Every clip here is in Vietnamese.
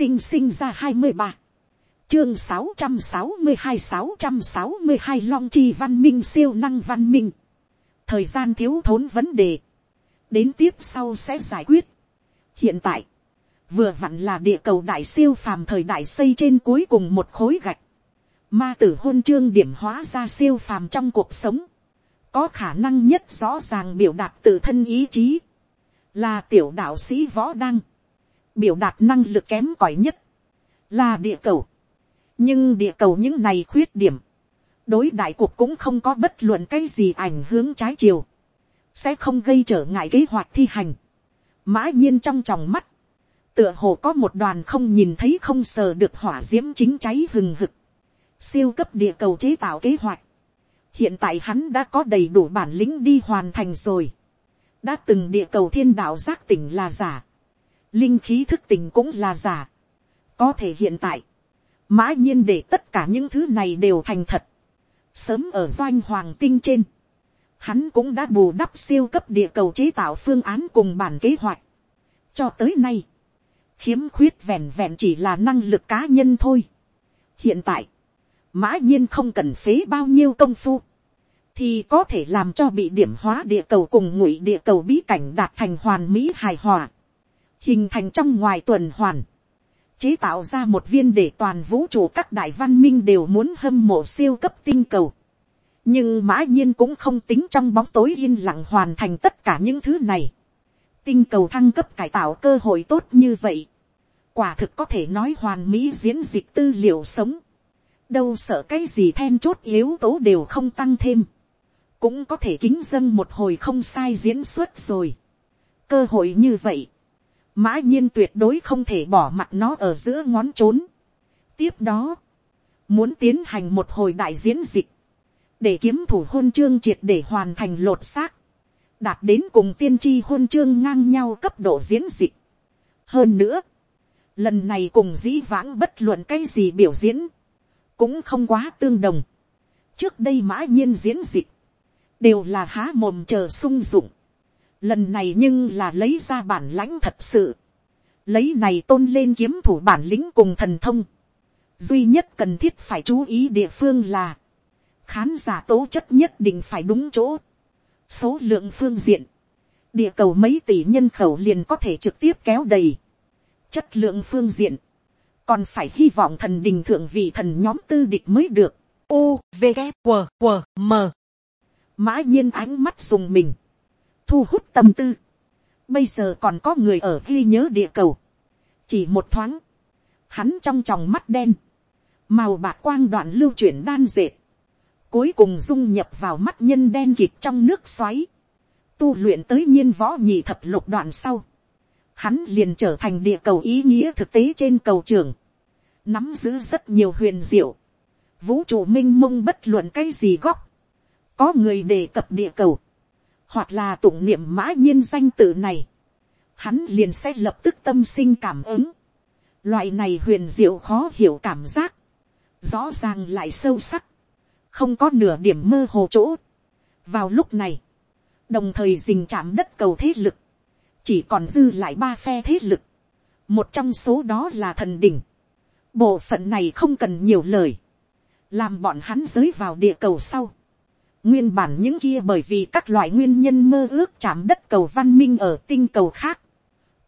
tinh sinh ra hai mươi ba, chương sáu trăm sáu mươi hai sáu trăm sáu mươi hai long chi văn minh siêu năng văn minh, thời gian thiếu thốn vấn đề, đến tiếp sau sẽ giải quyết. hiện tại, vừa vặn là địa cầu đại siêu phàm thời đại xây trên cuối cùng một khối gạch, ma tử hôn chương điểm hóa ra siêu phàm trong cuộc sống, có khả năng nhất rõ ràng biểu đạt tự thân ý chí, là tiểu đạo sĩ võ đăng, biểu đạt năng lực kém cỏi nhất, là địa cầu. nhưng địa cầu những này khuyết điểm, đối đại cuộc cũng không có bất luận cái gì ảnh hướng trái chiều, sẽ không gây trở ngại kế hoạch thi hành. mã nhiên trong tròng mắt, tựa hồ có một đoàn không nhìn thấy không sờ được hỏa d i ễ m chính cháy hừng hực, siêu cấp địa cầu chế tạo kế hoạch, hiện tại hắn đã có đầy đủ bản lĩnh đi hoàn thành rồi, đã từng địa cầu thiên đạo giác tỉnh là giả, linh khí thức tình cũng là giả, có thể hiện tại, mã nhiên để tất cả những thứ này đều thành thật, sớm ở doanh hoàng tinh trên, hắn cũng đã bù đắp siêu cấp địa cầu chế tạo phương án cùng bản kế hoạch. cho tới nay, khiếm khuyết vẹn vẹn chỉ là năng lực cá nhân thôi. hiện tại, mã nhiên không cần phế bao nhiêu công phu, thì có thể làm cho bị điểm hóa địa cầu cùng ngụy địa cầu bí cảnh đạt thành hoàn mỹ hài hòa, hình thành trong ngoài tuần hoàn, chế tạo ra một viên để toàn vũ trụ các đại văn minh đều muốn hâm mộ siêu cấp tinh cầu. nhưng mã nhiên cũng không tính trong bóng tối yên lặng hoàn thành tất cả những thứ này. Tinh cầu thăng cấp cải tạo cơ hội tốt như vậy, quả thực có thể nói hoàn mỹ diễn dịch tư liệu sống, đâu sợ cái gì then chốt yếu tố đều không tăng thêm, cũng có thể kính dân một hồi không sai diễn xuất rồi. cơ hội như vậy, mã nhiên tuyệt đối không thể bỏ mặt nó ở giữa ngón trốn. tiếp đó, muốn tiến hành một hồi đại diễn dịch, để kiếm thủ hôn chương triệt để hoàn thành lột xác, đạt đến cùng tiên tri hôn chương ngang nhau cấp độ diễn dịch. hơn nữa, lần này cùng dĩ vãng bất luận cái gì biểu diễn, cũng không quá tương đồng. trước đây mã nhiên diễn dịch, đều là há mồm chờ sung dụng lần này nhưng là lấy ra bản lãnh thật sự, lấy này tôn lên kiếm thủ bản lĩnh cùng thần thông. duy nhất cần thiết phải chú ý địa phương là, khán giả tố chất nhất định phải đúng chỗ số lượng phương diện, địa cầu mấy tỷ nhân khẩu liền có thể trực tiếp kéo đầy, chất lượng phương diện, còn phải hy vọng thần đình thượng vị thần nhóm tư địch mới được. U, V, K, q q M. Mã nhiên ánh mắt dùng mình. Thu hút tâm tư. Bây giờ còn có người ở ghi nhớ địa cầu. Chỉ một thoáng. Hắn trong tròng mắt đen. Màu bạc quang đoạn lưu chuyển đan dệt cuối cùng dung nhập vào mắt nhân đen kịt trong nước xoáy, tu luyện tới nhiên võ nhị thập lục đoạn sau, hắn liền trở thành địa cầu ý nghĩa thực tế trên cầu trường, nắm giữ rất nhiều huyền diệu, vũ trụ minh mông bất luận cái gì góc, có người đề cập địa cầu, hoặc là tụng niệm mã nhiên danh tự này, hắn liền sẽ lập tức tâm sinh cảm ứng, loại này huyền diệu khó hiểu cảm giác, rõ ràng lại sâu sắc, không có nửa điểm mơ hồ chỗ. vào lúc này, đồng thời dình chạm đất cầu thế lực, chỉ còn dư lại ba phe thế lực, một trong số đó là thần đỉnh, bộ phận này không cần nhiều lời, làm bọn hắn giới vào địa cầu sau nguyên bản những kia bởi vì các loại nguyên nhân mơ ước chạm đất cầu văn minh ở tinh cầu khác,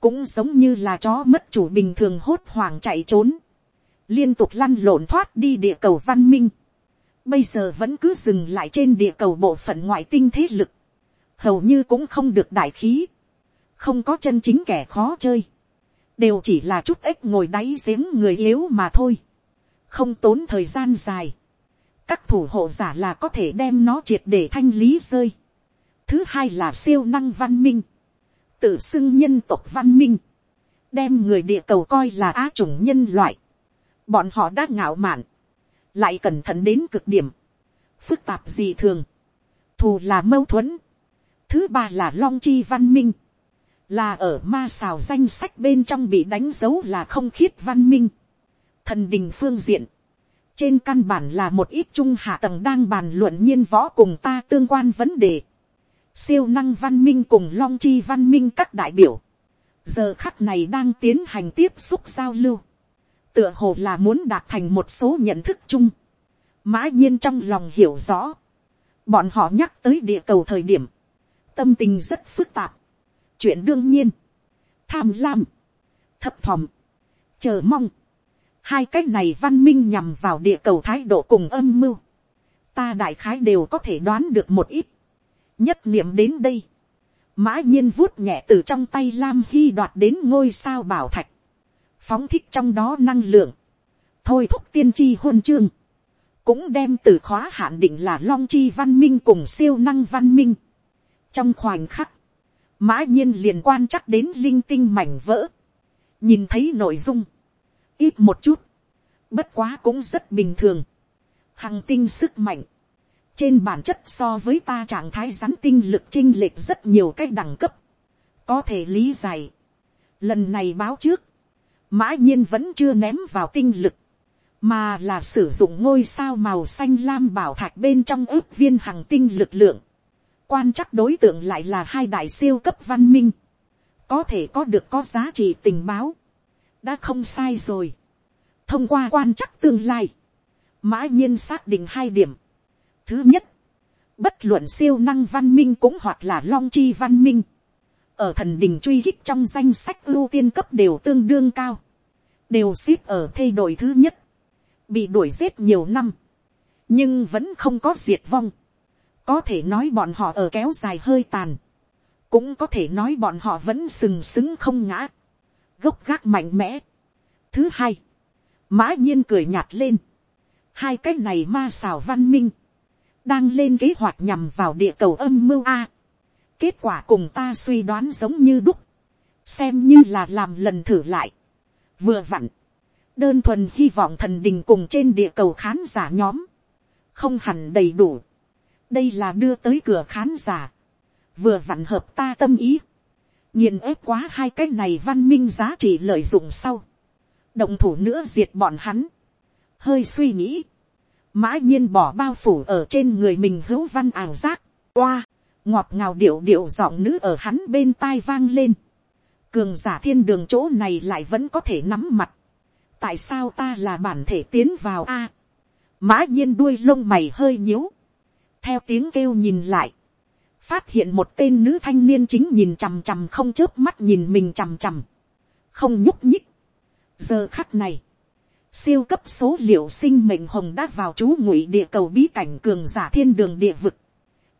cũng giống như là chó mất chủ bình thường hốt hoảng chạy trốn, liên tục lăn lộn thoát đi địa cầu văn minh, bây giờ vẫn cứ dừng lại trên địa cầu bộ phận ngoại tinh thế lực, hầu như cũng không được đại khí, không có chân chính kẻ khó chơi, đều chỉ là chút ếch ngồi đáy giếng người yếu mà thôi, không tốn thời gian dài, các thủ hộ giả là có thể đem nó triệt để thanh lý rơi. thứ hai là siêu năng văn minh, tự xưng nhân tộc văn minh, đem người địa cầu coi là á chủng nhân loại, bọn họ đã ngạo mạn, lại cẩn thận đến cực điểm, phức tạp gì thường, thù là mâu thuẫn, thứ ba là long chi văn minh, là ở ma xào danh sách bên trong bị đánh dấu là không khiết văn minh, thần đình phương diện, trên căn bản là một ít trung hạ tầng đang bàn luận nhiên võ cùng ta tương quan vấn đề, siêu năng văn minh cùng long chi văn minh các đại biểu, giờ khắc này đang tiến hành tiếp xúc giao lưu, tựa hồ là muốn đạt thành một số nhận thức chung, mã nhiên trong lòng hiểu rõ, bọn họ nhắc tới địa cầu thời điểm, tâm tình rất phức tạp, chuyện đương nhiên, tham lam, thấp thỏm, chờ mong, hai cái này văn minh nhằm vào địa cầu thái độ cùng âm mưu, ta đại khái đều có thể đoán được một ít, nhất niệm đến đây, mã nhiên vuốt nhẹ từ trong tay lam hy đoạt đến ngôi sao bảo thạch, phóng thích trong đó năng lượng, thôi thúc tiên tri hôn chương, cũng đem từ khóa hạn định là long chi văn minh cùng siêu năng văn minh. trong khoảnh khắc, mã nhiên liền quan chắc đến linh tinh mảnh vỡ, nhìn thấy nội dung, ít một chút, bất quá cũng rất bình thường, hằng tinh sức mạnh, trên bản chất so với ta trạng thái rắn tinh lực chinh lệch rất nhiều cách đẳng cấp, có thể lý giải. Lần này báo trước, mã nhiên vẫn chưa ném vào tinh lực, mà là sử dụng ngôi sao màu xanh lam bảo thạch bên trong ướp viên hằng tinh lực lượng. Quan chắc đối tượng lại là hai đại siêu cấp văn minh, có thể có được có giá trị tình báo, đã không sai rồi. Thông qua quan chắc tương lai, mã nhiên xác định hai điểm. Thứ nhất, bất luận siêu năng văn minh cũng hoặc là long chi văn minh, ở thần đình truy hích trong danh sách ưu tiên cấp đều tương đương cao, đều xếp ở thay đổi thứ nhất. Bị đuổi giết nhiều năm, nhưng vẫn không có diệt vong. có thể nói bọn họ ở kéo dài hơi tàn, cũng có thể nói bọn họ vẫn sừng sững không ngã, gốc gác mạnh mẽ. thứ hai, mã nhiên cười nhạt lên, hai cái này ma xào văn minh, đang lên kế hoạch nhằm vào địa cầu âm mưu a. kết quả cùng ta suy đoán giống như đúc, xem như là làm lần thử lại. vừa vặn, đơn thuần hy vọng thần đình cùng trên địa cầu khán giả nhóm, không hẳn đầy đủ. đây là đưa tới cửa khán giả, vừa vặn hợp ta tâm ý, nghiền ép quá hai cái này văn minh giá trị lợi dụng sau, động thủ nữa diệt bọn hắn, hơi suy nghĩ, mã nhiên bỏ bao phủ ở trên người mình hữu văn ảo giác, oa, ngọt ngào điệu điệu giọng nữ ở hắn bên tai vang lên, cường giả thiên đường chỗ này lại vẫn có thể nắm mặt, tại sao ta là bản thể tiến vào a? Mã nhiên đuôi lông mày hơi nhíu. Theo tiếng kêu nhìn lại phát hiện một tên nữ thanh niên chính nhìn chằm chằm không chớp mắt nhìn mình chằm chằm. Không nhúc nhích. Giờ khắc này siêu cấp số liệu sinh mệnh hồng đã vào chú ngụy địa cầu bí cảnh cường giả thiên đường địa vực.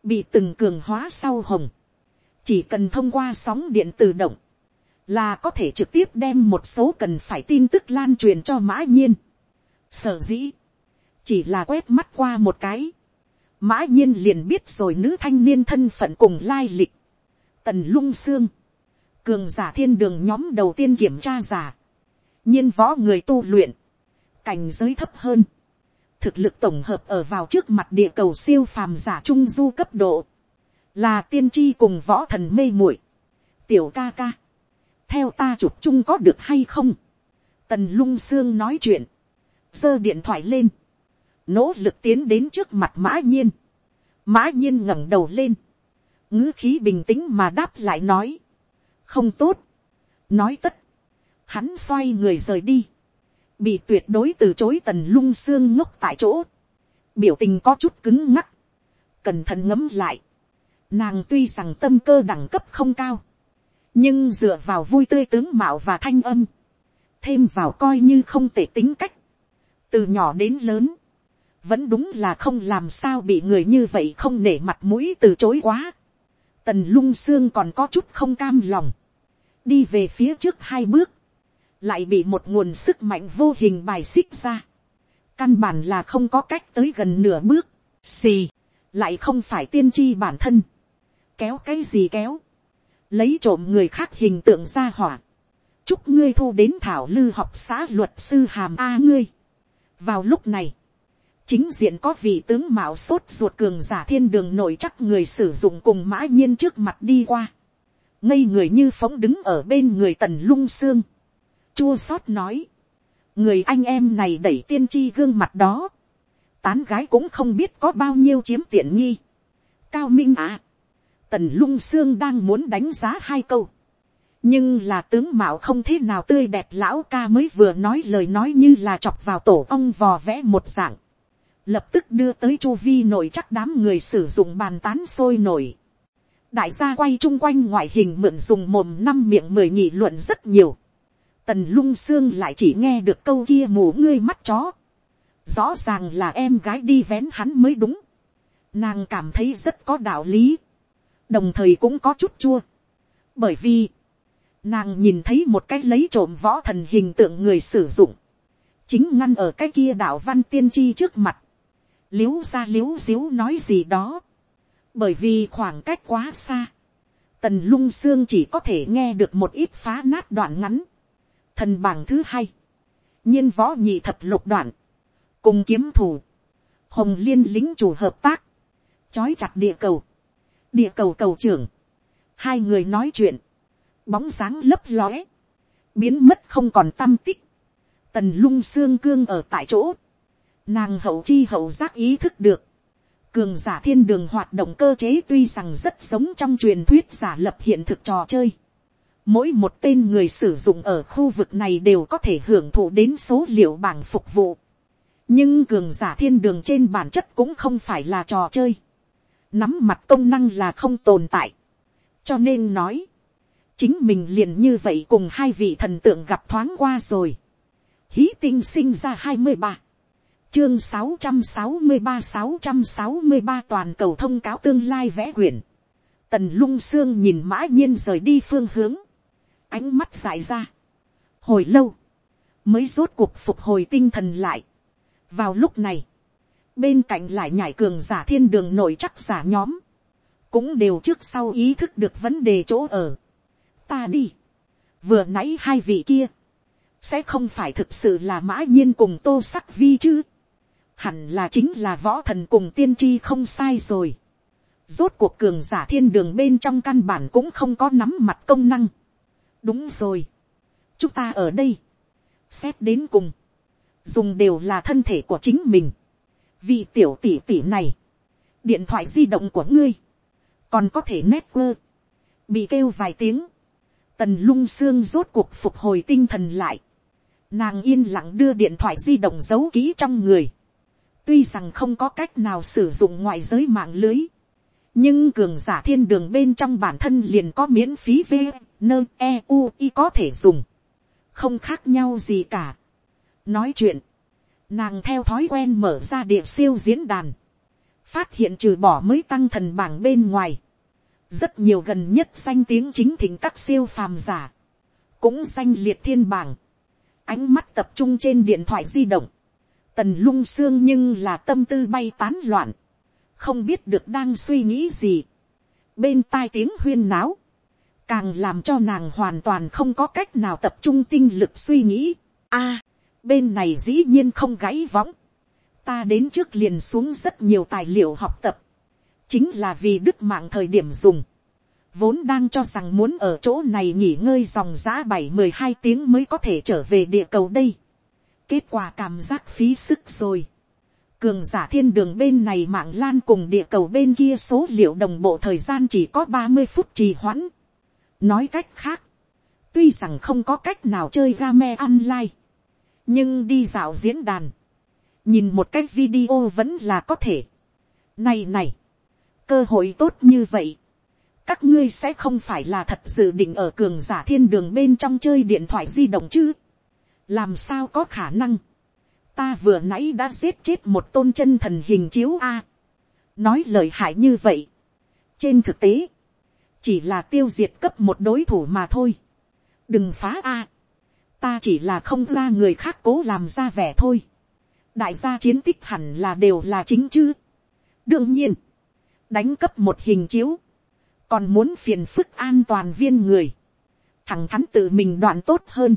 Bị từng cường hóa sau hồng. Chỉ cần thông qua sóng điện tự động là có thể trực tiếp đem một số cần phải tin tức lan truyền cho mã nhiên. Sở dĩ, chỉ là quét mắt qua một cái, mã nhiên liền biết rồi nữ thanh niên thân phận cùng lai lịch. Tần lung xương, cường giả thiên đường nhóm đầu tiên kiểm tra giả, nhiên võ người tu luyện, cảnh giới thấp hơn, thực lực tổng hợp ở vào trước mặt địa cầu siêu phàm giả trung du cấp độ, là tiên tri cùng võ thần mê muội, tiểu ca ca, theo ta chụp chung có được hay không. tần lung Sương nói chuyện, giơ điện thoại lên, nỗ lực tiến đến trước mặt mã nhiên. mã nhiên ngẩng đầu lên, ngữ khí bình tĩnh mà đáp lại nói, không tốt, nói tất, hắn xoay người rời đi, bị tuyệt đối từ chối tần lung xương ngốc tại chỗ, biểu tình có chút cứng ngắc, cẩn thận ngấm lại, nàng tuy rằng tâm cơ đẳng cấp không cao, nhưng dựa vào vui tươi tướng mạo và thanh âm, thêm vào coi như không thể tính cách, từ nhỏ đến lớn, vẫn đúng là không làm sao bị người như vậy không nể mặt mũi từ chối quá. Tần lung xương còn có chút không cam lòng, đi về phía trước hai bước, lại bị một nguồn sức mạnh vô hình bài xích ra. Căn bản là không có cách tới gần nửa bước, xì, lại không phải tiên tri bản thân. Kéo cái gì kéo, lấy trộm người khác hình tượng ra hỏa, chúc ngươi thu đến thảo lư học xã luật sư hàm a ngươi. vào lúc này, chính diện có vị tướng mạo sốt ruột cường giả thiên đường nội chắc người sử dụng cùng mã nhiên trước mặt đi qua, ngây người như phóng đứng ở bên người tần lung xương, chua xót nói, người anh em này đẩy tiên tri gương mặt đó, tán gái cũng không biết có bao nhiêu chiếm tiện nghi, cao minh à, tần lung xương đang muốn đánh giá hai câu, nhưng là tướng mạo không thế nào tươi đẹp lão ca mới vừa nói lời nói như là chọc vào tổ ong vò vẽ một dạng, lập tức đưa tới chu vi nổi chắc đám người sử dụng bàn tán sôi nổi. đại gia quay chung quanh ngoại hình mượn dùng mồm năm miệng mười nhị luận rất nhiều. tần lung xương lại chỉ nghe được câu kia mù ngươi mắt chó. rõ ràng là em gái đi vén hắn mới đúng. nàng cảm thấy rất có đạo lý. đồng thời cũng có chút chua. bởi vì, nàng nhìn thấy một cái lấy trộm võ thần hình tượng người sử dụng, chính ngăn ở cái kia đạo văn tiên tri trước mặt, l i ế u ra l i u xíu nói gì đó, bởi vì khoảng cách quá xa, tần lung xương chỉ có thể nghe được một ít phá nát đoạn ngắn, thần bảng thứ hai, nhiên võ nhị thập lục đoạn, cùng kiếm thủ, hồng liên lính chủ hợp tác, trói chặt địa cầu, địa cầu cầu trưởng, hai người nói chuyện, bóng dáng lấp lóe, biến mất không còn tâm tích, tần lung xương cương ở tại chỗ, nàng hậu chi hậu giác ý thức được, cường giả thiên đường hoạt động cơ chế tuy rằng rất giống trong truyền thuyết giả lập hiện thực trò chơi, mỗi một tên người sử dụng ở khu vực này đều có thể hưởng thụ đến số liệu bảng phục vụ, nhưng cường giả thiên đường trên bản chất cũng không phải là trò chơi, nắm mặt công năng là không tồn tại, cho nên nói, chính mình liền như vậy cùng hai vị thần tượng gặp thoáng qua rồi. Hí tinh sinh ra hai mươi ba, chương sáu trăm sáu mươi ba sáu trăm sáu mươi ba toàn cầu thông cáo tương lai vẽ quyển. Tần lung xương nhìn mã nhiên rời đi phương hướng, ánh mắt dại ra. Hồi lâu, mới rốt cuộc phục hồi tinh thần lại. vào lúc này, bên cạnh lại nhảy cường giả thiên đường nội chắc giả nhóm, cũng đều trước sau ý thức được vấn đề chỗ ở ta đi. vừa nãy hai vị kia, sẽ không phải thực sự là mã nhiên cùng tô sắc vi chứ hẳn là chính là võ thần cùng tiên tri không sai rồi. rốt cuộc cường giả thiên đường bên trong căn bản cũng không có nắm mặt công năng. đúng rồi. chúng ta ở đây, xét đến cùng, dùng đều là thân thể của chính mình. vì tiểu tỷ tỷ này, điện thoại di động của ngươi, còn có thể network, bị kêu vài tiếng, Tần lung xương rốt cuộc phục hồi tinh thần lại. Nàng yên lặng đưa điện thoại di động giấu kỹ trong người. Tuy rằng không có cách nào sử dụng ngoại giới mạng lưới. Nhưng cường giả thiên đường bên trong bản thân liền có miễn phí v, nơ, e, u, i có thể dùng. Không khác nhau gì cả. Nói chuyện. Nàng theo thói quen mở ra địa siêu diễn đàn. Phát hiện trừ bỏ mới tăng thần bảng bên ngoài rất nhiều gần nhất danh tiếng chính thỉnh các siêu phàm giả, cũng danh liệt thiên bảng, ánh mắt tập trung trên điện thoại di động, tần lung xương nhưng là tâm tư bay tán loạn, không biết được đang suy nghĩ gì, bên tai tiếng huyên náo, càng làm cho nàng hoàn toàn không có cách nào tập trung tinh lực suy nghĩ. A, bên này dĩ nhiên không gãy võng, ta đến trước liền xuống rất nhiều tài liệu học tập, chính là vì đức mạng thời điểm dùng, vốn đang cho rằng muốn ở chỗ này nghỉ ngơi dòng giã bảy mười hai tiếng mới có thể trở về địa cầu đây kết quả cảm giác phí sức rồi. cường giả thiên đường bên này mạng lan cùng địa cầu bên kia số liệu đồng bộ thời gian chỉ có ba mươi phút trì hoãn. nói cách khác, tuy rằng không có cách nào chơi game online, nhưng đi dạo diễn đàn, nhìn một cái video vẫn là có thể. này này, cơ hội tốt như vậy, các ngươi sẽ không phải là thật dự định ở cường giả thiên đường bên trong chơi điện thoại di động chứ làm sao có khả năng. ta vừa nãy đã giết chết một tôn chân thần hình chiếu a. nói lời hại như vậy. trên thực tế, chỉ là tiêu diệt cấp một đối thủ mà thôi. đừng phá a. ta chỉ là không la người khác cố làm ra vẻ thôi. đại gia chiến tích hẳn là đều là chính chứ. đương nhiên, đánh cấp một hình chiếu còn muốn phiền phức an toàn viên người, thẳng thắn tự mình đoạn tốt hơn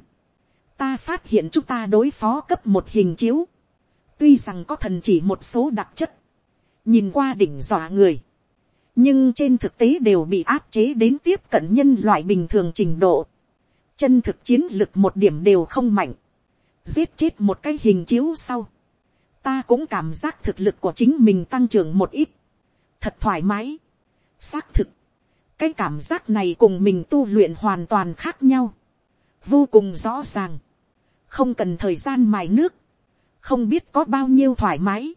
ta phát hiện chúng ta đối phó cấp một hình chiếu, tuy rằng có thần chỉ một số đặc chất, nhìn qua đỉnh dọa người, nhưng trên thực tế đều bị áp chế đến tiếp cận nhân loại bình thường trình độ, chân thực chiến lực một điểm đều không mạnh, giết chết một cái hình chiếu sau, ta cũng cảm giác thực lực của chính mình tăng trưởng một ít, thật thoải mái, xác thực, cái cảm giác này cùng mình tu luyện hoàn toàn khác nhau, vô cùng rõ ràng, không cần thời gian mài nước, không biết có bao nhiêu thoải mái,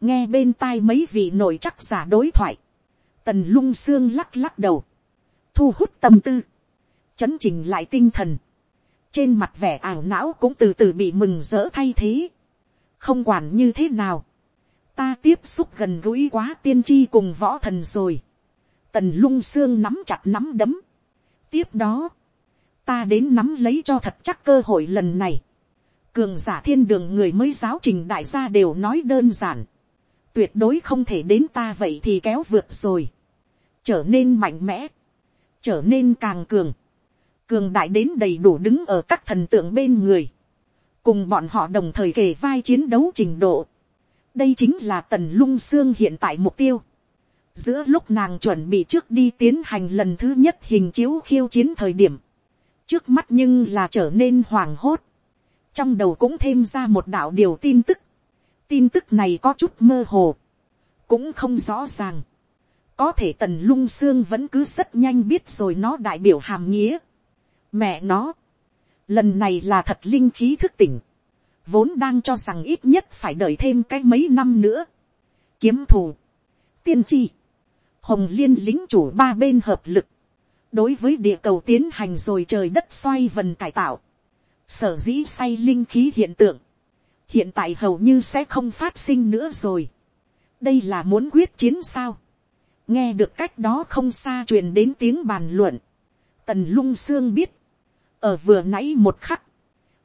nghe bên tai mấy vị nội chắc giả đối thoại, tần lung xương lắc lắc đầu, thu hút tâm tư, chấn chỉnh lại tinh thần, trên mặt vẻ ảo não cũng từ từ bị mừng rỡ thay thế, không quản như thế nào, ta tiếp xúc gần gũi quá tiên tri cùng võ thần rồi, tần lung xương nắm chặt nắm đấm, tiếp đó, ta đến nắm lấy cho thật chắc cơ hội lần này, cường giả thiên đường người mới giáo trình đại gia đều nói đơn giản, tuyệt đối không thể đến ta vậy thì kéo vượt rồi, trở nên mạnh mẽ, trở nên càng cường, cường đại đến đầy đủ đứng ở các thần tượng bên người, cùng bọn họ đồng thời kề vai chiến đấu trình độ. đây chính là tần lung xương hiện tại mục tiêu. giữa lúc nàng chuẩn bị trước đi tiến hành lần thứ nhất hình chiếu khiêu chiến thời điểm, trước mắt nhưng là trở nên hoàng hốt, trong đầu cũng thêm ra một đạo điều tin tức, tin tức này có chút mơ hồ, cũng không rõ ràng, có thể tần lung xương vẫn cứ rất nhanh biết rồi nó đại biểu hàm nghĩa. mẹ nó, lần này là thật linh khí thức tỉnh, vốn đang cho rằng ít nhất phải đợi thêm cái mấy năm nữa. kiếm thù, tiên tri, hồng liên lính chủ ba bên hợp lực, đối với địa cầu tiến hành rồi trời đất xoay vần cải tạo, sở dĩ say linh khí hiện tượng, hiện tại hầu như sẽ không phát sinh nữa rồi. đây là muốn quyết chiến sao? Nghe được cách đó không xa truyền đến tiếng bàn luận, tần lung xương biết, ở vừa nãy một khắc,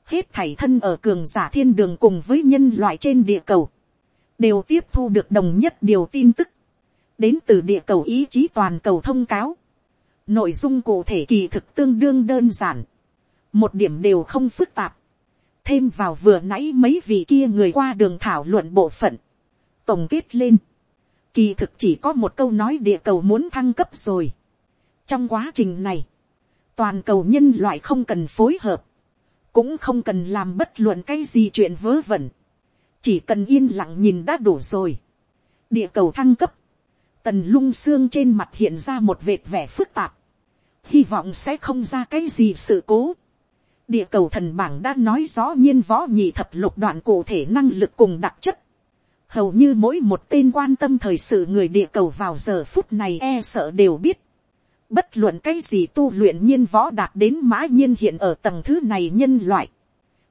hết thảy thân ở cường giả thiên đường cùng với nhân loại trên địa cầu, đều tiếp thu được đồng nhất điều tin tức, đến từ địa cầu ý chí toàn cầu thông cáo, nội dung cụ thể kỳ thực tương đương đơn giản, một điểm đều không phức tạp, thêm vào vừa nãy mấy vị kia người qua đường thảo luận bộ phận, tổng kết lên, Kỳ thực chỉ có một câu nói địa cầu muốn thăng cấp rồi. Trong quá trình này, toàn cầu nhân loại không cần phối hợp, cũng không cần làm bất luận cái gì chuyện vớ vẩn, chỉ cần yên lặng nhìn đã đủ rồi. địa cầu thăng cấp, tần lung xương trên mặt hiện ra một vệt vẻ phức tạp, hy vọng sẽ không ra cái gì sự cố. địa cầu thần bảng đã nói rõ nhiên võ nhị thập lục đoạn cụ thể năng lực cùng đặc chất, hầu như mỗi một tên quan tâm thời sự người địa cầu vào giờ phút này e sợ đều biết. Bất luận cái gì tu luyện nhiên võ đạt đến mã nhiên hiện ở tầng thứ này nhân loại.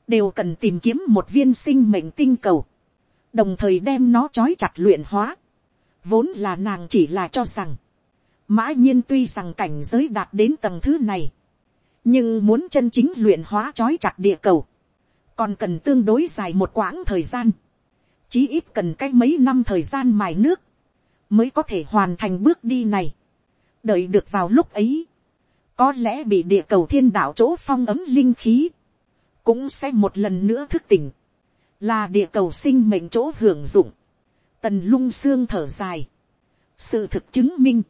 Đều cần tìm kiếm một viên sinh mệnh tinh cầu. Đồng thời đem nó trói chặt luyện hóa. Vốn là nàng chỉ là cho rằng. Mã nhiên tuy rằng cảnh giới đạt đến tầng thứ này. Nhưng muốn chân chính luyện hóa trói chặt địa cầu. Còn cần tương đối dài một quãng thời gian chí ít cần cách mấy năm thời gian mài nước, mới có thể hoàn thành bước đi này. đợi được vào lúc ấy, có lẽ bị địa cầu thiên đạo chỗ phong ấm linh khí, cũng sẽ một lần nữa thức tỉnh, là địa cầu sinh mệnh chỗ hưởng dụng, tần lung xương thở dài, sự thực chứng minh,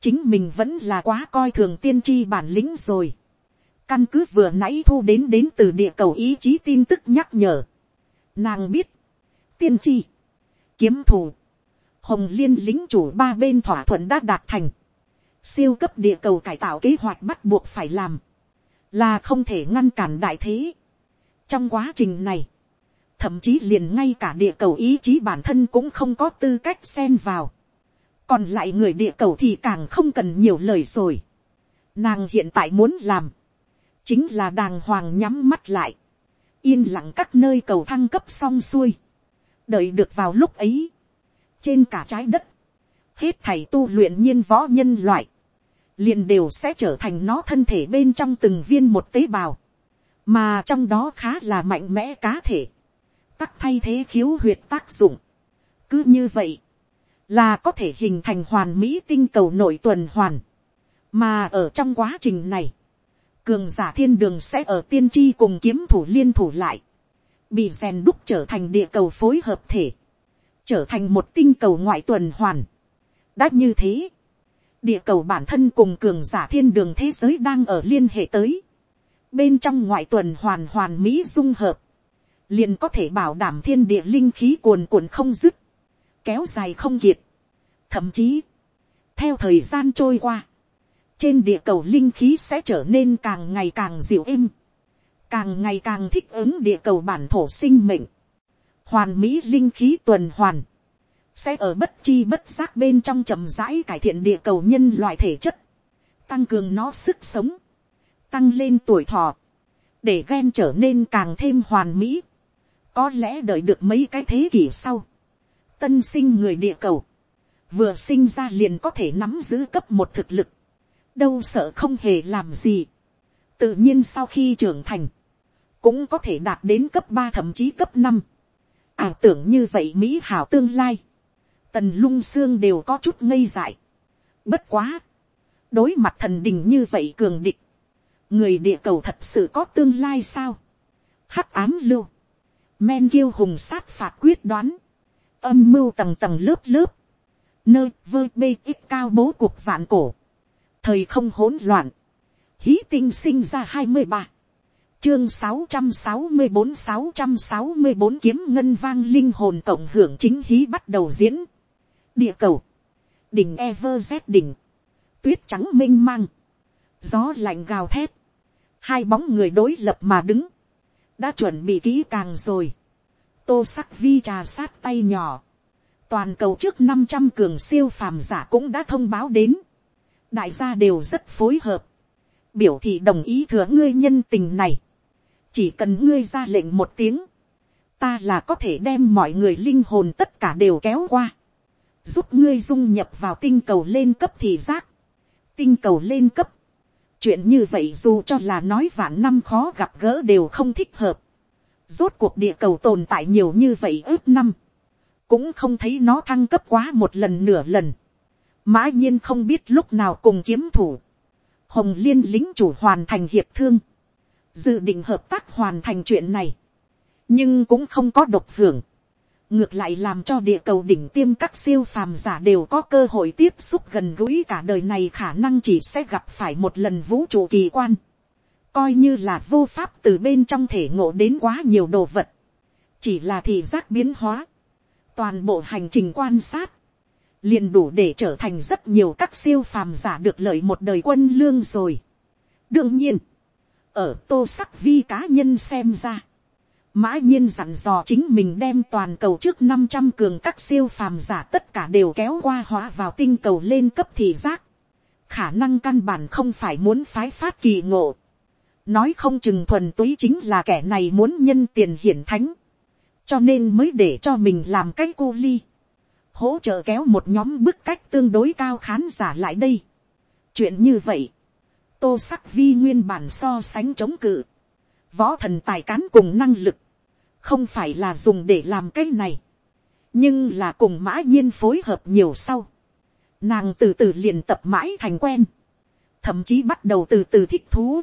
chính mình vẫn là quá coi thường tiên tri bản lĩnh rồi, căn cứ vừa nãy thu đến đến từ địa cầu ý chí tin tức nhắc nhở, nàng biết, tiên tri, kiếm thù, hồng liên lính chủ ba bên thỏa thuận đã đạt thành, siêu cấp địa cầu cải tạo kế hoạch bắt buộc phải làm, là không thể ngăn cản đại thế. trong quá trình này, thậm chí liền ngay cả địa cầu ý chí bản thân cũng không có tư cách xen vào, còn lại người địa cầu thì càng không cần nhiều lời rồi. Nàng hiện tại muốn làm, chính là đàng hoàng nhắm mắt lại, yên lặng các nơi cầu thăng cấp xong xuôi, đợi được vào lúc ấy, trên cả trái đất, hết thầy tu luyện nhiên võ nhân loại, liền đều sẽ trở thành nó thân thể bên trong từng viên một tế bào, mà trong đó khá là mạnh mẽ cá thể, tắc thay thế khiếu huyệt tác dụng. cứ như vậy, là có thể hình thành hoàn mỹ tinh cầu nội tuần hoàn, mà ở trong quá trình này, cường giả thiên đường sẽ ở tiên tri cùng kiếm thủ liên thủ lại, bị rèn đúc trở thành địa cầu phối hợp thể, trở thành một tinh cầu ngoại tuần hoàn. đã như thế, địa cầu bản thân cùng cường giả thiên đường thế giới đang ở liên hệ tới, bên trong ngoại tuần hoàn hoàn mỹ dung hợp, liền có thể bảo đảm thiên địa linh khí cuồn cuộn không dứt, kéo dài không kiệt. Thậm chí, theo thời gian trôi qua, trên địa cầu linh khí sẽ trở nên càng ngày càng dịu êm, càng ngày càng thích ứng địa cầu bản thổ sinh mệnh, hoàn mỹ linh khí tuần hoàn, sẽ ở bất chi bất giác bên trong chậm rãi cải thiện địa cầu nhân loại thể chất, tăng cường nó sức sống, tăng lên tuổi thọ, để ghen trở nên càng thêm hoàn mỹ, có lẽ đợi được mấy cái thế kỷ sau, tân sinh người địa cầu, vừa sinh ra liền có thể nắm giữ cấp một thực lực, đâu sợ không hề làm gì. tự nhiên sau khi trưởng thành, cũng có thể đạt đến cấp ba thậm chí cấp năm. ảo tưởng như vậy mỹ hảo tương lai, tần lung xương đều có chút ngây dại. bất quá, đối mặt thần đình như vậy cường địch, người địa cầu thật sự có tương lai sao. hắc ám lưu, men kiêu hùng sát phạt quyết đoán, âm mưu tầng tầng lớp lớp, nơi vơ bê ít cao bố cuộc vạn cổ, thời không hỗn loạn, hí tinh sinh ra hai mươi ba, chương sáu trăm sáu mươi bốn sáu trăm sáu mươi bốn kiếm ngân vang linh hồn cộng hưởng chính hí bắt đầu diễn, địa cầu, đỉnh Everest đỉnh, tuyết trắng m i n h mang, gió lạnh gào thét, hai bóng người đối lập mà đứng, đã chuẩn bị kỹ càng rồi, tô sắc vi trà sát tay nhỏ, toàn cầu trước năm trăm cường siêu phàm giả cũng đã thông báo đến, đại gia đều rất phối hợp, biểu thị đồng ý thừa ngươi nhân tình này, chỉ cần ngươi ra lệnh một tiếng, ta là có thể đem mọi người linh hồn tất cả đều kéo qua, giúp ngươi dung nhập vào tinh cầu lên cấp thị giác, tinh cầu lên cấp chuyện như vậy dù cho là nói vạn năm khó gặp gỡ đều không thích hợp. rốt cuộc địa cầu tồn tại nhiều như vậy ước năm, cũng không thấy nó thăng cấp quá một lần nửa lần. mã nhiên không biết lúc nào cùng kiếm thủ. hồng liên lính chủ hoàn thành hiệp thương, dự định hợp tác hoàn thành chuyện này, nhưng cũng không có độc hưởng ngược lại làm cho địa cầu đỉnh tiêm các siêu phàm giả đều có cơ hội tiếp xúc gần gũi cả đời này, khả năng chỉ sẽ gặp phải một lần vũ trụ kỳ quan. Coi như là vô pháp từ bên trong thể ngộ đến quá nhiều đồ vật. Chỉ là thị giác biến hóa. Toàn bộ hành trình quan sát. liền đủ để trở thành rất nhiều các siêu phàm giả được lợi một đời quân lương rồi. Đương nhiên. Ở tô sắc vi cá nhân xem ra mã nhiên dặn dò chính mình đem toàn cầu trước năm trăm cường các siêu phàm giả tất cả đều kéo qua hóa vào tinh cầu lên cấp thị giác. khả năng căn bản không phải muốn phái phát kỳ ngộ. nói không chừng thuần túy chính là kẻ này muốn nhân tiền hiển thánh. cho nên mới để cho mình làm cái cô ly. hỗ trợ kéo một nhóm bức cách tương đối cao khán giả lại đây. chuyện như vậy, tô sắc vi nguyên bản so sánh chống cự võ thần tài cán cùng năng lực, không phải là dùng để làm cái này, nhưng là cùng mã nhiên phối hợp nhiều sau, nàng từ từ liền tập mãi thành quen, thậm chí bắt đầu từ từ thích thú.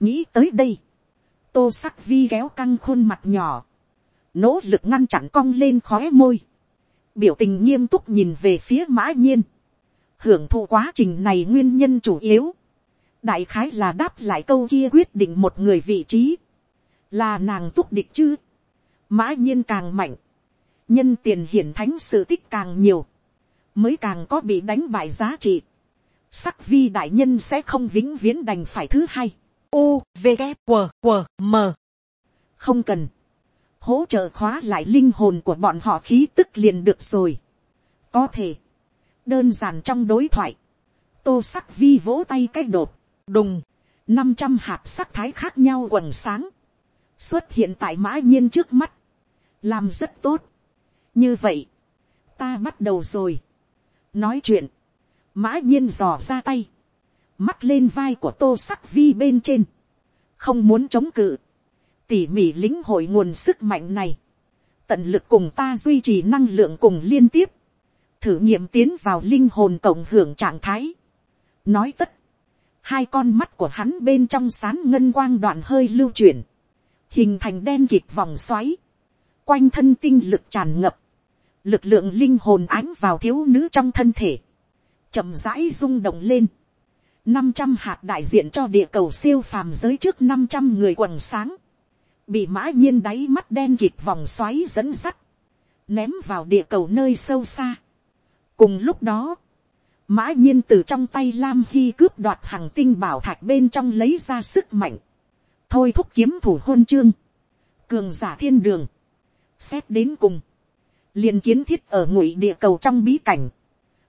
nghĩ tới đây, tô sắc vi kéo căng khuôn mặt nhỏ, nỗ lực ngăn chặn cong lên khóe môi, biểu tình nghiêm túc nhìn về phía mã nhiên, hưởng thụ quá trình này nguyên nhân chủ yếu, đại khái là đáp lại câu kia quyết định một người vị trí, là nàng túc địch chứ, mã nhiên càng mạnh, nhân tiền hiển thánh sự tích càng nhiều, mới càng có bị đánh bại giá trị. Sắc vi đại nhân sẽ không vĩnh viễn đành phải thứ hai. U, V, K, W, W, M. Không cần. Hỗ trợ khóa lại linh hồn của bọn họ khí tức liền được rồi. Có thể. Đơn giản trong đối thoại. Tô sắc vi vỗ tay cách đột. Đùng. năm trăm hạt sắc thái khác nhau quần sáng. Xuất hiện tại mã nhiên trước mắt làm rất tốt. như vậy, ta bắt đầu rồi. nói chuyện, mã nhiên dò ra tay, mắt lên vai của tô sắc vi bên trên, không muốn chống cự, tỉ mỉ lính hội nguồn sức mạnh này, tận lực cùng ta duy trì năng lượng cùng liên tiếp, thử nghiệm tiến vào linh hồn cộng hưởng trạng thái. nói tất, hai con mắt của hắn bên trong sán ngân quang đoạn hơi lưu chuyển, hình thành đen kịt vòng xoáy, quanh thân tinh lực tràn ngập, lực lượng linh hồn ánh vào thiếu nữ trong thân thể, chậm rãi rung động lên, năm trăm hạt đại diện cho địa cầu siêu phàm giới trước năm trăm người quần sáng, bị mã nhiên đáy mắt đen kịt vòng xoáy dẫn sắt, ném vào địa cầu nơi sâu xa. cùng lúc đó, mã nhiên từ trong tay lam hy cướp đoạt hàng tinh bảo thạch bên trong lấy ra sức mạnh, thôi thúc kiếm thủ hôn chương, cường giả thiên đường, xét đến cùng, liền kiến thiết ở ngụy địa cầu trong bí cảnh,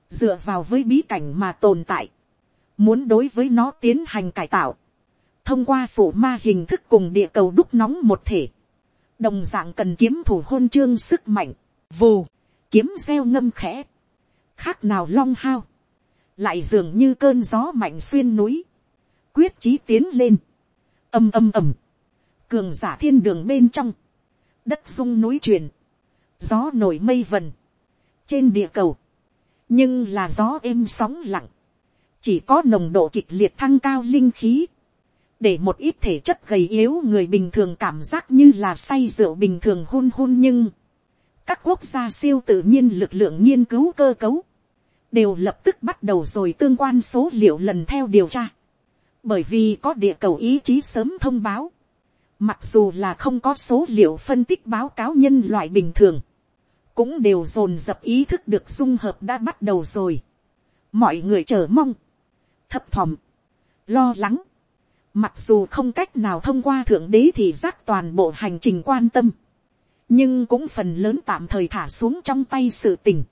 dựa vào với bí cảnh mà tồn tại, muốn đối với nó tiến hành cải tạo, thông qua phủ ma hình thức cùng địa cầu đúc nóng một thể, đồng d ạ n g cần kiếm thủ hôn chương sức mạnh, vù, kiếm gieo ngâm khẽ, khác nào long hao, lại dường như cơn gió mạnh xuyên núi, quyết chí tiến lên, âm âm ầm, cường giả thiên đường bên trong, đất rung núi chuyển, gió nổi mây vần, trên địa cầu, nhưng là gió êm sóng lặng, chỉ có nồng độ kịch liệt thăng cao linh khí, để một ít thể chất gầy yếu người bình thường cảm giác như là say rượu bình thường hôn hôn nhưng các quốc gia siêu tự nhiên lực lượng nghiên cứu cơ cấu đều lập tức bắt đầu rồi tương quan số liệu lần theo điều tra. Bởi vì có địa cầu ý chí sớm thông báo mặc dù là không có số liệu phân tích báo cáo nhân loại bình thường, cũng đều dồn dập ý thức được dung hợp đã bắt đầu rồi mọi người chờ mong, thấp thỏm, lo lắng Mặc dù không cách nào thông qua thượng đế thì giác toàn bộ hành trình quan tâm. Nhưng cũng phần lớn tạm thời thả xuống trong tay sự tình.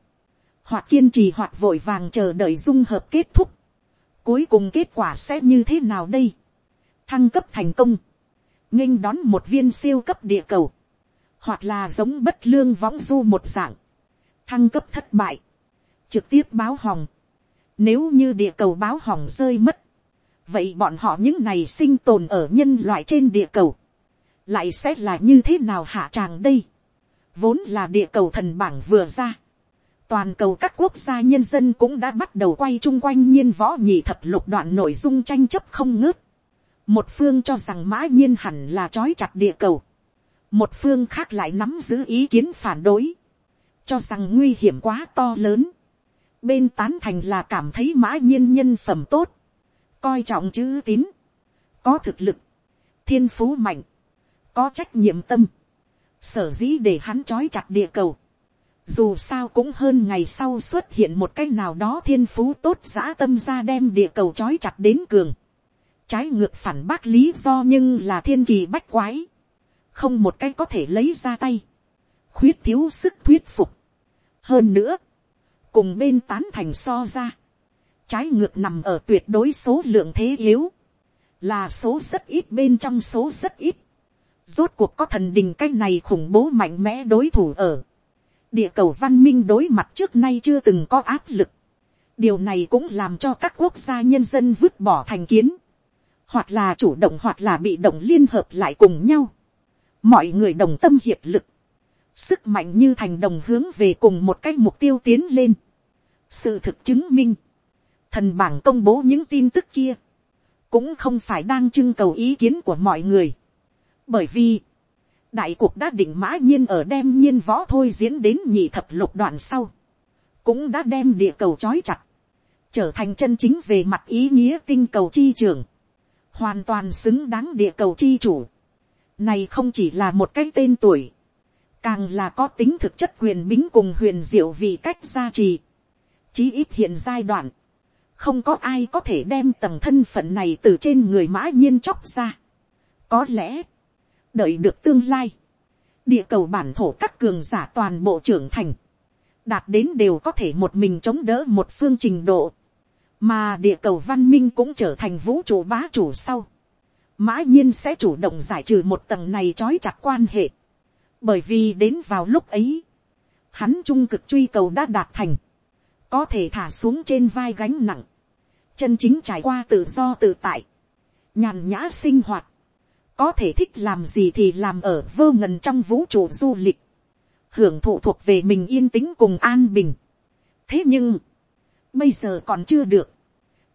Hoặc kiên trì hoặc vội vàng chờ đợi dung hợp kết thúc. Cuối cùng kết quả sẽ như thế nào đây? Thăng cấp thành công nghênh đón một viên siêu cấp địa cầu. Hoặc là giống bất lương võng du một dạng. Thăng cấp thất bại. Trực tiếp báo hỏng. Nếu như địa cầu báo hỏng rơi mất vậy bọn họ những này sinh tồn ở nhân loại trên địa cầu, lại sẽ là như thế nào hạ tràng đây, vốn là địa cầu thần bảng vừa ra, toàn cầu các quốc gia nhân dân cũng đã bắt đầu quay chung quanh nhiên võ nhị thập lục đoạn nội dung tranh chấp không ngớt, một phương cho rằng mã nhiên hẳn là trói chặt địa cầu, một phương khác lại nắm giữ ý kiến phản đối, cho rằng nguy hiểm quá to lớn, bên tán thành là cảm thấy mã nhiên nhân phẩm tốt, coi trọng chữ tín, có thực lực, thiên phú mạnh, có trách nhiệm tâm, sở dĩ để hắn trói chặt địa cầu, dù sao cũng hơn ngày sau xuất hiện một cái nào đó thiên phú tốt giã tâm ra đem địa cầu trói chặt đến cường, trái ngược phản bác lý do nhưng là thiên kỳ bách quái, không một cái có thể lấy ra tay, khuyết thiếu sức thuyết phục. hơn nữa, cùng bên tán thành so ra, trái ngược nằm ở tuyệt đối số lượng thế yếu, là số rất ít bên trong số rất ít. Rốt cuộc có thần đình cái này khủng bố mạnh mẽ đối thủ ở. Địa cầu văn minh đối mặt trước nay chưa từng có áp lực. Điều này cũng làm cho các quốc gia nhân dân vứt bỏ thành kiến. Hoặc là chủ động hoặc là bị động liên hợp lại cùng nhau. Mọi người đồng tâm hiệp lực. Sức mạnh như thành đồng hướng về cùng một cái mục tiêu tiến lên. Sự thực chứng minh thần bảng công bố những tin tức kia, cũng không phải đang trưng cầu ý kiến của mọi người. bởi vì, đại cuộc đã định mã nhiên ở đem nhiên võ thôi diễn đến nhị thập lục đoạn sau, cũng đã đem địa cầu trói chặt, trở thành chân chính về mặt ý nghĩa tinh cầu chi trường, hoàn toàn xứng đáng địa cầu chi chủ. Này không chỉ là một cái tên tuổi, càng là có tính thực chất quyền bính cùng huyền diệu vì cách gia trì. Chí ít hiện giai đoạn, không có ai có thể đem tầng thân phận này từ trên người mã nhiên chóc ra. có lẽ, đợi được tương lai, địa cầu bản thổ các cường giả toàn bộ trưởng thành, đạt đến đều có thể một mình chống đỡ một phương trình độ, mà địa cầu văn minh cũng trở thành vũ trụ bá chủ sau. mã nhiên sẽ chủ động giải trừ một tầng này trói chặt quan hệ, bởi vì đến vào lúc ấy, hắn trung cực truy cầu đã đạt thành, có thể thả xuống trên vai gánh nặng, chân chính trải qua tự do tự tại, nhàn nhã sinh hoạt, có thể thích làm gì thì làm ở vô ngần trong vũ trụ du lịch, hưởng thụ thuộc về mình yên tĩnh cùng an bình. thế nhưng, bây giờ còn chưa được,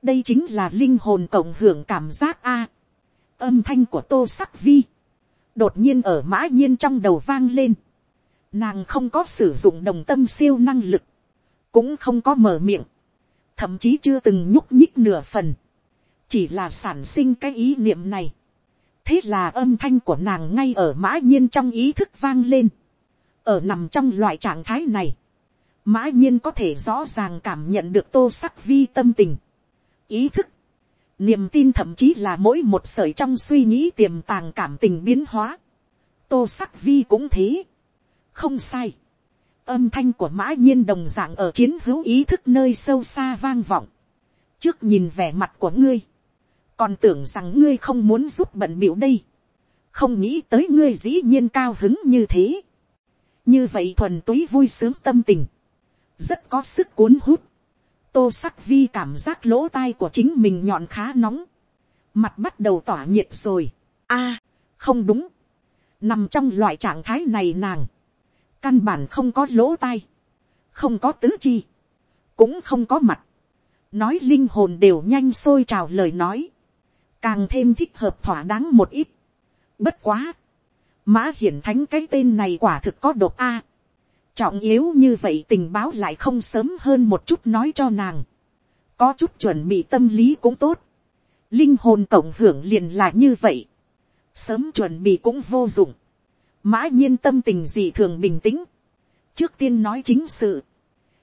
đây chính là linh hồn cộng hưởng cảm giác a. âm thanh của tô sắc vi, đột nhiên ở mã nhiên trong đầu vang lên, nàng không có sử dụng đồng tâm siêu năng lực, cũng không có mở miệng, thậm chí chưa từng nhúc nhích nửa phần, chỉ là sản sinh cái ý niệm này. thế là âm thanh của nàng ngay ở mã nhiên trong ý thức vang lên, ở nằm trong loại trạng thái này, mã nhiên có thể rõ ràng cảm nhận được tô sắc vi tâm tình, ý thức, niềm tin thậm chí là mỗi một sởi trong suy nghĩ tiềm tàng cảm tình biến hóa. tô sắc vi cũng thế, không sai, âm thanh của mã nhiên đồng dạng ở chiến hữu ý thức nơi sâu xa vang vọng, trước nhìn vẻ mặt của ngươi, còn tưởng rằng ngươi không muốn giúp bận biểu đây, không nghĩ tới ngươi dĩ nhiên cao hứng như thế, như vậy thuần túy vui sướng tâm tình, rất có sức cuốn hút, tô sắc vi cảm giác lỗ tai của chính mình nhọn khá nóng, mặt bắt đầu tỏa nhiệt rồi, a, không đúng, nằm trong loại trạng thái này nàng, căn bản không có lỗ tai, không có tứ chi, cũng không có mặt, nói linh hồn đều nhanh sôi trào lời nói, càng thêm thích hợp thỏa đáng một ít. Bất quá, mã hiển thánh cái tên này quả thực có độc a trọng yếu như vậy tình báo lại không sớm hơn một chút nói cho nàng. có chút chuẩn bị tâm lý cũng tốt. linh hồn cộng hưởng liền là như vậy. sớm chuẩn bị cũng vô dụng. mã nhiên tâm tình gì thường bình tĩnh. trước tiên nói chính sự.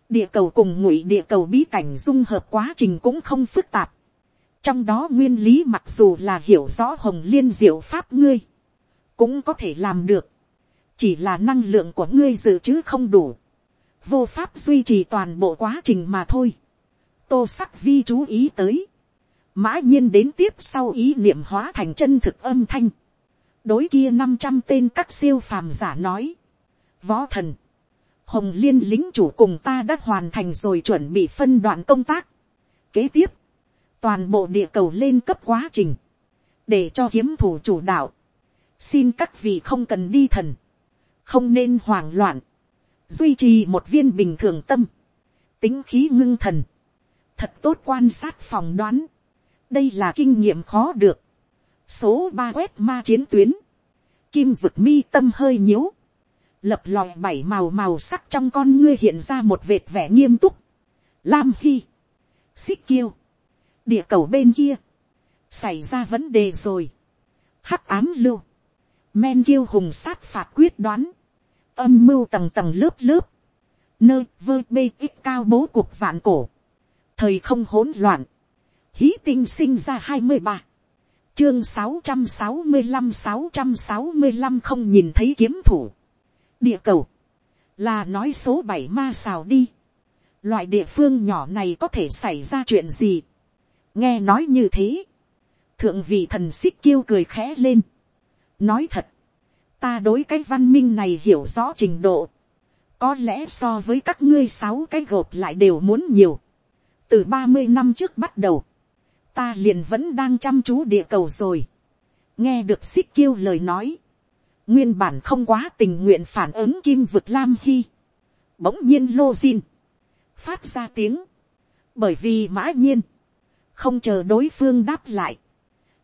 địa cầu cùng ngụy địa cầu bí cảnh dung hợp quá trình cũng không phức tạp trong đó nguyên lý mặc dù là hiểu rõ hồng liên diệu pháp ngươi, cũng có thể làm được, chỉ là năng lượng của ngươi dự trữ không đủ, vô pháp duy trì toàn bộ quá trình mà thôi. tô sắc vi chú ý tới, mã nhiên đến tiếp sau ý niệm hóa thành chân thực âm thanh, đối kia năm trăm tên các siêu phàm giả nói, võ thần, hồng liên lính chủ cùng ta đã hoàn thành rồi chuẩn bị phân đoạn công tác. kế tiếp, toàn bộ địa cầu lên cấp quá trình, để cho kiếm thủ chủ đạo, xin các vị không cần đi thần, không nên hoảng loạn, duy trì một viên bình thường tâm, tính khí ngưng thần, thật tốt quan sát phòng đoán, đây là kinh nghiệm khó được, số ba quét ma chiến tuyến, kim vực mi tâm hơi nhíu, lập lòi bảy màu màu sắc trong con ngươi hiện ra một vệt vẻ nghiêm túc, lam hy, xích kiêu, địa cầu bên kia, xảy ra vấn đề rồi. hắc ám lưu, men kiêu hùng sát phạt quyết đoán, âm mưu tầng tầng lớp lớp, nơi vơ bê ít cao bố cuộc vạn cổ, thời không hỗn loạn, hí tinh sinh ra hai mươi ba, chương sáu trăm sáu mươi năm sáu trăm sáu mươi năm không nhìn thấy kiếm thủ, địa cầu, là nói số bảy ma xào đi, loại địa phương nhỏ này có thể xảy ra chuyện gì, nghe nói như thế, thượng vị thần xích kêu cười khẽ lên, nói thật, ta đối cái văn minh này hiểu rõ trình độ, có lẽ so với các ngươi sáu cái gộp lại đều muốn nhiều, từ ba mươi năm trước bắt đầu, ta liền vẫn đang chăm chú địa cầu rồi, nghe được xích kêu lời nói, nguyên bản không quá tình nguyện phản ứng kim vực lam hy, bỗng nhiên lô xin, phát ra tiếng, bởi vì mã nhiên, không chờ đối phương đáp lại,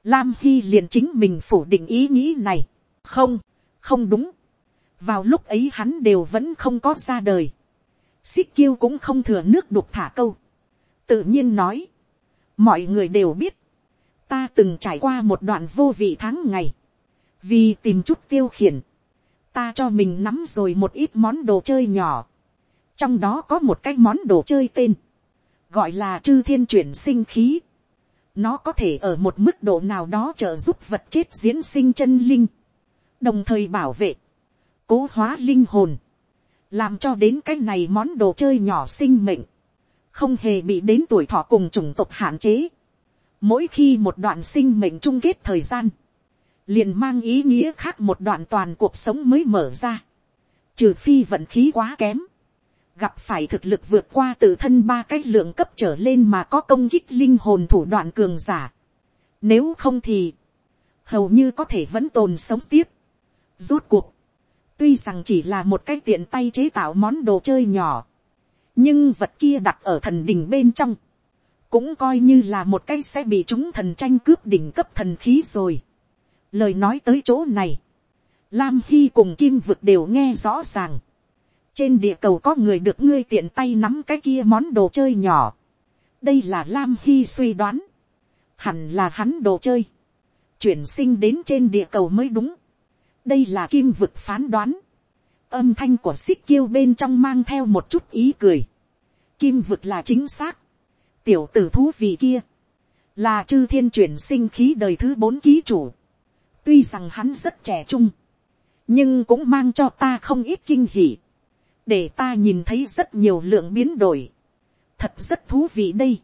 lam hy liền chính mình phủ định ý nghĩ này, không, không đúng, vào lúc ấy hắn đều vẫn không có ra đời, xích kiêu cũng không thừa nước đục thả câu, tự nhiên nói, mọi người đều biết, ta từng trải qua một đoạn vô vị tháng ngày, vì tìm chút tiêu khiển, ta cho mình nắm rồi một ít món đồ chơi nhỏ, trong đó có một cái món đồ chơi tên, gọi là chư thiên chuyển sinh khí. Nó có thể ở một mức độ nào đó trợ giúp vật chết diễn sinh chân linh, đồng thời bảo vệ, cố hóa linh hồn, làm cho đến cái này món đồ chơi nhỏ sinh mệnh, không hề bị đến tuổi thọ cùng chủng tộc hạn chế. Mỗi khi một đoạn sinh mệnh chung kết thời gian, liền mang ý nghĩa khác một đoạn toàn cuộc sống mới mở ra. Trừ phi vận khí quá kém, gặp phải thực lực vượt qua tự thân ba cái lượng cấp trở lên mà có công kích linh hồn thủ đoạn cường giả. Nếu không thì, hầu như có thể vẫn tồn sống tiếp. Rốt cuộc, tuy rằng chỉ là một cái tiện tay chế tạo món đồ chơi nhỏ, nhưng vật kia đặt ở thần đỉnh bên trong, cũng coi như là một cái sẽ bị chúng thần tranh cướp đỉnh cấp thần khí rồi. Lời nói tới chỗ này, Lam Hy cùng Kim Vực đều nghe rõ ràng trên địa cầu có người được ngươi tiện tay nắm cái kia món đồ chơi nhỏ. đây là lam hy suy đoán. hẳn là hắn đồ chơi. chuyển sinh đến trên địa cầu mới đúng đây là kim vực phán đoán. âm thanh của xích kiêu bên trong mang theo một chút ý cười. kim vực là chính xác. tiểu tử thú vị kia, là chư thiên chuyển sinh khí đời thứ bốn ký chủ. tuy rằng hắn rất trẻ trung, nhưng cũng mang cho ta không ít kinh hỉ, để ta nhìn thấy rất nhiều lượng biến đổi, thật rất thú vị đây,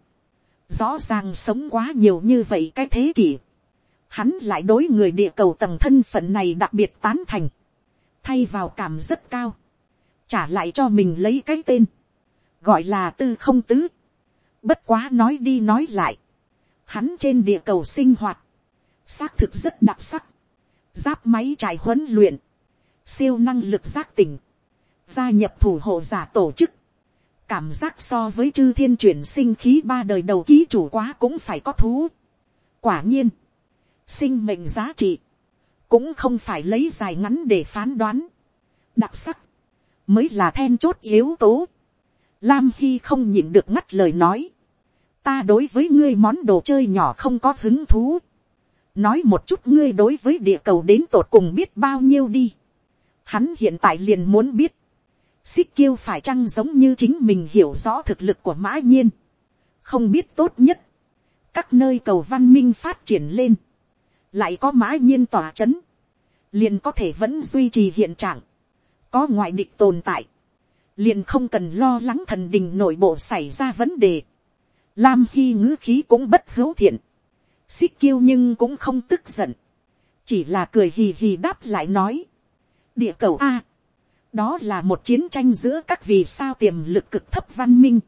rõ ràng sống quá nhiều như vậy cái thế kỷ, hắn lại đối người địa cầu tầng thân phận này đặc biệt tán thành, thay vào cảm rất cao, trả lại cho mình lấy cái tên, gọi là tư không tứ, bất quá nói đi nói lại, hắn trên địa cầu sinh hoạt, xác thực rất đặc sắc, giáp máy trải huấn luyện, siêu năng lực giác tỉnh, gia nhập thủ hộ giả tổ chức, cảm giác so với chư thiên chuyển sinh khí ba đời đầu ký chủ quá cũng phải có thú. quả nhiên, sinh mệnh giá trị, cũng không phải lấy dài ngắn để phán đoán. đặc sắc, mới là then chốt yếu tố. Lam khi không nhịn được ngắt lời nói. Ta đối với ngươi món đồ chơi nhỏ không có hứng thú. Nói một chút ngươi đối với địa cầu đến tột cùng biết bao nhiêu đi. Hắn hiện tại liền muốn biết. Xích kiêu phải chăng giống như chính mình hiểu rõ thực lực của mã nhiên. Không biết tốt nhất. Các nơi cầu văn minh phát triển lên. Lại có mã nhiên tỏa chấn. Liền có thể vẫn duy trì hiện trạng. Có ngoại địch tồn tại. Liền không cần lo lắng thần đình nội bộ xảy ra vấn đề. Lam khi ngữ khí cũng bất hữu thiện. Xích kiêu nhưng cũng không tức giận. Chỉ là cười hì hì đáp lại nói địa cầu a. đó là một chiến tranh giữa các vì sao tiềm lực cực thấp văn minh.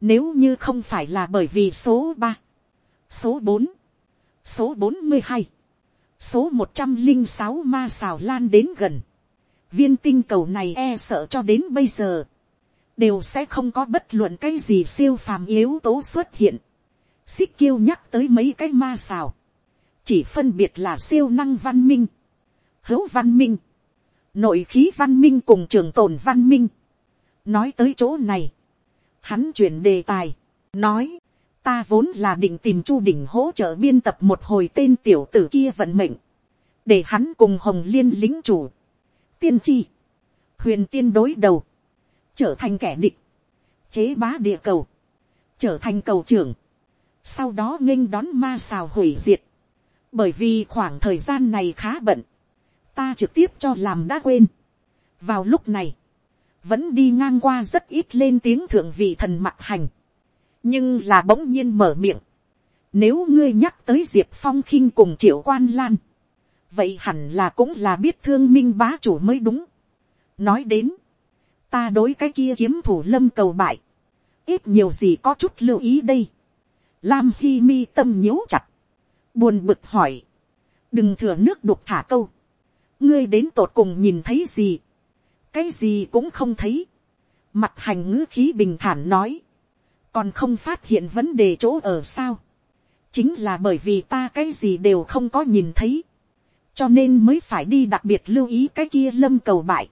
nếu như không phải là bởi vì số ba, số bốn, số bốn mươi hai, số một trăm linh sáu ma xào lan đến gần. viên tinh cầu này e sợ cho đến bây giờ, đều sẽ không có bất luận cái gì siêu phàm yếu tố xuất hiện. xích kiêu nhắc tới mấy cái ma xào, chỉ phân biệt là siêu năng văn minh, hữu văn minh, nội khí văn minh cùng trường tồn văn minh. nói tới chỗ này, hắn chuyển đề tài, nói, ta vốn là định tìm chu đỉnh hỗ trợ biên tập một hồi tên tiểu tử kia vận mệnh, để hắn cùng hồng liên lính chủ, tiên tri, huyền tiên đối đầu, trở thành kẻ địch, chế bá địa cầu, trở thành cầu trưởng, sau đó nghênh đón ma xào hủy diệt, bởi vì khoảng thời gian này khá bận, ta trực tiếp cho làm đã quên. vào lúc này, vẫn đi ngang qua rất ít lên tiếng thượng vị thần mặt hành, nhưng là bỗng nhiên mở miệng. nếu ngươi nhắc tới diệp phong khinh cùng triệu quan lan, vậy hẳn là cũng là biết thương minh bá chủ mới đúng. nói đến, ta đối cái kia kiếm thủ lâm cầu bại, ít nhiều gì có chút lưu ý đây. Lam Hi mi tâm nhíu chặt, buồn bực hỏi, đừng thừa nước đục thả câu, ngươi đến tột cùng nhìn thấy gì, cái gì cũng không thấy, mặt hành ngữ khí bình thản nói, còn không phát hiện vấn đề chỗ ở sao, chính là bởi vì ta cái gì đều không có nhìn thấy, cho nên mới phải đi đặc biệt lưu ý cái kia lâm cầu bại.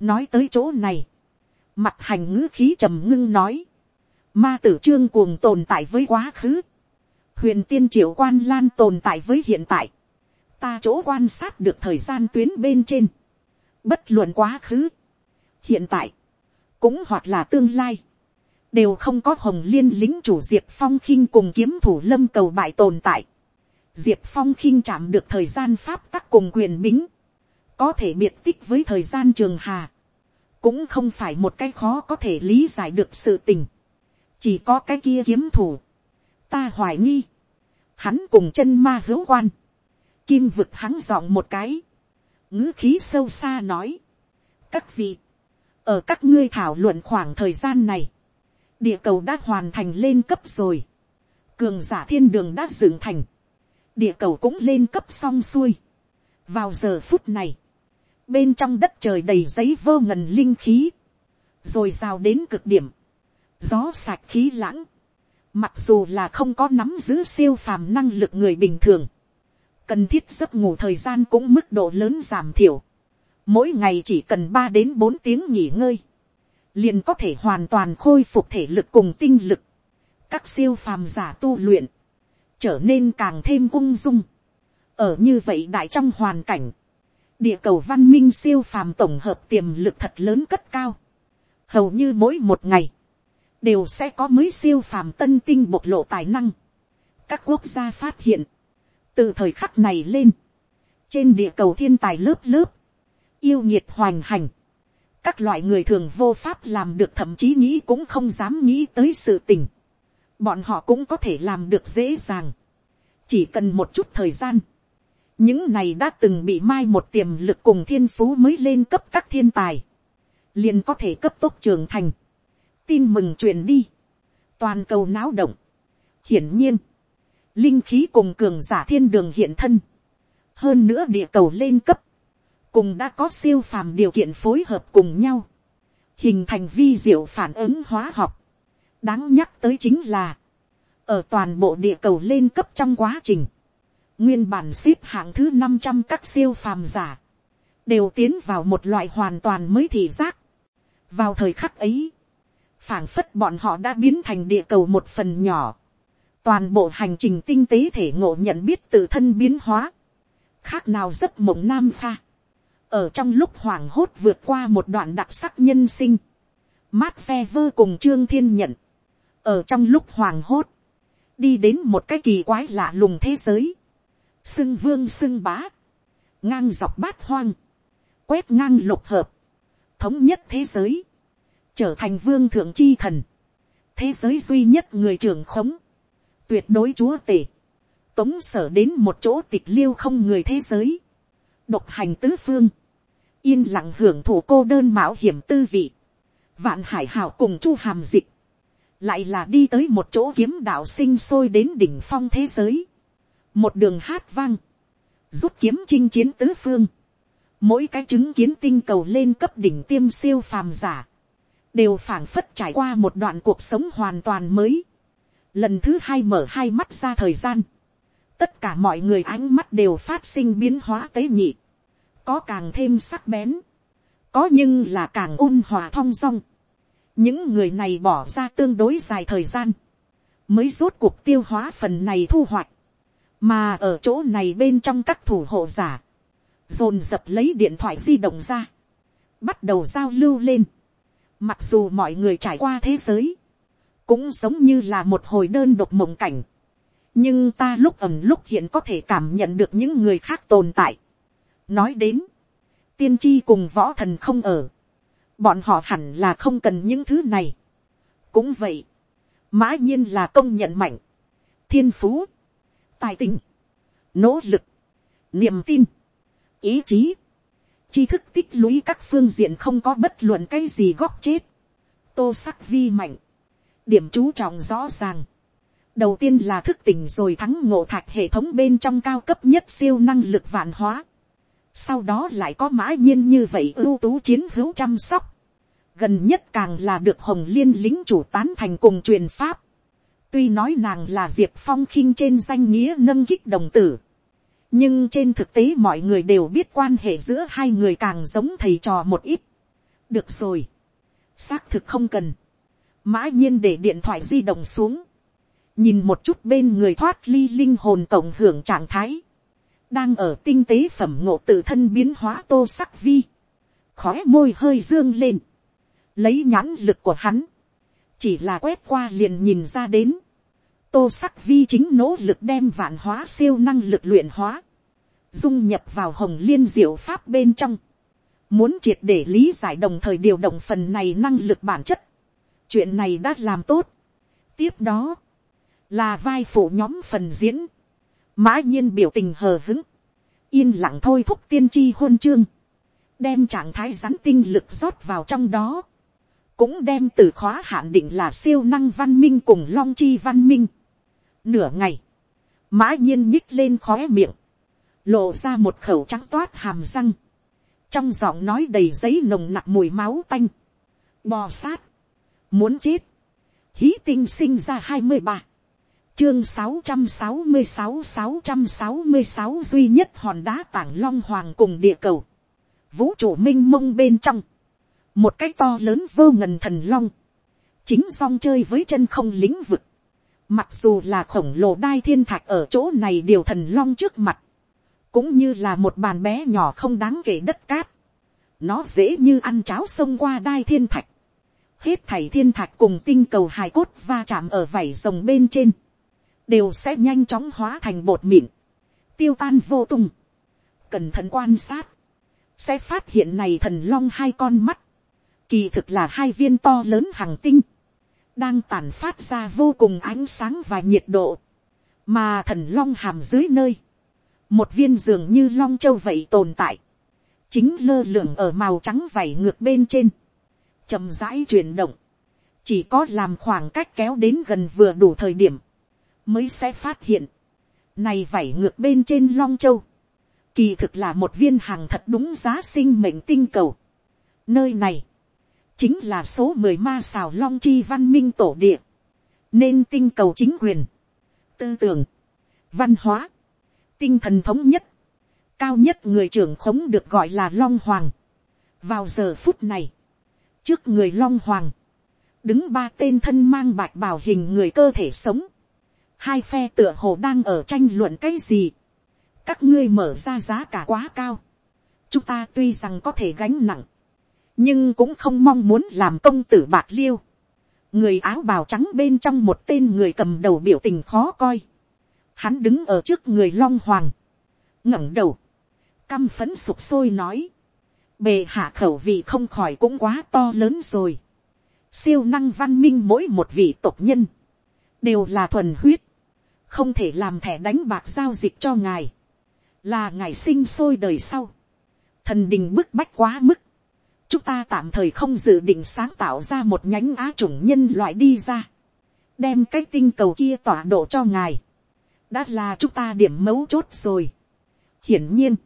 nói tới chỗ này, mặt hành ngữ khí trầm ngưng nói, ma tử trương cuồng tồn tại với quá khứ, huyền tiên triệu quan lan tồn tại với hiện tại, ta chỗ quan sát được thời gian tuyến bên trên, bất luận quá khứ, hiện tại, cũng hoặc là tương lai, đều không có hồng liên lính chủ diệp phong khinh cùng kiếm thủ lâm cầu bại tồn tại. diệp phong khinh chạm được thời gian pháp tắc cùng quyền bính, có thể biệt tích với thời gian trường hà, cũng không phải một cái khó có thể lý giải được sự tình, chỉ có cái kia kiếm thủ, ta hoài nghi, hắn cùng chân ma hữu quan, Kim vực hắn dọn một cái. ngữ khí sâu xa nói. Các vị. Ở các ngươi thảo luận khoảng thời gian này. Địa cầu đã hoàn thành lên cấp rồi. Cường giả thiên đường đã dựng thành. Địa cầu cũng lên cấp xong xuôi. Vào giờ phút này. Bên trong đất trời đầy giấy vô ngần linh khí. Rồi rào đến cực điểm. Gió sạch khí lãng. Mặc dù là không có nắm giữ siêu phàm năng lực người bình thường cần thiết giấc ngủ thời gian cũng mức độ lớn giảm thiểu. Mỗi ngày chỉ cần ba đến bốn tiếng nghỉ ngơi, liền có thể hoàn toàn khôi phục thể lực cùng tinh lực. Các siêu phàm giả tu luyện, trở nên càng thêm ung dung. Ở như vậy đại trong hoàn cảnh, địa cầu văn minh siêu phàm tổng hợp tiềm lực thật lớn cất cao, hầu như mỗi một ngày, đều sẽ có mới siêu phàm tân tinh bộc lộ tài năng. các quốc gia phát hiện, từ thời khắc này lên, trên địa cầu thiên tài lớp lớp, yêu nhiệt hoành hành, các loại người thường vô pháp làm được thậm chí nghĩ cũng không dám nghĩ tới sự tình, bọn họ cũng có thể làm được dễ dàng, chỉ cần một chút thời gian, những này đã từng bị mai một tiềm lực cùng thiên phú mới lên cấp các thiên tài, liền có thể cấp tốc trưởng thành, tin mừng truyền đi, toàn cầu náo động, hiển nhiên, linh khí cùng cường giả thiên đường hiện thân, hơn nữa địa cầu lên cấp, cùng đã có siêu phàm điều kiện phối hợp cùng nhau, hình thành vi diệu phản ứng hóa học. đáng nhắc tới chính là, ở toàn bộ địa cầu lên cấp trong quá trình, nguyên bản xếp hạng thứ năm trăm các siêu phàm giả, đều tiến vào một loại hoàn toàn mới thị giác. vào thời khắc ấy, phảng phất bọn họ đã biến thành địa cầu một phần nhỏ, toàn bộ hành trình tinh tế thể ngộ nhận biết tự thân biến hóa, khác nào giấc mộng nam pha, ở trong lúc hoảng hốt vượt qua một đoạn đặc sắc nhân sinh, mát xe vơ cùng trương thiên nhận, ở trong lúc hoàng hốt, đi đến một cái kỳ quái lạ lùng thế giới, xưng vương xưng bá, ngang dọc bát hoang, quét ngang lục hợp, thống nhất thế giới, trở thành vương thượng chi thần, thế giới duy nhất người trưởng khống, tuyệt đối chúa tể, tống sở đến một chỗ tịch liêu không người thế giới, độc hành tứ phương, yên lặng hưởng thụ cô đơn mạo hiểm tư vị, vạn hải hào cùng chu hàm dịch, lại là đi tới một chỗ kiếm đạo sinh sôi đến đỉnh phong thế giới, một đường hát vang, rút kiếm chinh chiến tứ phương, mỗi cái chứng kiến tinh cầu lên cấp đỉnh tiêm siêu phàm giả, đều phảng phất trải qua một đoạn cuộc sống hoàn toàn mới. Lần thứ hai mở hai mắt ra thời gian, tất cả mọi người ánh mắt đều phát sinh biến hóa tế nhị, có càng thêm sắc bén, có nhưng là càng ôn hòa thong dong. những người này bỏ ra tương đối dài thời gian, mới rốt cuộc tiêu hóa phần này thu hoạch, mà ở chỗ này bên trong các thủ hộ giả, dồn dập lấy điện thoại di động ra, bắt đầu giao lưu lên. Mặc dù mọi người trải qua thế giới, cũng giống như là một hồi đơn độc mộng cảnh, nhưng ta lúc ẩm lúc hiện có thể cảm nhận được những người khác tồn tại nói đến, tiên tri cùng võ thần không ở, bọn họ hẳn là không cần những thứ này. cũng vậy, mã nhiên là công nhận mạnh, thiên phú, tài tình, nỗ lực, niềm tin, ý chí, tri thức tích lũy các phương diện không có bất luận cái gì góc chết, tô sắc vi mạnh, điểm chú trọng rõ ràng, đầu tiên là thức tỉnh rồi thắng ngộ thạch hệ thống bên trong cao cấp nhất siêu năng lực vạn hóa, sau đó lại có mã nhiên như vậy ưu tú chiến hữu chăm sóc, gần nhất càng là được hồng liên lính chủ tán thành cùng truyền pháp, tuy nói nàng là diệp phong khinh trên danh nghĩa nâng kích đồng tử, nhưng trên thực tế mọi người đều biết quan hệ giữa hai người càng giống thầy trò một ít. được rồi, xác thực không cần, mã nhiên để điện thoại di động xuống, nhìn một chút bên người thoát ly linh hồn tổng hưởng trạng thái, đang ở tinh tế phẩm ngộ tự thân biến hóa tô sắc vi, khói môi hơi dương lên, lấy nhãn lực của hắn, chỉ là quét qua liền nhìn ra đến, tô sắc vi chính nỗ lực đem vạn hóa siêu năng lực luyện hóa, dung nhập vào hồng liên diệu pháp bên trong, muốn triệt để lý giải đồng thời điều động phần này năng lực bản chất, chuyện này đã làm tốt. tiếp đó, là vai phụ nhóm phần diễn, mã nhiên biểu tình hờ hứng, yên lặng thôi thúc tiên tri hôn chương, đem trạng thái rắn tinh lực rót vào trong đó, cũng đem từ khóa hạn định là siêu năng văn minh cùng long chi văn minh. Nửa ngày, mã nhiên nhích lên khóe miệng, lộ ra một khẩu trắng toát hàm răng, trong giọng nói đầy giấy nồng nặc mùi máu tanh, bò sát, muốn chết, hí tinh sinh ra hai mươi ba, chương sáu trăm sáu mươi sáu sáu trăm sáu mươi sáu duy nhất hòn đá tảng long hoàng cùng địa cầu, vũ trụ minh mông bên trong, một cái to lớn vô ngần thần long, chính song chơi với chân không lĩnh vực, mặc dù là khổng lồ đai thiên thạch ở chỗ này điều thần long trước mặt, cũng như là một bàn bé nhỏ không đáng kể đất cát, nó dễ như ăn cháo xông qua đai thiên thạch, hết thảy thiên thạch cùng tinh cầu hài cốt va chạm ở vảy rồng bên trên, đều sẽ nhanh chóng hóa thành bột mịn, tiêu tan vô tung, cẩn thận quan sát, sẽ phát hiện này thần long hai con mắt, kỳ thực là hai viên to lớn hàng tinh, đang tàn phát ra vô cùng ánh sáng và nhiệt độ, mà thần long hàm dưới nơi, một viên dường như long châu vậy tồn tại, chính lơ lửng ở màu trắng vảy ngược bên trên, chậm rãi chuyển động, chỉ có làm khoảng cách kéo đến gần vừa đủ thời điểm, mới sẽ phát hiện, này vảy ngược bên trên long châu, kỳ thực là một viên hàng thật đúng giá sinh mệnh tinh cầu. Nơi này, chính là số mười ma xào long chi văn minh tổ địa, nên tinh cầu chính quyền, tư tưởng, văn hóa, tinh thần thống nhất, cao nhất người trưởng khống được gọi là long hoàng. vào giờ phút này, trước người long hoàng, đứng ba tên thân mang bạch bào hình người cơ thể sống, hai phe tựa hồ đang ở tranh luận cái gì, các ngươi mở ra giá cả quá cao, chúng ta tuy rằng có thể gánh nặng, nhưng cũng không mong muốn làm công tử bạc liêu. người áo bào trắng bên trong một tên người cầm đầu biểu tình khó coi. hắn đứng ở trước người long hoàng, ngẩng đầu, căm phấn sụp sôi nói, bề hạ khẩu vị không khỏi cũng quá to lớn rồi. siêu năng văn minh mỗi một vị tộc nhân, đều là thuần huyết, không thể làm thẻ đánh bạc giao dịch cho ngài, là ngài sinh sôi đời sau, thần đình bức bách quá mức, chúng ta tạm thời không dự định sáng tạo ra một nhánh á chủng nhân loại đi ra, đem cái tinh cầu kia tỏa độ cho ngài, đã là chúng ta điểm mấu chốt rồi. hiển nhiên,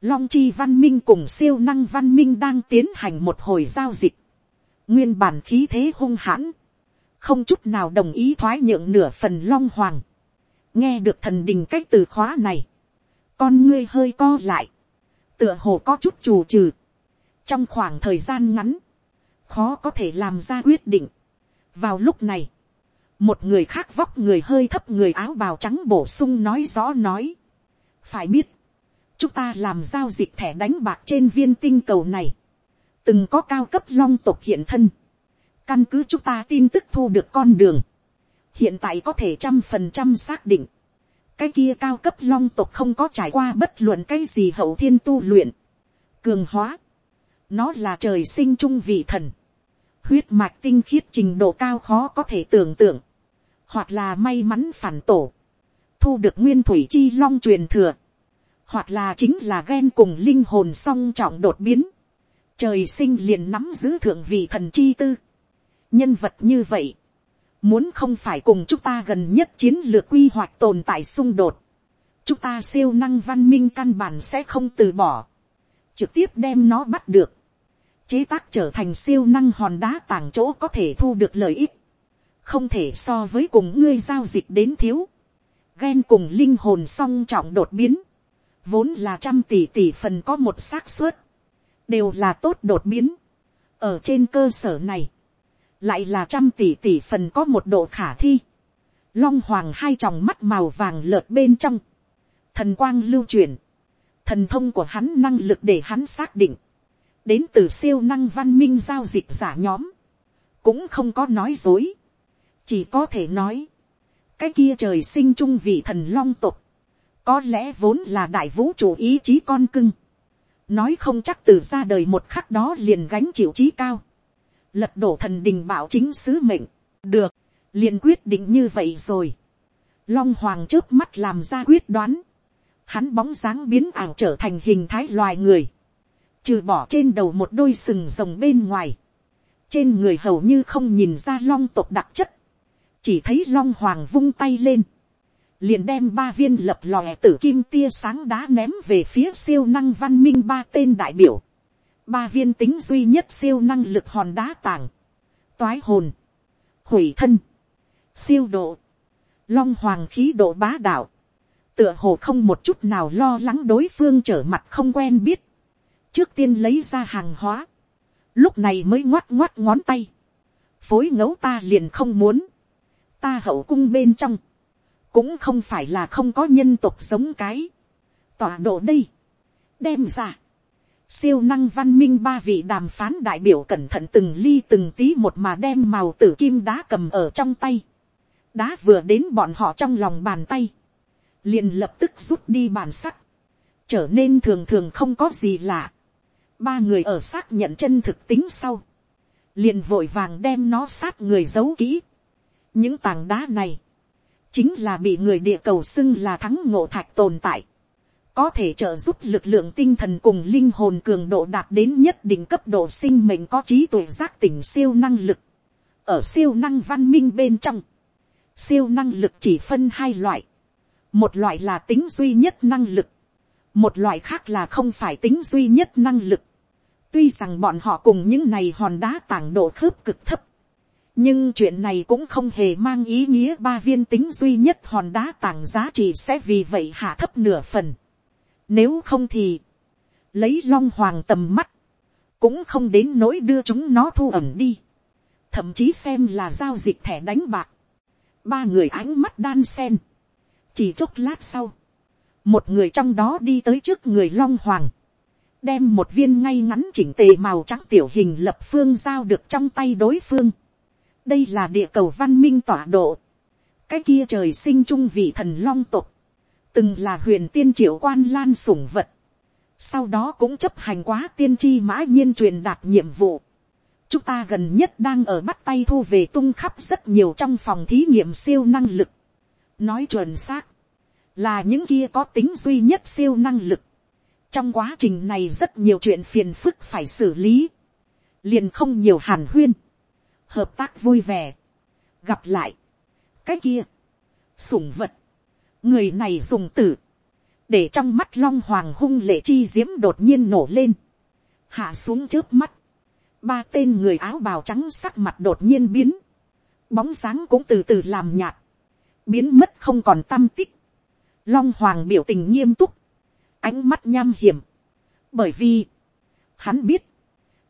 long chi văn minh cùng siêu năng văn minh đang tiến hành một hồi giao dịch, nguyên bản khí thế hung hãn, không chút nào đồng ý thoái nhượng nửa phần long hoàng, nghe được thần đình cách từ khóa này, con ngươi hơi co lại, tựa hồ có chút trù trừ, trong khoảng thời gian ngắn, khó có thể làm ra quyết định. vào lúc này, một người khác vóc người hơi thấp người áo bào trắng bổ sung nói rõ nói, phải biết, chúng ta làm giao dịch thẻ đánh bạc trên viên tinh cầu này, từng có cao cấp long tộc hiện thân, căn cứ chúng ta tin tức thu được con đường, hiện tại có thể trăm phần trăm xác định, cái kia cao cấp long tộc không có trải qua bất luận cái gì hậu thiên tu luyện, cường hóa, nó là trời sinh trung vị thần, huyết mạch tinh khiết trình độ cao khó có thể tưởng tượng, hoặc là may mắn phản tổ, thu được nguyên thủy chi long truyền thừa, hoặc là chính là ghen cùng linh hồn song trọng đột biến, trời sinh liền nắm giữ thượng vị thần chi tư. nhân vật như vậy, muốn không phải cùng chúng ta gần nhất chiến lược quy hoạch tồn tại xung đột, chúng ta siêu năng văn minh căn bản sẽ không từ bỏ, trực tiếp đem nó bắt được, chế tác trở thành siêu năng hòn đá tàng chỗ có thể thu được lợi ích, không thể so với cùng ngươi giao dịch đến thiếu, ghen cùng linh hồn song trọng đột biến, vốn là trăm tỷ tỷ phần có một xác suất, đều là tốt đột biến. ở trên cơ sở này, lại là trăm tỷ tỷ phần có một độ khả thi. long hoàng hai tròng mắt màu vàng lợt bên trong, thần quang lưu truyền, thần thông của hắn năng lực để hắn xác định, đến từ siêu năng văn minh giao dịch giả nhóm, cũng không có nói dối, chỉ có thể nói, cái kia trời sinh trung vị thần long tục, có lẽ vốn là đại vũ trụ ý chí con cưng, nói không chắc từ ra đời một khắc đó liền gánh chịu trí cao, lật đổ thần đình bảo chính sứ mệnh, được, liền quyết định như vậy rồi. Long hoàng trước mắt làm ra quyết đoán, hắn bóng dáng biến ảo trở thành hình thái loài người, trừ bỏ trên đầu một đôi sừng rồng bên ngoài, trên người hầu như không nhìn ra long tộc đặc chất, chỉ thấy long hoàng vung tay lên, liền đem ba viên lập lòe tử kim tia sáng đá ném về phía siêu năng văn minh ba tên đại biểu, ba viên tính duy nhất siêu năng lực hòn đá tảng, toái hồn, hủy thân, siêu độ, long hoàng khí độ bá đạo, tựa hồ không một chút nào lo lắng đối phương trở mặt không quen biết, trước tiên lấy ra hàng hóa, lúc này mới ngoắt ngoắt ngón tay, phối ngấu ta liền không muốn, ta hậu cung bên trong, cũng không phải là không có nhân tục giống cái, tọa độ đây, đem ra, siêu năng văn minh ba vị đàm phán đại biểu cẩn thận từng ly từng tí một mà đem màu tử kim đá cầm ở trong tay, đá vừa đến bọn họ trong lòng bàn tay, liền lập tức rút đi bàn sắc, trở nên thường thường không có gì lạ. ba người ở xác nhận chân thực tính sau, liền vội vàng đem nó sát người giấu kỹ. những tảng đá này, chính là bị người địa cầu xưng là thắng ngộ thạch tồn tại, có thể trợ giúp lực lượng tinh thần cùng linh hồn cường độ đạt đến nhất định cấp độ sinh mệnh có trí tuệ giác tỉnh siêu năng lực. ở siêu năng văn minh bên trong, siêu năng lực chỉ phân hai loại, một loại là tính duy nhất năng lực, một loại khác là không phải tính duy nhất năng lực. tuy rằng bọn họ cùng những này hòn đá tảng độ khớp cực thấp, nhưng chuyện này cũng không hề mang ý nghĩa ba viên tính duy nhất hòn đá tảng giá trị sẽ vì vậy hạ thấp nửa phần nếu không thì, lấy long hoàng tầm mắt, cũng không đến nỗi đưa chúng nó thu ẩn đi, thậm chí xem là giao dịch thẻ đánh bạc. ba người ánh mắt đan sen, chỉ chốc lát sau, một người trong đó đi tới trước người long hoàng, đem một viên ngay ngắn chỉnh tề màu trắng tiểu hình lập phương giao được trong tay đối phương. đây là địa cầu văn minh tọa độ, cái kia trời sinh trung vị thần long tục, từng là huyền tiên triệu quan lan sủng vật, sau đó cũng chấp hành quá tiên tri mã nhiên truyền đạt nhiệm vụ. chúng ta gần nhất đang ở bắt tay thu về tung khắp rất nhiều trong phòng thí nghiệm siêu năng lực. nói chuẩn xác, là những kia có tính duy nhất siêu năng lực. trong quá trình này rất nhiều chuyện phiền phức phải xử lý, liền không nhiều hàn huyên, hợp tác vui vẻ, gặp lại, cái kia, sủng vật, người này dùng tử, để trong mắt long hoàng hung lệ chi diễm đột nhiên nổ lên, hạ xuống trước mắt, ba tên người áo bào trắng sắc mặt đột nhiên biến, bóng sáng cũng từ từ làm nhạt, biến mất không còn tâm tích, Long Hoàng biểu tình nghiêm túc. Ánh mắt nham hiểm. Bởi vì. Hắn biết.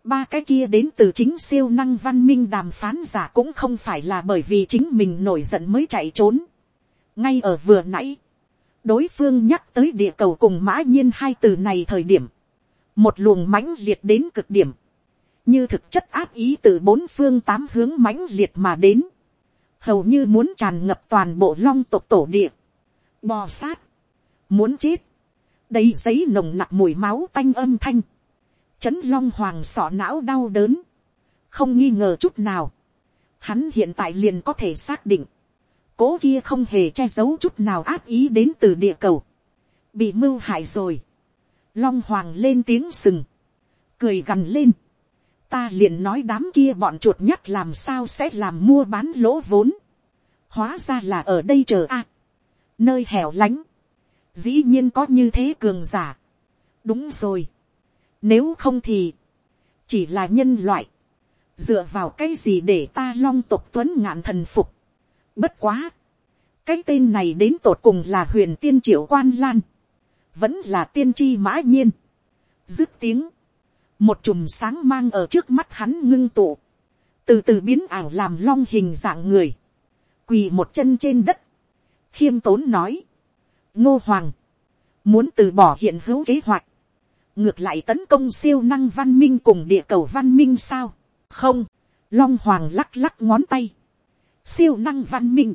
Ba cái kia đến từ chính siêu năng văn minh đàm phán giả cũng không phải là bởi vì chính mình nổi giận mới chạy trốn. Ngay ở vừa nãy. Đối phương nhắc tới địa cầu cùng mã nhiên hai từ này thời điểm. Một luồng mãnh liệt đến cực điểm. Như thực chất áp ý từ bốn phương tám hướng mãnh liệt mà đến. Hầu như muốn tràn ngập toàn bộ long tộc tổ địa bò sát, muốn chết, đầy giấy nồng nặc mùi máu tanh âm thanh, chấn long hoàng sọ não đau đớn, không nghi ngờ chút nào, hắn hiện tại liền có thể xác định, cố kia không hề che giấu chút nào ác ý đến từ địa cầu, bị mưu hại rồi, long hoàng lên tiếng sừng, cười gằn lên, ta liền nói đám kia bọn chuột nhắt làm sao sẽ làm mua bán lỗ vốn, hóa ra là ở đây chờ a, nơi hẻo lánh, dĩ nhiên có như thế cường giả. đúng rồi, nếu không thì, chỉ là nhân loại, dựa vào cái gì để ta long tộc tuấn ngạn thần phục bất quá, cái tên này đến tột cùng là huyền tiên triệu quan lan, vẫn là tiên tri mã nhiên. dứt tiếng, một chùm sáng mang ở trước mắt hắn ngưng tụ, từ từ biến ảo làm long hình dạng người, quỳ một chân trên đất, khiêm tốn nói, ngô hoàng, muốn từ bỏ hiện hữu kế hoạch, ngược lại tấn công siêu năng văn minh cùng địa cầu văn minh sao, không, long hoàng lắc lắc ngón tay, siêu năng văn minh,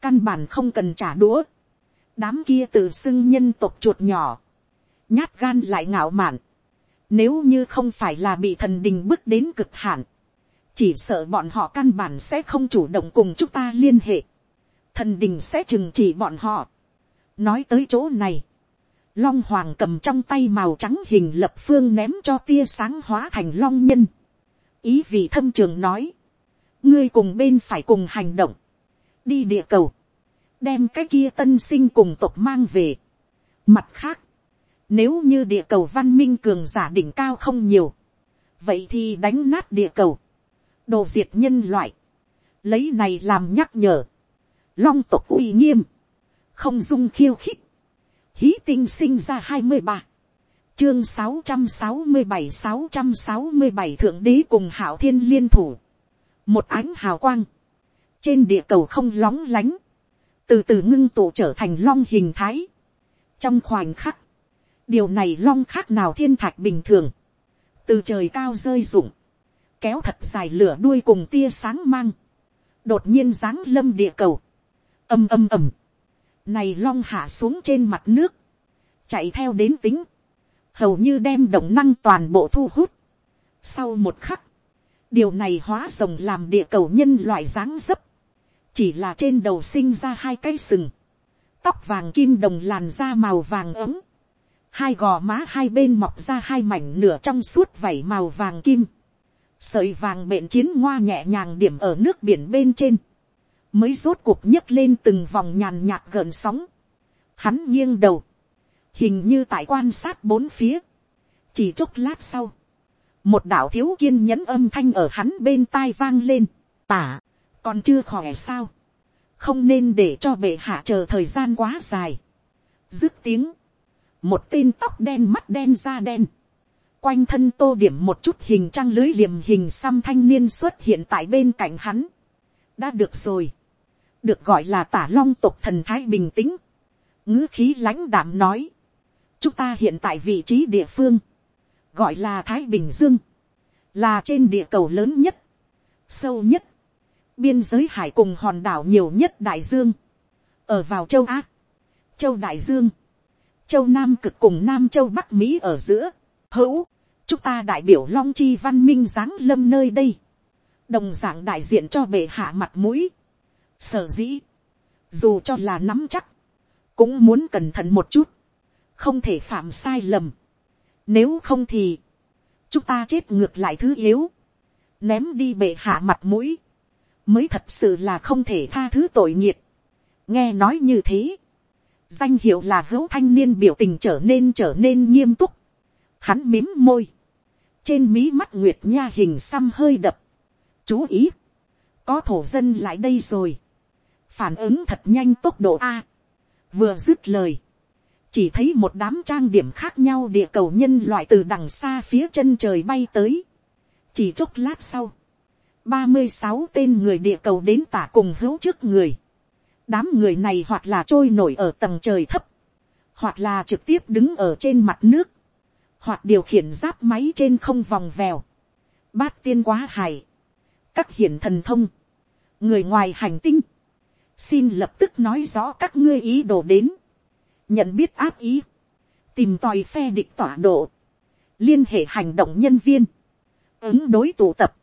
căn bản không cần trả đũa, đám kia tự xưng nhân tộc chuột nhỏ, nhát gan lại ngạo mạn, nếu như không phải là bị thần đình bước đến cực hạn, chỉ sợ bọn họ căn bản sẽ không chủ động cùng chúng ta liên hệ. Thần đình sẽ trừng trị bọn họ. nói tới chỗ này, long hoàng cầm trong tay màu trắng hình lập phương ném cho tia sáng hóa thành long nhân. ý vị thâm trường nói, ngươi cùng bên phải cùng hành động, đi địa cầu, đem cái kia tân sinh cùng tộc mang về. mặt khác, nếu như địa cầu văn minh cường giả đỉnh cao không nhiều, vậy thì đánh nát địa cầu, đồ diệt nhân loại, lấy này làm nhắc nhở, long tộc uy nghiêm, không dung khiêu khích, hí tinh sinh ra hai mươi ba, chương sáu trăm sáu mươi bảy sáu trăm sáu mươi bảy thượng đế cùng hảo thiên liên thủ, một ánh hào quang, trên địa cầu không lóng lánh, từ từ ngưng tụ trở thành long hình thái. trong khoảnh khắc, điều này long khác nào thiên thạch bình thường, từ trời cao rơi rụng, kéo thật dài lửa đuôi cùng tia sáng mang, đột nhiên giáng lâm địa cầu, ầm ầm ầm, này long hạ xuống trên mặt nước, chạy theo đến tính, hầu như đem động năng toàn bộ thu hút. Sau một khắc, điều này hóa rồng làm địa cầu nhân loại dáng dấp, chỉ là trên đầu sinh ra hai cái sừng, tóc vàng kim đồng làn da màu vàng ấm, hai gò má hai bên mọc ra hai mảnh nửa trong suốt vảy màu vàng kim, sợi vàng bện chiến ngoa nhẹ nhàng điểm ở nước biển bên trên, mới rốt cuộc nhấc lên từng vòng nhàn nhạt gợn sóng. Hắn nghiêng đầu, hình như tại quan sát bốn phía. chỉ chốc lát sau, một đạo thiếu kiên nhẫn âm thanh ở hắn bên tai vang lên, tả, còn chưa khỏe sao, không nên để cho bệ hạ chờ thời gian quá dài. dứt tiếng, một tên tóc đen mắt đen da đen, quanh thân tô điểm một chút hình trăng lưới liềm hình xăm thanh niên xuất hiện tại bên cạnh hắn. đã được rồi, được gọi là tả long tục thần thái bình tĩnh, ngữ khí lãnh đạm nói, chúng ta hiện tại vị trí địa phương, gọi là thái bình dương, là trên địa cầu lớn nhất, sâu nhất, biên giới hải cùng hòn đảo nhiều nhất đại dương, ở vào châu á, châu đại dương, châu nam cực cùng nam châu bắc mỹ ở giữa, hữu, chúng ta đại biểu long chi văn minh giáng lâm nơi đây, đồng d ạ n g đại diện cho bệ hạ mặt mũi, sở dĩ, dù cho là nắm chắc, cũng muốn cẩn thận một chút, không thể phạm sai lầm, nếu không thì, chúng ta chết ngược lại thứ yếu, ném đi bệ hạ mặt mũi, mới thật sự là không thể tha thứ tội nghiệt. nghe nói như thế, danh hiệu là hữu thanh niên biểu tình trở nên trở nên nghiêm túc, hắn mím môi, trên mí mắt nguyệt nha hình xăm hơi đập, chú ý, có thổ dân lại đây rồi, phản ứng thật nhanh tốc độ a, vừa dứt lời, chỉ thấy một đám trang điểm khác nhau địa cầu nhân loại từ đằng xa phía chân trời bay tới, chỉ chốc lát sau, ba mươi sáu tên người địa cầu đến tả cùng hữu trước người, đám người này hoặc là trôi nổi ở tầng trời thấp, hoặc là trực tiếp đứng ở trên mặt nước, hoặc điều khiển giáp máy trên không vòng vèo, bát tiên quá hài, các hiển thần thông, người ngoài hành tinh, xin lập tức nói rõ các ngươi ý đồ đến, nhận biết áp ý, tìm tòi phe địch tỏa độ, liên hệ hành động nhân viên, ứng đối tụ tập,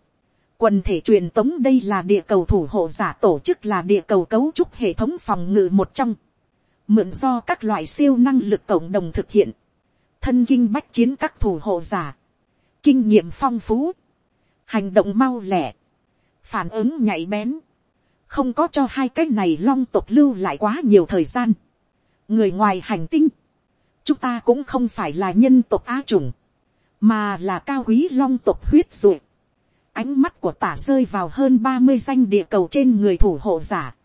quần thể truyền tống đây là địa cầu thủ hộ giả tổ chức là địa cầu cấu trúc hệ thống phòng ngự một trong, mượn do các loại siêu năng lực cộng đồng thực hiện, thân kinh bách chiến các thủ hộ giả, kinh nghiệm phong phú, hành động mau lẻ, phản ứng nhạy bén, không có cho hai cái này long tộc lưu lại quá nhiều thời gian người ngoài hành tinh, chúng ta cũng không phải là nhân tộc á trùng, mà là cao quý long tộc huyết ruột. ánh mắt của tả rơi vào hơn ba mươi danh địa cầu trên người thủ hộ giả,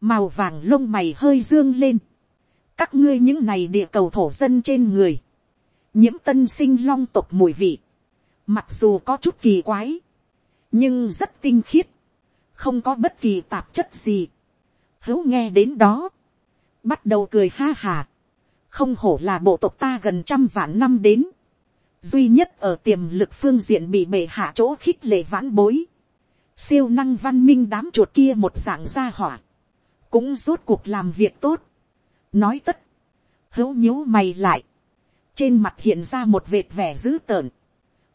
màu vàng lông mày hơi dương lên, các ngươi những này địa cầu thổ dân trên người, nhiễm tân sinh long tộc mùi vị, mặc dù có chút kỳ quái, nhưng rất tinh khiết, không có bất kỳ tạp chất gì. hữu nghe đến đó, bắt đầu cười ha hà, không hổ là bộ tộc ta gần trăm vạn năm đến, duy nhất ở tiềm lực phương diện bị bệ hạ chỗ khích lệ vãn bối, siêu năng văn minh đám chuột kia một dạng gia hỏa, cũng rốt cuộc làm việc tốt, nói tất, hữu nhíu mày lại, trên mặt hiện ra một vệt vẻ dữ tợn,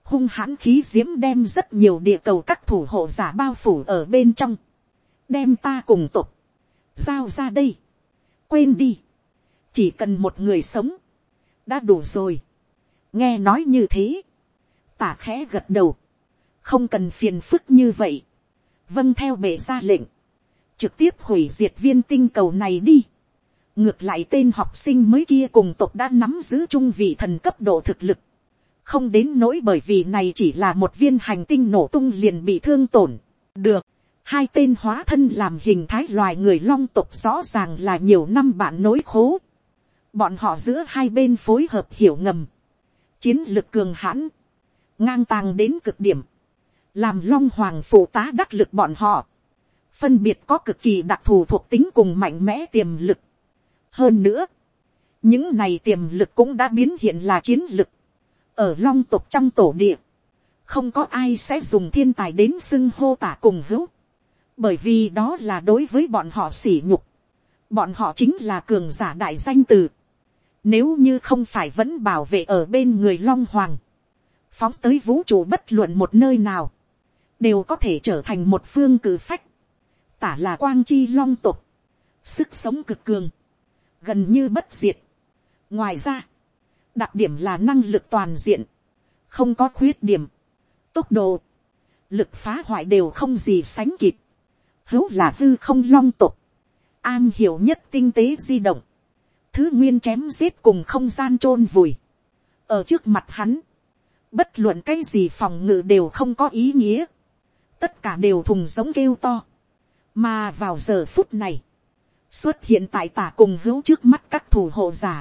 hung hãn khí diễm đem rất nhiều địa cầu các thủ hộ giả bao phủ ở bên trong, đem ta cùng tục, giao ra đây, quên đi, chỉ cần một người sống, đã đủ rồi, nghe nói như thế, tả khẽ gật đầu, không cần phiền phức như vậy, vâng theo bệ ra lệnh, trực tiếp hủy diệt viên tinh cầu này đi, ngược lại tên học sinh mới kia cùng tộc đã nắm giữ trung vị thần cấp độ thực lực, không đến nỗi bởi vì này chỉ là một viên hành tinh nổ tung liền bị thương tổn. được, hai tên hóa thân làm hình thái loài người long tộc rõ ràng là nhiều năm bạn nối khố. bọn họ giữa hai bên phối hợp hiểu ngầm, chiến lực cường hãn, ngang tàng đến cực điểm, làm long hoàng phụ tá đắc lực bọn họ, phân biệt có cực kỳ đặc thù thuộc tính cùng mạnh mẽ tiềm lực. Hơn nữa, những này tiềm lực cũng đã biến hiện là chiến lực. ở long tục trong tổ địa, không có ai sẽ dùng thiên tài đến xưng hô tả cùng hữu, bởi vì đó là đối với bọn họ sỉ nhục, bọn họ chính là cường giả đại danh từ, nếu như không phải vẫn bảo vệ ở bên người long hoàng, phóng tới vũ trụ bất luận một nơi nào, đều có thể trở thành một phương cử phách, tả là quang chi long tục, sức sống cực cường, gần như bất diệt. ngoài ra, đặc điểm là năng lực toàn diện, không có khuyết điểm, tốc độ, lực phá hoại đều không gì sánh kịp, hữu là hư không long tục, an hiểu nhất tinh tế di động, thứ nguyên chém giết cùng không gian t r ô n vùi, ở trước mặt hắn, bất luận cái gì phòng ngự đều không có ý nghĩa, tất cả đều thùng giống kêu to, mà vào giờ phút này, xuất hiện tại tả cùng hữu trước mắt các thủ hộ giả,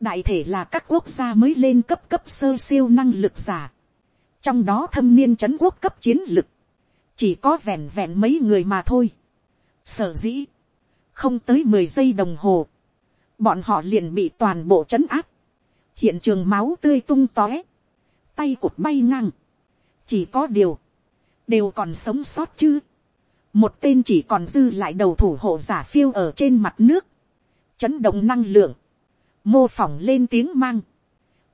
đại thể là các quốc gia mới lên cấp cấp sơ siêu năng lực giả, trong đó thâm niên c h ấ n quốc cấp chiến lực, chỉ có vẹn vẹn mấy người mà thôi. Sở dĩ, không tới mười giây đồng hồ, bọn họ liền bị toàn bộ c h ấ n áp, hiện trường máu tươi tung tóe, tay cụt bay ngang, chỉ có điều, đều còn sống sót chứ, một tên chỉ còn dư lại đầu thủ hộ giả phiêu ở trên mặt nước, chấn động năng lượng, mô phỏng lên tiếng mang,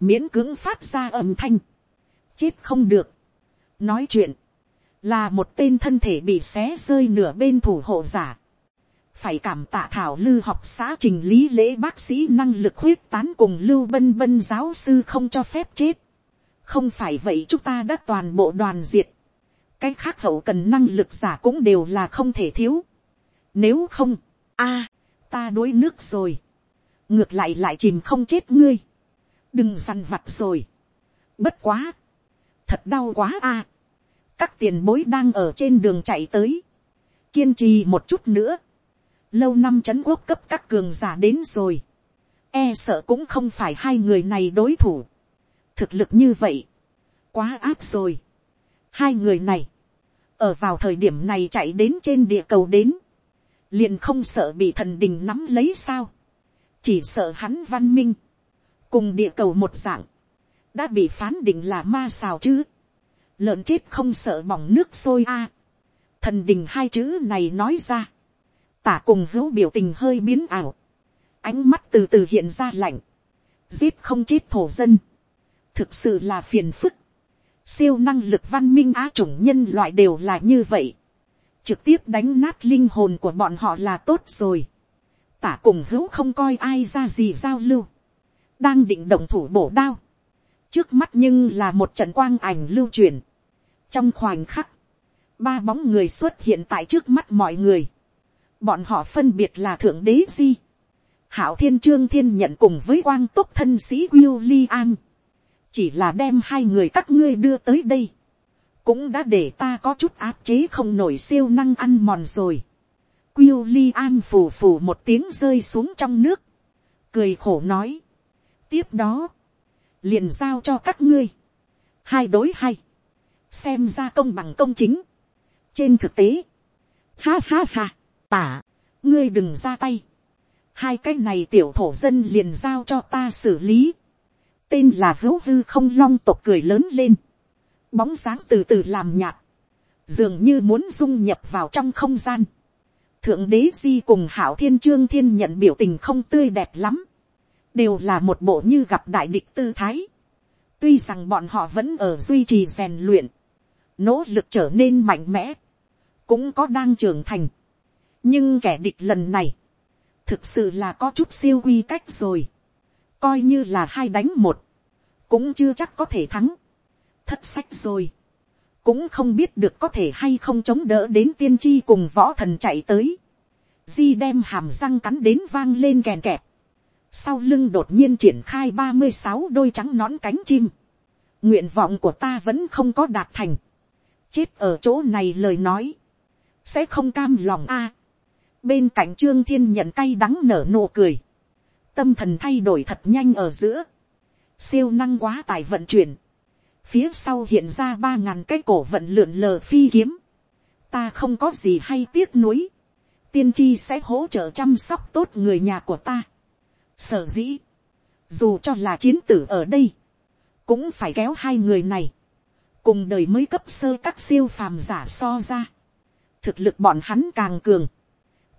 miễn cưỡng phát ra âm thanh, chết không được, nói chuyện, là một tên thân thể bị xé rơi nửa bên thủ hộ giả, phải cảm tạ thảo lư học xã trình lý lễ bác sĩ năng lực huyết tán cùng lưu bân bân giáo sư không cho phép chết. không phải vậy chúng ta đã toàn bộ đoàn diệt. cái khác hậu cần năng lực giả cũng đều là không thể thiếu. nếu không, a, ta đuối nước rồi. ngược lại lại chìm không chết ngươi. đừng săn vặt rồi. bất quá. thật đau quá a các tiền bối đang ở trên đường chạy tới. kiên trì một chút nữa. Lâu năm c h ấ n quốc cấp các cường giả đến rồi, e sợ cũng không phải hai người này đối thủ, thực lực như vậy, quá áp rồi. hai người này, ở vào thời điểm này chạy đến trên địa cầu đến, liền không sợ bị thần đình nắm lấy sao, chỉ sợ hắn văn minh, cùng địa cầu một dạng, đã bị phán định là ma xào chứ, lợn chết không sợ bỏng nước sôi a, thần đình hai chữ này nói ra, tả cùng hữu biểu tình hơi biến ảo, ánh mắt từ từ hiện ra lạnh, giết không chết thổ dân, thực sự là phiền phức, siêu năng lực văn minh á chủng nhân loại đều là như vậy, trực tiếp đánh nát linh hồn của bọn họ là tốt rồi, tả cùng hữu không coi ai ra gì giao lưu, đang định động thủ bổ đao, trước mắt nhưng là một trận quang ảnh lưu truyền, trong khoảnh khắc, ba bóng người xuất hiện tại trước mắt mọi người, bọn họ phân biệt là thượng đế di, hảo thiên trương thiên nhận cùng với quang túc thân sĩ Will li an, chỉ là đem hai người các ngươi đưa tới đây, cũng đã để ta có chút áp chế không nổi siêu năng ăn mòn rồi. Will li an phù phù một tiếng rơi xuống trong nước, cười khổ nói, tiếp đó, liền giao cho các ngươi, hai đối hay, xem ra công bằng công chính, trên thực tế, ha ha ha, tả, ngươi đừng ra tay, hai cái này tiểu thổ dân liền giao cho ta xử lý, tên là hữu hư không long tộc cười lớn lên, bóng sáng từ từ làm nhạt, dường như muốn dung nhập vào trong không gian, thượng đế di cùng hảo thiên trương thiên nhận biểu tình không tươi đẹp lắm, đều là một bộ như gặp đại địch tư thái, tuy rằng bọn họ vẫn ở duy trì rèn luyện, nỗ lực trở nên mạnh mẽ, cũng có đang trưởng thành, nhưng kẻ địch lần này, thực sự là có chút siêu quy cách rồi, coi như là hai đánh một, cũng chưa chắc có thể thắng, thất sách rồi, cũng không biết được có thể hay không chống đỡ đến tiên tri cùng võ thần chạy tới, di đem hàm răng cắn đến vang lên kèn kẹp, sau lưng đột nhiên triển khai ba mươi sáu đôi trắng nón cánh chim, nguyện vọng của ta vẫn không có đạt thành, chết ở chỗ này lời nói, sẽ không cam lòng a, bên cạnh trương thiên nhận cay đắng nở nụ cười, tâm thần thay đổi thật nhanh ở giữa, siêu năng quá tài vận chuyển, phía sau hiện ra ba ngàn cái cổ vận lượn lờ phi kiếm, ta không có gì hay tiếc nuối, tiên tri sẽ hỗ trợ chăm sóc tốt người nhà của ta, sở dĩ, dù cho là chiến tử ở đây, cũng phải kéo hai người này, cùng đời mới cấp sơ các siêu phàm giả so ra, thực lực bọn hắn càng cường,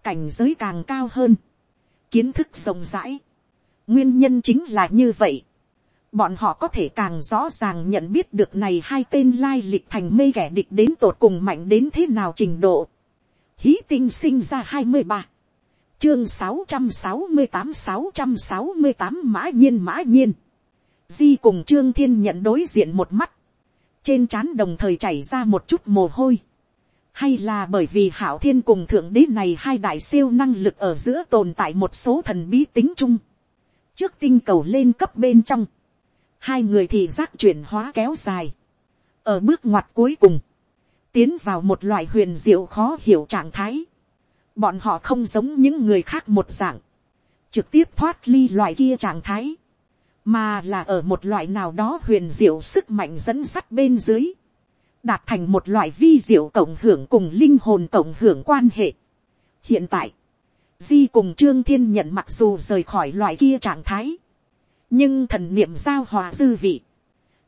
cảnh giới càng cao hơn, kiến thức rộng rãi, nguyên nhân chính là như vậy, bọn họ có thể càng rõ ràng nhận biết được này hai tên lai lịch thành mê kẻ địch đến tột cùng mạnh đến thế nào trình độ. Hí tinh sinh ra hai mươi ba chương sáu trăm sáu mươi tám sáu trăm sáu mươi tám mã nhiên mã nhiên. Di cùng trương thiên nhận đối diện một mắt. Trên trán đồng thời chảy ra một chút mồ hôi. Hay là bởi vì hảo thiên cùng thượng đế này hai đại siêu năng lực ở giữa tồn tại một số thần bí tính chung. Trước tinh cầu lên cấp bên trong hai người thì giác chuyển hóa kéo dài, ở bước ngoặt cuối cùng, tiến vào một loại huyền diệu khó hiểu trạng thái, bọn họ không giống những người khác một dạng, trực tiếp thoát ly loại kia trạng thái, mà là ở một loại nào đó huyền diệu sức mạnh dẫn sắt bên dưới, đạt thành một loại vi diệu cộng hưởng cùng linh hồn cộng hưởng quan hệ. hiện tại, di cùng trương thiên nhận mặc dù rời khỏi loại kia trạng thái, nhưng thần niệm giao hòa dư vị,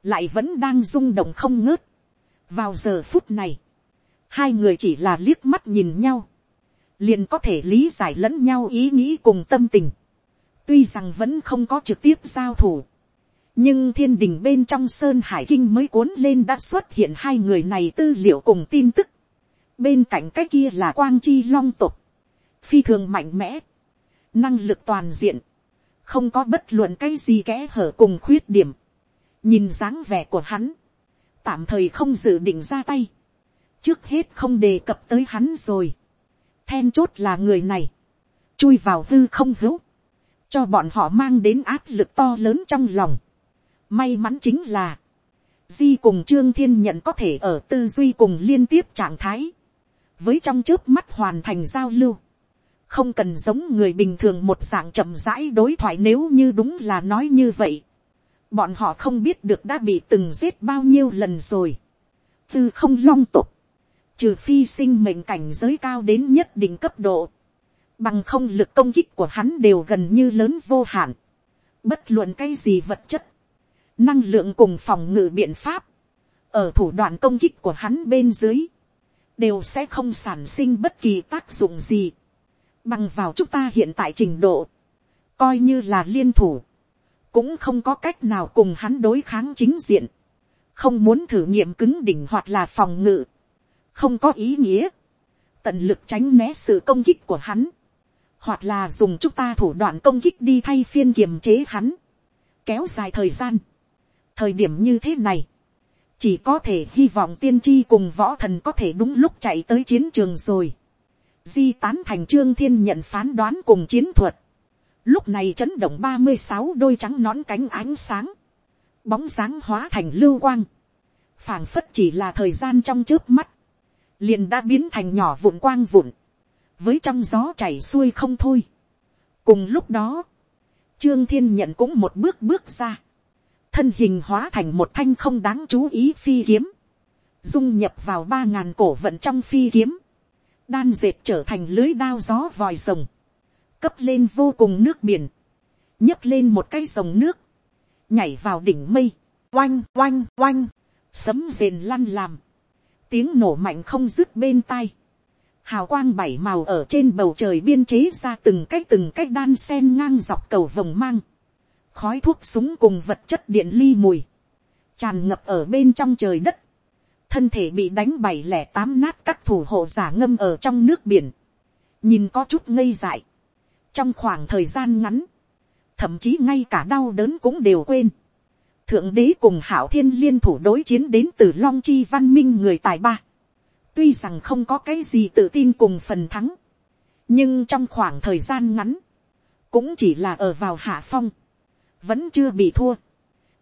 lại vẫn đang rung động không ngớt. vào giờ phút này, hai người chỉ là liếc mắt nhìn nhau, liền có thể lý giải lẫn nhau ý nghĩ cùng tâm tình tuy rằng vẫn không có trực tiếp giao thủ, nhưng thiên đình bên trong sơn hải kinh mới cuốn lên đã xuất hiện hai người này tư liệu cùng tin tức. bên cạnh cái kia là quang chi long tục, phi thường mạnh mẽ, năng lực toàn diện, không có bất luận cái gì kẽ hở cùng khuyết điểm, nhìn dáng vẻ của hắn, tạm thời không dự định ra tay, trước hết không đề cập tới hắn rồi, then chốt là người này, chui vào hư không hữu, cho bọn họ mang đến áp lực to lớn trong lòng. May mắn chính là, di cùng trương thiên nhận có thể ở tư duy cùng liên tiếp trạng thái, với trong trước mắt hoàn thành giao lưu, không cần giống người bình thường một dạng chậm rãi đối thoại nếu như đúng là nói như vậy. bọn họ không biết được đã bị từng giết bao nhiêu lần rồi. tư không long tục, trừ phi sinh mệnh cảnh giới cao đến nhất định cấp độ, bằng không lực công kích của hắn đều gần như lớn vô hạn. bất luận cái gì vật chất, năng lượng cùng phòng ngự biện pháp, ở thủ đoạn công kích của hắn bên dưới, đều sẽ không sản sinh bất kỳ tác dụng gì. Bằng vào chúng ta hiện tại trình độ, coi như là liên thủ, cũng không có cách nào cùng hắn đối kháng chính diện, không muốn thử nghiệm cứng đỉnh hoặc là phòng ngự, không có ý nghĩa, tận lực tránh né sự công kích của hắn, hoặc là dùng chúng ta thủ đoạn công kích đi thay phiên kiềm chế hắn, kéo dài thời gian. thời điểm như thế này, chỉ có thể hy vọng tiên tri cùng võ thần có thể đúng lúc chạy tới chiến trường rồi di tán thành trương thiên nhận phán đoán cùng chiến thuật. Lúc này chấn động ba mươi sáu đôi trắng nón cánh ánh sáng. Bóng sáng hóa thành lưu quang. phảng phất chỉ là thời gian trong trước mắt. Liền đã biến thành nhỏ vụn quang vụn. Với trong gió chảy xuôi không thôi. Cùng lúc đó. Trương thiên nhận cũng một bước bước ra. Thân hình hóa thành một thanh không đáng chú ý phi kiếm. Dung nhập vào ba ngàn cổ vận trong phi kiếm đan dệt trở thành lưới đao gió vòi rồng, cấp lên vô cùng nước biển, nhấc lên một cái rồng nước, nhảy vào đỉnh mây, oanh oanh oanh, sấm rền lăn làm, tiếng nổ mạnh không dứt bên tai, hào quang bảy màu ở trên bầu trời biên chế ra từng cái từng cái đan sen ngang dọc cầu vồng mang, khói thuốc súng cùng vật chất điện ly mùi, tràn ngập ở bên trong trời đất, thân thể bị đánh bảy lẻ tám nát các thủ hộ giả ngâm ở trong nước biển, nhìn có chút ngây dại, trong khoảng thời gian ngắn, thậm chí ngay cả đau đớn cũng đều quên, thượng đế cùng hảo thiên liên thủ đối chiến đến từ long chi văn minh người tài ba, tuy rằng không có cái gì tự tin cùng phần thắng, nhưng trong khoảng thời gian ngắn, cũng chỉ là ở vào hạ phong, vẫn chưa bị thua,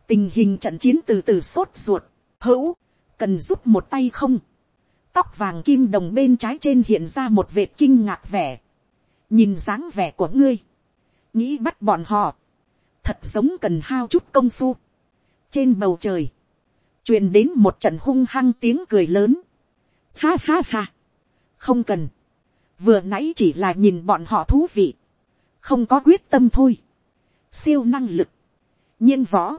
tình hình trận chiến từ từ sốt ruột, hữu, cần giúp một tay không, tóc vàng kim đồng bên trái trên hiện ra một vệt kinh ngạc vẻ, nhìn dáng vẻ của ngươi, nghĩ bắt bọn họ, thật giống cần hao chút công phu, trên bầu trời, truyền đến một trận hung hăng tiếng cười lớn, ha ha ha, không cần, vừa nãy chỉ là nhìn bọn họ thú vị, không có quyết tâm thôi, siêu năng lực, nhiên võ,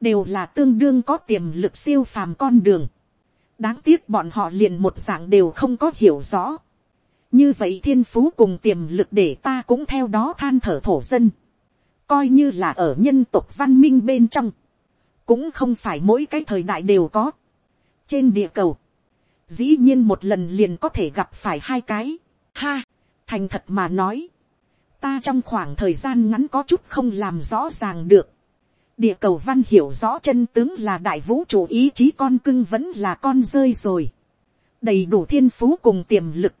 đều là tương đương có tiềm lực siêu phàm con đường. đáng tiếc bọn họ liền một dạng đều không có hiểu rõ. như vậy thiên phú cùng tiềm lực để ta cũng theo đó than thở thổ dân. coi như là ở nhân tộc văn minh bên trong, cũng không phải mỗi cái thời đại đều có. trên địa cầu, dĩ nhiên một lần liền có thể gặp phải hai cái. ha, thành thật mà nói, ta trong khoảng thời gian ngắn có chút không làm rõ ràng được. địa cầu văn hiểu rõ chân tướng là đại vũ trụ ý chí con cưng vẫn là con rơi rồi. đầy đủ thiên phú cùng tiềm lực.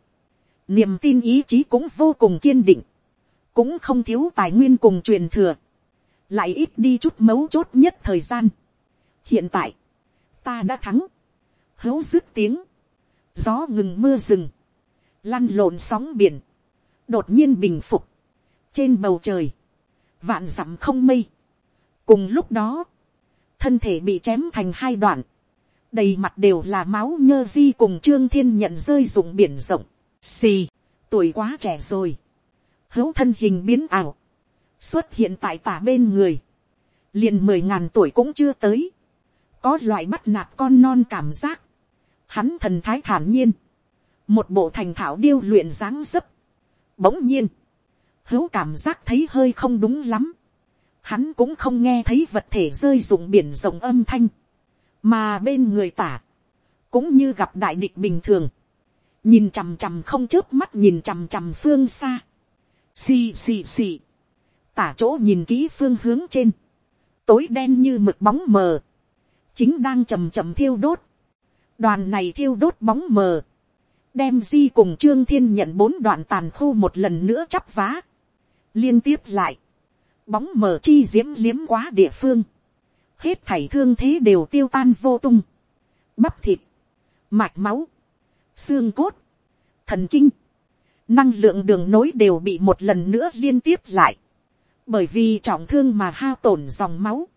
niềm tin ý chí cũng vô cùng kiên định. cũng không thiếu tài nguyên cùng truyền thừa. lại ít đi chút mấu chốt nhất thời gian. hiện tại, ta đã thắng. hấu dứt tiếng gió ngừng mưa rừng. lăn lộn sóng biển. đột nhiên bình phục. Trên bầu trời, vạn dặm không mây. cùng lúc đó, thân thể bị chém thành hai đoạn, đầy mặt đều là máu nhơ di cùng trương thiên nhận rơi dụng biển rộng, xì, tuổi quá trẻ rồi, hữu thân hình biến ảo, xuất hiện tại tả bên người, liền mười ngàn tuổi cũng chưa tới, có loại bắt nạt con non cảm giác, hắn thần thái thản nhiên, một bộ thành thảo điêu luyện dáng dấp, bỗng nhiên, hữu cảm giác thấy hơi không đúng lắm. Hắn cũng không nghe thấy vật thể rơi dụng biển rộng âm thanh. Mà bên người tả. Cũng như gặp đại địch bình thường. Nhìn chằm chằm không chớp mắt nhìn chằm chằm phương xa. Xì xì xì. Tả chỗ nhìn kỹ phương hướng trên. Tối đen như mực bóng mờ. Chính đang chầm chầm thiêu đốt. Đoàn này thiêu đốt bóng mờ. Đem di cùng trương thiên nhận bốn đoạn tàn khu một lần nữa chắp vá. Liên tiếp lại, bóng mờ chi diễm liếm quá địa phương, hết thảy thương thế đều tiêu tan vô tung, bắp thịt, mạch máu, xương cốt, thần kinh, năng lượng đường nối đều bị một lần nữa liên tiếp lại, bởi vì trọng thương mà hao tổn dòng máu,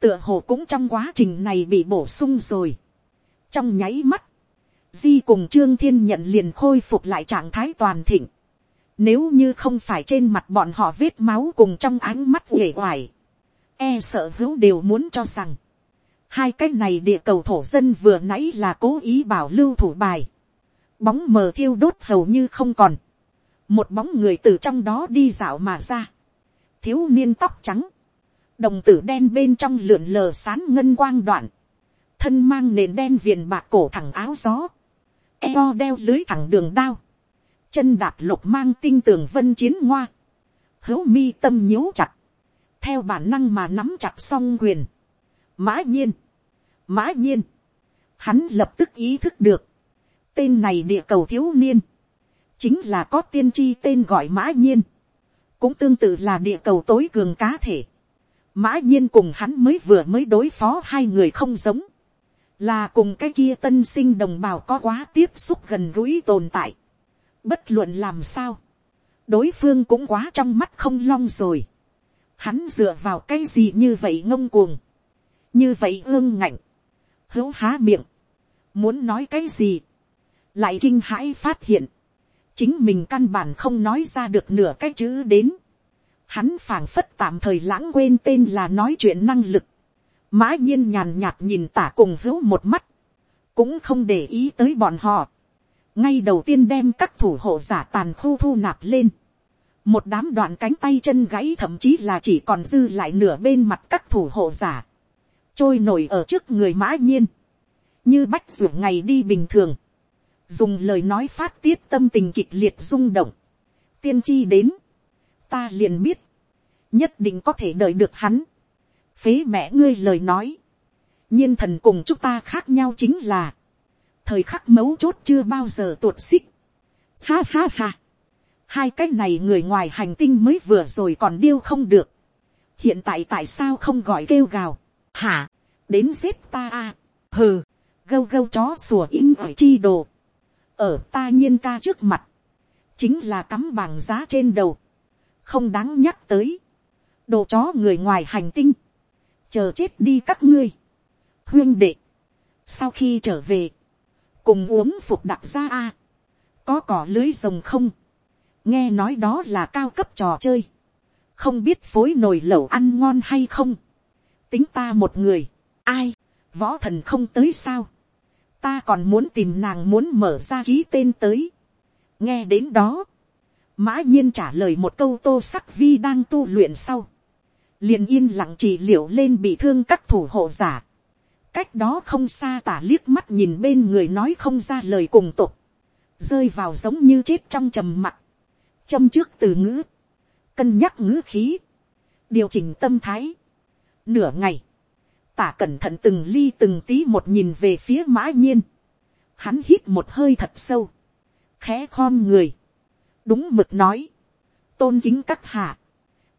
tựa hồ cũng trong quá trình này bị bổ sung rồi trong nháy mắt, di cùng trương thiên nhận liền khôi phục lại trạng thái toàn thịnh, nếu như không phải trên mặt bọn họ vết máu cùng trong ánh mắt uể oải. E sợ hữu đều muốn cho rằng. Hai cái này địa cầu thổ dân vừa nãy là cố ý bảo lưu thủ bài. Bóng mờ thiêu đốt hầu như không còn. Một bóng người từ trong đó đi dạo mà ra. Thiếu niên tóc trắng. Đồng tử đen bên trong lượn lờ sán ngân quang đoạn. Thân mang nền đen viền bạc cổ thẳng áo gió. Eo đeo lưới thẳng đường đao chân đạp lục mang tinh tường vân chiến ngoa, hữu mi tâm nhíu chặt, theo bản năng mà nắm chặt song quyền, mã nhiên, mã nhiên, hắn lập tức ý thức được, tên này địa cầu thiếu niên, chính là có tiên tri tên gọi mã nhiên, cũng tương tự là địa cầu tối cường cá thể, mã nhiên cùng hắn mới vừa mới đối phó hai người không giống, là cùng cái kia tân sinh đồng bào có quá tiếp xúc gần gũi tồn tại, Bất luận làm sao. Đối phương cũng quá trong mắt không long rồi. Hắn dựa vào cái gì như vậy ngông cuồng. Như vậy ương ngạnh. Hữu há miệng. Muốn nói cái gì. Lại kinh hãi phát hiện. Chính mình căn bản không nói ra được nửa cái chữ đến. Hắn phảng phất tạm thời lãng quên tên là nói chuyện năng lực. Mã nhiên nhàn nhạt nhìn tả cùng hữu một mắt. Cũng không để ý tới bọn họ. ngay đầu tiên đem các thủ hộ giả tàn khu thu nạp lên, một đám đoạn cánh tay chân gãy thậm chí là chỉ còn dư lại nửa bên mặt các thủ hộ giả, trôi nổi ở trước người mã nhiên, như bách ruột ngày đi bình thường, dùng lời nói phát tiết tâm tình kịch liệt rung động, tiên tri đến, ta liền biết, nhất định có thể đợi được hắn, phế mẹ ngươi lời nói, nhiên thần cùng chúng ta khác nhau chính là, thời khắc mấu chốt chưa bao giờ tuột xích. Ha ha ha. Hai cái này người ngoài hành tinh mới vừa rồi còn điêu không được. Hiện tại tại sao không gọi kêu gào. Hả? Đến xếp ta à? Hừ. Gâu gâu chó sủa in ở chi đồ. Ở ta nhiên ca trước mặt. Chính là cắm bằng giá trên đầu. Không đáng nhắc tới. Đồ chó người ngoài hành tinh. Chờ chết đi các ngươi. Huyên đệ. Sau khi trở về cùng uống phục đặc gia a, có cỏ lưới rồng không, nghe nói đó là cao cấp trò chơi, không biết phối nồi lẩu ăn ngon hay không, tính ta một người, ai, võ thần không tới sao, ta còn muốn tìm nàng muốn mở ra ký tên tới, nghe đến đó, mã nhiên trả lời một câu tô sắc vi đang tu luyện sau, liền yên lặng chỉ liệu lên bị thương các thủ hộ giả, cách đó không xa tả liếc mắt nhìn bên người nói không ra lời cùng tục, rơi vào giống như chết trong trầm mặc, châm trước từ ngữ, cân nhắc ngữ khí, điều chỉnh tâm thái. Nửa ngày, tả cẩn thận từng ly từng tí một nhìn về phía mã nhiên, hắn hít một hơi thật sâu, khẽ khom người, đúng mực nói, tôn kính các hạ,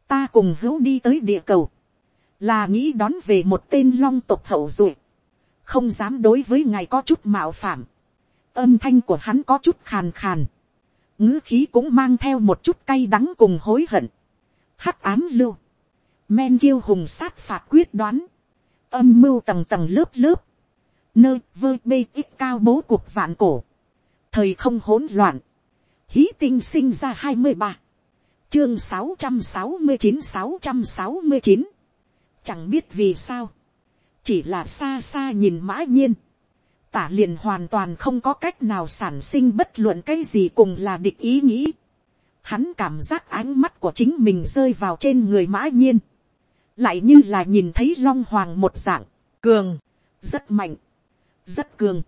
ta cùng hữu đi tới địa cầu, là nghĩ đón về một tên long tộc hậu duệ, không dám đối với ngài có chút mạo phạm, âm thanh của hắn có chút khàn khàn, ngữ khí cũng mang theo một chút cay đắng cùng hối hận, hắc ám lưu, men kiêu hùng sát phạt quyết đoán, âm mưu tầng tầng lớp lớp, nơi vơ bê ít cao bố cuộc vạn cổ, thời không hỗn loạn, hí tinh sinh ra hai mươi ba, chương sáu trăm sáu mươi chín sáu trăm sáu mươi chín, chẳng biết vì sao, chỉ là xa xa nhìn mã nhiên, tả liền hoàn toàn không có cách nào sản sinh bất luận cái gì cùng là địch ý nghĩ. Hắn cảm giác ánh mắt của chính mình rơi vào trên người mã nhiên. Lại như là nhìn thấy long hoàng một dạng, cường, rất mạnh, rất cường.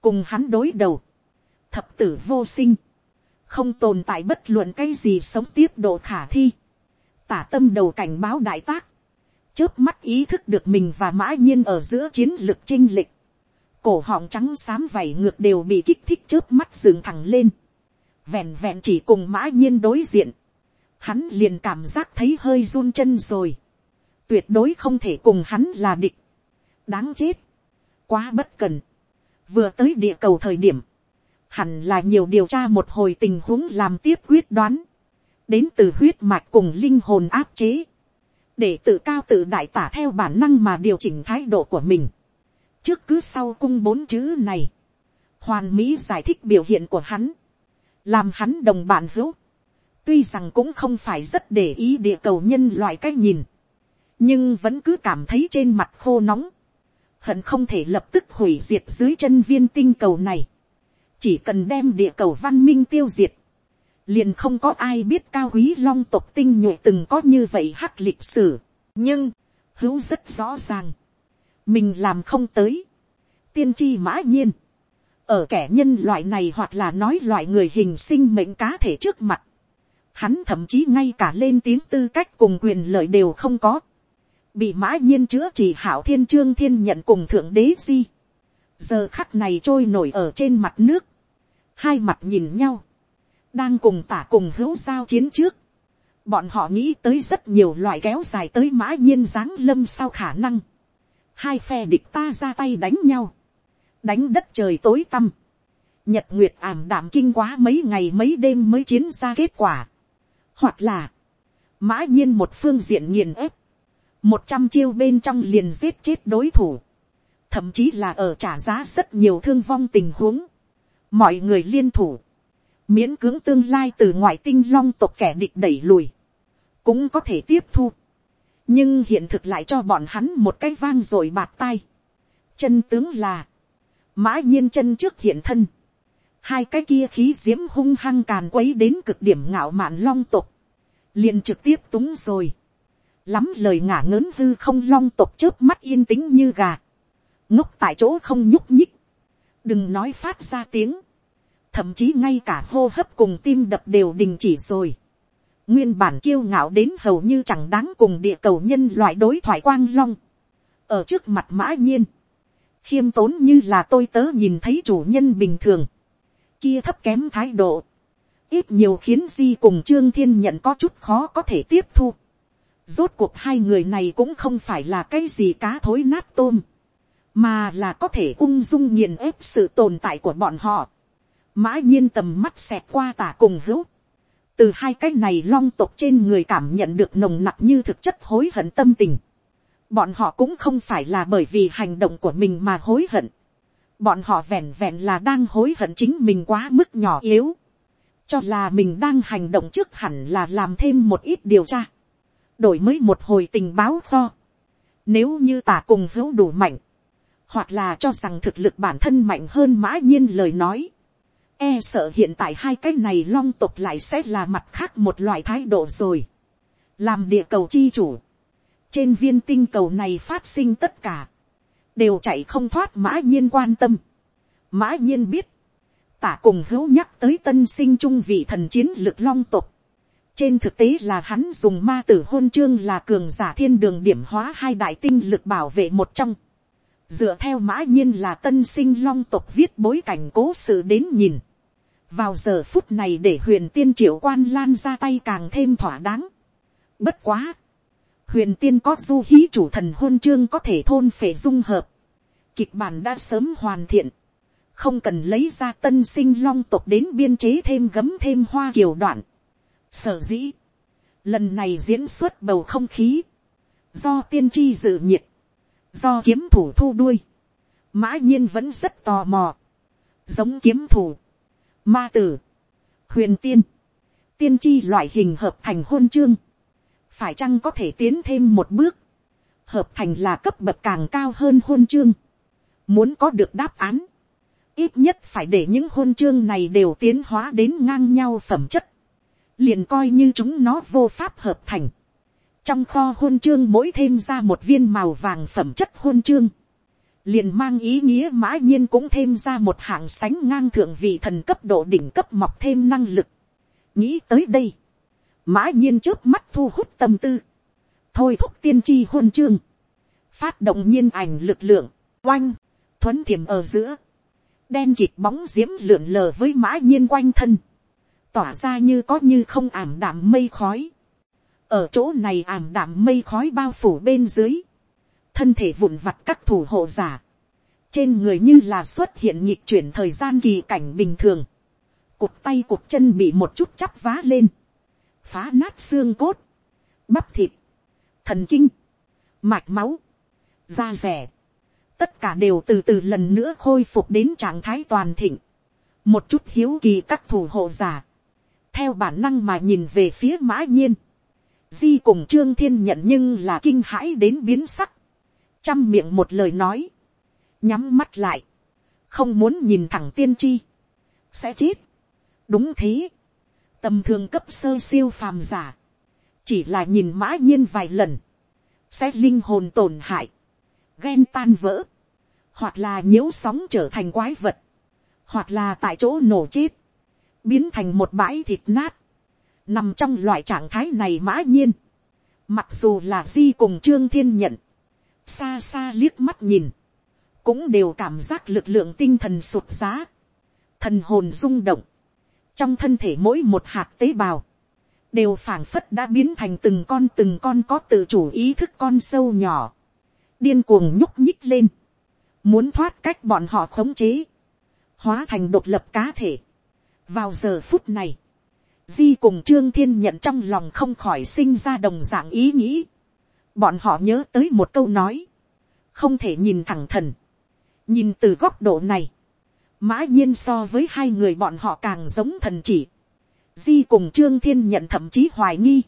Cùng hắn đối đầu, thập tử vô sinh, không tồn tại bất luận cái gì sống tiếp độ khả thi. Tả tâm đầu cảnh báo đại tác, chớp mắt ý thức được mình và mã nhiên ở giữa chiến lược chinh lịch cổ họng trắng xám vảy ngược đều bị kích thích Chớp mắt dừng thẳng lên, vẹn vẹn chỉ cùng mã nhiên đối diện, hắn liền cảm giác thấy hơi run chân rồi, tuyệt đối không thể cùng hắn là địch, đáng chết, quá bất cần, vừa tới địa cầu thời điểm, hẳn là nhiều điều tra một hồi tình huống làm tiếp quyết đoán, đến từ huyết mạch cùng linh hồn áp chế, để tự cao tự đại tả theo bản năng mà điều chỉnh thái độ của mình. Trước cứ sau cung bốn chữ này, hoàn mỹ giải thích biểu hiện của hắn, làm hắn đồng bạn hữu, tuy rằng cũng không phải rất để ý địa cầu nhân loại cách nhìn, nhưng vẫn cứ cảm thấy trên mặt khô nóng, hận không thể lập tức hủy diệt dưới chân viên tinh cầu này, chỉ cần đem địa cầu văn minh tiêu diệt, liền không có ai biết cao quý long tộc tinh nhuệ từng có như vậy hắc lịch sử, nhưng, hữu rất rõ ràng, mình làm không tới, tiên tri mã nhiên, ở kẻ nhân loại này hoặc là nói loại người hình sinh mệnh cá thể trước mặt, hắn thậm chí ngay cả lên tiếng tư cách cùng quyền lợi đều không có, bị mã nhiên chữa trị hảo thiên trương thiên nhận cùng thượng đế di, giờ khắc này trôi nổi ở trên mặt nước, hai mặt nhìn nhau, đang cùng tả cùng hữu giao chiến trước, bọn họ nghĩ tới rất nhiều loại kéo dài tới mã nhiên giáng lâm sau khả năng, hai phe địch ta ra tay đánh nhau, đánh đất trời tối tăm, nhật nguyệt ảm đạm kinh quá mấy ngày mấy đêm mới chiến ra kết quả, hoặc là, mã nhiên một phương diện nghiền ép, một trăm chiêu bên trong liền giết chết đối thủ, thậm chí là ở trả giá rất nhiều thương vong tình huống, mọi người liên thủ, miễn cưỡng tương lai từ ngoại tinh long tộc kẻ địch đẩy lùi, cũng có thể tiếp thu. nhưng hiện thực lại cho bọn hắn một cái vang r ồ i bạt tai. chân tướng là, mã nhiên chân trước hiện thân, hai cái kia khí d i ễ m hung hăng càn quấy đến cực điểm ngạo mạn long tộc liền trực tiếp túng rồi, lắm lời ngả ngớn hư không long tộc trước mắt yên tĩnh như gà, ngốc tại chỗ không nhúc nhích, đừng nói phát ra tiếng, thậm chí ngay cả hô hấp cùng tim đập đều đình chỉ rồi. Nguyên bản kiêu ngạo đến hầu như chẳng đáng cùng địa cầu nhân loại đối thoại quang long, ở trước mặt mã nhiên, khiêm tốn như là tôi tớ nhìn thấy chủ nhân bình thường, kia thấp kém thái độ, ít nhiều khiến di cùng trương thiên nhận có chút khó có thể tiếp thu. Rốt cuộc hai người này cũng không phải là cái gì cá thối nát tôm, mà là có thể ung dung nghiền ép sự tồn tại của bọn họ. Mã nhiên tầm mắt xẹt qua tả cùng hữu, từ hai cái này long tộc trên người cảm nhận được nồng nặc như thực chất hối hận tâm tình. Bọn họ cũng không phải là bởi vì hành động của mình mà hối hận. Bọn họ vẹn vẹn là đang hối hận chính mình quá mức nhỏ yếu. Cho là mình đang hành động trước hẳn là làm thêm một ít điều tra. Đổi mới một hồi tình báo kho. Nếu như tả cùng hữu đủ mạnh, hoặc là cho rằng thực lực bản thân mạnh hơn mã nhiên lời nói, e sợ hiện tại hai cái này long tộc lại sẽ là mặt khác một loại thái độ rồi. làm địa cầu chi chủ, trên viên tinh cầu này phát sinh tất cả, đều chạy không thoát mã nhiên quan tâm. mã nhiên biết, tả cùng hữu nhắc tới tân sinh trung vị thần chiến lực long tộc. trên thực tế là hắn dùng ma tử hôn chương là cường giả thiên đường điểm hóa hai đại tinh lực bảo vệ một trong dựa theo mã nhiên là tân sinh long tộc viết bối cảnh cố sự đến nhìn. vào giờ phút này để huyền tiên triệu quan lan ra tay càng thêm thỏa đáng. bất quá. huyền tiên có du hí chủ thần hôn chương có thể thôn phệ dung hợp. kịch bản đã sớm hoàn thiện. không cần lấy ra tân sinh long tộc đến biên chế thêm gấm thêm hoa kiều đoạn. sở dĩ. lần này diễn xuất bầu không khí. do tiên tri dự nhiệt do kiếm thủ thu đuôi, mã nhiên vẫn rất tò mò, giống kiếm thủ, ma tử, huyền tiên, tiên tri loại hình hợp thành hôn chương, phải chăng có thể tiến thêm một bước, hợp thành là cấp bậc càng cao hơn hôn chương, muốn có được đáp án, ít nhất phải để những hôn chương này đều tiến hóa đến ngang nhau phẩm chất, liền coi như chúng nó vô pháp hợp thành, trong kho hôn chương mỗi thêm ra một viên màu vàng phẩm chất hôn chương, liền mang ý nghĩa mã nhiên cũng thêm ra một hạng sánh ngang thượng vị thần cấp độ đỉnh cấp mọc thêm năng lực. nghĩ tới đây, mã nhiên trước mắt thu hút tâm tư, thôi thúc tiên tri hôn chương, phát động nhiên ảnh lực lượng, oanh, thuấn thiểm ở giữa, đen kịt bóng diễm lượn lờ với mã nhiên quanh thân, tỏa ra như có như không ảm đạm mây khói, ở chỗ này ảm đạm mây khói bao phủ bên dưới, thân thể vụn vặt các thủ hộ giả, trên người như là xuất hiện nhịp chuyển thời gian kỳ cảnh bình thường, cụt tay cụt chân bị một chút chắp vá lên, phá nát xương cốt, bắp thịt, thần kinh, mạch máu, da rẻ, tất cả đều từ từ lần nữa khôi phục đến trạng thái toàn thịnh, một chút hiếu kỳ các thủ hộ giả, theo bản năng mà nhìn về phía mã nhiên, Di cùng Trương Thiên nhận nhưng là kinh hãi đến biến sắc. chăm miệng một lời nói. Nhắm mắt lại. Không muốn nhìn thẳng tiên tri. Sẽ chết. Đúng thế. Tầm thường cấp sơ siêu phàm giả. Chỉ là nhìn mã nhiên vài lần. Sẽ linh hồn tổn hại. Ghen tan vỡ. Hoặc là nhiễu sóng trở thành quái vật. Hoặc là tại chỗ nổ chết. Biến thành một bãi thịt nát nằm trong loại trạng thái này mã nhiên, mặc dù là di cùng trương thiên nhận, xa xa liếc mắt nhìn, cũng đều cảm giác lực lượng tinh thần sụt giá, thần hồn rung động, trong thân thể mỗi một hạt tế bào, đều phảng phất đã biến thành từng con từng con có tự chủ ý thức con sâu nhỏ, điên cuồng nhúc nhích lên, muốn thoát cách bọn họ khống chế, hóa thành độc lập cá thể. vào giờ phút này, Di cùng Trương Thiên nhận trong lòng không khỏi sinh ra đồng dạng ý nghĩ. Bọn họ nhớ tới một câu nói. Không thể nhìn thẳng thần. Nhìn từ góc độ này. Mã nhiên so với hai người bọn họ càng giống thần chỉ. Di cùng Trương Thiên nhận thậm chí hoài nghi.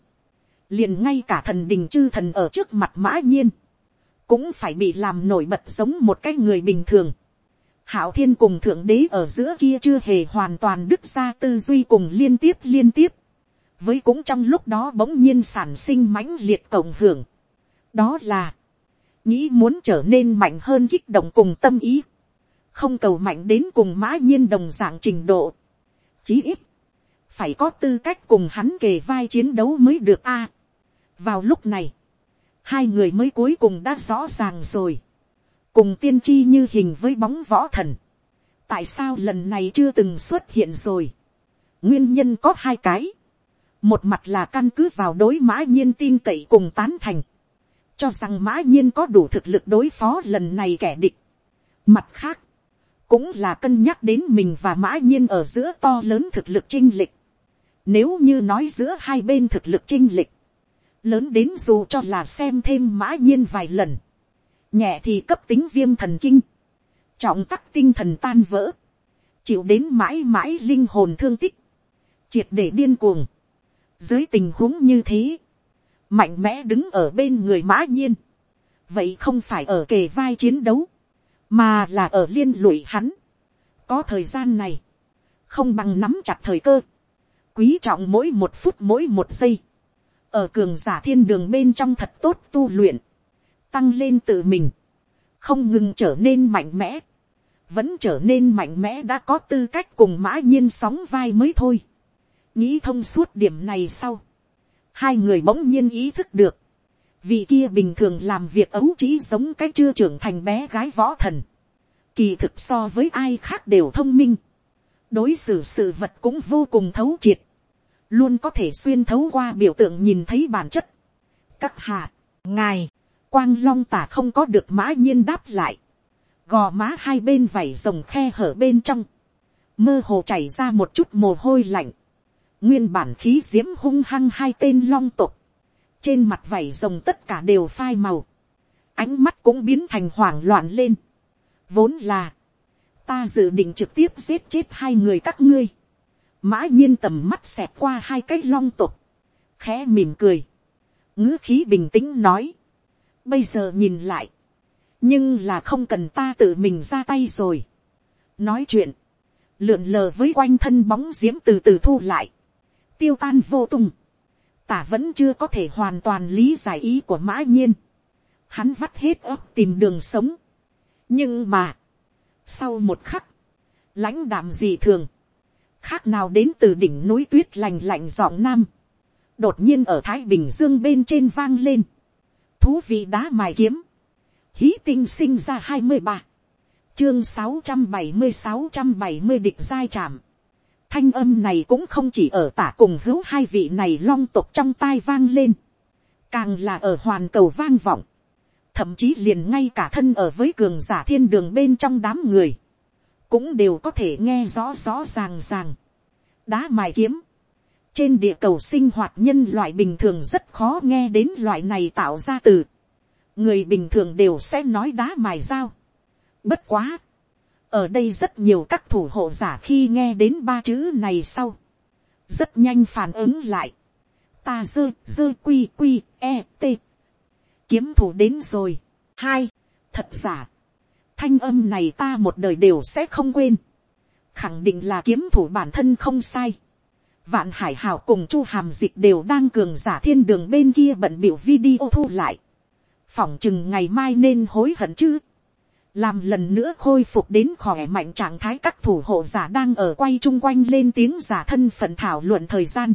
Liền ngay cả thần đình chư thần ở trước mặt mã nhiên. Cũng phải bị làm nổi bật giống một cái người bình thường hảo thiên cùng thượng đế ở giữa kia chưa hề hoàn toàn đứt ra tư duy cùng liên tiếp liên tiếp. với cũng trong lúc đó bỗng nhiên sản sinh mãnh liệt cộng hưởng. đó là, nghĩ muốn trở nên mạnh hơn kích động cùng tâm ý. không cầu mạnh đến cùng mã nhiên đồng dạng trình độ. chí ít, phải có tư cách cùng hắn kề vai chiến đấu mới được a. vào lúc này, hai người mới cuối cùng đã rõ ràng rồi cùng tiên tri như hình với bóng võ thần, tại sao lần này chưa từng xuất hiện rồi. nguyên nhân có hai cái, một mặt là căn cứ vào đối mã nhiên tin cậy cùng tán thành, cho rằng mã nhiên có đủ thực lực đối phó lần này kẻ địch. mặt khác, cũng là cân nhắc đến mình và mã nhiên ở giữa to lớn thực lực chinh lịch. Nếu như nói giữa hai bên thực lực chinh lịch, lớn đến dù cho là xem thêm mã nhiên vài lần, nhẹ thì cấp tính viêm thần kinh, trọng tắc tinh thần tan vỡ, chịu đến mãi mãi linh hồn thương tích, triệt để điên cuồng. Dưới tình huống như thế, mạnh mẽ đứng ở bên người mã nhiên, vậy không phải ở kề vai chiến đấu, mà là ở liên lụy hắn. có thời gian này, không bằng nắm chặt thời cơ, quý trọng mỗi một phút mỗi một giây, ở cường giả thiên đường bên trong thật tốt tu luyện, tăng lên tự mình, không ngừng trở nên mạnh mẽ, vẫn trở nên mạnh mẽ đã có tư cách cùng mã nhiên sóng vai mới thôi. nghĩ thông suốt điểm này sau, hai người bỗng nhiên ý thức được, vì kia bình thường làm việc ấu trí giống cái chưa trưởng thành bé gái võ thần, kỳ thực so với ai khác đều thông minh, đối xử sự vật cũng vô cùng thấu triệt, luôn có thể xuyên thấu qua biểu tượng nhìn thấy bản chất. các hạ, ngài, quang long tả không có được mã nhiên đáp lại, gò má hai bên vảy rồng khe hở bên trong, mơ hồ chảy ra một chút mồ hôi lạnh, nguyên bản khí diễm hung hăng hai tên long tục, trên mặt vảy rồng tất cả đều phai màu, ánh mắt cũng biến thành hoảng loạn lên, vốn là, ta dự định trực tiếp giết chết hai người các ngươi, mã nhiên tầm mắt xẹt qua hai cái long tục, khẽ mỉm cười, ngữ khí bình tĩnh nói, bây giờ nhìn lại, nhưng là không cần ta tự mình ra tay rồi. nói chuyện, lượn lờ với quanh thân bóng d i ễ m từ từ thu lại, tiêu tan vô tung, tả vẫn chưa có thể hoàn toàn lý giải ý của mã nhiên, hắn vắt hết ấp tìm đường sống, nhưng mà, sau một khắc, lãnh đạm gì thường, khác nào đến từ đỉnh núi tuyết lành lạnh giọng nam, đột nhiên ở thái bình dương bên trên vang lên, thú vị đá mài kiếm, hí tinh sinh ra hai mươi ba, chương sáu trăm bảy mươi sáu trăm bảy mươi địch giai trảm. Thanh âm này cũng không chỉ ở tả cùng hữu hai vị này long tục trong tai vang lên, càng là ở hoàn cầu vang vọng, thậm chí liền ngay cả thân ở với cường giả thiên đường bên trong đám người, cũng đều có thể nghe rõ rõ ràng ràng. đá mài kiếm, trên địa cầu sinh hoạt nhân loại bình thường rất khó nghe đến loại này tạo ra từ người bình thường đều sẽ nói đá mài dao. Bất quá, ở đây rất nhiều các thủ hộ giả khi nghe đến ba chữ này sau, rất nhanh phản ứng lại. Ta dơ dơ quy quy e t. Kiếm thủ đến rồi. Hai, thật giả. Thanh âm này ta một đời đều sẽ không quên. Khẳng định là kiếm thủ bản thân không sai. Vạn hải hào cùng chu hàm dịch đều đang cường giả thiên đường bên kia bận biểu video thu lại phỏng chừng ngày mai nên hối hận chứ. làm lần nữa khôi phục đến khỏe mạnh trạng thái các thủ hộ giả đang ở quay chung quanh lên tiếng giả thân phận thảo luận thời gian.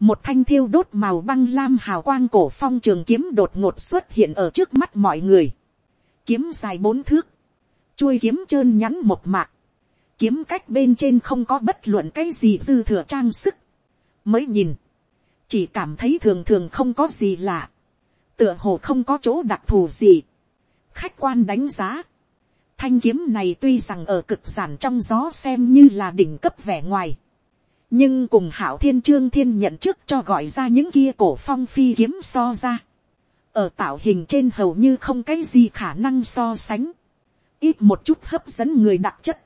một thanh thiêu đốt màu băng lam hào quang cổ phong trường kiếm đột ngột xuất hiện ở trước mắt mọi người. kiếm dài bốn thước, chuôi kiếm trơn nhắn một mạc, kiếm cách bên trên không có bất luận cái gì dư thừa trang sức. mới nhìn, chỉ cảm thấy thường thường không có gì lạ. Tựa hồ không có chỗ đặc thù gì. khách quan đánh giá, thanh kiếm này tuy rằng ở cực giản trong gió xem như là đỉnh cấp vẻ ngoài, nhưng cùng hảo thiên trương thiên nhận trước cho gọi ra những kia cổ phong phi kiếm so ra, ở tạo hình trên hầu như không cái gì khả năng so sánh, ít một chút hấp dẫn người đặc chất,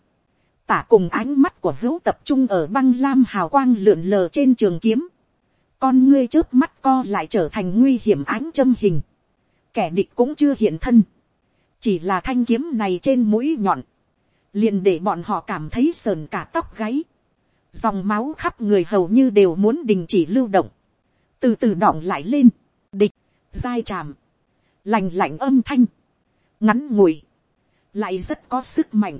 tả cùng ánh mắt của hữu tập trung ở băng lam hào quang lượn lờ trên trường kiếm, con ngươi trước mắt co lại trở thành nguy hiểm ánh châm hình, kẻ địch cũng chưa hiện thân, chỉ là thanh kiếm này trên mũi nhọn, liền để bọn họ cảm thấy sờn cả tóc gáy, dòng máu khắp người hầu như đều muốn đình chỉ lưu động, từ từ đọng lại lên, địch, dai tràm, lành lạnh âm thanh, ngắn ngủi, lại rất có sức mạnh,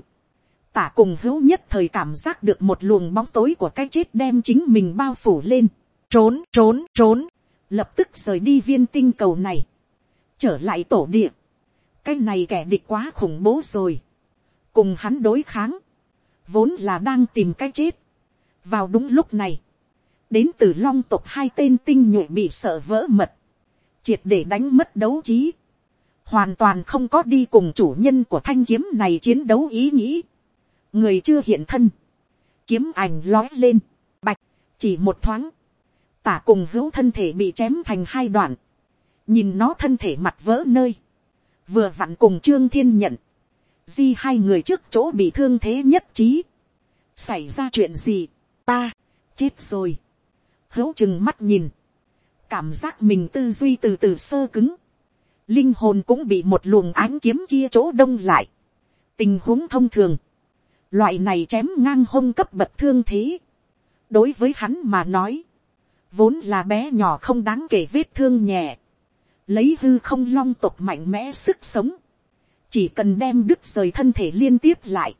tả cùng hữu nhất thời cảm giác được một luồng bóng tối của cái chết đem chính mình bao phủ lên, trốn trốn trốn, lập tức rời đi viên tinh cầu này, trở lại tổ địa, cái này kẻ địch quá khủng bố rồi, cùng hắn đối kháng, vốn là đang tìm cái chết, vào đúng lúc này, đến từ long tộc hai tên tinh nhuệ bị sợ vỡ mật, triệt để đánh mất đấu trí, hoàn toàn không có đi cùng chủ nhân của thanh kiếm này chiến đấu ý nghĩ, người chưa hiện thân, kiếm ảnh lói lên, bạch, chỉ một thoáng, tả cùng hữu thân thể bị chém thành hai đoạn, nhìn nó thân thể mặt vỡ nơi, vừa vặn cùng trương thiên nhận, di hai người trước chỗ bị thương thế nhất trí, xảy ra chuyện gì, ta, chết rồi, hữu chừng mắt nhìn, cảm giác mình tư duy từ từ sơ cứng, linh hồn cũng bị một luồng ánh kiếm kia chỗ đông lại. tình huống thông thường, loại này chém ngang hông cấp bậc thương thế. đối với hắn mà nói, vốn là bé nhỏ không đáng kể vết thương nhẹ, lấy hư không long tục mạnh mẽ sức sống, chỉ cần đem đứt rời thân thể liên tiếp lại,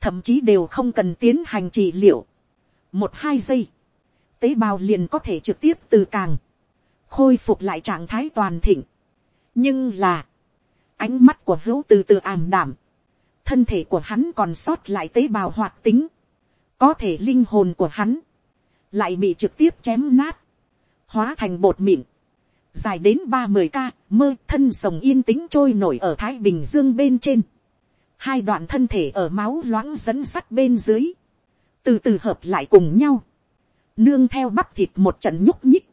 thậm chí đều không cần tiến hành trị liệu. một hai giây, tế bào liền có thể trực tiếp từ càng, khôi phục lại trạng thái toàn thịnh. nhưng là, ánh mắt của hữu từ từ ảm đảm, thân thể của hắn còn sót lại tế bào hoạt tính, có thể linh hồn của hắn, lại bị trực tiếp chém nát, hóa thành bột mịn, dài đến ba mươi ca, mơ thân sồng yên tĩnh trôi nổi ở thái bình dương bên trên, hai đoạn thân thể ở máu loãng dẫn sắt bên dưới, từ từ hợp lại cùng nhau, nương theo bắp thịt một trận nhúc nhích,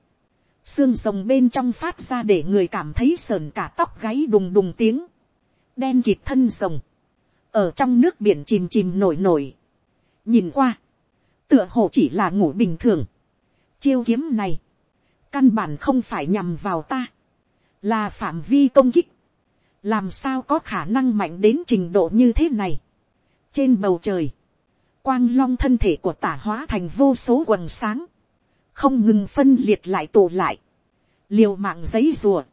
xương rồng bên trong phát ra để người cảm thấy sờn cả tóc gáy đùng đùng tiếng, đen kịt thân rồng, ở trong nước biển chìm chìm nổi nổi, nhìn qua, tựa hồ chỉ là ngủ bình thường, chiêu kiếm này, căn bản không phải nhằm vào ta, là phạm vi công kích, làm sao có khả năng mạnh đến trình độ như thế này. trên bầu trời, quang long thân thể của tả hóa thành vô số quần sáng, không ngừng phân liệt lại tụ lại, liều mạng giấy rùa,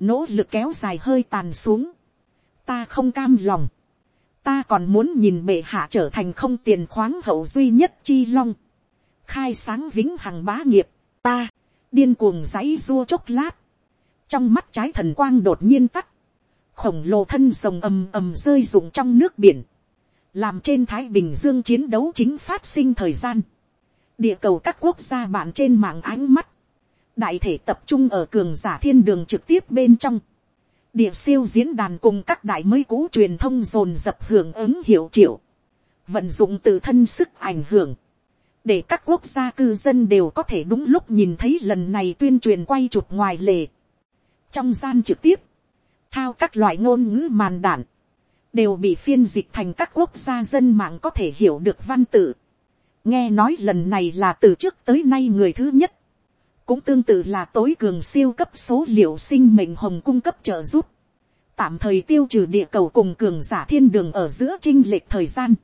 nỗ lực kéo dài hơi tàn xuống, ta không cam lòng, ta còn muốn nhìn bệ hạ trở thành không tiền khoáng hậu duy nhất chi long, khai sáng vĩnh hằng bá nghiệp, ta, điên cuồng giấy dua chốc lát, trong mắt trái thần quang đột nhiên tắt, khổng lồ thân rồng ầm ầm rơi rụng trong nước biển, làm trên thái bình dương chiến đấu chính phát sinh thời gian, địa cầu các quốc gia bạn trên mạng ánh mắt, đại thể tập trung ở cường giả thiên đường trực tiếp bên trong, địa siêu diễn đàn cùng các đại mới cũ truyền thông dồn dập hưởng ứng hiệu triệu, vận dụng tự thân sức ảnh hưởng, để các quốc gia cư dân đều có thể đúng lúc nhìn thấy lần này tuyên truyền quay chụp ngoài lề. trong gian trực tiếp, thao các loại ngôn ngữ màn đản, đều bị phiên dịch thành các quốc gia dân mạng có thể hiểu được văn tự. nghe nói lần này là từ trước tới nay người thứ nhất, cũng tương tự là tối cường siêu cấp số liệu sinh mệnh hồng cung cấp trợ giúp, tạm thời tiêu trừ địa cầu cùng cường giả thiên đường ở giữa trinh lệch thời gian,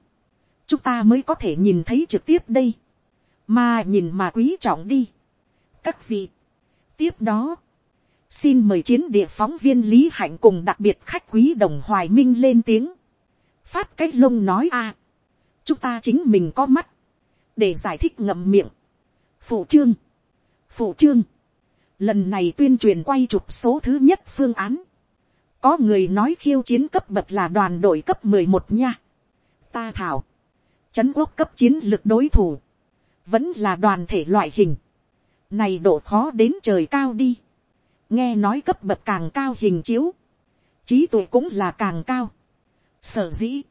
chúng ta mới có thể nhìn thấy trực tiếp đây, mà nhìn mà quý trọng đi. các vị, tiếp đó, xin mời chiến địa phóng viên lý hạnh cùng đặc biệt khách quý đồng hoài minh lên tiếng, phát cái lông nói a, chúng ta chính mình có mắt, để giải thích ngậm miệng, phụ trương, phụ trương, lần này tuyên truyền quay chụp số thứ nhất phương án, có người nói khiêu chiến cấp bậc là đoàn đội cấp mười một nha, ta thảo, trấn quốc cấp chiến lược đối thủ, vẫn là đoàn thể loại hình, này độ khó đến trời cao đi, nghe nói cấp bậc càng cao hình chiếu, trí tuệ cũng là càng cao, sở dĩ,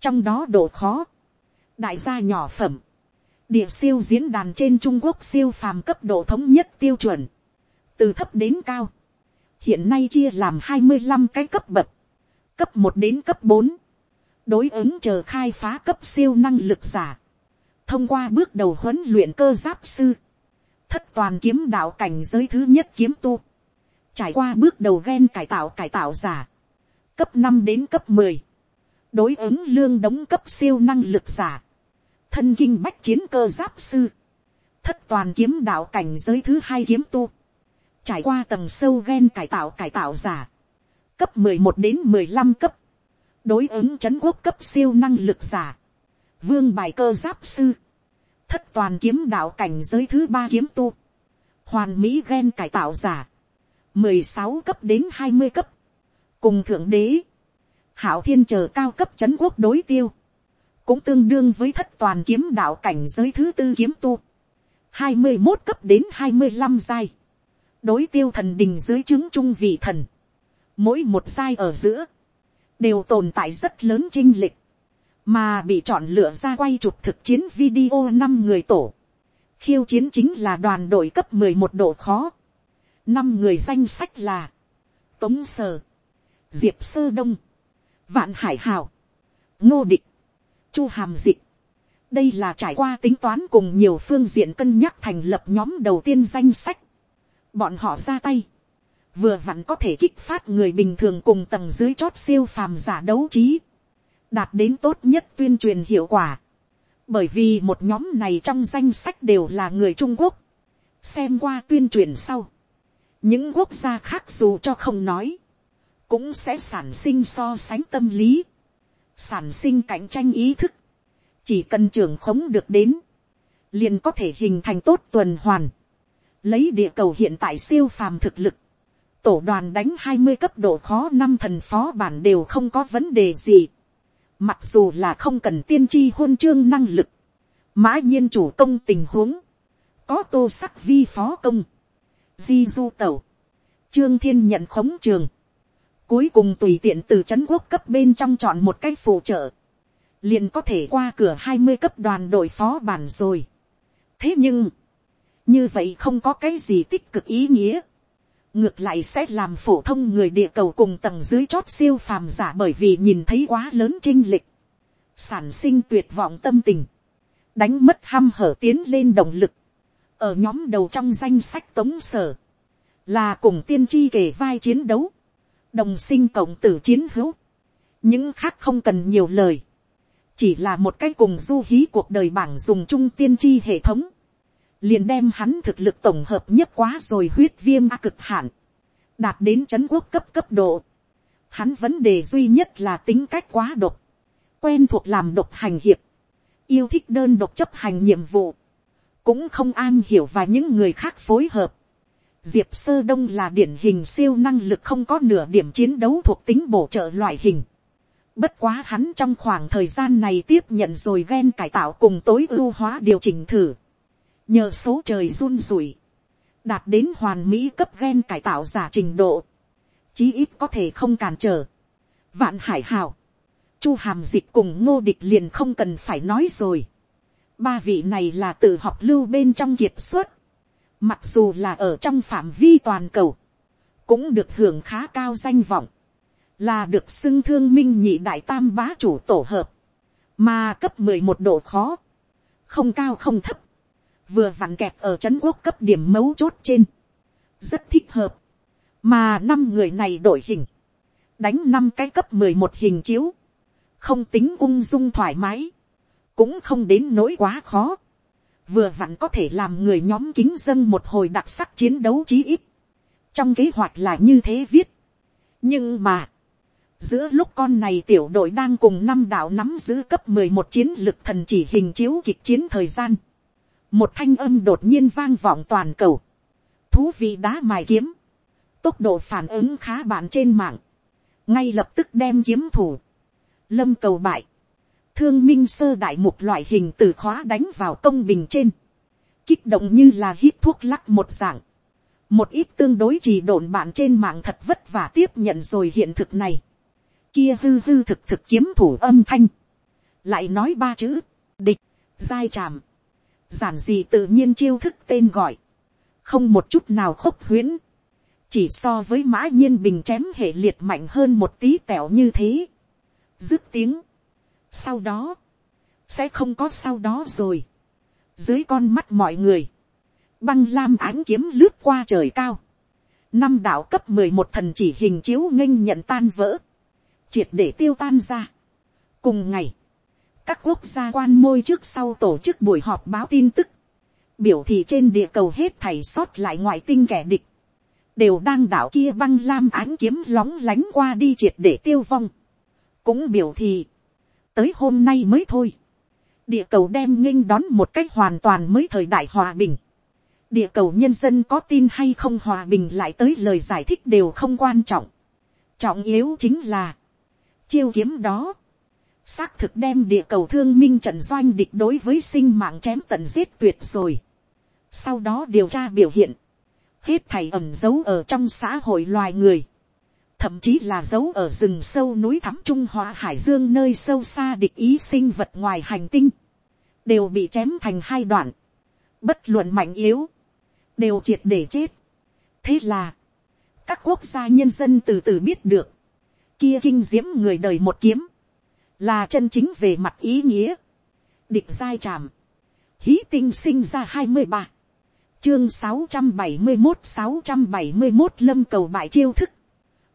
trong đó độ khó, đại gia nhỏ phẩm, địa siêu diễn đàn trên trung quốc siêu phàm cấp độ thống nhất tiêu chuẩn, từ thấp đến cao, hiện nay chia làm hai mươi năm cái cấp bậc, cấp một đến cấp bốn, đối ứng chờ khai phá cấp siêu năng lực giả, thông qua bước đầu huấn luyện cơ giáp sư, thất toàn kiếm đạo cảnh giới thứ nhất kiếm tu, trải qua bước đầu ghen cải tạo cải tạo giả, cấp năm đến cấp mười, đối ứng lương đóng cấp siêu năng lực giả, thân kinh bách chiến cơ giáp sư, thất toàn kiếm đạo cảnh giới thứ hai kiếm tu, trải qua tầng sâu ghen cải tạo cải tạo giả, cấp mười một đến mười lăm cấp, đối ứng c h ấ n quốc cấp siêu năng lực giả, vương bài cơ giáp sư, thất toàn kiếm đạo cảnh giới thứ ba kiếm tu, hoàn mỹ ghen cải tạo giả, mười sáu cấp đến hai mươi cấp, cùng thượng đế, hảo thiên chờ cao cấp c h ấ n quốc đối tiêu, cũng tương đương với thất toàn kiếm đạo cảnh giới thứ tư kiếm tu, hai mươi một cấp đến hai mươi năm giai, đối tiêu thần đình dưới chứng trung vị thần, mỗi một giai ở giữa, đều tồn tại rất lớn chinh lịch, mà bị chọn lựa ra quay chụp thực chiến video năm người tổ, khiêu chiến chính là đoàn đội cấp mười một độ khó, năm người danh sách là, tống sở diệp sơ đông, vạn hải hào, ngô địch, chu hàm dịch, đây là trải qua tính toán cùng nhiều phương diện cân nhắc thành lập nhóm đầu tiên danh sách. Bọn họ ra tay, vừa vặn có thể kích phát người bình thường cùng tầng dưới chót siêu phàm giả đấu trí, đạt đến tốt nhất tuyên truyền hiệu quả, bởi vì một nhóm này trong danh sách đều là người trung quốc, xem qua tuyên truyền sau, những quốc gia khác dù cho không nói, cũng sẽ sản sinh so sánh tâm lý, sản sinh cạnh tranh ý thức, chỉ cần trưởng khống được đến, liền có thể hình thành tốt tuần hoàn, lấy địa cầu hiện tại siêu phàm thực lực, tổ đoàn đánh hai mươi cấp độ khó năm thần phó bản đều không có vấn đề gì, mặc dù là không cần tiên tri hôn chương năng lực, mã nhiên chủ công tình huống, có tô sắc vi phó công, di du tẩu, trương thiên nhận khống trường, cuối cùng tùy tiện từ c h ấ n quốc cấp bên trong chọn một cái phụ trợ, liền có thể qua cửa hai mươi cấp đoàn đội phó bản rồi. thế nhưng, như vậy không có cái gì tích cực ý nghĩa, ngược lại sẽ làm phổ thông người địa cầu cùng tầng dưới chót siêu phàm giả bởi vì nhìn thấy quá lớn chinh lịch, sản sinh tuyệt vọng tâm tình, đánh mất h hở tiến lên động lực, ở nhóm đầu trong danh sách tống sở, là cùng tiên tri kể vai chiến đấu, đồng sinh cộng tử chiến hữu, những khác không cần nhiều lời, chỉ là một cái cùng du hí cuộc đời bảng dùng chung tiên tri hệ thống, liền đem hắn thực lực tổng hợp nhất quá rồi huyết viêm a cực hạn, đạt đến c h ấ n quốc cấp cấp độ. Hắn vấn đề duy nhất là tính cách quá độc, quen thuộc làm độc hành hiệp, yêu thích đơn độc chấp hành nhiệm vụ, cũng không an hiểu và những người khác phối hợp, Diệp Sơ Đông là điển hình siêu năng lực không có nửa điểm chiến đấu thuộc tính bổ trợ loại hình. Bất quá hắn trong khoảng thời gian này tiếp nhận rồi gen cải tạo cùng tối ưu hóa điều chỉnh thử. Nhờ số trời run rủi. Đạt đến hoàn mỹ cấp gen cải tạo giả trình độ. Chí ít có thể không cản trở. Vạn hải hào. Chu hàm dịch cùng ngô địch liền không cần phải nói rồi. Ba vị này là tự học lưu bên trong kiệt xuất Mặc dù là ở trong phạm vi toàn cầu. Cũng được hưởng khá cao danh vọng. Là được xưng thương minh nhị đại tam bá chủ tổ hợp. Mà cấp mười một độ khó. Không cao không thấp. Vừa vặn kẹp ở trấn quốc cấp điểm mấu chốt trên. Rất thích hợp. Mà năm người này đổi hình. Đánh năm cái cấp mười một hình chiếu. Không tính ung dung thoải mái. Cũng không đến nỗi quá khó vừa vặn có thể làm người nhóm kính dân một hồi đặc sắc chiến đấu chí ít. trong kế hoạch là như thế viết. nhưng mà, giữa lúc con này tiểu đội đang cùng năm đạo nắm giữ cấp mười một chiến lực thần chỉ hình chiếu kịch chiến thời gian, một thanh âm đột nhiên vang vọng toàn cầu, thú vị đá mài kiếm, tốc độ phản ứng khá bạn trên mạng, ngay lập tức đem kiếm thủ, lâm cầu bại, thương minh sơ đại một loại hình từ khóa đánh vào công bình trên, kích động như là hít thuốc lắc một dạng, một ít tương đối chỉ độn bạn trên mạng thật vất vả tiếp nhận rồi hiện thực này, kia hư hư thực thực kiếm thủ âm thanh, lại nói ba chữ, địch, dai tràm, giản gì tự nhiên chiêu thức tên gọi, không một chút nào khốc huyễn, chỉ so với mã nhiên bình chém hệ liệt mạnh hơn một tí tẹo như thế, dứt tiếng, sau đó, sẽ không có sau đó rồi. dưới con mắt mọi người, băng lam ánh kiếm lướt qua trời cao. năm đạo cấp mười một thần chỉ hình chiếu nghênh nhận tan vỡ, triệt để tiêu tan ra. cùng ngày, các quốc gia quan môi trước sau tổ chức buổi họp báo tin tức, biểu thị trên địa cầu hết thầy sót lại ngoại tinh kẻ địch, đều đang đảo kia băng lam ánh kiếm lóng lánh qua đi triệt để tiêu vong. cũng biểu thị, tới hôm nay mới thôi. địa cầu đem nghênh đón một cách hoàn toàn mới thời đại hòa bình. địa cầu nhân dân có tin hay không hòa bình lại tới lời giải thích đều không quan trọng. trọng yếu chính là, chiêu kiếm đó, xác thực đem địa cầu thương minh trận doanh địch đối với sinh mạng chém tận giết tuyệt rồi. sau đó điều tra biểu hiện, hết thầy ẩm giấu ở trong xã hội loài người thậm chí là dấu ở rừng sâu núi thắm trung hoa hải dương nơi sâu xa địch ý sinh vật ngoài hành tinh, đều bị chém thành hai đoạn, bất luận mạnh yếu, đều triệt để chết. thế là, các quốc gia nhân dân từ từ biết được, kia kinh diễm người đời một kiếm, là chân chính về mặt ý nghĩa, địch giai tràm, hí tinh sinh ra hai mươi ba, chương sáu trăm bảy mươi một sáu trăm bảy mươi một lâm cầu bại chiêu thức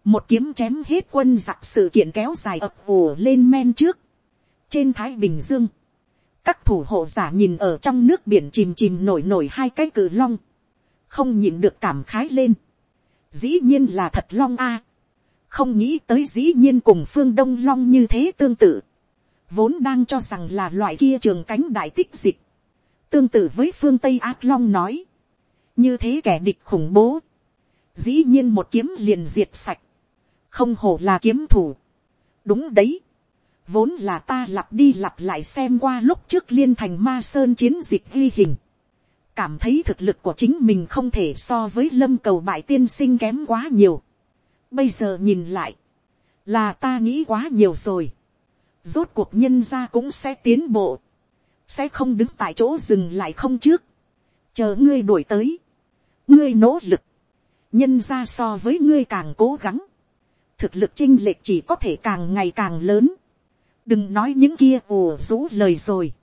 một kiếm chém hết quân giặc sự kiện kéo dài ập ùa lên men trước. trên thái bình dương, các thủ hộ giả nhìn ở trong nước biển chìm chìm nổi nổi hai cái cử long, không nhìn được cảm khái lên. dĩ nhiên là thật long a. không nghĩ tới dĩ nhiên cùng phương đông long như thế tương tự. vốn đang cho rằng là loại kia trường cánh đại tích dịch. tương tự với phương tây ác long nói. như thế kẻ địch khủng bố. dĩ nhiên một kiếm liền diệt sạch không hổ là kiếm thủ. đúng đấy. Vốn là ta lặp đi lặp lại xem qua lúc trước liên thành ma sơn chiến dịch ghi hình, cảm thấy thực lực của chính mình không thể so với lâm cầu bại tiên sinh kém quá nhiều. bây giờ nhìn lại, là ta nghĩ quá nhiều rồi. rốt cuộc nhân ra cũng sẽ tiến bộ, sẽ không đứng tại chỗ dừng lại không trước, chờ ngươi đuổi tới, ngươi nỗ lực, nhân ra so với ngươi càng cố gắng, thực lực chinh lệch chỉ có thể càng ngày càng lớn đừng nói những kia ồ rũ lời rồi.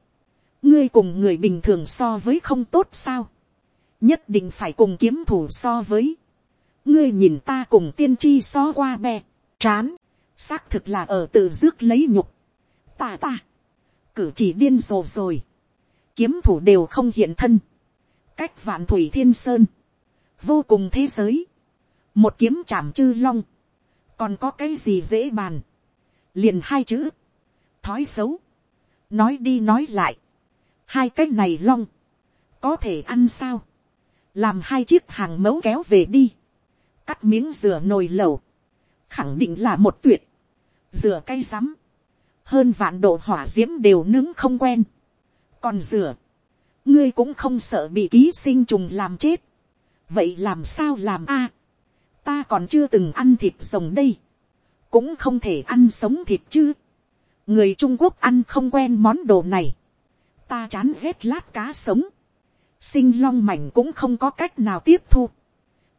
ngươi cùng người bình thường so với không tốt sao. nhất định phải cùng kiếm thủ so với. ngươi nhìn ta cùng tiên tri so qua bè, chán, xác thực là ở tự rước lấy nhục. ta ta, cử chỉ điên rồ rồi. kiếm thủ đều không hiện thân. cách vạn thủy thiên sơn, vô cùng thế giới. một kiếm chạm chư long, còn có cái gì dễ bàn. liền hai chữ. Thói xấu, nói đi nói lại, hai cái này long, có thể ăn sao, làm hai chiếc hàng mẫu kéo về đi, cắt miếng rửa nồi lẩu, khẳng định là một tuyệt, rửa cây rắm, hơn vạn độ hỏa d i ễ m đều nướng không quen, còn rửa, ngươi cũng không sợ bị ký sinh trùng làm chết, vậy làm sao làm a, ta còn chưa từng ăn thịt rồng đây, cũng không thể ăn sống thịt chứ, người trung quốc ăn không quen món đồ này, ta chán rét lát cá sống, sinh long mảnh cũng không có cách nào tiếp thu,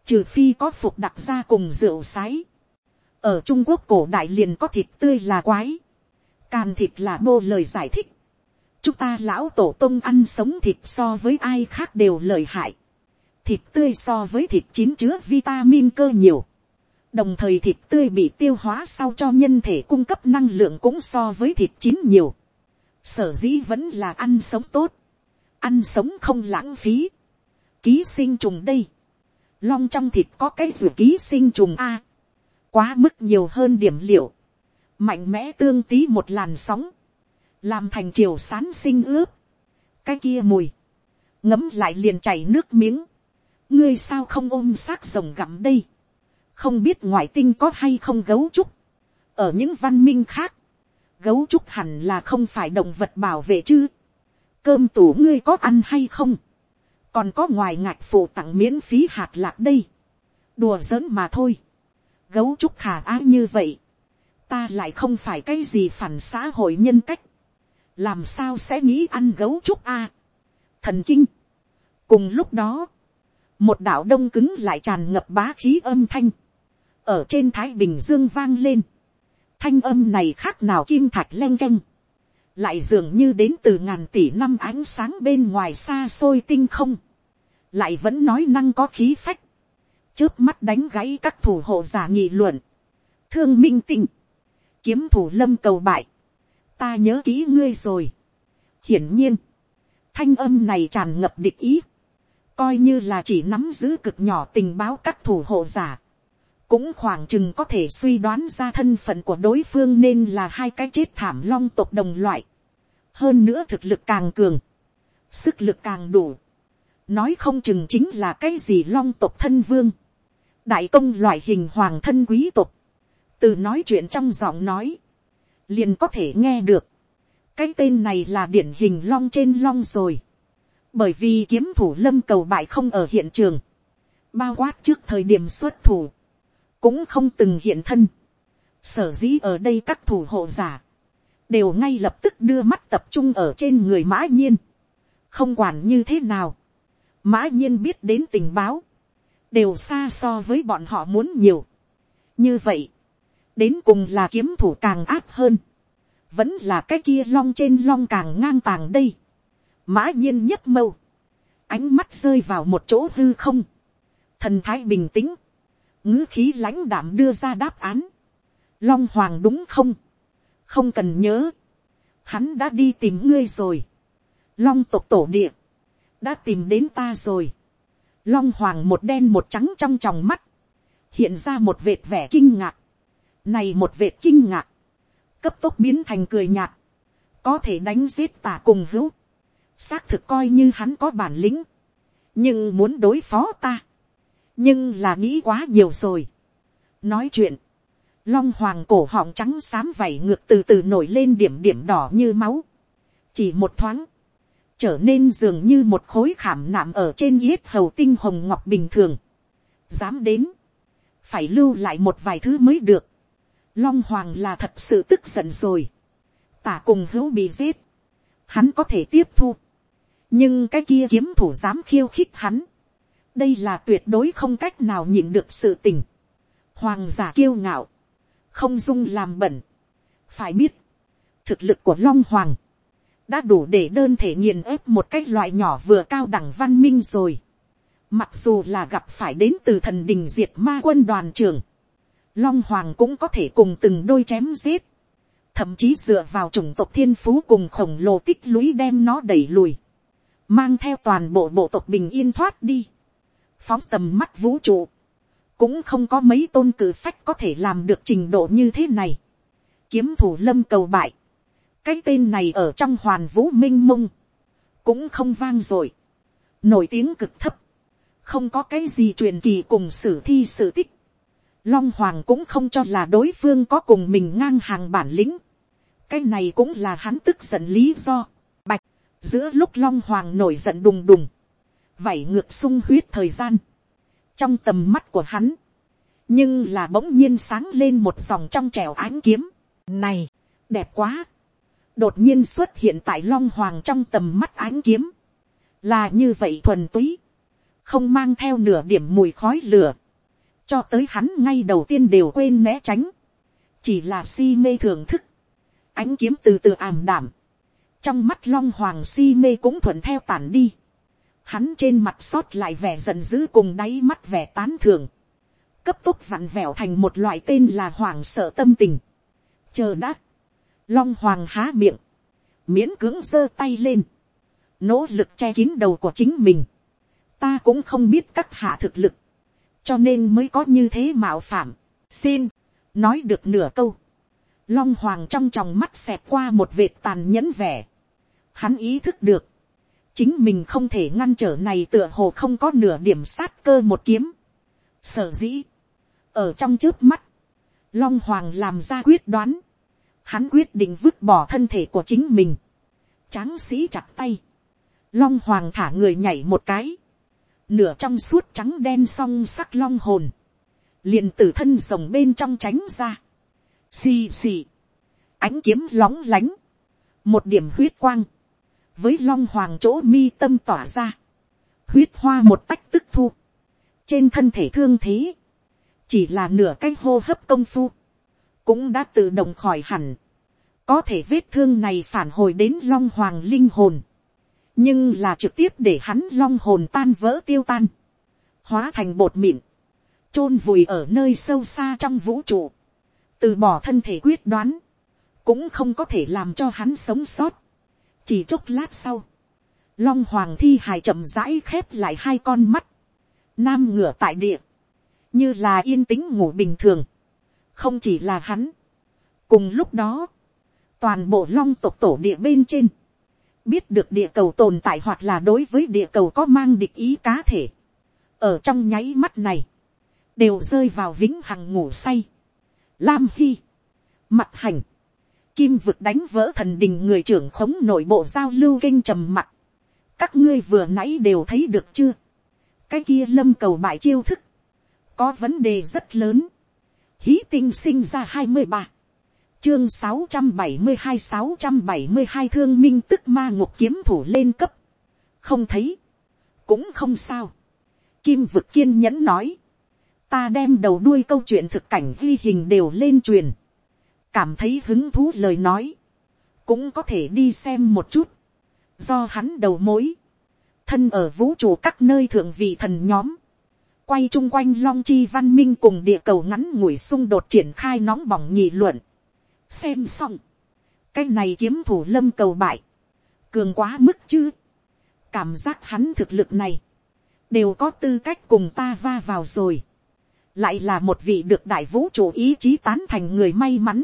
trừ phi có phục đặc ra cùng rượu sái. ở trung quốc cổ đại liền có thịt tươi là quái, càn thịt là bô lời giải thích, chúng ta lão tổ tông ăn sống thịt so với ai khác đều lời hại, thịt tươi so với thịt chín chứa vitamin cơ nhiều, đồng thời thịt tươi bị tiêu hóa sau cho nhân thể cung cấp năng lượng cũng so với thịt chín nhiều. sở dĩ vẫn là ăn sống tốt, ăn sống không lãng phí. ký sinh trùng đây, long trong thịt có cái ruột ký sinh trùng a, quá mức nhiều hơn điểm liệu, mạnh mẽ tương tí một làn sóng, làm thành chiều sán sinh ướp, cái kia mùi, ngấm lại liền chảy nước miếng, ngươi sao không ôm xác rồng gặm đây, không biết ngoại tinh có hay không gấu trúc. ở những văn minh khác, gấu trúc hẳn là không phải động vật bảo vệ chứ. cơm tủ ngươi có ăn hay không. còn có ngoài ngạch phụ tặng miễn phí hạt lạc đây. đùa giỡn mà thôi. gấu trúc khả ái như vậy. ta lại không phải cái gì phản xã hội nhân cách. làm sao sẽ nghĩ ăn gấu trúc a. thần kinh. cùng lúc đó, một đạo đông cứng lại tràn ngập bá khí âm thanh, ở trên thái bình dương vang lên, thanh âm này khác nào kim thạch len keng, lại dường như đến từ ngàn tỷ năm ánh sáng bên ngoài xa xôi tinh không, lại vẫn nói năng có khí phách, trước mắt đánh gáy các thủ hộ giả nghị luận, thương minh tinh, kiếm thủ lâm cầu bại, ta nhớ kỹ ngươi rồi. hiển nhiên, thanh âm này tràn ngập địch ý, coi như là chỉ nắm giữ cực nhỏ tình báo các thủ hộ giả, cũng khoảng chừng có thể suy đoán ra thân phận của đối phương nên là hai cái chết thảm long tộc đồng loại. hơn nữa thực lực càng cường, sức lực càng đủ, nói không chừng chính là cái gì long tộc thân vương, đại công loại hình hoàng thân quý tộc, từ nói chuyện trong giọng nói, liền có thể nghe được, cái tên này là điển hình long trên long rồi, bởi vì kiếm thủ lâm cầu bại không ở hiện trường, bao quát trước thời điểm xuất thủ, cũng không từng hiện thân. Sở dĩ ở đây các thủ hộ giả, đều ngay lập tức đưa mắt tập trung ở trên người mã nhiên. Không quản như thế nào, mã nhiên biết đến tình báo, đều xa so với bọn họ muốn nhiều. Như vậy, đến cùng là kiếm thủ càng áp hơn, vẫn là cái kia long trên long càng ngang tàng đây. Mã nhiên nhất mâu, ánh mắt rơi vào một chỗ hư không, thần thái bình tĩnh, ngữ khí lãnh đảm đưa ra đáp án, long hoàng đúng không, không cần nhớ, hắn đã đi tìm ngươi rồi, long tộc tổ địa, đã tìm đến ta rồi, long hoàng một đen một trắng trong tròng mắt, hiện ra một vệt vẻ kinh ngạc, này một vệt kinh ngạc, cấp tốc biến thành cười nhạt, có thể đánh giết tả cùng hữu, xác thực coi như hắn có bản lĩnh, nhưng muốn đối phó ta, nhưng là nghĩ quá nhiều rồi. nói chuyện, long hoàng cổ họng trắng xám vảy ngược từ từ nổi lên điểm điểm đỏ như máu, chỉ một thoáng, trở nên dường như một khối khảm nạm ở trên yết hầu tinh hồng ngọc bình thường. dám đến, phải lưu lại một vài thứ mới được. long hoàng là thật sự tức giận rồi. tả cùng hữu bị giết, hắn có thể tiếp thu nhưng cái kia kiếm thủ dám khiêu khích hắn. đây là tuyệt đối không cách nào nhịn được sự tình. hoàng giả kiêu ngạo, không dung làm bẩn. phải biết, thực lực của long hoàng, đã đủ để đơn thể nghiền ép một cái loại nhỏ vừa cao đẳng văn minh rồi. Mặc dù là gặp phải đến từ thần đình diệt ma quân đoàn trưởng, Long Hoàng cũng có thể cùng từng đôi chém giết. Thậm chí dựa vào chủng tộc thiên phú cùng khổng lồ tích lũy đem nó đẩy lùi. Mang theo toàn bộ bộ tộc bình yên thoát đi. Phóng tầm mắt vũ trụ. Cũng không có mấy tôn cử phách có thể làm được trình độ như thế này. Kiếm thủ lâm cầu bại. Cái tên này ở trong hoàn vũ m i n h mông, cũng không vang r i nổi tiếng cực thấp, không có cái gì truyền kỳ cùng sử thi sự tích, long hoàng cũng không cho là đối phương có cùng mình ngang hàng bản lĩnh, cái này cũng là hắn tức giận lý do, giữa lúc long hoàng nổi giận đùng đùng, vảy ngược sung huyết thời gian, trong tầm mắt của hắn, nhưng là bỗng nhiên sáng lên một dòng trong trèo ánh kiếm, này, đẹp quá, đột nhiên xuất hiện tại long hoàng trong tầm mắt ánh kiếm, là như vậy thuần túy, không mang theo nửa điểm mùi khói lửa, cho tới hắn ngay đầu tiên đều quên né tránh, chỉ là si mê thưởng thức, ánh kiếm từ từ ảm đảm, trong mắt long hoàng si mê cũng thuận theo tản đi, hắn trên mặt sót lại vẻ giận dữ cùng đáy mắt vẻ tán thường, cấp tốc vặn vẹo thành một loại tên là hoàng sợ tâm tình, chờ đã, Long hoàng há miệng. Miễn cưỡng giơ tay lên. Nỗ lực che kín đầu của chính mình. Ta cũng không biết các hạ thực lực. Cho nên mới có như thế mạo phạm. Xin. Nói được nửa câu. Long hoàng trong tròng mắt xẹt qua một vệt tàn nhẫn vẻ. Hắn ý thức được. Chính mình không thể ngăn trở này tựa hồ không có nửa điểm sát cơ một kiếm. Sở dĩ. Ở trong trước mắt. Long hoàng làm ra quyết đoán. Hắn quyết định vứt bỏ thân thể của chính mình, tráng sĩ chặt tay, long hoàng thả người nhảy một cái, nửa trong suốt trắng đen song sắc long hồn, liền từ thân rồng bên trong tránh ra, xì xì, ánh kiếm lóng lánh, một điểm huyết quang, với long hoàng chỗ mi tâm tỏa ra, huyết hoa một tách tức thu, trên thân thể thương thế, chỉ là nửa cái hô hấp công phu, cũng đã tự động khỏi hẳn. Có thể vết thương này phản hồi đến long hoàng linh hồn. Nhưng là trực tiếp để hắn long hồn tan vỡ tiêu tan. Hóa thành bột mịn. chôn vùi ở nơi sâu xa trong vũ trụ. Từ bỏ thân thể quyết đoán. Cũng không có thể làm cho hắn sống sót. Chỉ chốc lát sau. Long hoàng thi hài chậm rãi khép lại hai con mắt. Nam ngửa tại địa. Như là yên tĩnh ngủ bình thường không chỉ là hắn. cùng lúc đó, toàn bộ long tộc tổ địa bên trên, biết được địa cầu tồn tại hoặc là đối với địa cầu có mang địch ý cá thể, ở trong nháy mắt này, đều rơi vào vĩnh hằng ngủ say. Lam Hy, mặt hành, kim vực đánh vỡ thần đình người trưởng khống nội bộ giao lưu kinh trầm mặt. các ngươi vừa nãy đều thấy được chưa. cái kia lâm cầu bại chiêu thức, có vấn đề rất lớn. Hí tinh sinh ra hai mươi ba, chương sáu trăm bảy mươi hai sáu trăm bảy mươi hai thương minh tức ma ngục kiếm thủ lên cấp, không thấy, cũng không sao, kim vực kiên nhẫn nói, ta đem đầu đuôi câu chuyện thực cảnh ghi hình đều lên truyền, cảm thấy hứng thú lời nói, cũng có thể đi xem một chút, do hắn đầu mối, thân ở vũ trụ các nơi thượng vị thần nhóm, quay chung quanh long chi văn minh cùng địa cầu ngắn ngủi xung đột triển khai nóng bỏng nhị luận. xem xong, cái này kiếm thủ lâm cầu bại, cường quá mức chứ, cảm giác hắn thực lực này, đều có tư cách cùng ta va vào rồi, lại là một vị được đại vũ trụ ý chí tán thành người may mắn,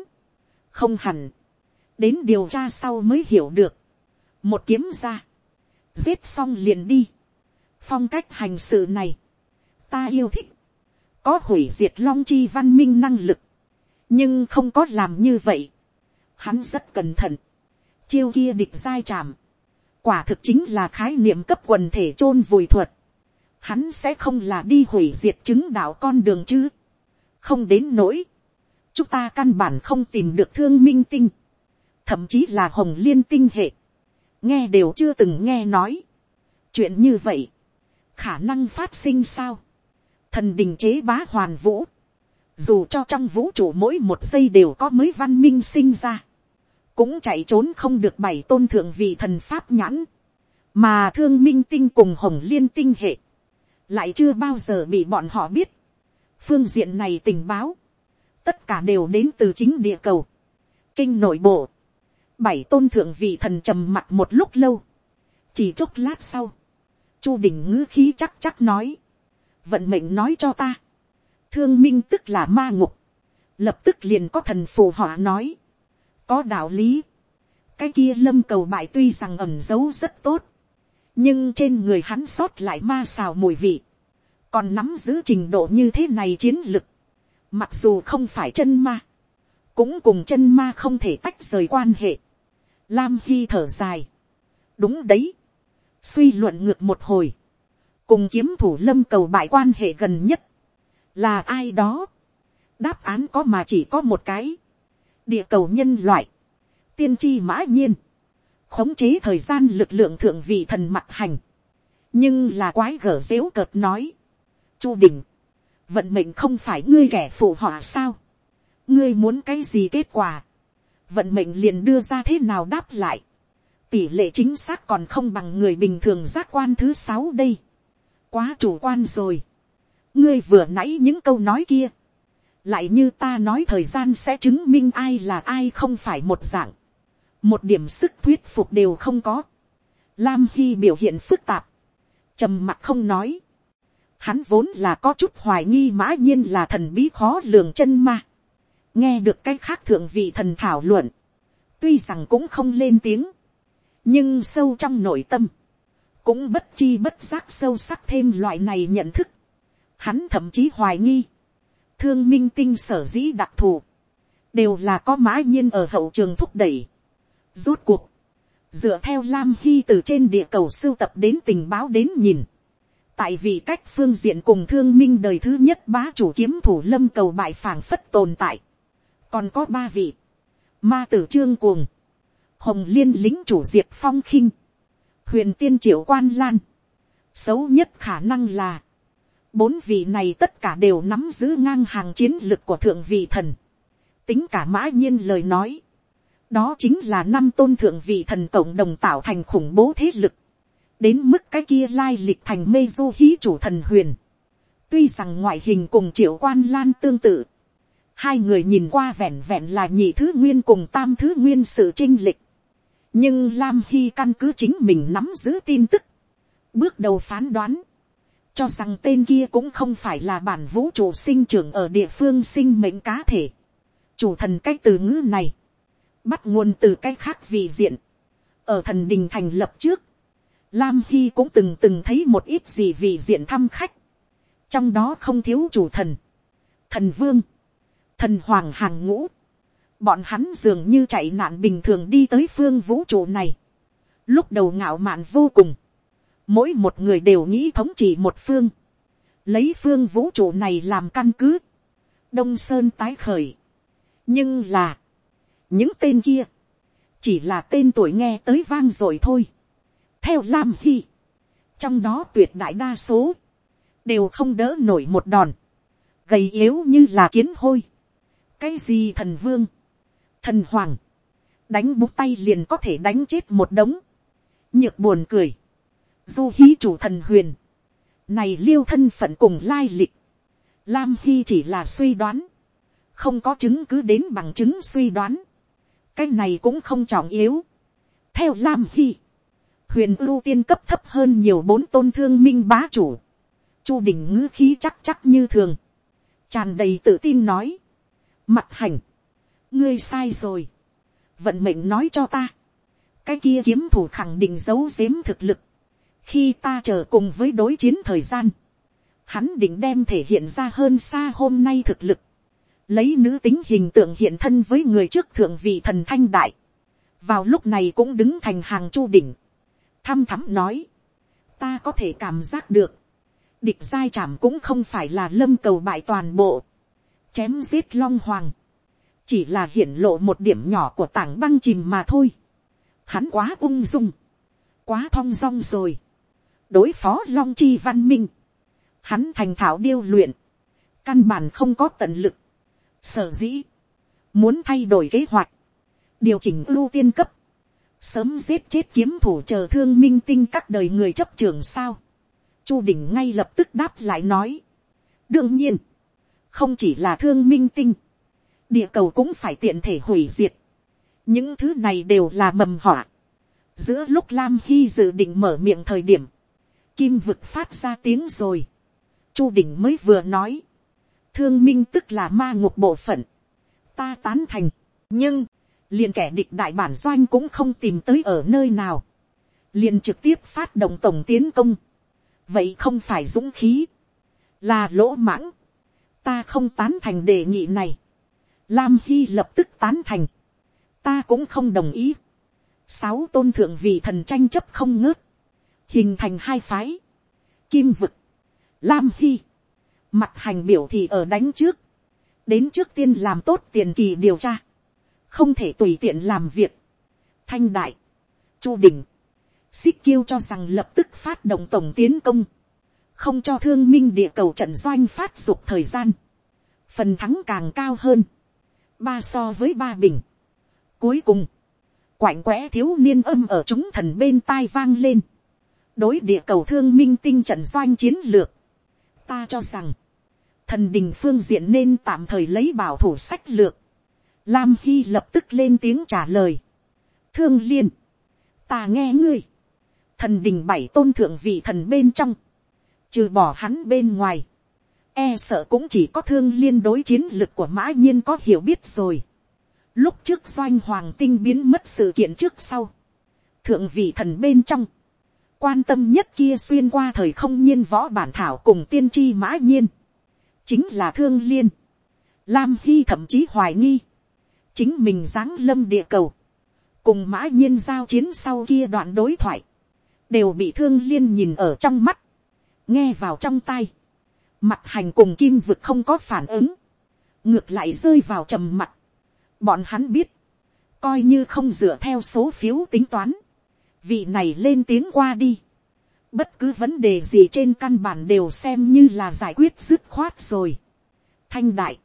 không hẳn, đến điều tra sau mới hiểu được, một kiếm ra, giết xong liền đi, phong cách hành sự này, ta yêu thích, có hủy diệt long chi văn minh năng lực, nhưng không có làm như vậy, hắn rất cẩn thận, chiêu kia địch dai chạm, quả thực chính là khái niệm cấp quần thể chôn vùi thuật, hắn sẽ không là đi hủy diệt chứng đạo con đường chứ, không đến nỗi, chúng ta căn bản không tìm được thương minh tinh, thậm chí là hồng liên tinh hệ, nghe đều chưa từng nghe nói, chuyện như vậy, khả năng phát sinh sao, thần đình chế bá hoàn vũ, dù cho trong vũ trụ mỗi một giây đều có mới văn minh sinh ra, cũng chạy trốn không được bảy tôn thượng vị thần pháp nhãn, mà thương minh tinh cùng hồng liên tinh hệ, lại chưa bao giờ bị bọn họ biết. phương diện này tình báo, tất cả đều đến từ chính địa cầu, kinh nội bộ, bảy tôn thượng vị thần trầm mặt một lúc lâu, chỉ chốc lát sau, chu đỉnh ngữ khí chắc chắc nói, vận mệnh nói cho ta, thương minh tức là ma ngục, lập tức liền có thần phù họa nói, có đạo lý, cái kia lâm cầu bại tuy rằng ẩm giấu rất tốt, nhưng trên người hắn sót lại ma xào mùi vị, còn nắm giữ trình độ như thế này chiến lực, mặc dù không phải chân ma, cũng cùng chân ma không thể tách rời quan hệ. Lam Hy thở dài. đúng đấy, suy luận ngược một hồi, cùng kiếm thủ lâm cầu bại quan hệ gần nhất, là ai đó, đáp án có mà chỉ có một cái, địa cầu nhân loại, tiên tri mã nhiên, khống chế thời gian lực lượng thượng vị thần mặt hành, nhưng là quái gở dếu cợt nói, chu đình, vận mệnh không phải ngươi kẻ phụ họa sao, ngươi muốn cái gì kết quả, vận mệnh liền đưa ra thế nào đáp lại, tỷ lệ chính xác còn không bằng người bình thường giác quan thứ sáu đây, quá chủ quan rồi, ngươi vừa nãy những câu nói kia, lại như ta nói thời gian sẽ chứng minh ai là ai không phải một dạng, một điểm sức thuyết phục đều không có, lam hy biểu hiện phức tạp, trầm mặc không nói, hắn vốn là có chút hoài nghi mã nhiên là thần bí khó lường chân ma, nghe được cái khác thượng vị thần thảo luận, tuy rằng cũng không lên tiếng, nhưng sâu trong nội tâm, cũng bất chi bất giác sâu sắc thêm loại này nhận thức. Hắn thậm chí hoài nghi, thương minh tinh sở dĩ đặc thù, đều là có mã nhiên ở hậu trường thúc đẩy. Rốt cuộc, dựa theo Lam Hy từ trên địa cầu sưu tập đến tình báo đến nhìn, tại vì cách phương diện cùng thương minh đời thứ nhất bá chủ kiếm thủ lâm cầu bại phảng phất tồn tại, còn có ba vị, ma tử trương cuồng, hồng liên lính chủ diệt phong khinh, huyền tiên triệu quan lan, xấu nhất khả năng là, bốn vị này tất cả đều nắm giữ ngang hàng chiến lực của thượng vị thần, tính cả mã nhiên lời nói, đó chính là năm tôn thượng vị thần cộng đồng tạo thành khủng bố thế lực, đến mức cái kia lai lịch thành mê du hí chủ thần huyền, tuy rằng ngoại hình cùng triệu quan lan tương tự, hai người nhìn qua vẹn vẹn là nhị thứ nguyên cùng tam thứ nguyên sự trinh lịch, nhưng lam hy căn cứ chính mình nắm giữ tin tức, bước đầu phán đoán, cho rằng tên kia cũng không phải là bản vũ trụ sinh trưởng ở địa phương sinh mệnh cá thể. chủ thần cái từ ngữ này, bắt nguồn từ cái khác vì diện. ở thần đình thành lập trước, lam hy cũng từng từng thấy một ít gì vì diện thăm khách, trong đó không thiếu chủ thần, thần vương, thần hoàng hàng ngũ, bọn hắn dường như chạy nạn bình thường đi tới phương vũ trụ này, lúc đầu ngạo mạn vô cùng, mỗi một người đều nghĩ thống trị một phương, lấy phương vũ trụ này làm căn cứ, đông sơn tái khởi. nhưng là, những tên kia, chỉ là tên tuổi nghe tới vang rồi thôi theo lam hy, trong đó tuyệt đại đa số, đều không đỡ nổi một đòn, gầy yếu như là kiến hôi. cái gì thần vương, thần hoàng, đánh bút tay liền có thể đánh chết một đống, nhược buồn cười, du hí chủ thần huyền, này liêu thân phận cùng lai lịch, lam hy chỉ là suy đoán, không có chứng cứ đến bằng chứng suy đoán, cái này cũng không trọng yếu. theo lam hy, huyền ưu tiên cấp thấp hơn nhiều bốn tôn thương minh bá chủ, chu đỉnh ngữ khí chắc chắc như thường, tràn đầy tự tin nói, mặt hành, ngươi sai rồi, vận mệnh nói cho ta, cái kia kiếm thủ khẳng định giấu giếm thực lực, khi ta chờ cùng với đối chiến thời gian, hắn định đem thể hiện ra hơn xa hôm nay thực lực, lấy nữ tính hình tượng hiện thân với người trước thượng vị thần thanh đại, vào lúc này cũng đứng thành hàng chu đỉnh, thăm thắm nói, ta có thể cảm giác được, địch giai trảm cũng không phải là lâm cầu bại toàn bộ, chém giết long hoàng, chỉ là hiển lộ một điểm nhỏ của tảng băng chìm mà thôi. Hắn quá ung dung, quá thong dong rồi. đối phó long chi văn minh, hắn thành thạo điêu luyện, căn bản không có tận lực, sở dĩ, muốn thay đổi kế hoạch, điều chỉnh ưu tiên cấp, sớm giết chết kiếm thủ chờ thương minh tinh các đời người chấp trường sao. Chu đỉnh ngay lập tức đáp lại nói. đương nhiên, không chỉ là thương minh tinh, địa cầu cũng phải tiện thể hủy diệt. những thứ này đều là mầm họa. giữa lúc lam hy dự định mở miệng thời điểm, kim vực phát ra tiếng rồi. chu đỉnh mới vừa nói, thương minh tức là ma ngục bộ phận. ta tán thành, nhưng, liền kẻ địch đại bản doanh cũng không tìm tới ở nơi nào. liền trực tiếp phát động tổng tiến công. vậy không phải dũng khí, là lỗ mãng. ta không tán thành đề nghị này. Lam Hy lập tức tán thành. Ta cũng không đồng ý. Sáu tôn thượng vị thần tranh chấp không ngớt. Hình thành hai phái. Kim vực. Lam Hy. Mặt hành biểu thì ở đánh trước. Đến trước tiên làm tốt tiền kỳ điều tra. Không thể tùy tiện làm việc. Thanh đại. Chu Đình. Xích kêu cho rằng lập tức phát động tổng tiến công. Không cho thương minh địa cầu trận doanh phát dục thời gian. Phần thắng càng cao hơn ba so với ba bình. Cuối cùng, quạnh quẽ thiếu niên âm ở chúng thần bên tai vang lên. đối địa cầu thương minh tinh trận doanh chiến lược. ta cho rằng, thần đình phương diện nên tạm thời lấy bảo thủ sách lược. Lam Hy lập tức lên tiếng trả lời. Thương liên, ta nghe ngươi. Thần đình bảy tôn thượng vị thần bên trong. Trừ bỏ hắn bên ngoài e sợ cũng chỉ có thương liên đối chiến lực của mã nhiên có hiểu biết rồi. Lúc trước doanh hoàng tinh biến mất sự kiện trước sau. Thượng vị thần bên trong. Quan tâm nhất kia xuyên qua thời không nhiên võ bản thảo cùng tiên tri mã nhiên. Chính là thương liên. Lam Hy thậm chí hoài nghi. Chính mình giáng lâm địa cầu. Cùng mã nhiên giao chiến sau kia đoạn đối thoại. Đều bị thương liên nhìn ở trong mắt. Nghe vào trong tay Mặt hành cùng kim vực không có phản ứng. Ngược lại rơi vào trầm mặt. Bọn hắn biết. Coi như không dựa theo số phiếu tính toán. Vị này lên tiếng qua đi. Bất cứ vấn đề gì trên căn bản đều xem như là giải quyết dứt khoát rồi. Thanh đại.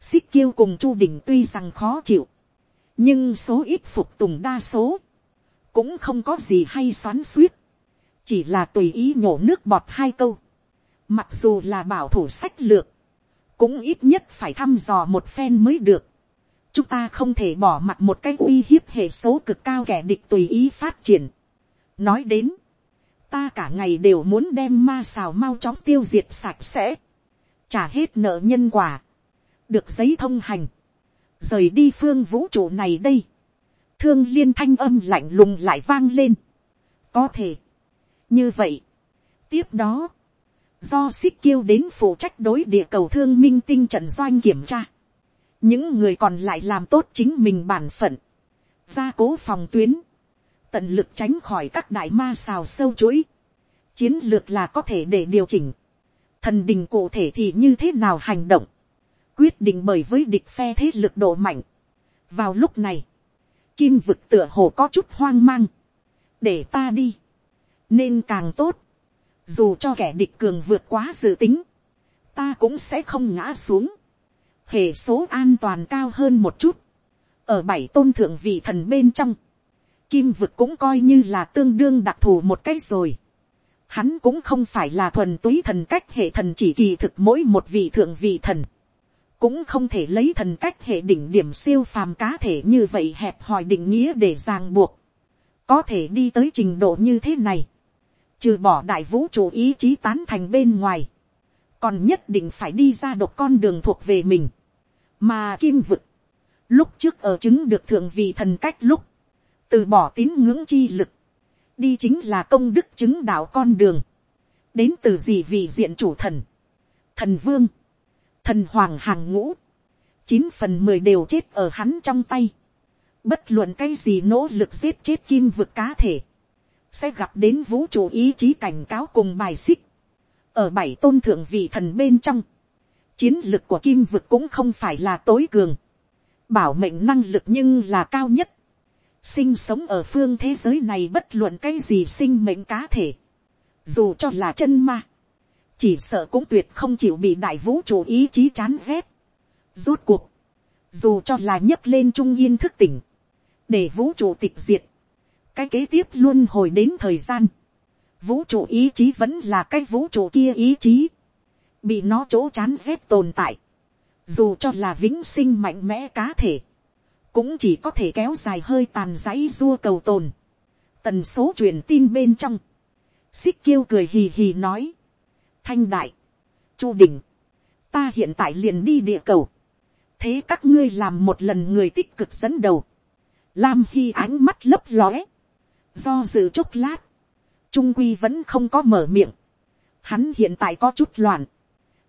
Xích kiêu cùng Chu Đình tuy rằng khó chịu. Nhưng số ít phục tùng đa số. Cũng không có gì hay xoắn suýt. Chỉ là tùy ý nhổ nước bọt hai câu Mặc dù là bảo thủ sách lược. Cũng ít nhất phải thăm dò một phen mới được. Chúng ta không thể bỏ mặt một cái uy hiếp hệ số cực cao kẻ địch tùy ý phát triển. Nói đến. Ta cả ngày đều muốn đem ma xào mau chóng tiêu diệt sạch sẽ. Trả hết nợ nhân quả. Được giấy thông hành. Rời đi phương vũ trụ này đây. Thương liên thanh âm lạnh lùng lại vang lên. Có thể. Như vậy. Tiếp đó do xích kiêu đến phụ trách đối địa cầu thương minh tinh trận doanh kiểm tra. những người còn lại làm tốt chính mình bản phận, gia cố phòng tuyến, tận lực tránh khỏi các đại ma xào sâu chuỗi, chiến lược là có thể để điều chỉnh, thần đình cụ thể thì như thế nào hành động, quyết định bởi với địch phe thế lực độ mạnh. vào lúc này, kim vực tựa hồ có chút hoang mang, để ta đi, nên càng tốt, dù cho kẻ địch cường vượt quá dự tính, ta cũng sẽ không ngã xuống, hệ số an toàn cao hơn một chút, ở bảy tôn thượng vị thần bên trong, kim vực cũng coi như là tương đương đặc thù một cái rồi, Hắn cũng không phải là thuần túy thần cách hệ thần chỉ kỳ thực mỗi một vị thượng vị thần. Cũng không thể lấy thần cách hệ đỉnh điểm siêu phàm cá thể như vậy hẹp hòi định nghĩa để ràng buộc. Có thể đi tới trình độ như thế này. Trừ bỏ đại vũ trụ ý chí tán thành bên ngoài. Còn nhất định phải đi ra độc con đường thuộc về mình. Mà kim vực. Lúc trước ở chứng được thượng vị thần cách lúc. Từ bỏ tín ngưỡng chi lực đi chính là công đức chứng đạo con đường, đến từ gì vì diện chủ thần, thần vương, thần hoàng hàng ngũ, chín phần mười đều chết ở hắn trong tay, bất luận cái gì nỗ lực giết chết kim vực cá thể, sẽ gặp đến vũ trụ ý chí cảnh cáo cùng bài xích, ở bảy tôn thượng vị thần bên trong, chiến lực của kim vực cũng không phải là tối cường, bảo mệnh năng lực nhưng là cao nhất, sinh sống ở phương thế giới này bất luận cái gì sinh mệnh cá thể, dù cho là chân ma, chỉ sợ cũng tuyệt không chịu bị đại vũ trụ ý chí chán ghét. Rốt cuộc, dù cho là nhấc lên trung yên thức tỉnh, để vũ trụ tịch diệt, cái kế tiếp luôn hồi đến thời gian, vũ trụ ý chí vẫn là cái vũ trụ kia ý chí, bị nó chỗ chán ghét tồn tại, dù cho là vĩnh sinh mạnh mẽ cá thể, cũng chỉ có thể kéo dài hơi tàn giấy dua cầu tồn. Tần số truyền tin bên trong, xích kiêu cười hì hì nói, thanh đại, chu đình, ta hiện tại liền đi địa cầu, thế các ngươi làm một lần người tích cực dẫn đầu, lam hy ánh mắt lấp lóe, do dự chốc lát, trung quy vẫn không có mở miệng, hắn hiện tại có chút loạn,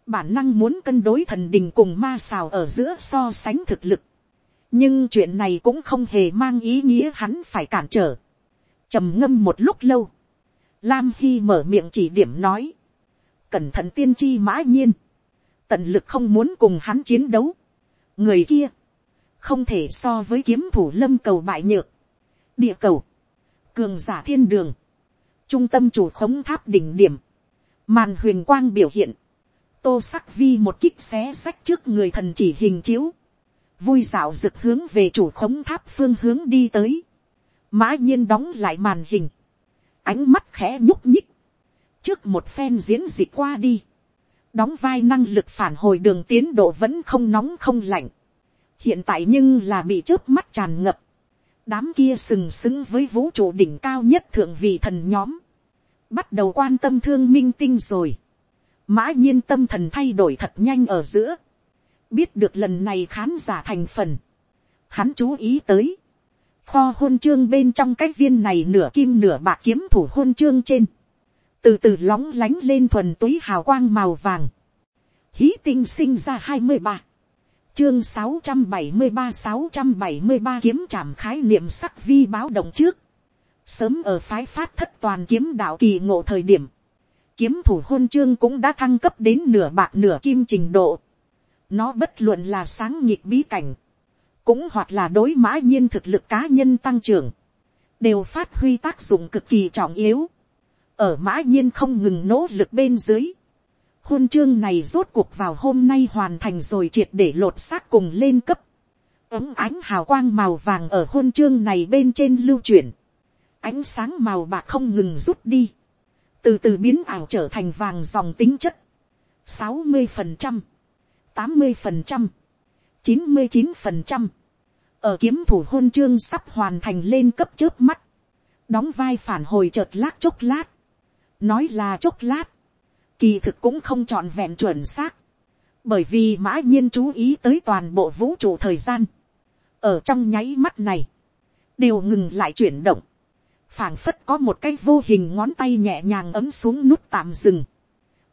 bản năng muốn cân đối thần đình cùng ma xào ở giữa so sánh thực lực, nhưng chuyện này cũng không hề mang ý nghĩa hắn phải cản trở. trầm ngâm một lúc lâu, lam hy mở miệng chỉ điểm nói, cẩn thận tiên tri mã nhiên, tận lực không muốn cùng hắn chiến đấu. người kia, không thể so với kiếm thủ lâm cầu bại nhược, địa cầu, cường giả thiên đường, trung tâm chủ khống tháp đỉnh điểm, màn huyền quang biểu hiện, tô sắc vi một kích xé sách trước người thần chỉ hình chiếu, vui dạo rực hướng về chủ khống tháp phương hướng đi tới, mã nhiên đóng lại màn hình, ánh mắt khẽ nhúc nhích, trước một phen diễn dịch qua đi, đóng vai năng lực phản hồi đường tiến độ vẫn không nóng không lạnh, hiện tại nhưng là bị trước mắt tràn ngập, đám kia sừng sững với vũ trụ đỉnh cao nhất thượng vị thần nhóm, bắt đầu quan tâm thương minh tinh rồi, mã nhiên tâm thần thay đổi thật nhanh ở giữa, biết được lần này khán giả thành phần, hắn chú ý tới, kho hôn chương bên trong cái viên này nửa kim nửa bạc kiếm thủ hôn chương trên, từ từ lóng lánh lên thuần túy hào quang màu vàng, hí tinh sinh ra hai mươi ba, chương sáu trăm bảy mươi ba sáu trăm bảy mươi ba kiếm trảm khái niệm sắc vi báo động trước, sớm ở phái phát thất toàn kiếm đạo kỳ ngộ thời điểm, kiếm thủ hôn chương cũng đã thăng cấp đến nửa bạc nửa kim trình độ, nó bất luận là sáng nhịp bí cảnh, cũng hoặc là đối mã nhiên thực lực cá nhân tăng trưởng, đều phát huy tác dụng cực kỳ trọng yếu ở mã nhiên không ngừng nỗ lực bên dưới, hôn chương này rốt cuộc vào hôm nay hoàn thành rồi triệt để lột xác cùng lên cấp. ấm ánh hào quang màu vàng ở hôn chương này bên trên lưu chuyển. ánh sáng màu bạc không ngừng rút đi. từ từ biến ảo trở thành vàng dòng tính chất. sáu mươi phần trăm tám mươi phần trăm, chín mươi chín phần trăm, ở kiếm thủ hôn chương sắp hoàn thành lên cấp trước mắt, đóng vai phản hồi chợt lát chốc lát, nói là chốc lát, kỳ thực cũng không trọn vẹn chuẩn xác, bởi vì mã nhiên chú ý tới toàn bộ vũ trụ thời gian, ở trong nháy mắt này, đều ngừng lại chuyển động, phảng phất có một cái vô hình ngón tay nhẹ nhàng ấm xuống nút tạm dừng,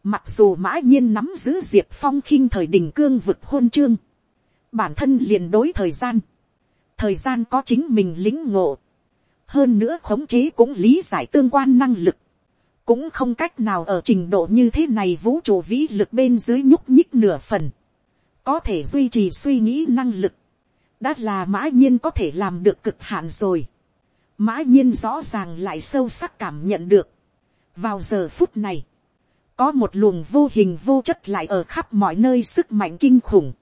Mặc dù mã nhiên nắm giữ diệp phong khinh thời đình cương vực hôn chương. Bản thân liền đối thời gian. Thời gian có chính mình lính ngộ. Hơn nữa khống chế cũng lý giải tương quan năng lực. Cũng không cách nào ở trình độ như thế này vũ trụ vĩ lực bên dưới nhúc nhích nửa phần. Có thể duy trì suy nghĩ năng lực. Đã là mã nhiên có thể làm được cực hạn rồi. Mã nhiên rõ ràng lại sâu sắc cảm nhận được. Vào giờ phút này có một luồng vô hình vô chất lại ở khắp mọi nơi sức mạnh kinh khủng,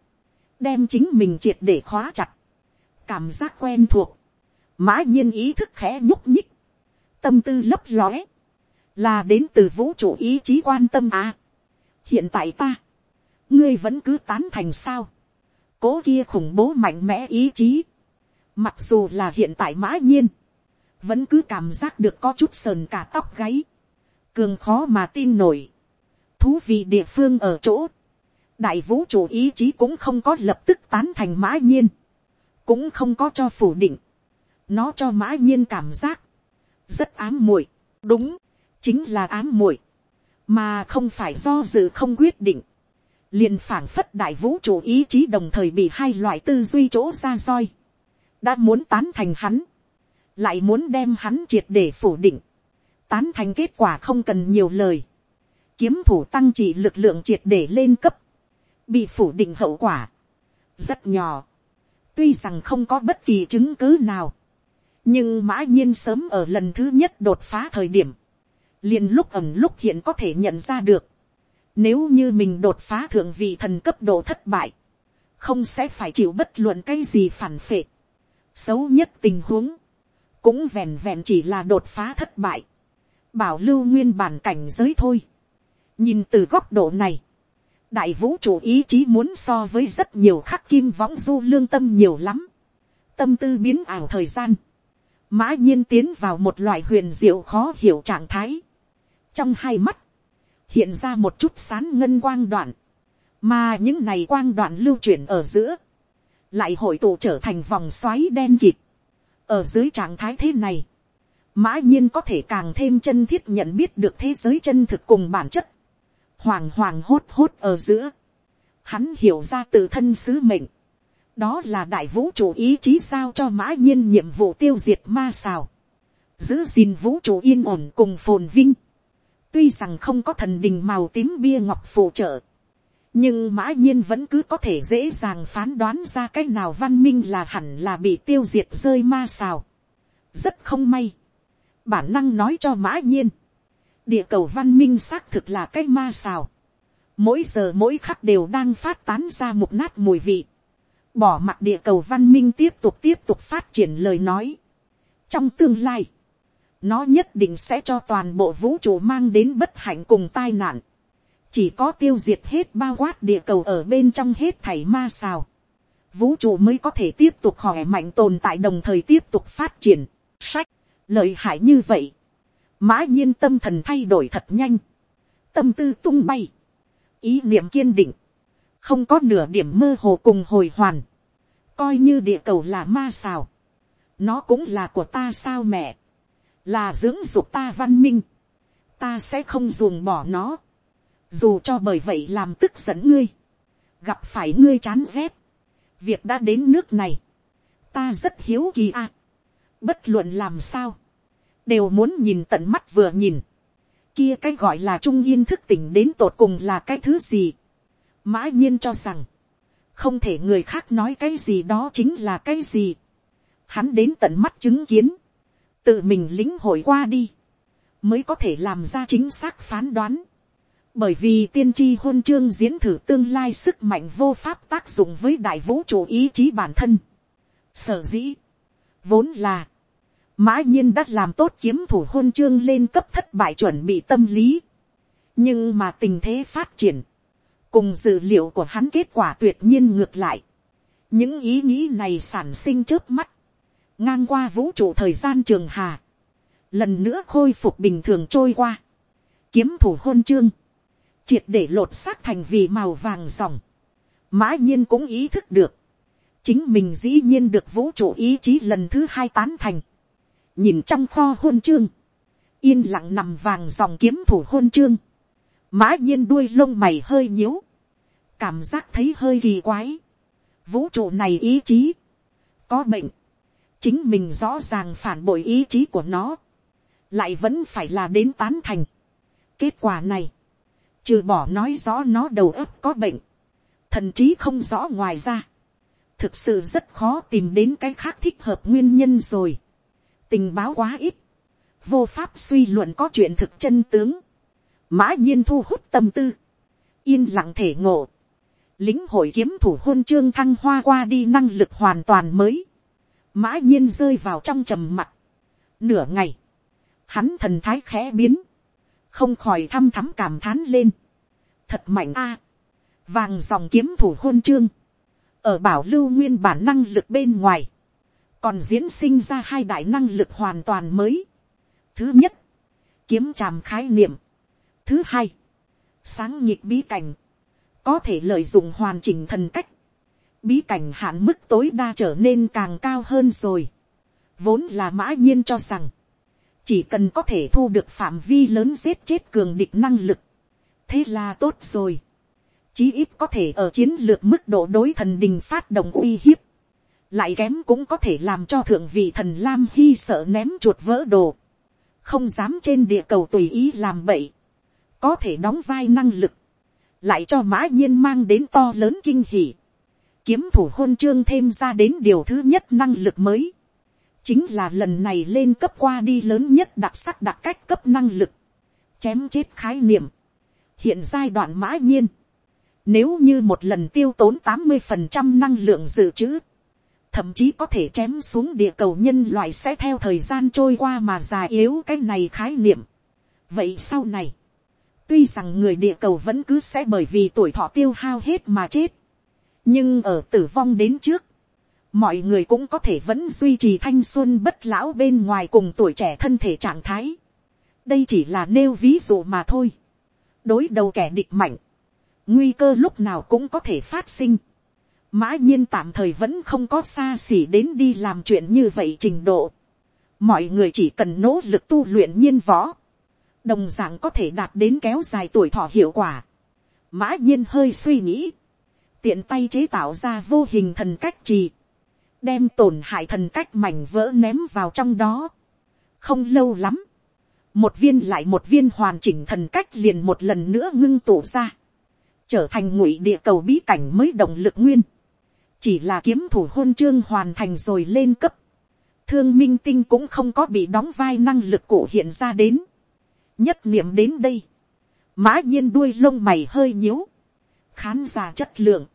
đem chính mình triệt để khóa chặt, cảm giác quen thuộc, mã nhiên ý thức khẽ nhúc nhích, tâm tư lấp lóe, là đến từ vũ trụ ý chí quan tâm à. hiện tại ta, ngươi vẫn cứ tán thành sao, cố kia khủng bố mạnh mẽ ý chí, mặc dù là hiện tại mã nhiên, vẫn cứ cảm giác được có chút sờn cả tóc gáy, cường khó mà tin nổi, thú vị địa phương ở chỗ, đại vũ trụ ý chí cũng không có lập tức tán thành mã nhiên, cũng không có cho phủ định, nó cho mã nhiên cảm giác, rất ám muội, đúng, chính là ám muội, mà không phải do dự không quyết định, liền phảng phất đại vũ trụ ý chí đồng thời bị hai loại tư duy chỗ ra roi, đã muốn tán thành hắn, lại muốn đem hắn triệt để phủ định, tán thành kết quả không cần nhiều lời, kiếm thủ tăng trị lực lượng triệt để lên cấp, bị phủ định hậu quả, rất nhỏ, tuy rằng không có bất kỳ chứng cứ nào, nhưng mã nhiên sớm ở lần thứ nhất đột phá thời điểm, liền lúc ẩm lúc hiện có thể nhận ra được, nếu như mình đột phá thượng vị thần cấp độ thất bại, không sẽ phải chịu bất luận cái gì phản phệ. Xấu nhất tình huống, cũng vẹn vẹn chỉ là đột phá thất bại, bảo lưu nguyên bản cảnh giới thôi. nhìn từ góc độ này, đại vũ trụ ý chí muốn so với rất nhiều khắc kim võng du lương tâm nhiều lắm. tâm tư biến ảo thời gian, mã nhiên tiến vào một loại huyền diệu khó hiểu trạng thái trong hai mắt, hiện ra một chút sán ngân quang đoạn, mà những này quang đoạn lưu chuyển ở giữa, lại hội tụ trở thành vòng xoáy đen kịt. ở dưới trạng thái thế này, mã nhiên có thể càng thêm chân thiết nhận biết được thế giới chân thực cùng bản chất, hoàng hoàng hốt hốt ở giữa, hắn hiểu ra tự thân sứ mệnh, đó là đại vũ trụ ý chí sao cho mã nhiên nhiệm vụ tiêu diệt ma xào, giữ gìn vũ trụ yên ổn cùng phồn vinh, tuy rằng không có thần đình màu tím bia ngọc phụ trợ, nhưng mã nhiên vẫn cứ có thể dễ dàng phán đoán ra cái nào văn minh là hẳn là bị tiêu diệt rơi ma xào. rất không may, bản năng nói cho mã nhiên, địa cầu văn minh xác thực là cái ma xào, mỗi giờ mỗi khắc đều đang phát tán ra một nát mùi vị, bỏ mặt địa cầu văn minh tiếp tục tiếp tục phát triển lời nói. trong tương lai, nó nhất định sẽ cho toàn bộ vũ trụ mang đến bất hạnh cùng tai nạn. chỉ có tiêu diệt hết bao quát địa cầu ở bên trong hết thảy ma sao. vũ trụ mới có thể tiếp tục khỏe mạnh tồn tại đồng thời tiếp tục phát triển. sách, lợi hại như vậy. mã nhiên tâm thần thay đổi thật nhanh. tâm tư tung bay. ý niệm kiên định. không có nửa điểm mơ hồ cùng hồi hoàn. coi như địa cầu là ma sao. nó cũng là của ta sao mẹ là dưỡng dục ta văn minh, ta sẽ không dùng bỏ nó, dù cho bởi vậy làm tức giận ngươi, gặp phải ngươi chán rét, việc đã đến nước này, ta rất hiếu kỳ a, bất luận làm sao, đều muốn nhìn tận mắt vừa nhìn, kia cái gọi là trung yên thức tỉnh đến tột cùng là cái thứ gì, mã nhiên cho rằng, không thể người khác nói cái gì đó chính là cái gì, hắn đến tận mắt chứng kiến, tự mình lính hội qua đi, mới có thể làm ra chính xác phán đoán. bởi vì tiên tri hôn chương diễn thử tương lai sức mạnh vô pháp tác dụng với đại vũ trụ ý chí bản thân. sở dĩ, vốn là, mã nhiên đã làm tốt kiếm thủ hôn chương lên cấp thất bại chuẩn bị tâm lý. nhưng mà tình thế phát triển, cùng dự liệu của hắn kết quả tuyệt nhiên ngược lại. những ý nghĩ này sản sinh trước mắt, ngang qua vũ trụ thời gian trường hà, lần nữa khôi phục bình thường trôi qua, kiếm thủ hôn chương, triệt để lột xác thành vì màu vàng dòng, mã nhiên cũng ý thức được, chính mình dĩ nhiên được vũ trụ ý chí lần thứ hai tán thành, nhìn trong kho hôn chương, yên lặng nằm vàng dòng kiếm thủ hôn chương, mã nhiên đuôi lông mày hơi nhíu, cảm giác thấy hơi kỳ quái, vũ trụ này ý chí, có bệnh, chính mình rõ ràng phản bội ý chí của nó, lại vẫn phải là đến tán thành. kết quả này, trừ bỏ nói rõ nó đầu óc có bệnh, thần trí không rõ ngoài ra, thực sự rất khó tìm đến cái khác thích hợp nguyên nhân rồi. tình báo quá ít, vô pháp suy luận có chuyện thực chân tướng, mã nhiên thu hút tâm tư, yên lặng thể ngộ, lính hội kiếm thủ hôn trương thăng hoa qua đi năng lực hoàn toàn mới, mã nhiên rơi vào trong trầm mặt. Nửa ngày, hắn thần thái khẽ biến, không khỏi thăm thắm cảm thán lên, thật mạnh a, vàng dòng kiếm thủ hôn chương, ở bảo lưu nguyên bản năng lực bên ngoài, còn diễn sinh ra hai đại năng lực hoàn toàn mới. Thứ nhất, kiếm tràm khái niệm. Thứ hai, sáng nhịp bí cảnh, có thể lợi dụng hoàn chỉnh thần cách. Bí cảnh hạn mức tối đa trở nên càng cao hơn rồi. Vốn là mã nhiên cho rằng, chỉ cần có thể thu được phạm vi lớn giết chết cường địch năng lực. Thế là tốt rồi. Chí ít có thể ở chiến lược mức độ đối thần đình phát động uy hiếp lại kém cũng có thể làm cho thượng vị thần lam hy sợ ném chuột vỡ đồ, không dám trên địa cầu tùy ý làm bậy, có thể đóng vai năng lực, lại cho mã nhiên mang đến to lớn kinh hỉ, kiếm thủ hôn chương thêm ra đến điều thứ nhất năng lực mới, chính là lần này lên cấp qua đi lớn nhất đặc sắc đặc cách cấp năng lực, chém chết khái niệm, hiện giai đoạn mã nhiên, nếu như một lần tiêu tốn tám mươi phần trăm năng lượng dự trữ, thậm chí có thể chém xuống địa cầu nhân loại sẽ theo thời gian trôi qua mà già yếu cái này khái niệm. vậy sau này, tuy rằng người địa cầu vẫn cứ sẽ bởi vì tuổi thọ tiêu hao hết mà chết, nhưng ở tử vong đến trước, mọi người cũng có thể vẫn duy trì thanh xuân bất lão bên ngoài cùng tuổi trẻ thân thể trạng thái. đây chỉ là nêu ví dụ mà thôi. đối đầu kẻ địch mạnh, nguy cơ lúc nào cũng có thể phát sinh mã nhiên tạm thời vẫn không có xa xỉ đến đi làm chuyện như vậy trình độ. mọi người chỉ cần nỗ lực tu luyện nhiên võ, đồng d ạ n g có thể đạt đến kéo dài tuổi thọ hiệu quả. mã nhiên hơi suy nghĩ, tiện tay chế tạo ra vô hình thần cách trì, đem tổn hại thần cách mảnh vỡ ném vào trong đó. không lâu lắm, một viên lại một viên hoàn chỉnh thần cách liền một lần nữa ngưng tụ ra, trở thành ngụy địa cầu bí cảnh mới động lực nguyên. Chỉ là kiếm thủ hôn chương hoàn thành rồi lên cấp, thương minh tinh cũng không có bị đóng vai năng lực cổ hiện ra đến. nhất niệm đến đây, mã nhiên đuôi lông mày hơi nhíu, khán giả chất lượng,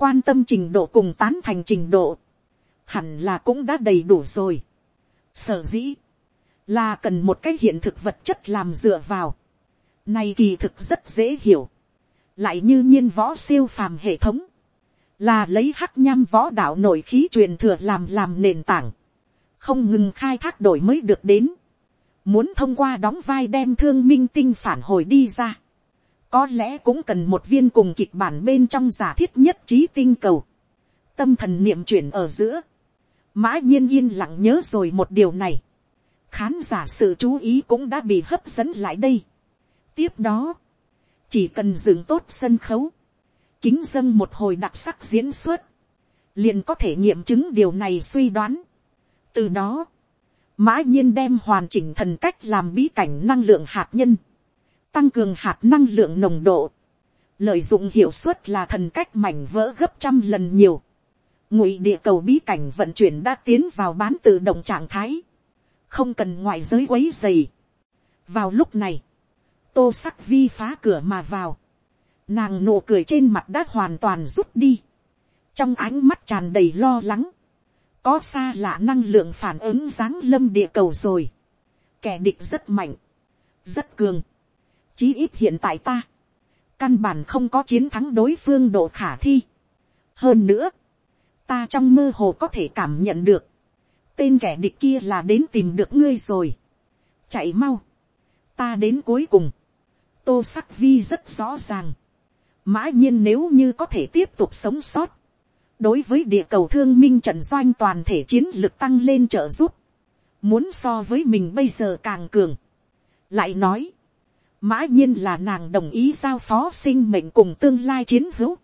quan tâm trình độ cùng tán thành trình độ, hẳn là cũng đã đầy đủ rồi. sở dĩ, là cần một cái hiện thực vật chất làm dựa vào. Này kỳ thực rất dễ hiểu. Lại như nhiên võ siêu phàm hệ thống là lấy hắc nham võ đạo nội khí truyền thừa làm làm nền tảng, không ngừng khai thác đổi mới được đến, muốn thông qua đóng vai đem thương minh tinh phản hồi đi ra, có lẽ cũng cần một viên cùng kịch bản bên trong giả thiết nhất trí tinh cầu, tâm thần niệm chuyển ở giữa, mã nhiên yên lặng nhớ rồi một điều này, khán giả sự chú ý cũng đã bị hấp dẫn lại đây. tiếp đó, chỉ cần dừng tốt sân khấu, kính dân một hồi đặc sắc diễn xuất, liền có thể nghiệm chứng điều này suy đoán. từ đó, mã nhiên đem hoàn chỉnh thần cách làm bí cảnh năng lượng hạt nhân, tăng cường hạt năng lượng nồng độ, lợi dụng hiệu suất là thần cách mảnh vỡ gấp trăm lần nhiều, ngụy địa cầu bí cảnh vận chuyển đã tiến vào bán tự động trạng thái, không cần ngoại giới quấy dày. vào lúc này, tô sắc vi phá cửa mà vào, Nàng nụ cười trên mặt đã hoàn toàn rút đi. Trong ánh mắt tràn đầy lo lắng. Có xa lạ năng lượng phản ứng giáng lâm địa cầu rồi. Kẻ địch rất mạnh. Rất cường. Chí ít hiện tại ta. Căn bản không có chiến thắng đối phương độ khả thi. Hơn nữa. Ta trong mơ hồ có thể cảm nhận được. Tên kẻ địch kia là đến tìm được ngươi rồi. Chạy mau. Ta đến cuối cùng. Tô sắc vi rất rõ ràng Mã nhiên nếu như có thể tiếp tục sống sót. Đối với địa cầu thương minh trận doanh toàn thể chiến lực tăng lên trợ giúp. Muốn so với mình bây giờ càng cường. Lại nói. Mã nhiên là nàng đồng ý giao phó sinh mệnh cùng tương lai chiến hữu.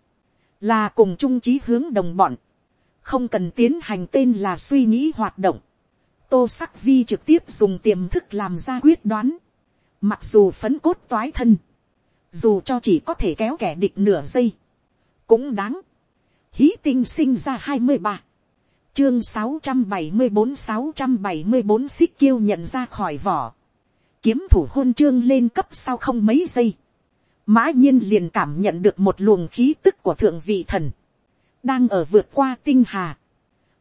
Là cùng chung chí hướng đồng bọn. Không cần tiến hành tên là suy nghĩ hoạt động. Tô sắc vi trực tiếp dùng tiềm thức làm ra quyết đoán. Mặc dù phấn cốt toái thân dù cho chỉ có thể kéo kẻ địch nửa giây, cũng đáng. Hí tinh sinh ra hai mươi ba, chương sáu trăm bảy mươi bốn sáu trăm bảy mươi bốn xích kiêu nhận ra khỏi vỏ, kiếm thủ hôn chương lên cấp sau không mấy giây, mã nhiên liền cảm nhận được một luồng khí tức của thượng vị thần, đang ở vượt qua tinh hà,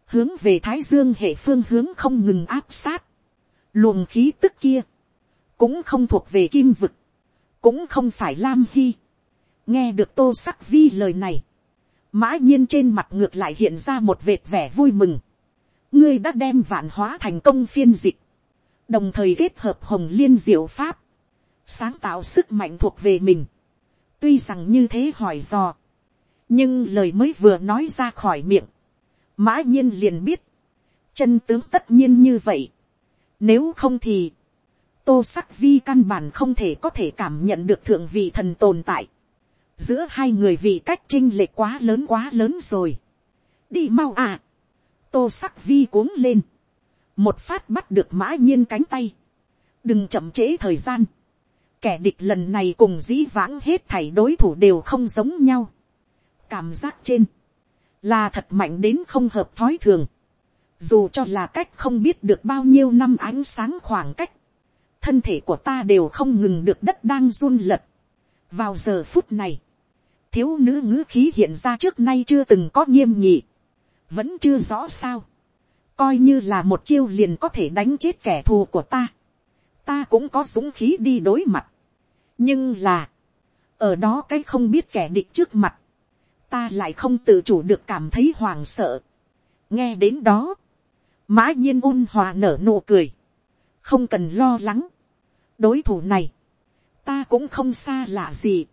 hướng về thái dương hệ phương hướng không ngừng áp sát, luồng khí tức kia, cũng không thuộc về kim vực, cũng không phải lam hy. nghe được tô sắc vi lời này, mã nhiên trên mặt ngược lại hiện ra một vệt vẻ vui mừng. ngươi đã đem vạn hóa thành công phiên dịch, đồng thời kết hợp hồng liên diệu pháp, sáng tạo sức mạnh thuộc về mình. tuy rằng như thế hỏi dò, nhưng lời mới vừa nói ra khỏi miệng, mã nhiên liền biết, chân tướng tất nhiên như vậy. Nếu không thì, tô sắc vi căn bản không thể có thể cảm nhận được thượng vị thần tồn tại. giữa hai người vị cách chinh lệ quá lớn quá lớn rồi. đi mau à. tô sắc vi cuống lên một phát bắt được mã nhiên cánh tay. đừng chậm trễ thời gian. kẻ địch lần này cùng dĩ vãng hết thảy đối thủ đều không giống nhau. cảm giác trên, là thật mạnh đến không hợp thói thường. dù cho là cách không biết được bao nhiêu năm ánh sáng khoảng cách, thân thể của ta đều không ngừng được đất đang run lật. vào giờ phút này, thiếu nữ ngữ khí hiện ra trước nay chưa từng có nghiêm nhị, vẫn chưa rõ sao, coi như là một chiêu liền có thể đánh chết kẻ thù của ta, ta cũng có dũng khí đi đối mặt, nhưng là, ở đó cái không biết kẻ địch trước mặt, ta lại không tự chủ được cảm thấy hoàng sợ. nghe đến đó, mã nhiên ôn hòa nở nụ cười, không cần lo lắng, đối thủ này, ta cũng không xa lạ gì,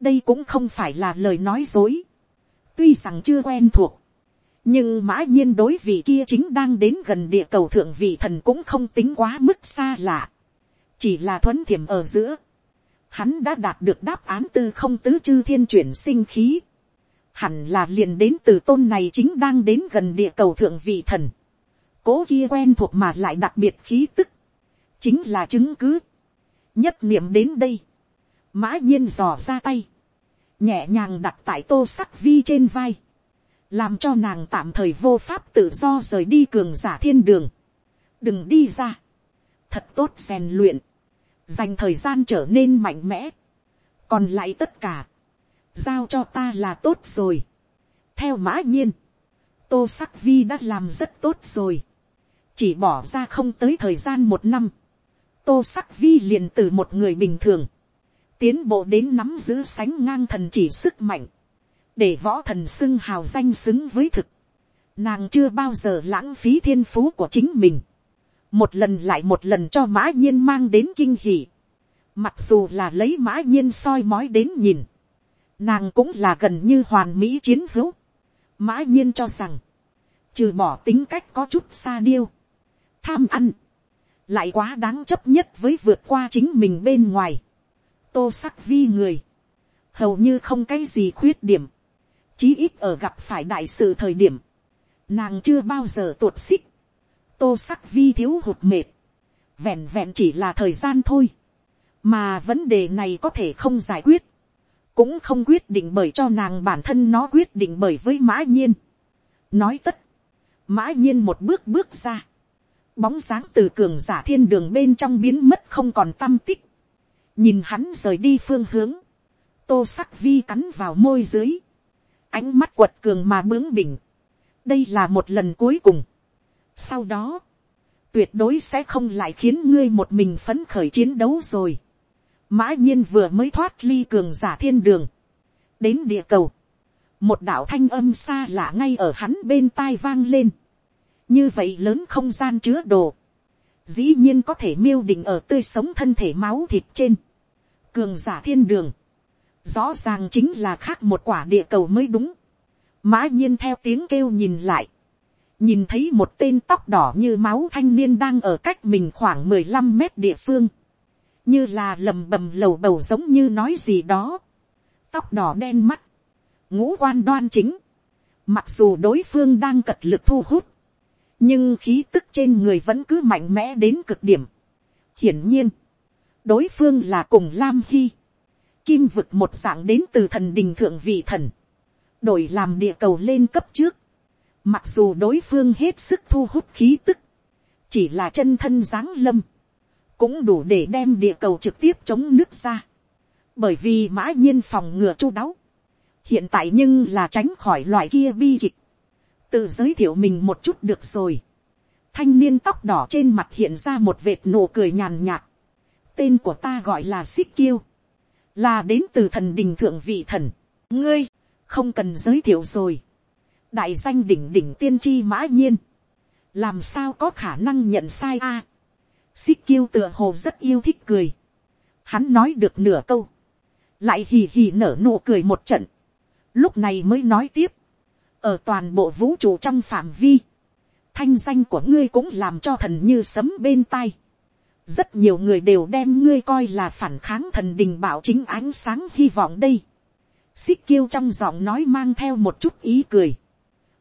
đây cũng không phải là lời nói dối, tuy rằng chưa quen thuộc, nhưng mã nhiên đối vị kia chính đang đến gần địa cầu thượng vị thần cũng không tính quá mức xa lạ, chỉ là thuấn thiểm ở giữa, hắn đã đạt được đáp án tư không tứ chư thiên chuyển sinh khí, hẳn là liền đến từ tôn này chính đang đến gần địa cầu thượng vị thần, cố kia quen thuộc mà lại đặc biệt khí tức, chính là chứng cứ, nhất niệm đến đây, mã nhiên dò ra tay, nhẹ nhàng đặt tại tô sắc vi trên vai, làm cho nàng tạm thời vô pháp tự do rời đi cường giả thiên đường, đừng đi ra, thật tốt rèn luyện, dành thời gian trở nên mạnh mẽ, còn lại tất cả, giao cho ta là tốt rồi. theo mã nhiên, tô sắc vi đã làm rất tốt rồi. chỉ bỏ ra không tới thời gian một năm, tô sắc vi liền từ một người bình thường, tiến bộ đến nắm giữ sánh ngang thần chỉ sức mạnh, để võ thần xưng hào danh xứng với thực. Nàng chưa bao giờ lãng phí thiên phú của chính mình, một lần lại một lần cho mã nhiên mang đến kinh hỉ, mặc dù là lấy mã nhiên soi mói đến nhìn, nàng cũng là gần như hoàn mỹ chiến hữu. mã nhiên cho rằng, trừ bỏ tính cách có chút xa điêu, tham ăn, lại quá đáng chấp nhất với vượt qua chính mình bên ngoài, tô sắc vi người, hầu như không cái gì khuyết điểm, chí ít ở gặp phải đại sự thời điểm, nàng chưa bao giờ tuột xích, tô sắc vi thiếu hụt mệt, vẹn vẹn chỉ là thời gian thôi, mà vấn đề này có thể không giải quyết, cũng không quyết định bởi cho nàng bản thân nó quyết định bởi với mã nhiên. nói tất, mã nhiên một bước bước ra, bóng dáng từ cường giả thiên đường bên trong biến mất không còn tâm tích, nhìn hắn rời đi phương hướng, tô sắc vi cắn vào môi dưới, ánh mắt quật cường mà bướng bỉnh, đây là một lần cuối cùng. sau đó, tuyệt đối sẽ không lại khiến ngươi một mình phấn khởi chiến đấu rồi. Mã nhiên vừa mới thoát ly cường giả thiên đường. Đến địa cầu. Một đạo thanh âm xa lạ ngay ở hắn bên tai vang lên. Như vậy lớn không gian chứa đồ. Dĩ nhiên có thể miêu định ở tươi sống thân thể máu thịt trên. Cường giả thiên đường. Rõ ràng chính là khác một quả địa cầu mới đúng. Mã nhiên theo tiếng kêu nhìn lại. Nhìn thấy một tên tóc đỏ như máu thanh niên đang ở cách mình khoảng mười lăm mét địa phương. Như là lầm bầm lầu bầu giống như nói gì đó, tóc đỏ đen mắt, ngũ quan đoan chính, mặc dù đối phương đang cật lực thu hút, nhưng khí tức trên người vẫn cứ mạnh mẽ đến cực điểm. hiển nhiên, đối phương là cùng lam hy, kim vực một dạng đến từ thần đình thượng vị thần, đổi làm địa cầu lên cấp trước, mặc dù đối phương hết sức thu hút khí tức, chỉ là chân thân giáng lâm, cũng đủ để đem địa cầu trực tiếp chống nước ra. bởi vì mã nhiên phòng ngừa chu đáo. hiện tại nhưng là tránh khỏi loại kia bi kịch. tự giới thiệu mình một chút được rồi. thanh niên tóc đỏ trên mặt hiện ra một vệt nụ cười nhàn nhạt. tên của ta gọi là xích kiêu là đến từ thần đình thượng vị thần, ngươi, không cần giới thiệu rồi, đại danh đỉnh đỉnh tiên tri mã nhiên, làm sao có khả năng nhận sai a, xích kiêu tựa hồ rất yêu thích cười, hắn nói được nửa câu, lại hì hì nở nụ cười một trận, lúc này mới nói tiếp, ở toàn bộ vũ trụ trong phạm vi, thanh danh của ngươi cũng làm cho thần như sấm bên tai rất nhiều người đều đem ngươi coi là phản kháng thần đình bảo chính ánh sáng hy vọng đây. xích kiêu trong giọng nói mang theo một chút ý cười.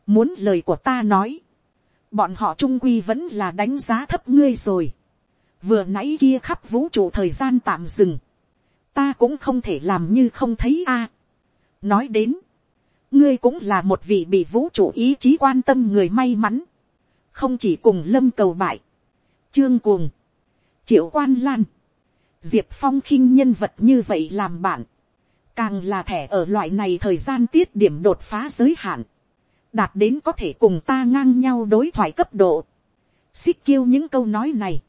muốn lời của ta nói, bọn họ trung quy vẫn là đánh giá thấp ngươi rồi. vừa nãy kia khắp vũ trụ thời gian tạm dừng, ta cũng không thể làm như không thấy a. nói đến, ngươi cũng là một vị bị vũ trụ ý chí quan tâm người may mắn, không chỉ cùng lâm cầu bại, trương cuồng, triệu quan lan, diệp phong khinh nhân vật như vậy làm bạn, càng là thẻ ở loại này thời gian tiết điểm đột phá giới hạn, đạt đến có thể cùng ta ngang nhau đối thoại cấp độ, xích kêu những câu nói này,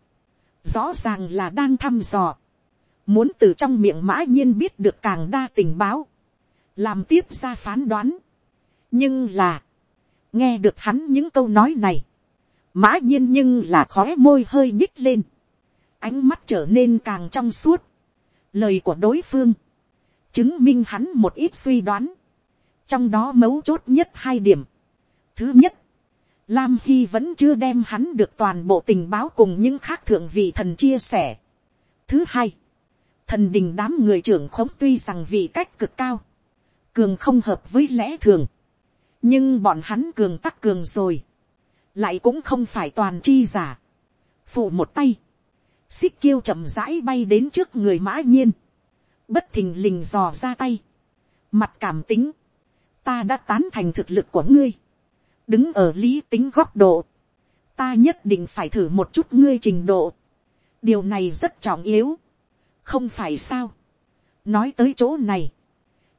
rõ ràng là đang thăm dò, muốn từ trong miệng mã nhiên biết được càng đa tình báo, làm tiếp ra phán đoán. nhưng là, nghe được hắn những câu nói này, mã nhiên nhưng là khói môi hơi nhích lên, ánh mắt trở nên càng trong suốt, lời của đối phương, chứng minh hắn một ít suy đoán, trong đó mấu chốt nhất hai điểm. thứ nhất, Lam Hy vẫn chưa đem hắn được toàn bộ tình báo cùng những khác thượng vị thần chia sẻ. Thứ hai, thần đình đám người trưởng khống tuy rằng vì cách cực cao, cường không hợp với lẽ thường, nhưng bọn hắn cường tắc cường rồi, lại cũng không phải toàn chi giả, phụ một tay, xích kiêu chậm rãi bay đến trước người mã nhiên, bất thình lình dò ra tay, mặt cảm tính, ta đã tán thành thực lực của ngươi, đứng ở lý tính góc độ, ta nhất định phải thử một chút ngươi trình độ, điều này rất trọng yếu, không phải sao, nói tới chỗ này,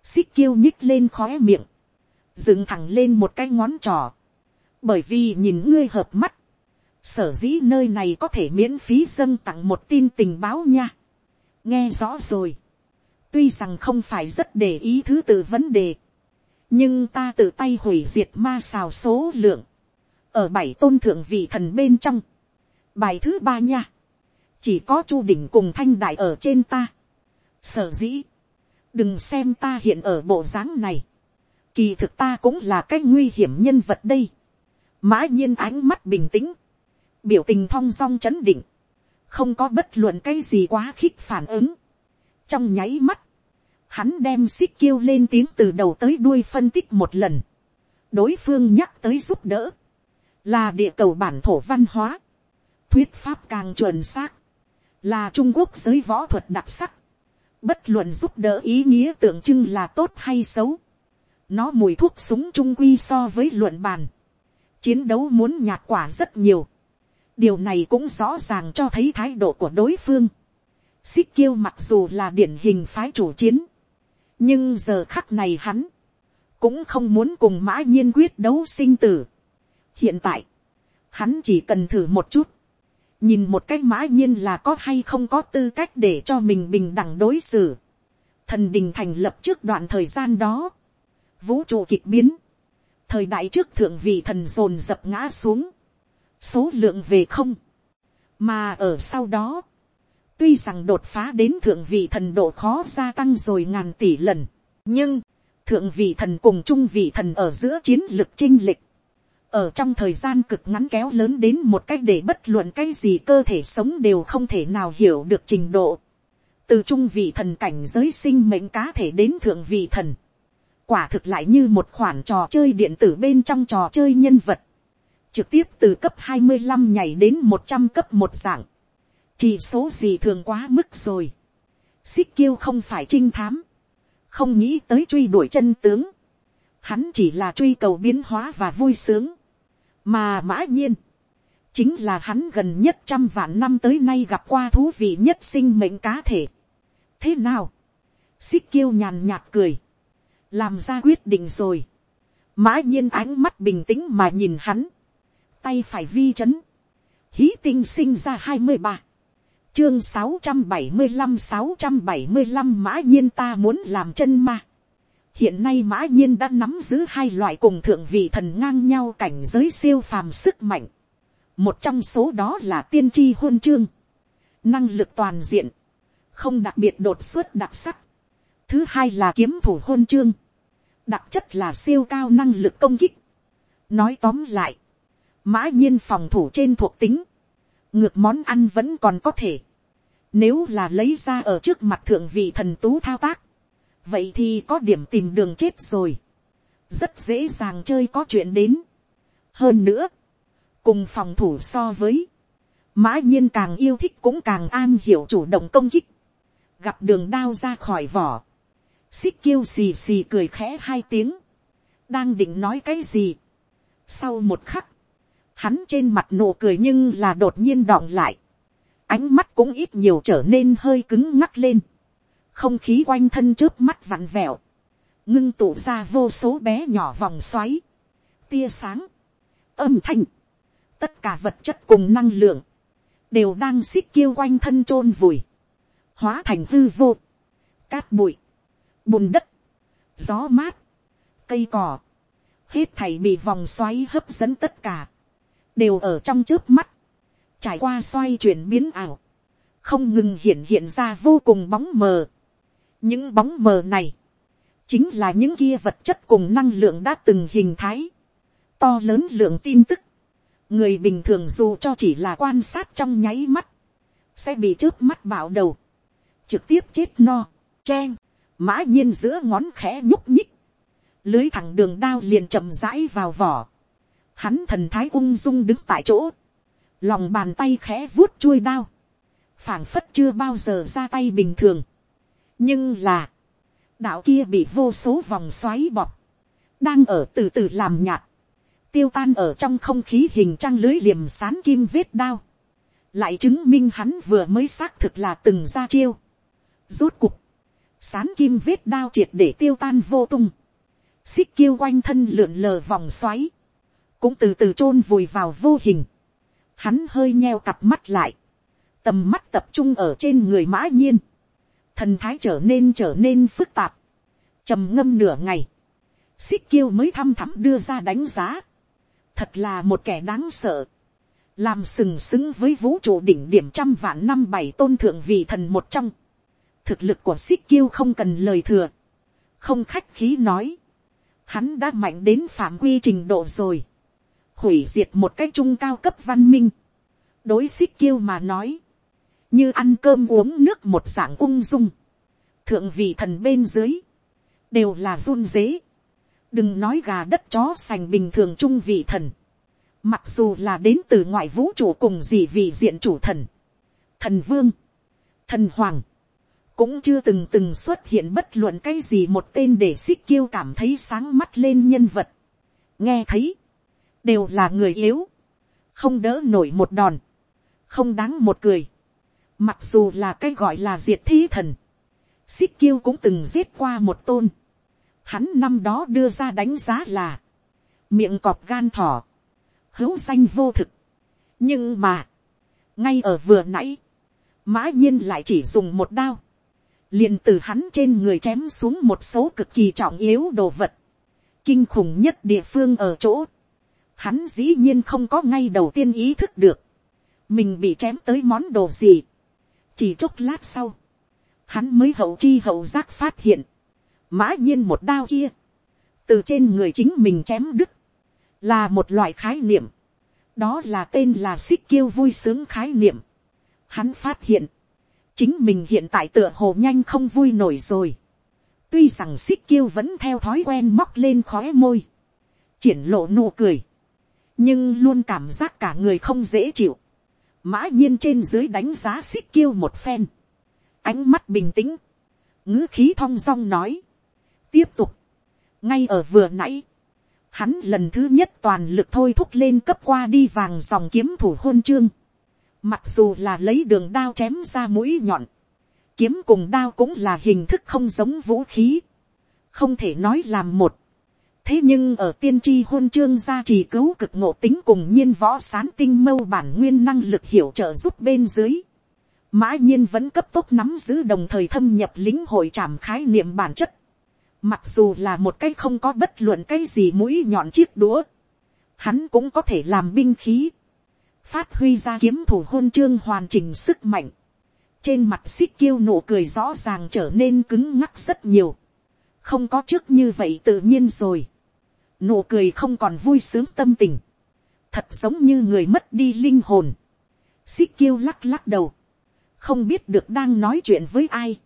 xích kiêu nhích lên khóe miệng, dựng thẳng lên một cái ngón trò, bởi vì nhìn ngươi hợp mắt, sở dĩ nơi này có thể miễn phí dâng tặng một tin tình báo nha. nghe rõ rồi, tuy rằng không phải rất để ý thứ tự vấn đề, nhưng ta tự tay hủy diệt ma xào số lượng, ở bảy tôn thượng vị thần bên trong, bài thứ ba nha, chỉ có chu đỉnh cùng thanh đại ở trên ta, sở dĩ, đừng xem ta hiện ở bộ dáng này, kỳ thực ta cũng là cái nguy hiểm nhân vật đây, mã nhiên ánh mắt bình tĩnh, biểu tình thong dong chấn định, không có bất luận cái gì quá khích phản ứng. trong nháy mắt, hắn đem xích kêu lên tiếng từ đầu tới đuôi phân tích một lần. đối phương nhắc tới giúp đỡ, là địa cầu bản thổ văn hóa, thuyết pháp càng chuẩn xác, là trung quốc giới võ thuật đặc sắc, bất luận giúp đỡ ý nghĩa tượng trưng là tốt hay xấu, nó mùi thuốc súng trung quy so với luận bàn, chiến đấu muốn nhạt quả rất nhiều, điều này cũng rõ ràng cho thấy thái độ của đối phương. xích kiêu mặc dù là điển hình phái chủ chiến, nhưng giờ khắc này hắn, cũng không muốn cùng mã nhiên quyết đấu sinh tử. hiện tại, hắn chỉ cần thử một chút, nhìn một cách mã nhiên là có hay không có tư cách để cho mình bình đẳng đối xử. thần đình thành lập trước đoạn thời gian đó, vũ trụ kịch biến, thời đại trước thượng vị thần dồn dập ngã xuống, số lượng về không, mà ở sau đó, tuy rằng đột phá đến thượng vị thần độ khó gia tăng rồi ngàn tỷ lần, nhưng, thượng vị thần cùng trung vị thần ở giữa chiến lược chinh lịch, ở trong thời gian cực ngắn kéo lớn đến một cách để bất luận cái gì cơ thể sống đều không thể nào hiểu được trình độ. từ trung vị thần cảnh giới sinh mệnh cá thể đến thượng vị thần. quả thực lại như một khoản trò chơi điện tử bên trong trò chơi nhân vật trực tiếp từ cấp hai mươi 25 nhảy đến một trăm cấp một dạng. chỉ số gì thường quá mức rồi. xích kiêu không phải trinh thám. không nghĩ tới truy đuổi chân tướng. Hắn chỉ là truy cầu biến hóa và vui sướng mà mã nhiên, chính là hắn gần nhất trăm vạn năm tới nay gặp qua thú vị nhất sinh mệnh cá thể. thế nào, xích kiêu nhàn nhạt cười, làm ra quyết định rồi, mã nhiên ánh mắt bình tĩnh mà nhìn hắn, tay phải vi c h ấ n hí tinh sinh ra hai mươi ba, chương sáu trăm bảy mươi năm sáu trăm bảy mươi năm mã nhiên ta muốn làm chân ma. hiện nay mã nhiên đã nắm giữ hai loại cùng thượng vị thần ngang nhau cảnh giới siêu phàm sức mạnh. một trong số đó là tiên tri hôn chương. năng lực toàn diện. không đặc biệt đột xuất đặc sắc. thứ hai là kiếm thủ hôn chương. đặc chất là siêu cao năng lực công kích. nói tóm lại, mã nhiên phòng thủ trên thuộc tính ngược món ăn vẫn còn có thể. Nếu là lấy ra ở trước mặt thượng vị thần tú thao tác, vậy thì có điểm tìm đường chết rồi. Rất dễ dàng chơi có chuyện đến. Hơn nữa, cùng phòng thủ so với, mã nhiên càng yêu thích cũng càng an hiểu chủ động công kích. Gặp đường đao ra khỏi vỏ. Xích kêu xì xì cười khẽ hai tiếng. Đang định nói cái gì. Sau một khắc, hắn trên mặt nụ cười nhưng là đột nhiên đọng lại, ánh mắt cũng ít nhiều trở nên hơi cứng ngắc lên, không khí quanh thân trước mắt vặn vẹo, ngưng tụ ra vô số bé nhỏ vòng xoáy, tia sáng, âm thanh, tất cả vật chất cùng năng lượng, đều đang xích kêu quanh thân t r ô n vùi, hóa thành hư vô, cát bụi, bùn đất, gió mát, cây cỏ, hết thảy bị vòng xoáy hấp dẫn tất cả, đều ở trong trước mắt, trải qua xoay chuyển biến ảo, không ngừng hiện hiện ra vô cùng bóng mờ. những bóng mờ này, chính là những kia vật chất cùng năng lượng đã từng hình thái, to lớn lượng tin tức, người bình thường dù cho chỉ là quan sát trong nháy mắt, sẽ bị trước mắt bạo đầu, trực tiếp chết no, chen, mã nhiên giữa ngón khẽ nhúc nhích, lưới thẳng đường đao liền chậm rãi vào vỏ, hắn thần thái ung dung đứng tại chỗ, lòng bàn tay khẽ vuốt chuôi đao, phảng phất chưa bao giờ ra tay bình thường. nhưng là, đạo kia bị vô số vòng xoáy bọt, đang ở từ từ làm nhạt, tiêu tan ở trong không khí hình trăng lưới liềm sán kim vết đao, lại chứng minh hắn vừa mới xác thực là từng ra chiêu. rút cục, sán kim vết đao triệt để tiêu tan vô tung, xích kêu quanh thân lượn lờ vòng xoáy, cũng từ từ chôn vùi vào vô hình. Hắn hơi nheo cặp mắt lại, tầm mắt tập trung ở trên người mã nhiên, thần thái trở nên trở nên phức tạp, trầm ngâm nửa ngày, xích kiêu mới thăm thắm đưa ra đánh giá, thật là một kẻ đáng sợ, làm sừng sững với vũ trụ đỉnh điểm trăm vạn năm bảy tôn thượng vị thần một trong, thực lực của xích kiêu không cần lời thừa, không khách khí nói, hắn đã mạnh đến phạm quy trình độ rồi, hủy diệt một cái trung cao cấp văn minh. đối xích kiêu mà nói, như ăn cơm uống nước một dạng ung dung, thượng vị thần bên dưới, đều là run dế. đừng nói gà đất chó sành bình thường trung vị thần, mặc dù là đến từ ngoại vũ trụ cùng gì vị diện chủ thần, thần vương, thần hoàng, cũng chưa từng từng xuất hiện bất luận cái gì một tên để xích kiêu cảm thấy sáng mắt lên nhân vật. nghe thấy, đều là người yếu, không đỡ nổi một đòn, không đáng một cười, mặc dù là cái gọi là diệt thi thần, xích kiêu cũng từng giết qua một tôn, hắn năm đó đưa ra đánh giá là, miệng cọp gan thỏ, hữu danh vô thực, nhưng mà, ngay ở vừa nãy, mã nhiên lại chỉ dùng một đao, liền từ hắn trên người chém xuống một số cực kỳ trọng yếu đồ vật, kinh khủng nhất địa phương ở chỗ, hắn dĩ nhiên không có ngay đầu tiên ý thức được, mình bị chém tới món đồ gì. chỉ chốc lát sau, hắn mới hậu chi hậu giác phát hiện, mã nhiên một đao kia, từ trên người chính mình chém đứt, là một loại khái niệm, đó là tên là xích kiêu vui sướng khái niệm. Hắn phát hiện, chính mình hiện tại tựa hồ nhanh không vui nổi rồi. tuy rằng xích kiêu vẫn theo thói quen móc lên khói môi, triển lộ nụ cười, nhưng luôn cảm giác cả người không dễ chịu. mã nhiên trên dưới đánh giá xích kiêu một phen. ánh mắt bình tĩnh, ngữ khí thong dong nói. tiếp tục, ngay ở vừa nãy, hắn lần thứ nhất toàn lực thôi thúc lên cấp qua đi vàng dòng kiếm thủ hôn chương. mặc dù là lấy đường đao chém ra mũi nhọn, kiếm cùng đao cũng là hình thức không giống vũ khí, không thể nói làm một thế nhưng ở tiên tri hôn chương gia trì cứu cực ngộ tính cùng nhiên võ sán tinh mâu bản nguyên năng lực hiểu trợ giúp bên dưới. mã nhiên vẫn cấp tốc nắm giữ đồng thời thâm nhập lính hội trảm khái niệm bản chất. Mặc dù là một cái không có bất luận cái gì mũi nhọn chiếc đũa, hắn cũng có thể làm binh khí, phát huy ra kiếm thủ hôn chương hoàn chỉnh sức mạnh. Trên mặt xích kiêu nụ cười rõ ràng trở nên cứng ngắc rất nhiều. Không có trước như vậy tự nhiên rồi. Nụ cười không còn vui sướng tâm tình. Thật giống như người mất đi linh hồn. Xích kiêu lắc lắc đầu. Không biết được đang nói chuyện với ai.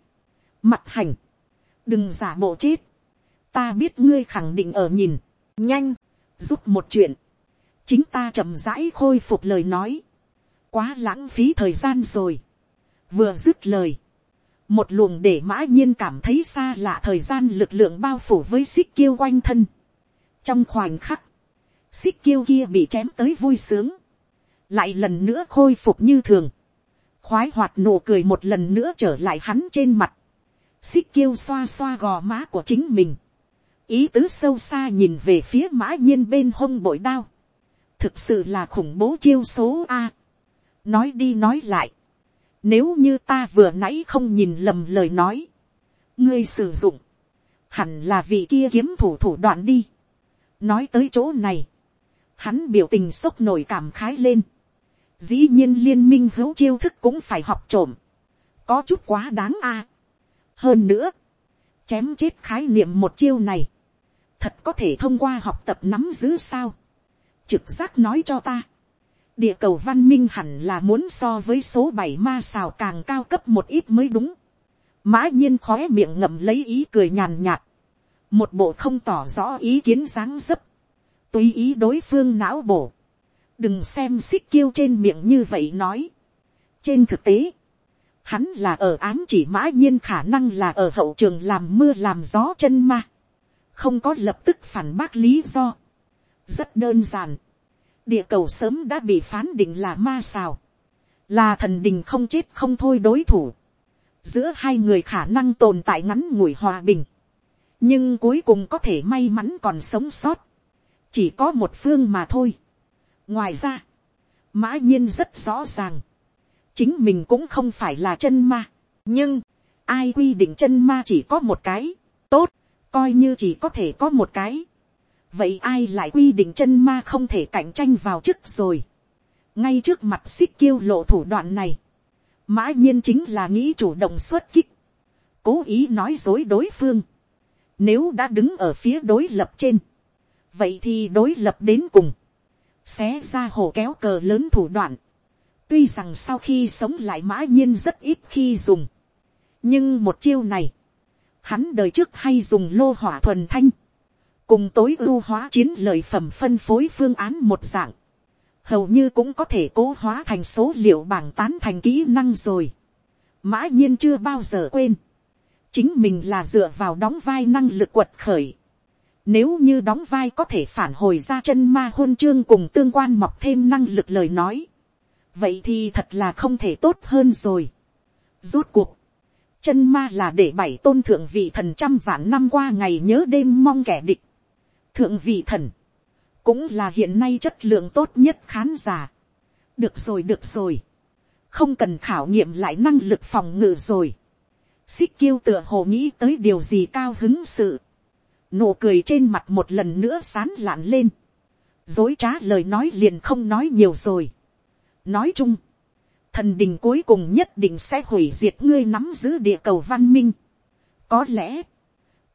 Mặt hành. Đừng giả bộ chết. Ta biết ngươi khẳng định ở nhìn. Nhanh. Giúp một chuyện. Chính ta chậm rãi khôi phục lời nói. Quá lãng phí thời gian rồi. Vừa dứt lời. Một luồng để mã nhiên cảm thấy xa lạ thời gian lực lượng bao phủ với xích kiêu quanh thân. Trong khoảnh khắc. Xích kiêu kia bị chém tới vui sướng. Lại lần nữa khôi phục như thường. Khoái hoạt nụ cười một lần nữa trở lại hắn trên mặt, xích kêu xoa xoa gò má của chính mình, ý tứ sâu xa nhìn về phía mã nhiên bên hông bội đao, thực sự là khủng bố chiêu số a, nói đi nói lại, nếu như ta vừa nãy không nhìn lầm lời nói, ngươi sử dụng, hẳn là vị kia kiếm thủ thủ đoạn đi, nói tới chỗ này, hắn biểu tình sốc nổi cảm khái lên, dĩ nhiên liên minh hữu chiêu thức cũng phải học trộm, có chút quá đáng a. hơn nữa, chém chết khái niệm một chiêu này, thật có thể thông qua học tập nắm giữ sao, trực giác nói cho ta, địa cầu văn minh hẳn là muốn so với số bảy ma xào càng cao cấp một ít mới đúng, mã nhiên khó miệng ngậm lấy ý cười nhàn nhạt, một bộ không tỏ rõ ý kiến dáng dấp, tùy ý đối phương não bổ, đừng xem xích kiêu trên miệng như vậy nói. trên thực tế, hắn là ở ám chỉ mã nhiên khả năng là ở hậu trường làm mưa làm gió chân ma. không có lập tức phản bác lý do. rất đơn giản. địa cầu sớm đã bị phán định là ma xào. là thần đình không chết không thôi đối thủ. giữa hai người khả năng tồn tại ngắn ngủi hòa bình nhưng cuối cùng có thể may mắn còn sống sót. chỉ có một phương mà thôi. Ngoài ra, mã nhiên rất rõ ràng, chính mình cũng không phải là chân ma, nhưng, ai quy định chân ma chỉ có một cái, tốt, coi như chỉ có thể có một cái, vậy ai lại quy định chân ma không thể cạnh tranh vào chức rồi, ngay trước mặt xích kiêu lộ thủ đoạn này, mã nhiên chính là nghĩ chủ động xuất kích, cố ý nói dối đối phương, nếu đã đứng ở phía đối lập trên, vậy thì đối lập đến cùng, xé ra hồ kéo cờ lớn thủ đoạn. tuy rằng sau khi sống lại mã nhiên rất ít khi dùng. nhưng một chiêu này, hắn đời trước hay dùng lô hỏa thuần thanh, cùng tối ưu hóa chiến lợi phẩm phân phối phương án một dạng, hầu như cũng có thể cố hóa thành số liệu bảng tán thành kỹ năng rồi. mã nhiên chưa bao giờ quên, chính mình là dựa vào đóng vai năng lực quật khởi, nếu như đóng vai có thể phản hồi ra chân ma hôn chương cùng tương quan mọc thêm năng lực lời nói. Vậy thì thật là không thể tốt hơn rồi. Rốt cuộc. Chân ma là để bảy tôn thượng vị thần trăm vạn năm qua ngày nhớ đêm mong kẻ địch. Thượng vị thần. Cũng là hiện nay chất lượng tốt nhất khán giả. Được rồi được rồi. Không cần khảo nghiệm lại năng lực phòng ngự rồi. Xích kiêu tựa hồ nghĩ tới điều gì cao hứng sự nụ cười trên mặt một lần nữa sán lạn lên, dối trá lời nói liền không nói nhiều rồi. nói chung, thần đình cuối cùng nhất định sẽ hủy diệt ngươi nắm giữ địa cầu văn minh. có lẽ,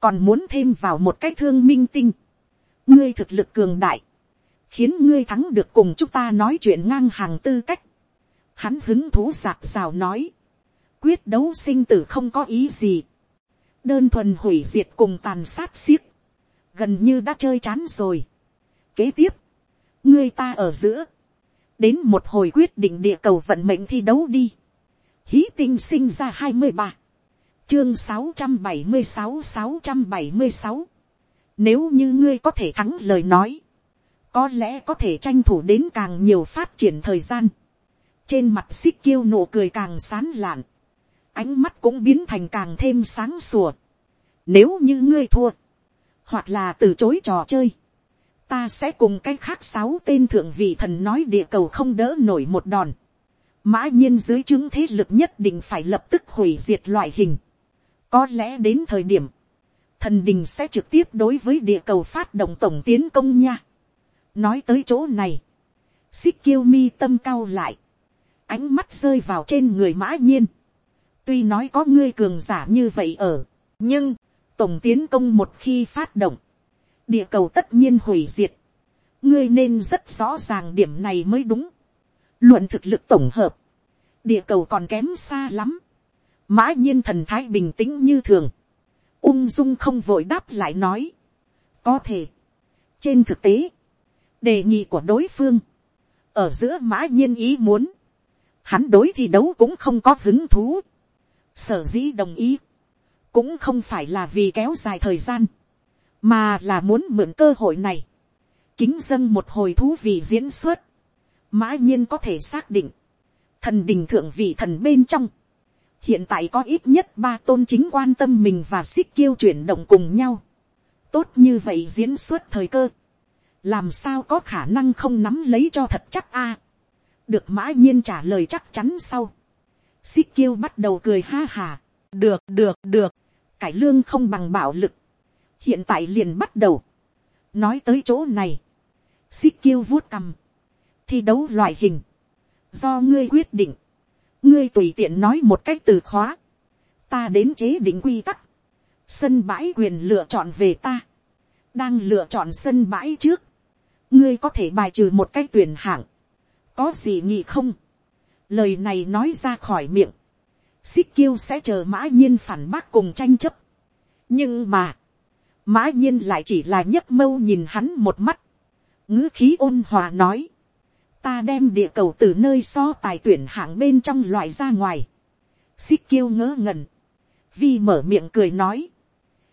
còn muốn thêm vào một cái thương minh tinh, ngươi thực lực cường đại, khiến ngươi thắng được cùng chúng ta nói chuyện ngang hàng tư cách. Hắn hứng thú sạc rào nói, quyết đấu sinh tử không có ý gì, đơn thuần hủy diệt cùng tàn sát xiếc, gần như đã chơi chán rồi. Kế tiếp, ngươi ta ở giữa, đến một hồi quyết định địa cầu vận mệnh thi đấu đi. Hí tinh sinh ra hai mươi ba, chương sáu trăm bảy mươi sáu sáu trăm bảy mươi sáu. Nếu như ngươi có thể thắng lời nói, có lẽ có thể tranh thủ đến càng nhiều phát triển thời gian. Trên mặt xích kiêu nụ cười càng sán lạn, ánh mắt cũng biến thành càng thêm sáng sủa. Nếu như ngươi thua, hoặc là từ chối trò chơi, ta sẽ cùng cái khác sáu tên thượng vị thần nói địa cầu không đỡ nổi một đòn, mã nhiên dưới chứng thế lực nhất định phải lập tức hủy diệt loại hình. có lẽ đến thời điểm, thần đình sẽ trực tiếp đối với địa cầu phát động tổng tiến công nha. nói tới chỗ này, xích kiêu mi tâm cao lại, ánh mắt rơi vào trên người mã nhiên tuy nói có ngươi cường giả như vậy ở, nhưng, tổng tiến công một khi phát động, địa cầu tất nhiên hủy diệt. ngươi nên rất rõ ràng điểm này mới đúng. luận thực lực tổng hợp, địa cầu còn kém xa lắm. mã nhiên thần thái bình tĩnh như thường, ung dung không vội đáp lại nói. có thể, trên thực tế, đề nghị của đối phương, ở giữa mã nhiên ý muốn, hắn đối thi đấu cũng không có hứng thú, sở dĩ đồng ý, cũng không phải là vì kéo dài thời gian, mà là muốn mượn cơ hội này, kính dân một hồi thú vị diễn xuất, mã nhiên có thể xác định, thần đình thượng vị thần bên trong, hiện tại có ít nhất ba tôn chính quan tâm mình và xích kiêu chuyển động cùng nhau, tốt như vậy diễn xuất thời cơ, làm sao có khả năng không nắm lấy cho thật chắc a, được mã nhiên trả lời chắc chắn sau, xích kiêu bắt đầu cười ha hà, được được được, cải lương không bằng bạo lực, hiện tại liền bắt đầu, nói tới chỗ này, xích kiêu vuốt cằm. thi đấu loại hình, do ngươi quyết định, ngươi tùy tiện nói một cách từ khóa, ta đến chế định quy tắc, sân bãi quyền lựa chọn về ta, đang lựa chọn sân bãi trước, ngươi có thể bài trừ một cách tuyển hạng, có gì nghĩ không, lời này nói ra khỏi miệng, xích kiêu sẽ chờ mã nhiên phản bác cùng tranh chấp, nhưng mà, mã nhiên lại chỉ là nhấc mâu nhìn hắn một mắt, ngữ khí ôn hòa nói, ta đem địa cầu từ nơi so tài tuyển hạng bên trong loại ra ngoài, xích kiêu ngớ ngẩn, vi mở miệng cười nói,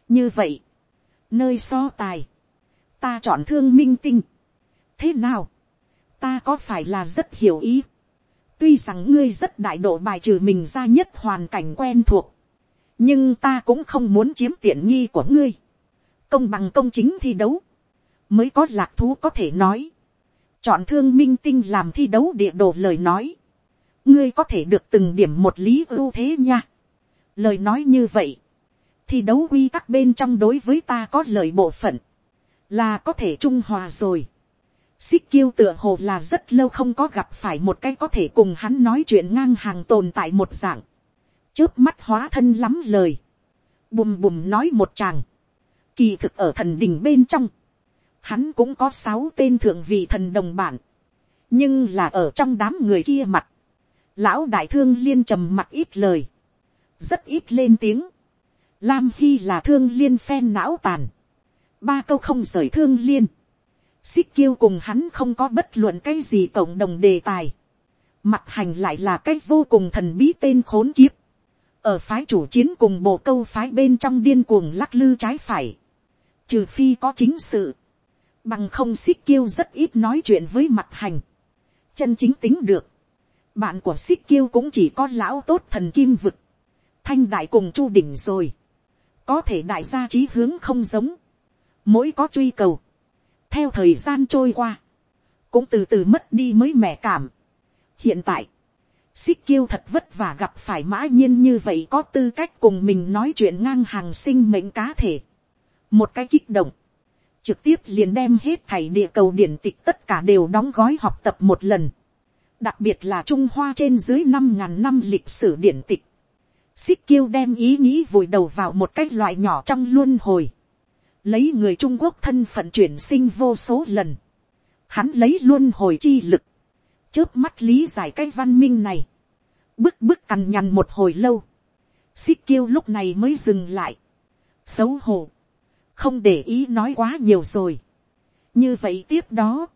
như vậy, nơi so tài, ta chọn thương minh tinh, thế nào, ta có phải là rất hiểu ý, tuy rằng ngươi rất đại độ bài trừ mình ra nhất hoàn cảnh quen thuộc, nhưng ta cũng không muốn chiếm tiện nghi của ngươi, công bằng công chính thi đấu, mới có lạc thú có thể nói, chọn thương minh tinh làm thi đấu địa đồ lời nói, ngươi có thể được từng điểm một lý ưu thế nha. lời nói như vậy, thi đấu quy tắc bên trong đối với ta có lời bộ phận, là có thể trung hòa rồi xích kiêu tựa hồ là rất lâu không có gặp phải một cái có thể cùng hắn nói chuyện ngang hàng tồn tại một dạng. Chớp mắt hóa thân lắm lời. bùm bùm nói một chàng. kỳ thực ở thần đình bên trong. Hắn cũng có sáu tên thượng vị thần đồng bản, nhưng là ở trong đám người kia mặt, lão đại thương liên trầm mặt ít lời, rất ít lên tiếng, lam hy là thương liên phen não tàn, ba câu không rời thương liên, xích kiêu cùng hắn không có bất luận cái gì cộng đồng đề tài, mặt hành lại là cái vô cùng thần bí tên khốn kiếp, ở phái chủ chiến cùng bộ câu phái bên trong điên cuồng lắc lư trái phải, trừ phi có chính sự, bằng không xích kiêu rất ít nói chuyện với mặt hành, chân chính tính được, bạn của xích kiêu cũng chỉ có lão tốt thần kim vực, thanh đại cùng chu đỉnh rồi, có thể đại gia trí hướng không giống, mỗi có truy cầu, theo thời gian trôi qua, cũng từ từ mất đi mới mẻ cảm. hiện tại, xích kiêu thật vất vả gặp phải mã nhiên như vậy có tư cách cùng mình nói chuyện ngang hàng sinh mệnh cá thể. một cái kích động, trực tiếp liền đem hết thảy địa cầu điển tịch tất cả đều đóng gói học tập một lần. đặc biệt là trung hoa trên dưới năm ngàn năm lịch sử điển tịch. xích kiêu đem ý nghĩ vùi đầu vào một cách loại nhỏ trong luân hồi lấy người trung quốc thân phận chuyển sinh vô số lần. hắn lấy luôn hồi chi lực. chớp mắt lý giải cái văn minh này. bức bức cằn nhằn một hồi lâu. xích kiêu lúc này mới dừng lại. xấu hổ không để ý nói quá nhiều rồi. như vậy tiếp đó,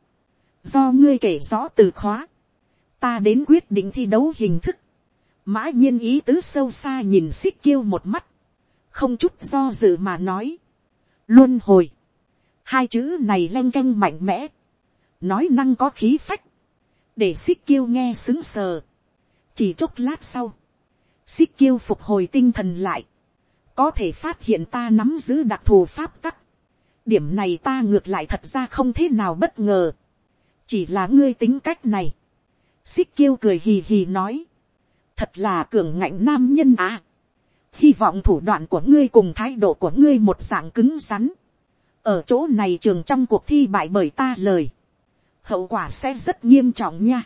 do ngươi kể rõ từ khóa, ta đến quyết định thi đấu hình thức, mã nhiên ý tứ sâu xa nhìn xích kiêu một mắt, không chút do dự mà nói, luôn hồi, hai chữ này leng canh mạnh mẽ, nói năng có khí phách, để xích kiêu nghe xứng sờ, chỉ chốc lát sau, xích kiêu phục hồi tinh thần lại, có thể phát hiện ta nắm giữ đặc thù pháp tắc. điểm này ta ngược lại thật ra không thế nào bất ngờ. chỉ là ngươi tính cách này. xích kiêu cười hì hì nói, thật là cường ngạnh nam nhân à hy vọng thủ đoạn của ngươi cùng thái độ của ngươi một dạng cứng rắn. ở chỗ này trường trong cuộc thi bại bởi ta lời, hậu quả sẽ rất nghiêm trọng nha.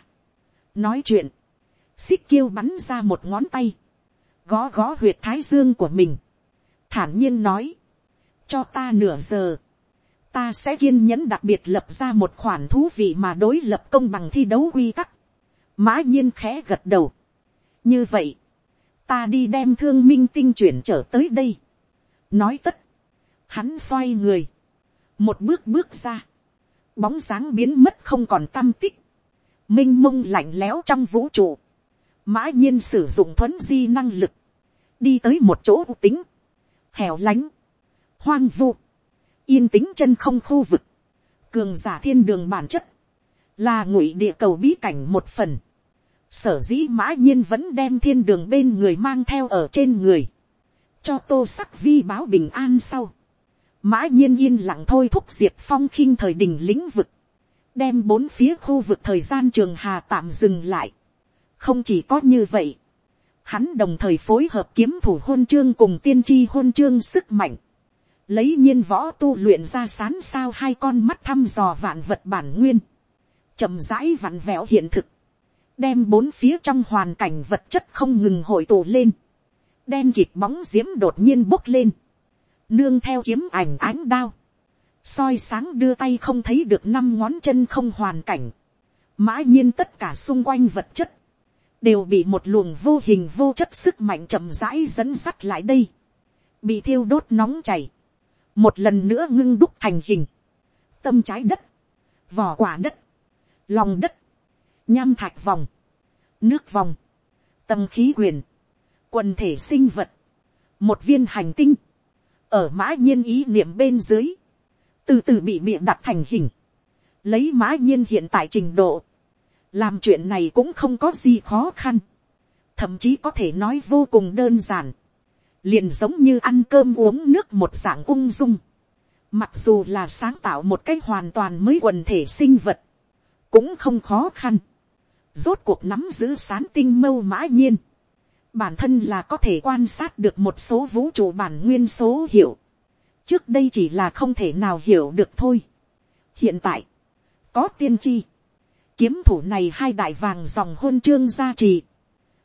nói chuyện, xích kiêu bắn ra một ngón tay, gó gó huyệt thái dương của mình, thản nhiên nói, cho ta nửa giờ, ta sẽ kiên nhẫn đặc biệt lập ra một khoản thú vị mà đối lập công bằng thi đấu quy tắc. mã nhiên khẽ gật đầu. như vậy, ta đi đem thương minh tinh chuyển trở tới đây. nói tất, hắn xoay người, một bước bước ra, bóng dáng biến mất không còn tâm tích, m i n h mông lạnh lẽo trong vũ trụ, mã nhiên sử dụng thuấn di năng lực, đi tới một chỗ u tính, hẻo lánh, hoang vu, yên tĩnh chân không khu vực, cường giả thiên đường bản chất, là ngụy địa cầu bí cảnh một phần, sở dĩ mã nhiên vẫn đem thiên đường bên người mang theo ở trên người, cho tô sắc vi báo bình an sau, mã nhiên yên lặng thôi thúc diệt phong khinh thời đình lĩnh vực, đem bốn phía khu vực thời gian trường hà tạm dừng lại. không chỉ có như vậy, hắn đồng thời phối hợp kiếm thủ hôn chương cùng tiên tri hôn chương sức mạnh, lấy nhiên võ tu luyện ra sán sao hai con mắt thăm dò vạn vật bản nguyên, chậm rãi vặn vẹo hiện thực, đem bốn phía trong hoàn cảnh vật chất không ngừng hội tụ lên, đen kịt bóng d i ễ m đột nhiên bốc lên, nương theo kiếm ảnh ánh đao, soi sáng đưa tay không thấy được năm ngón chân không hoàn cảnh, mã nhiên tất cả xung quanh vật chất, đều bị một luồng vô hình vô chất sức mạnh chậm rãi dẫn sắt lại đây, bị thiêu đốt nóng chảy, một lần nữa ngưng đúc thành hình, tâm trái đất, vỏ quả đất, lòng đất, nham thạch vòng, nước vòng, tâm khí quyền, quần thể sinh vật, một viên hành tinh, ở mã nhiên ý niệm bên dưới, từ từ bị bịa đặt thành hình, lấy mã nhiên hiện tại trình độ, làm chuyện này cũng không có gì khó khăn, thậm chí có thể nói vô cùng đơn giản, liền giống như ăn cơm uống nước một dạng ung dung. Mặc dù là sáng tạo một cách hoàn toàn mới quần thể sinh vật, cũng không khó khăn. Rốt cuộc nắm giữ sán tinh mâu mã nhiên. Bản thân là có thể quan sát được một số vũ trụ bản nguyên số hiệu. Trước đây chỉ là không thể nào hiểu được thôi. Hiện tại, có tiên tri. Kiếm thủ này hai đại vàng dòng hôn chương gia trì.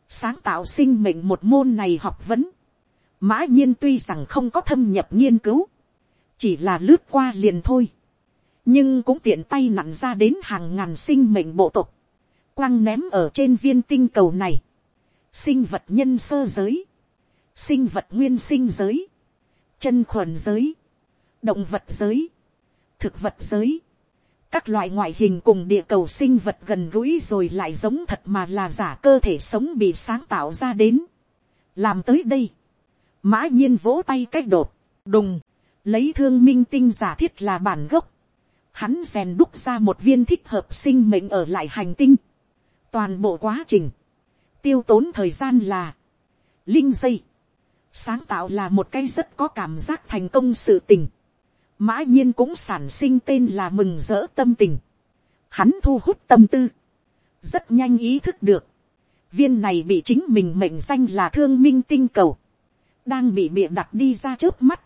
Sáng tạo sinh mệnh một môn này học vấn Mã nhiên tuy rằng không có thâm nhập nghiên cứu. Chỉ là lướt qua liền thôi. Nhưng cũng tiện tay nặn ra đến hàng ngàn sinh mệnh bộ tộc. Quăng ném ở trên viên tinh cầu này. Sinh vật nhân sơ giới. Sinh vật nguyên sinh giới. Chân khuẩn giới. Động vật giới. Thực vật giới các loại ngoại hình cùng địa cầu sinh vật gần gũi rồi lại giống thật mà là giả cơ thể sống bị sáng tạo ra đến. làm tới đây, mã nhiên vỗ tay cách đột, đùng, lấy thương minh tinh giả thiết là bản gốc, hắn rèn đúc ra một viên thích hợp sinh mệnh ở lại hành tinh, toàn bộ quá trình, tiêu tốn thời gian là, linh dây, sáng tạo là một cái rất có cảm giác thành công sự tình, mã nhiên cũng sản sinh tên là mừng rỡ tâm tình, hắn thu hút tâm tư, rất nhanh ý thức được, viên này bị chính mình mệnh danh là thương minh tinh cầu, đang bị bịa đặt đi ra trước mắt.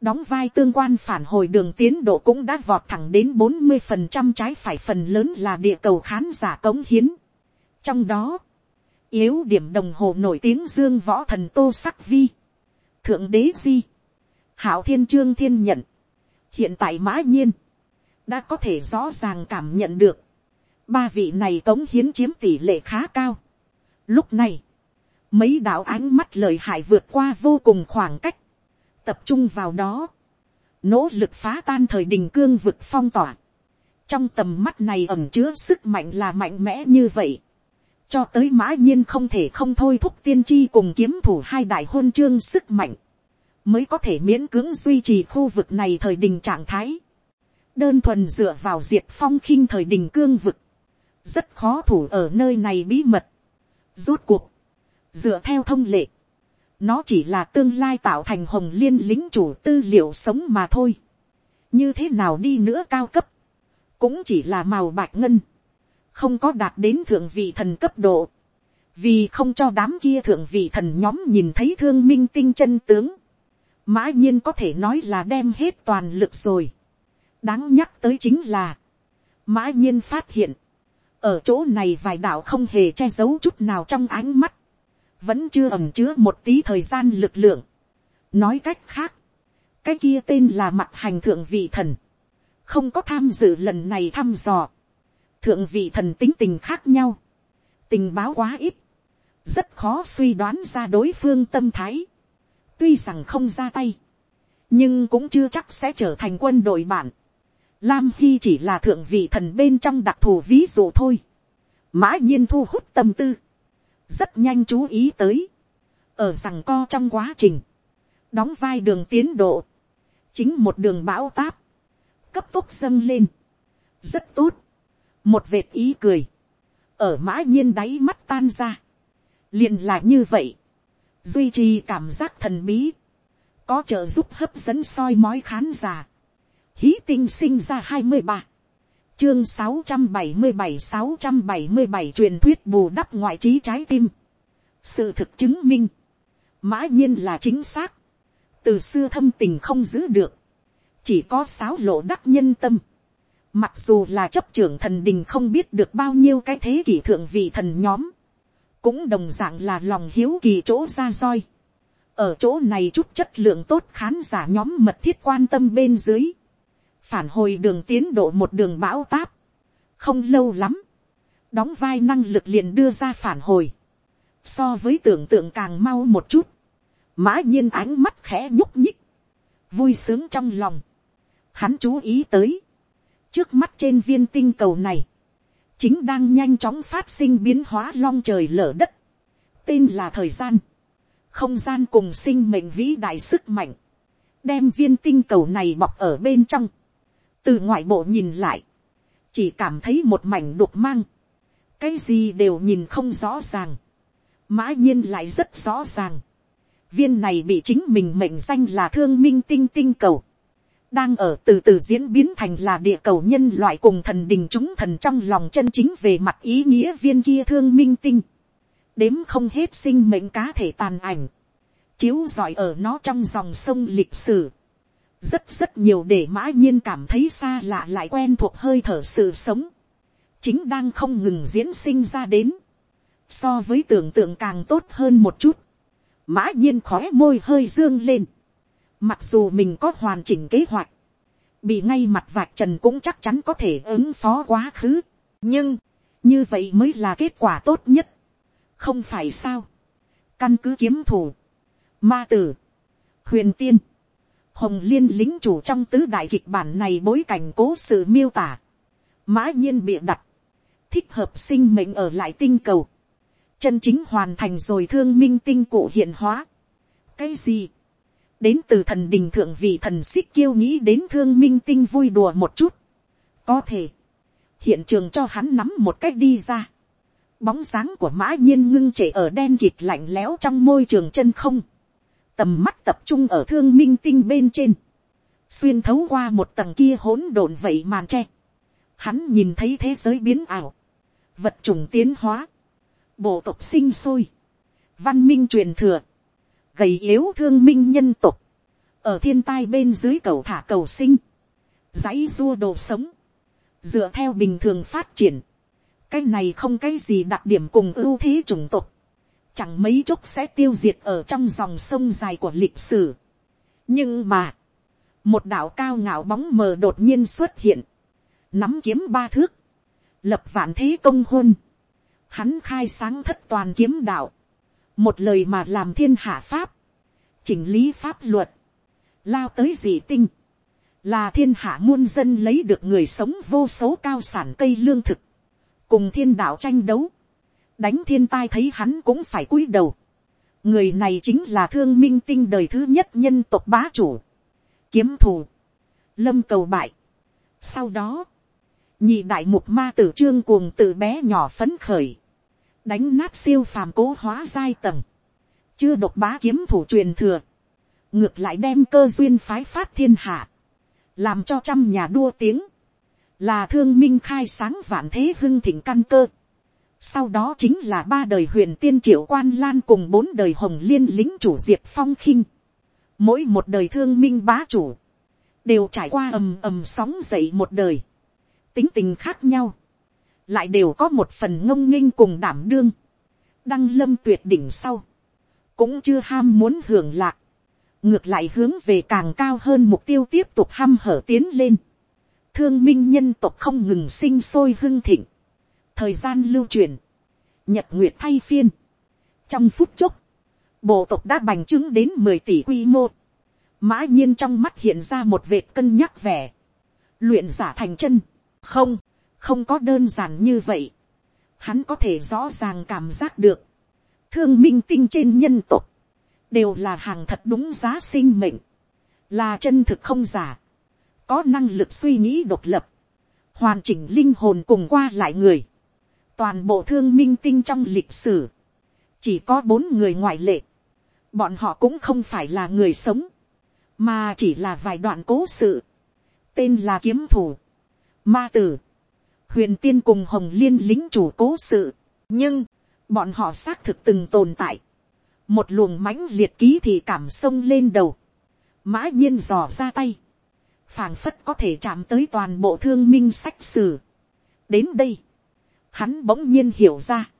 đóng vai tương quan phản hồi đường tiến độ cũng đã vọt thẳng đến bốn mươi phần trăm trái phải phần lớn là địa cầu khán giả cống hiến trong đó, yếu điểm đồng hồ nổi tiếng dương võ thần tô sắc vi, thượng đế di, hảo thiên trương thiên nhận, hiện tại mã nhiên, đã có thể rõ ràng cảm nhận được, ba vị này cống hiến chiếm tỷ lệ khá cao. Lúc này, mấy đạo ánh mắt lời hại vượt qua vô cùng khoảng cách, tập trung vào đó, nỗ lực phá tan thời đình cương vực phong tỏa. trong tầm mắt này ẩm chứa sức mạnh là mạnh mẽ như vậy, cho tới mã nhiên không thể không thôi thúc tiên tri cùng kiếm thủ hai đại hôn chương sức mạnh, mới có thể miễn cưỡng duy trì khu vực này thời đình trạng thái, đơn thuần dựa vào diệt phong khinh thời đình cương vực, rất khó thủ ở nơi này bí mật. Rốt cuộc, dựa theo thông lệ, nó chỉ là tương lai tạo thành hồng liên lính chủ tư liệu sống mà thôi. như thế nào đi nữa cao cấp, cũng chỉ là màu bạch ngân, không có đạt đến thượng vị thần cấp độ, vì không cho đám kia thượng vị thần nhóm nhìn thấy thương minh tinh chân tướng, mã nhiên có thể nói là đem hết toàn lực rồi. đáng nhắc tới chính là, mã nhiên phát hiện, ở chỗ này vài đạo không hề che giấu chút nào trong ánh mắt, vẫn chưa ẩm chứa một tí thời gian lực lượng. nói cách khác, cái kia tên là mặt hành thượng vị thần, không có tham dự lần này thăm dò, thượng vị thần tính tình khác nhau, tình báo quá ít, rất khó suy đoán ra đối phương tâm thái, tuy rằng không ra tay, nhưng cũng chưa chắc sẽ trở thành quân đội bạn. Lam Hy chỉ là thượng vị thần bên trong đặc thù ví dụ thôi. Mã nhiên thu hút tâm tư. Rất nhanh chú ý tới. Ở rằng co trong quá trình. Đóng vai đường tiến độ. Chính một đường bão táp. Cấp tốc dâng lên. Rất tốt. Một vệt ý cười. Ở mã nhiên đáy mắt tan ra. liền là như vậy. Duy trì cảm giác thần bí. Có trợ giúp hấp dẫn soi mói khán giả hí tinh sinh ra hai mươi ba, chương sáu trăm bảy mươi bảy sáu trăm bảy mươi bảy truyền thuyết bù đắp ngoại trí trái tim. sự thực chứng minh, mã nhiên là chính xác, từ xưa thâm tình không giữ được, chỉ có sáo lộ đắc nhân tâm. Mặc dù là chấp trưởng thần đình không biết được bao nhiêu cái thế kỷ thượng vị thần nhóm, cũng đồng dạng là lòng hiếu kỳ chỗ ra roi. ở chỗ này chút chất lượng tốt khán giả nhóm mật thiết quan tâm bên dưới, phản hồi đường tiến độ một đường bão táp, không lâu lắm, đóng vai năng lực liền đưa ra phản hồi, so với tưởng tượng càng mau một chút, mã nhiên ánh mắt khẽ nhúc nhích, vui sướng trong lòng, hắn chú ý tới, trước mắt trên viên tinh cầu này, chính đang nhanh chóng phát sinh biến hóa long trời lở đất, tên là thời gian, không gian cùng sinh mệnh vĩ đại sức mạnh, đem viên tinh cầu này bọc ở bên trong, từ ngoại bộ nhìn lại, chỉ cảm thấy một mảnh đục mang, cái gì đều nhìn không rõ ràng, mã nhiên lại rất rõ ràng, viên này bị chính mình mệnh danh là thương minh tinh tinh cầu, đang ở từ từ diễn biến thành là địa cầu nhân loại cùng thần đình chúng thần trong lòng chân chính về mặt ý nghĩa viên kia thương minh tinh, đếm không hết sinh mệnh cá thể tàn ảnh, chiếu giỏi ở nó trong dòng sông lịch sử, rất rất nhiều để mã nhiên cảm thấy xa lạ lại quen thuộc hơi thở sự sống, chính đang không ngừng diễn sinh ra đến, so với tưởng tượng càng tốt hơn một chút, mã nhiên khóe môi hơi dương lên, mặc dù mình có hoàn chỉnh kế hoạch, bị ngay mặt vạch trần cũng chắc chắn có thể ứng phó quá khứ, nhưng, như vậy mới là kết quả tốt nhất, không phải sao, căn cứ kiếm thủ, ma tử, huyền tiên, hồng liên lính chủ trong tứ đại kịch bản này bối cảnh cố sự miêu tả, mã nhiên bịa đặt, thích hợp sinh mệnh ở lại tinh cầu, chân chính hoàn thành rồi thương minh tinh cụ hiện hóa. cái gì, đến từ thần đình thượng vị thần xích kiêu nghĩ đến thương minh tinh vui đùa một chút, có thể, hiện trường cho hắn nắm một cách đi ra, bóng dáng của mã nhiên ngưng trệ ở đen kịt lạnh lẽo trong môi trường chân không, tầm mắt tập trung ở thương minh tinh bên trên, xuyên thấu qua một tầng kia hỗn độn vậy màn tre, hắn nhìn thấy thế giới biến ảo, vật trùng tiến hóa, bộ tộc sinh sôi, văn minh truyền thừa, gầy yếu thương minh nhân tộc, ở thiên tai bên dưới cầu thả cầu sinh, dãy dua đồ sống, dựa theo bình thường phát triển, cái này không cái gì đặc điểm cùng ưu thế chủng tộc, chẳng mấy chốc sẽ tiêu diệt ở trong dòng sông dài của lịch sử. nhưng mà, một đạo cao ngạo bóng mờ đột nhiên xuất hiện, nắm kiếm ba thước, lập vạn thế công hôn, hắn khai sáng thất toàn kiếm đạo, một lời mà làm thiên hạ pháp, chỉnh lý pháp luật, lao tới dị tinh, là thiên hạ muôn dân lấy được người sống vô số cao sản cây lương thực, cùng thiên đạo tranh đấu, đánh thiên tai thấy hắn cũng phải cúi đầu. người này chính là thương minh tinh đời thứ nhất nhân tộc bá chủ. kiếm thù. lâm cầu bại. sau đó, nhị đại mục ma tử trương cuồng tự bé nhỏ phấn khởi đánh nát siêu phàm cố hóa giai tầng. chưa độc bá kiếm thủ truyền thừa. ngược lại đem cơ duyên phái phát thiên hạ. làm cho trăm nhà đua tiếng. là thương minh khai sáng vạn thế hưng thịnh căn cơ. Sau đó chính là ba đời huyền tiên triệu quan lan cùng bốn đời hồng liên lính chủ diệt phong khinh. Mỗi một đời thương minh bá chủ. Đều trải qua ầm ầm sóng dậy một đời. Tính tình khác nhau. Lại đều có một phần ngông nghênh cùng đảm đương. Đăng lâm tuyệt đỉnh sau. Cũng chưa ham muốn hưởng lạc. Ngược lại hướng về càng cao hơn mục tiêu tiếp tục ham hở tiến lên. Thương minh nhân tộc không ngừng sinh sôi hưng thịnh thời gian lưu truyền, nhật nguyệt thay phiên, trong phút chốc, bộ tộc đã bành trướng đến mười tỷ quy mô, mã nhiên trong mắt hiện ra một vệt cân nhắc vẻ, luyện giả thành chân, không, không có đơn giản như vậy, hắn có thể rõ ràng cảm giác được, thương minh tinh trên nhân tộc, đều là hàng thật đúng giá sinh mệnh, là chân thực không giả, có năng lực suy nghĩ độc lập, hoàn chỉnh linh hồn cùng qua lại người, toàn bộ thương minh tinh trong lịch sử, chỉ có bốn người ngoại lệ, bọn họ cũng không phải là người sống, mà chỉ là vài đoạn cố sự, tên là kiếm thủ, ma tử, huyền tiên cùng hồng liên lính chủ cố sự, nhưng, bọn họ xác thực từng tồn tại, một luồng mãnh liệt ký thì cảm sông lên đầu, mã nhiên dò ra tay, phảng phất có thể chạm tới toàn bộ thương minh sách sử. đến đây, hắn bỗng nhiên hiểu ra,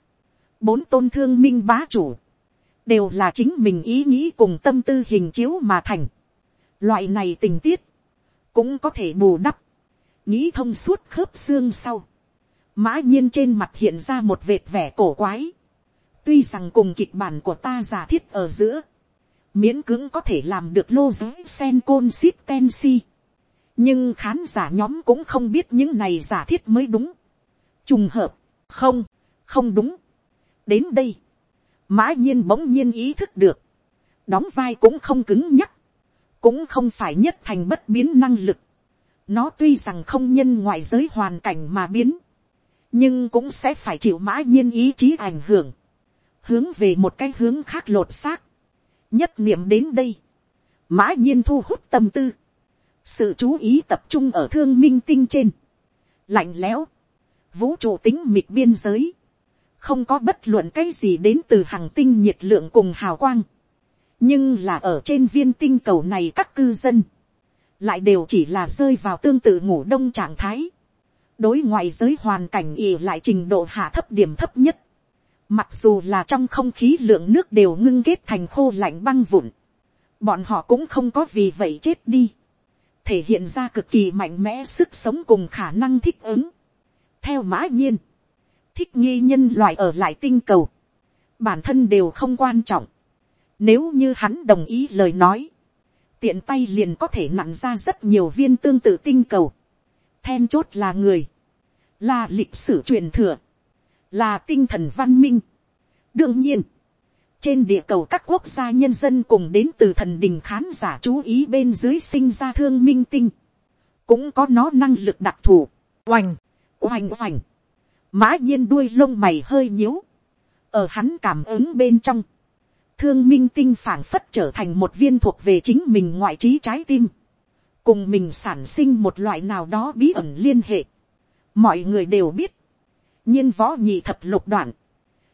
bốn tôn thương minh bá chủ, đều là chính mình ý nghĩ cùng tâm tư hình chiếu mà thành. Loại này tình tiết, cũng có thể bù đắp, nghĩ thông suốt khớp xương sau. Mã nhiên trên mặt hiện ra một vệt vẻ cổ quái. Tuy rằng cùng kịch bản của ta giả thiết ở giữa, miễn cưỡng có thể làm được lô giới sen côn ship ten si. nhưng khán giả nhóm cũng không biết những này giả thiết mới đúng. trùng hợp, không, không đúng. đến đây, mã nhiên bỗng nhiên ý thức được, đóng vai cũng không cứng nhắc, cũng không phải nhất thành bất biến năng lực nó tuy rằng không nhân ngoại giới hoàn cảnh mà biến, nhưng cũng sẽ phải chịu mã nhiên ý chí ảnh hưởng, hướng về một cái hướng khác lột xác. nhất niệm đến đây, mã nhiên thu hút tâm tư, sự chú ý tập trung ở thương minh tinh trên, lạnh lẽo, vũ trụ tính mịt biên giới, không có bất luận cái gì đến từ hàng tinh nhiệt lượng cùng hào quang, nhưng là ở trên viên tinh cầu này các cư dân, lại đều chỉ là rơi vào tương tự ngủ đông trạng thái, đối ngoại giới hoàn cảnh ỉ lại trình độ hạ thấp điểm thấp nhất, mặc dù là trong không khí lượng nước đều ngưng kết thành khô lạnh băng vụn, bọn họ cũng không có vì vậy chết đi, thể hiện ra cực kỳ mạnh mẽ sức sống cùng khả năng thích ứng. Theo mã nhiên, thích nghi nhân loại ở lại tinh cầu, bản thân đều không quan trọng. Nếu như hắn đồng ý lời nói, tiện tay liền có thể nặn ra rất nhiều viên tương tự tinh cầu. Then chốt là người, là lịch sử truyền thừa, là tinh thần văn minh. đương nhiên, trên địa cầu các quốc gia nhân dân cùng đến từ thần đình khán giả chú ý bên dưới sinh ra thương minh tinh, cũng có nó năng lực đặc thù, oành, oành oành, mã nhiên đuôi lông mày hơi nhíu, ở hắn cảm ứng bên trong, thương minh tinh phảng phất trở thành một viên thuộc về chính mình ngoại trí trái tim, cùng mình sản sinh một loại nào đó bí ẩn liên hệ. mọi người đều biết, nhiên võ nhị thập lục đoạn,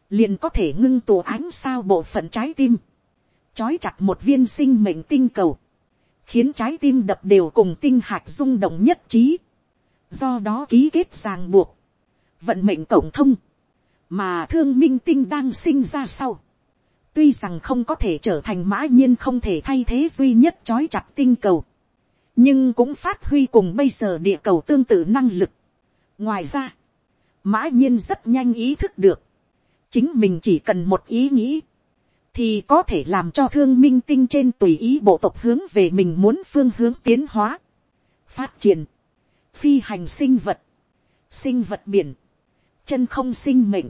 liền có thể ngưng tù ánh sao bộ phận trái tim, trói chặt một viên sinh mệnh tinh cầu, khiến trái tim đập đều cùng tinh hạt rung động nhất trí, do đó ký kết ràng buộc, vận mệnh tổng thông, mà thương minh tinh đang sinh ra sau, tuy rằng không có thể trở thành mã nhiên không thể thay thế duy nhất trói chặt tinh cầu, nhưng cũng phát huy cùng bây giờ địa cầu tương tự năng lực. ngoài ra, mã nhiên rất nhanh ý thức được, chính mình chỉ cần một ý nghĩ, thì có thể làm cho thương minh tinh trên tùy ý bộ tộc hướng về mình muốn phương hướng tiến hóa, phát triển, phi hành sinh vật, sinh vật biển, chân không sinh mệnh,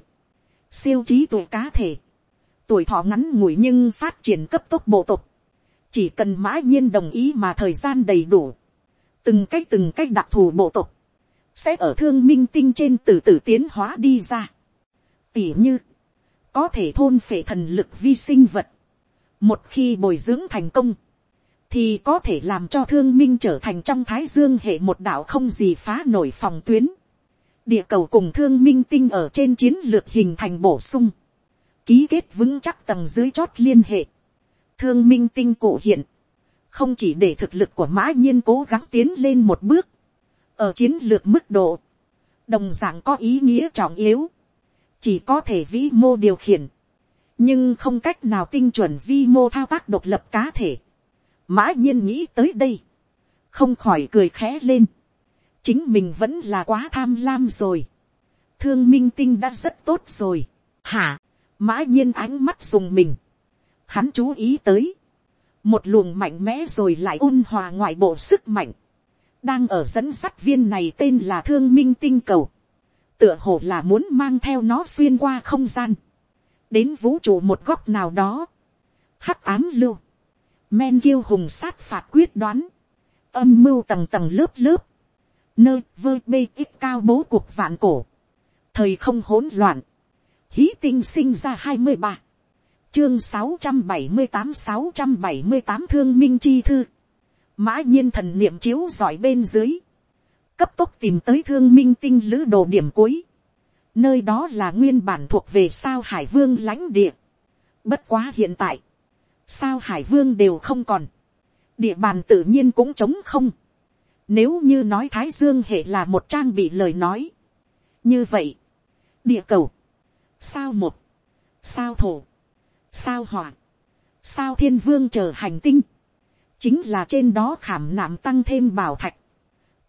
siêu trí tuổi cá thể, tuổi thọ ngắn ngủi nhưng phát triển cấp tốc bộ tộc, chỉ cần mã nhiên đồng ý mà thời gian đầy đủ, từng cách từng cách đặc thù bộ tộc, sẽ ở thương minh tinh trên từ từ tiến hóa đi ra. Tỉ như, có thể thôn phệ thần lực vi sinh vật, một khi bồi dưỡng thành công, thì có thể làm cho thương minh trở thành trong thái dương hệ một đạo không gì phá nổi phòng tuyến. địa cầu cùng thương minh tinh ở trên chiến lược hình thành bổ sung, ký kết vững chắc tầng dưới chót liên hệ, thương minh tinh cổ hiện, không chỉ để thực lực của mã nhiên cố gắng tiến lên một bước, ở chiến lược mức độ, đồng dạng có ý nghĩa trọng yếu, chỉ có thể vĩ mô điều khiển, nhưng không cách nào tinh chuẩn vi mô thao tác độc lập cá thể. mã nhiên nghĩ tới đây, không khỏi cười khẽ lên, chính mình vẫn là quá tham lam rồi, thương minh tinh đã rất tốt rồi, hả, mã nhiên ánh mắt dùng mình, hắn chú ý tới, một luồng mạnh mẽ rồi lại ôn hòa ngoại bộ sức mạnh, đang ở dẫn sắt viên này tên là thương minh tinh cầu, tựa hồ là muốn mang theo nó xuyên qua không gian, đến vũ trụ một góc nào đó, hắc ám lưu, men kiêu hùng sát phạt quyết đoán, âm mưu tầng tầng lớp lớp, nơi vơ bê ít cao bố cuộc vạn cổ, thời không hỗn loạn, hí tinh sinh ra hai mươi ba, chương sáu trăm bảy mươi tám sáu trăm bảy mươi tám thương minh chi thư, mã nhiên thần niệm chiếu giỏi bên dưới, cấp tốc tìm tới thương minh tinh lữ đồ điểm cuối, nơi đó là nguyên bản thuộc về sao hải vương lãnh địa, bất quá hiện tại, sao hải vương đều không còn, địa bàn tự nhiên cũng trống không, nếu như nói thái dương hệ là một trang bị lời nói, như vậy, địa cầu, sao một, sao thổ, sao hỏa, sao thiên vương chờ hành tinh, chính là trên đó khảm nạm tăng thêm bảo thạch,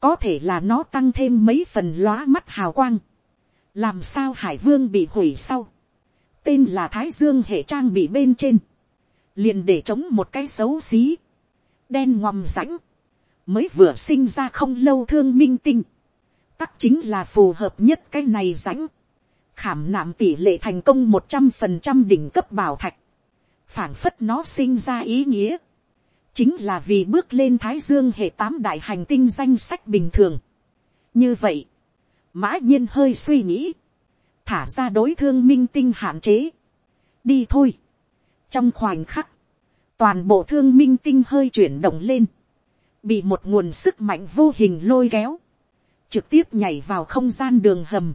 có thể là nó tăng thêm mấy phần lóa mắt hào quang, làm sao hải vương bị hủy sau, tên là thái dương hệ trang bị bên trên, liền để chống một cái xấu xí, đen ngòm rãnh, mới vừa sinh ra không lâu thương minh tinh, tắc chính là phù hợp nhất cái này rãnh, khảm nạm tỷ lệ thành công một trăm phần trăm đỉnh cấp bảo thạch, phảng phất nó sinh ra ý nghĩa, chính là vì bước lên thái dương hệ tám đại hành tinh danh sách bình thường. như vậy, mã nhiên hơi suy nghĩ, thả ra đối thương minh tinh hạn chế. đi thôi. trong khoảnh khắc, toàn bộ thương minh tinh hơi chuyển động lên, bị một nguồn sức mạnh vô hình lôi kéo, trực tiếp nhảy vào không gian đường hầm,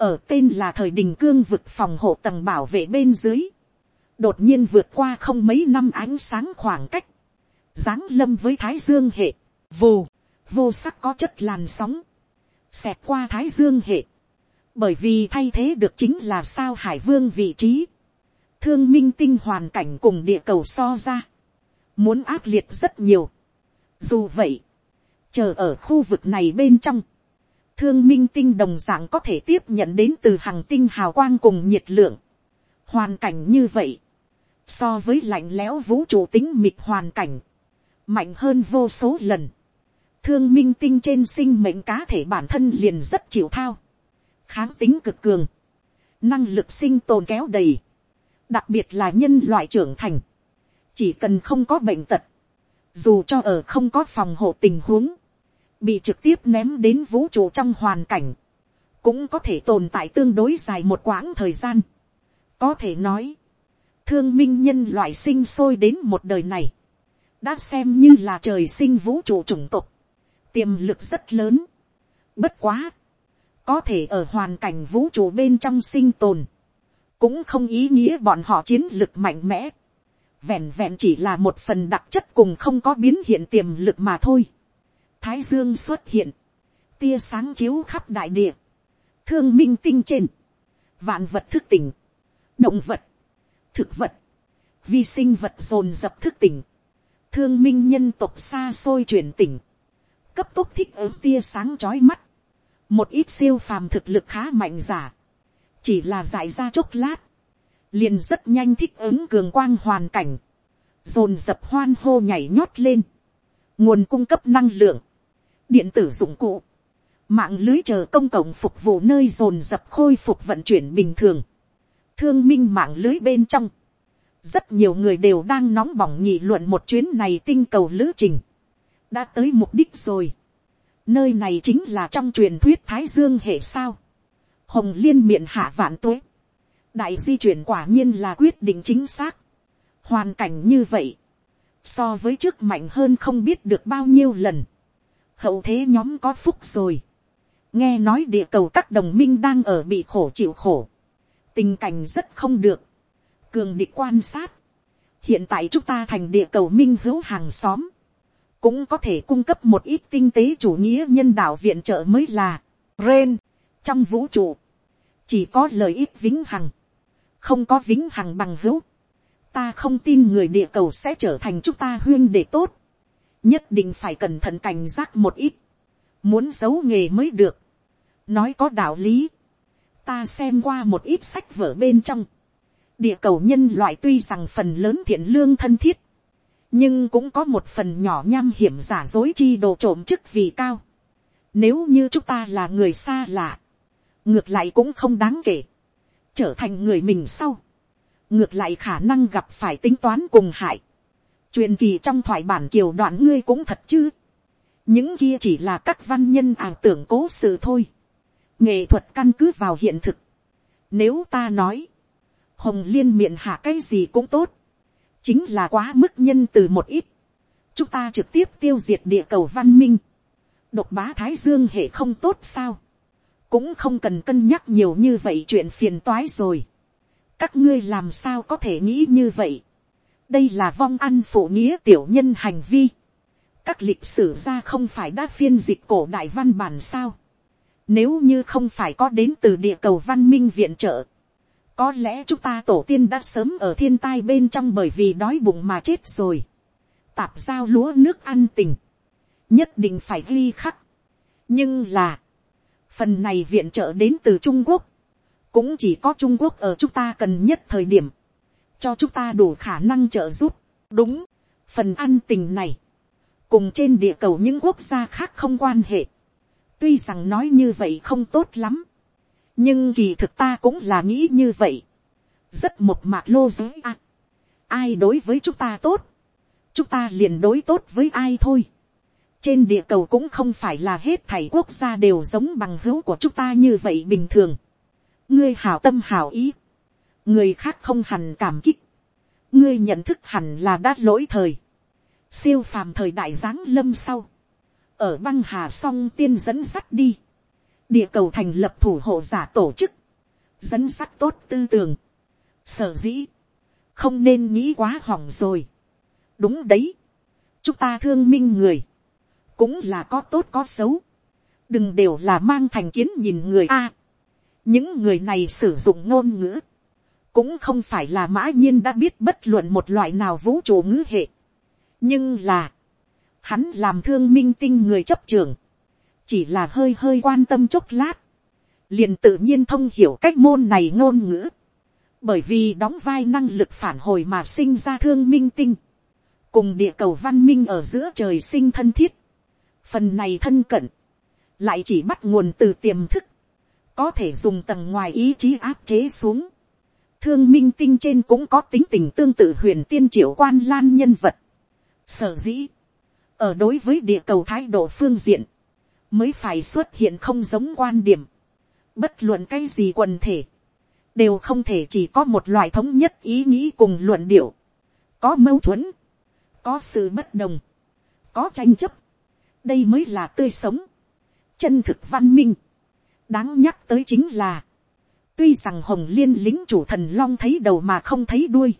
ở tên là thời đình cương vực phòng hộ tầng bảo vệ bên dưới, đột nhiên vượt qua không mấy năm ánh sáng khoảng cách, giáng lâm với thái dương hệ, vù, vô sắc có chất làn sóng, xẹt qua thái dương hệ, bởi vì thay thế được chính là sao hải vương vị trí, thương minh tinh hoàn cảnh cùng địa cầu so ra, muốn ác liệt rất nhiều. Dù vậy, chờ ở khu vực này bên trong, thương minh tinh đồng dạng có thể tiếp nhận đến từ hàng tinh hào quang cùng nhiệt lượng. Hoàn cảnh như vậy, so với lạnh lẽo vũ trụ tính mịt hoàn cảnh, mạnh hơn vô số lần. Thương minh tinh trên sinh mệnh cá thể bản thân liền rất chịu thao. Kháng tính cực cường. Năng lực sinh tồn kéo đầy. Đặc biệt là nhân loại trưởng thành. Chỉ cần không có bệnh tật. Dù cho ở không có phòng hộ tình huống. Bị trực tiếp ném đến vũ trụ trong hoàn cảnh. Cũng có thể tồn tại tương đối dài một quãng thời gian. Có thể nói. Thương minh nhân loại sinh sôi đến một đời này đã xem như là trời sinh vũ trụ chủng tộc, tiềm lực rất lớn. Bất quá, có thể ở hoàn cảnh vũ trụ bên trong sinh tồn, cũng không ý nghĩa bọn họ chiến lực mạnh mẽ. Vẹn vẹn chỉ là một phần đặc chất cùng không có biến hiện tiềm lực mà thôi. Thái dương xuất hiện, tia sáng chiếu khắp đại địa, thương minh tinh trên, vạn vật thức tỉnh, động vật, thực vật, vi sinh vật dồn dập thức tỉnh, thương minh nhân tộc xa xôi chuyển tỉnh, cấp tốc thích ứng tia sáng trói mắt, một ít siêu phàm thực lực khá mạnh giả, chỉ là giải ra chốc lát, liền rất nhanh thích ứng cường quang hoàn cảnh, dồn dập hoan hô nhảy nhót lên, nguồn cung cấp năng lượng, điện tử dụng cụ, mạng lưới chờ công cộng phục vụ nơi dồn dập khôi phục vận chuyển bình thường, thương minh mạng lưới bên trong, rất nhiều người đều đang nóng bỏng nhị luận một chuyến này tinh cầu lữ trình, đã tới mục đích rồi. nơi này chính là trong truyền thuyết thái dương hệ sao, hồng liên miệng hạ vạn tuế, đại di chuyển quả nhiên là quyết định chính xác. hoàn cảnh như vậy, so với trước mạnh hơn không biết được bao nhiêu lần, hậu thế nhóm có phúc rồi, nghe nói địa cầu các đồng minh đang ở bị khổ chịu khổ, tình cảnh rất không được, cường địch quan sát, hiện tại chúng ta thành địa cầu minh hữu hàng xóm, cũng có thể cung cấp một ít tinh tế chủ nghĩa nhân đạo viện trợ mới là, Ren, trong vũ trụ, chỉ có lợi ích vĩnh hằng, không có vĩnh hằng bằng hữu, ta không tin người địa cầu sẽ trở thành chúng ta huyên để tốt, nhất định phải cẩn thận cảnh giác một ít, muốn giấu nghề mới được, nói có đạo lý, ta xem qua một ít sách vở bên trong, địa cầu nhân loại tuy rằng phần lớn thiện lương thân thiết, nhưng cũng có một phần nhỏ nham hiểm giả dối chi đồ trộm chức vì cao. Nếu như chúng ta là người xa lạ, ngược lại cũng không đáng kể, trở thành người mình sau, ngược lại khả năng gặp phải tính toán cùng hại truyền kỳ trong thoại bản kiều đoạn ngươi cũng thật chứ. những kia chỉ là các văn nhân ảo tưởng cố sự thôi. nghệ thuật căn cứ vào hiện thực. nếu ta nói, hồng liên miệng hạ cái gì cũng tốt, chính là quá mức nhân từ một ít. chúng ta trực tiếp tiêu diệt địa cầu văn minh. độc bá thái dương hệ không tốt sao. cũng không cần cân nhắc nhiều như vậy chuyện phiền toái rồi. các ngươi làm sao có thể nghĩ như vậy đây là vong ăn phụ nghĩa tiểu nhân hành vi. các lịch sử gia không phải đã phiên dịch cổ đại văn bản sao. nếu như không phải có đến từ địa cầu văn minh viện trợ, có lẽ chúng ta tổ tiên đã sớm ở thiên tai bên trong bởi vì đói bụng mà chết rồi. Tạp giao lúa nước ăn tình. Nhất định phải ghi khắc. Nhưng là. Phần này viện trợ đến từ Trung Quốc. Cũng chỉ có Trung Quốc ở chúng ta cần nhất thời điểm. Cho chúng ta đủ khả năng trợ giúp. Đúng. Phần ăn tình này. Cùng trên địa cầu những quốc gia khác không quan hệ. Tuy rằng nói như vậy không tốt lắm nhưng kỳ thực ta cũng là nghĩ như vậy. rất một mạc lô giới à. ai đối với chúng ta tốt, chúng ta liền đối tốt với ai thôi. trên địa cầu cũng không phải là hết thảy quốc gia đều giống bằng hữu của chúng ta như vậy bình thường. ngươi hảo tâm hảo ý, người khác không hẳn cảm kích, ngươi nhận thức hẳn là đã lỗi thời, siêu phàm thời đại giáng lâm sau, ở băng hà song tiên dẫn sắt đi, địa cầu thành lập thủ hộ giả tổ chức, dẫn sắt tốt tư tưởng, sở dĩ, không nên nghĩ quá hỏng rồi. đúng đấy, chúng ta thương minh người, cũng là có tốt có xấu, đừng đều là mang thành kiến nhìn người a. những người này sử dụng ngôn ngữ, cũng không phải là mã nhiên đã biết bất luận một loại nào vũ trụ ngữ hệ, nhưng là, hắn làm thương minh tinh người chấp trường, chỉ là hơi hơi quan tâm chốc lát, liền tự nhiên thông hiểu cách môn này ngôn ngữ, bởi vì đóng vai năng lực phản hồi mà sinh ra thương minh tinh, cùng địa cầu văn minh ở giữa trời sinh thân thiết, phần này thân cận, lại chỉ bắt nguồn từ tiềm thức, có thể dùng tầng ngoài ý chí áp chế xuống, thương minh tinh trên cũng có tính tình tương tự huyền tiên triệu quan lan nhân vật, sở dĩ, ở đối với địa cầu thái độ phương diện, mới phải xuất hiện không giống quan điểm. Bất luận cái gì quần thể, đều không thể chỉ có một loại thống nhất ý nghĩ cùng luận điệu. Có mâu thuẫn, có sự bất đồng, có tranh chấp. Đây mới là tươi sống, chân thực văn minh. Đáng nhắc tới chính là, tuy rằng hồng liên lính chủ thần long thấy đầu mà không thấy đuôi.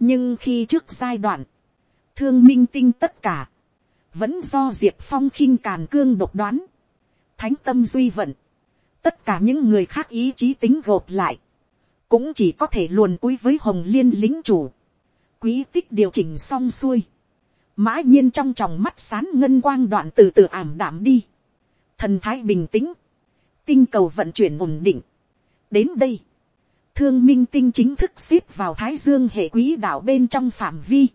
nhưng khi trước giai đoạn, thương minh tinh tất cả, vẫn do diệp phong khinh càn cương độc đoán, thánh tâm duy vận, tất cả những người khác ý chí tính gộp lại, cũng chỉ có thể luồn cúi với hồng liên lính chủ, quý tích điều chỉnh xong xuôi, mã nhiên trong tròng mắt sán ngân quang đoạn từ từ ảm đạm đi, thần thái bình tĩnh, tinh cầu vận chuyển ổn định đến đây, thương minh tinh chính thức xếp vào thái dương hệ quý đạo bên trong phạm vi,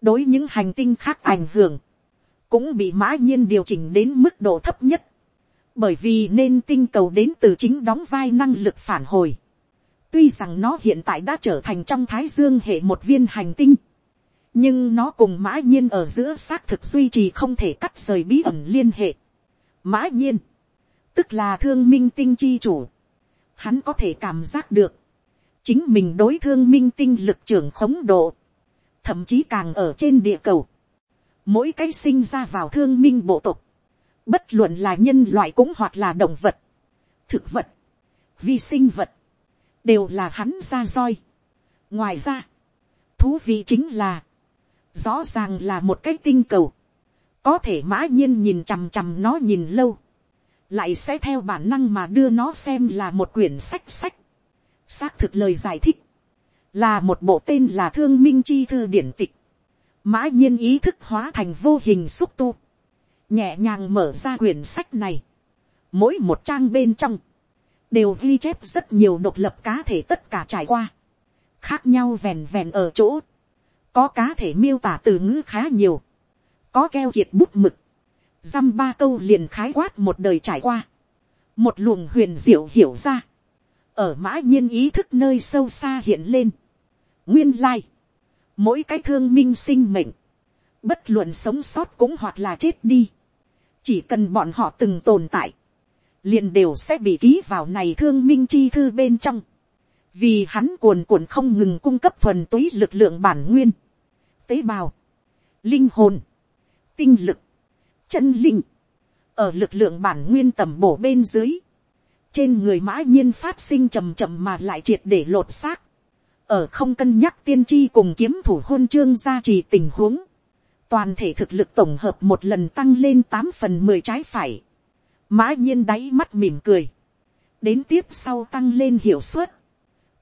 đối những hành tinh khác ảnh hưởng, cũng bị mã nhiên điều chỉnh đến mức độ thấp nhất, bởi vì nên tinh cầu đến từ chính đóng vai năng lực phản hồi. tuy rằng nó hiện tại đã trở thành trong thái dương hệ một viên hành tinh, nhưng nó cùng mã nhiên ở giữa xác thực duy trì không thể cắt rời bí ẩn liên hệ. mã nhiên, tức là thương minh tinh chi chủ, hắn có thể cảm giác được, chính mình đối thương minh tinh lực trưởng khống độ, thậm chí càng ở trên địa cầu, mỗi cái sinh ra vào thương minh bộ tộc, bất luận là nhân loại cũng hoặc là động vật, thực vật, vi sinh vật, đều là hắn ra roi. ngoài ra, thú vị chính là, rõ ràng là một cái tinh cầu, có thể mã nhiên nhìn chằm chằm nó nhìn lâu, lại sẽ theo bản năng mà đưa nó xem là một quyển sách sách. xác thực lời giải thích, là một bộ tên là thương minh chi thư điển tịch, mã nhiên ý thức hóa thành vô hình xúc tu, nhẹ nhàng mở ra quyển sách này, mỗi một trang bên trong, đều ghi chép rất nhiều độc lập cá thể tất cả trải qua, khác nhau vèn vèn ở chỗ, có cá thể miêu tả từ ngữ khá nhiều, có keo kiệt bút mực, dăm ba câu liền khái quát một đời trải qua, một luồng huyền diệu hiểu ra, ở mã nhiên ý thức nơi sâu xa hiện lên, nguyên lai, mỗi cái thương minh sinh mệnh, bất luận sống sót cũng hoặc là chết đi, chỉ cần bọn họ từng tồn tại, liền đều sẽ bị ký vào này thương minh chi thư bên trong, vì hắn cuồn cuộn không ngừng cung cấp thuần túy lực lượng bản nguyên, tế bào, linh hồn, tinh lực, chân linh, ở lực lượng bản nguyên tầm bổ bên dưới, trên người mã nhiên phát sinh chầm chậm mà lại triệt để lột xác, ở không cân nhắc tiên tri cùng kiếm thủ hôn chương gia trì tình huống, toàn thể thực lực tổng hợp một lần tăng lên tám phần mười trái phải, mã nhiên đáy mắt mỉm cười, đến tiếp sau tăng lên hiệu suất,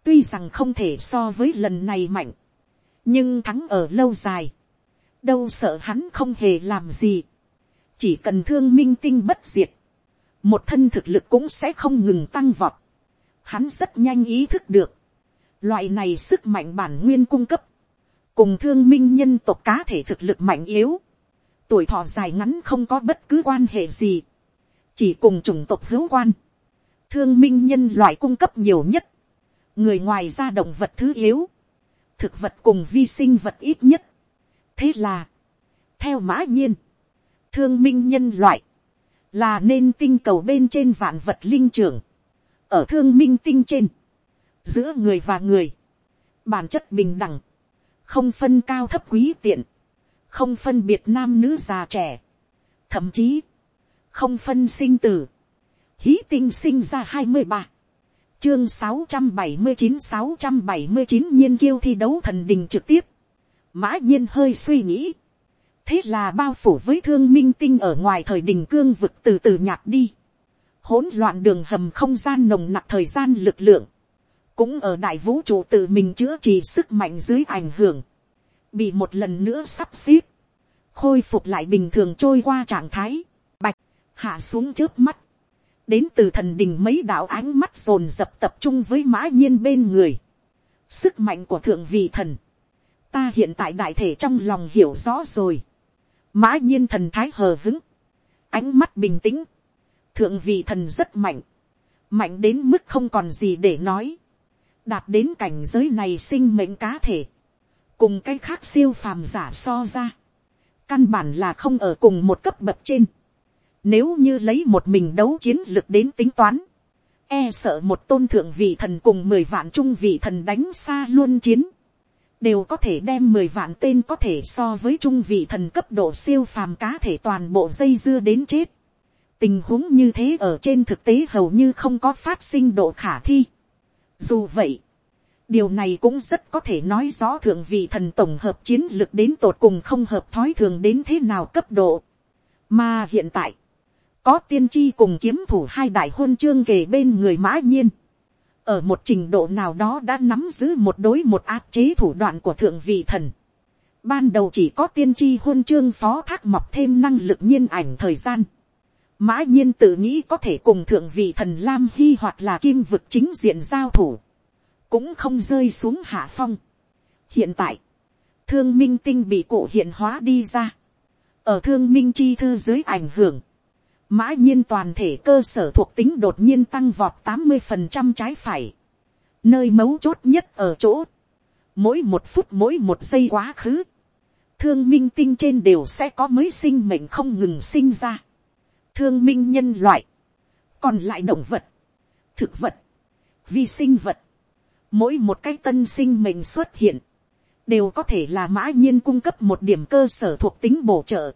tuy rằng không thể so với lần này mạnh, nhưng thắng ở lâu dài, đâu sợ hắn không hề làm gì, chỉ cần thương minh tinh bất diệt, một thân thực lực cũng sẽ không ngừng tăng vọt, hắn rất nhanh ý thức được, loại này sức mạnh bản nguyên cung cấp, cùng thương minh nhân tộc cá thể thực lực mạnh yếu, tuổi thọ dài ngắn không có bất cứ quan hệ gì, chỉ cùng chủng tộc hữu quan, thương minh nhân loại cung cấp nhiều nhất, người ngoài ra động vật thứ yếu, thực vật cùng vi sinh vật ít nhất. thế là, theo mã nhiên, thương minh nhân loại, là nên tinh cầu bên trên vạn vật linh trưởng, ở thương minh tinh trên, giữa người và người, bản chất bình đẳng, không phân cao thấp quý tiện, không phân biệt nam nữ già trẻ, thậm chí, không phân sinh tử, hí tinh sinh ra hai mươi ba, chương sáu trăm bảy mươi chín sáu trăm bảy mươi chín nhiên kiêu thi đấu thần đình trực tiếp, mã nhiên hơi suy nghĩ, thế là bao phủ với thương minh tinh ở ngoài thời đình cương vực từ từ nhạt đi, hỗn loạn đường hầm không gian nồng nặc thời gian lực lượng, cũng ở đại vũ trụ tự mình chữa trị sức mạnh dưới ảnh hưởng, bị một lần nữa sắp xếp, khôi phục lại bình thường trôi qua trạng thái, bạch, hạ xuống trước mắt, đến từ thần đình mấy đạo ánh mắt dồn dập tập trung với mã nhiên bên người, sức mạnh của thượng vị thần, ta hiện tại đại thể trong lòng hiểu rõ rồi, mã nhiên thần thái hờ hứng, ánh mắt bình tĩnh, thượng vị thần rất mạnh, mạnh đến mức không còn gì để nói, đạt đến cảnh giới này sinh mệnh cá thể, cùng cái khác siêu phàm giả so ra, căn bản là không ở cùng một cấp bậc trên. Nếu như lấy một mình đấu chiến lực đến tính toán, e sợ một tôn thượng vị thần cùng mười vạn trung vị thần đánh xa luôn chiến, đều có thể đem mười vạn tên có thể so với trung vị thần cấp độ siêu phàm cá thể toàn bộ dây dưa đến chết. tình huống như thế ở trên thực tế hầu như không có phát sinh độ khả thi. dù vậy, điều này cũng rất có thể nói rõ thượng vị thần tổng hợp chiến lược đến tột cùng không hợp thói thường đến thế nào cấp độ. mà hiện tại, có tiên tri cùng kiếm thủ hai đại hôn chương kề bên người mã nhiên ở một trình độ nào đó đã nắm giữ một đối một áp chế thủ đoạn của thượng vị thần. Ban đầu chỉ có tiên tri huân chương phó thác mọc thêm năng lực nhiên ảnh thời gian. Mã nhiên tự nghĩ có thể cùng thượng vị thần Lam Hy hoặc là kim vực chính diện giao thủ. Cũng không rơi xuống hạ phong. Hiện tại, thương minh tinh bị cụ hiện hóa đi ra. Ở thương minh chi thư dưới ảnh hưởng mã nhiên toàn thể cơ sở thuộc tính đột nhiên tăng vọt tám mươi phần trăm trái phải. Nơi mấu chốt nhất ở chỗ. Mỗi một phút mỗi một giây quá khứ. Thương minh tinh trên đều sẽ có mới sinh mệnh không ngừng sinh ra. Thương minh nhân loại. Còn lại động vật. Thực vật. Vi sinh vật. Mỗi một cái tân sinh mệnh xuất hiện. đều có thể là mã nhiên cung cấp một điểm cơ sở thuộc tính bổ trợ,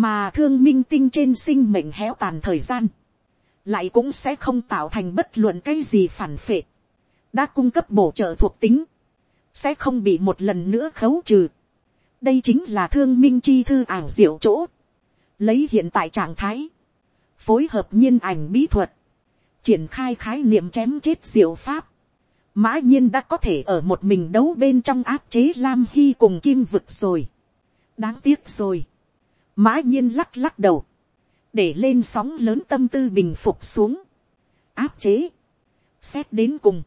mà thương minh tinh trên sinh mệnh héo tàn thời gian, lại cũng sẽ không tạo thành bất luận cái gì phản phệ, đã cung cấp bổ trợ thuộc tính, sẽ không bị một lần nữa khấu trừ. đây chính là thương minh chi thư ảo diệu chỗ, lấy hiện tại trạng thái, phối hợp nhiên ảnh bí thuật, triển khai khái niệm chém chết diệu pháp, mã nhiên đã có thể ở một mình đấu bên trong áp chế lam hy cùng kim vực rồi. đáng tiếc rồi mã nhiên lắc lắc đầu, để lên sóng lớn tâm tư bình phục xuống, áp chế, xét đến cùng,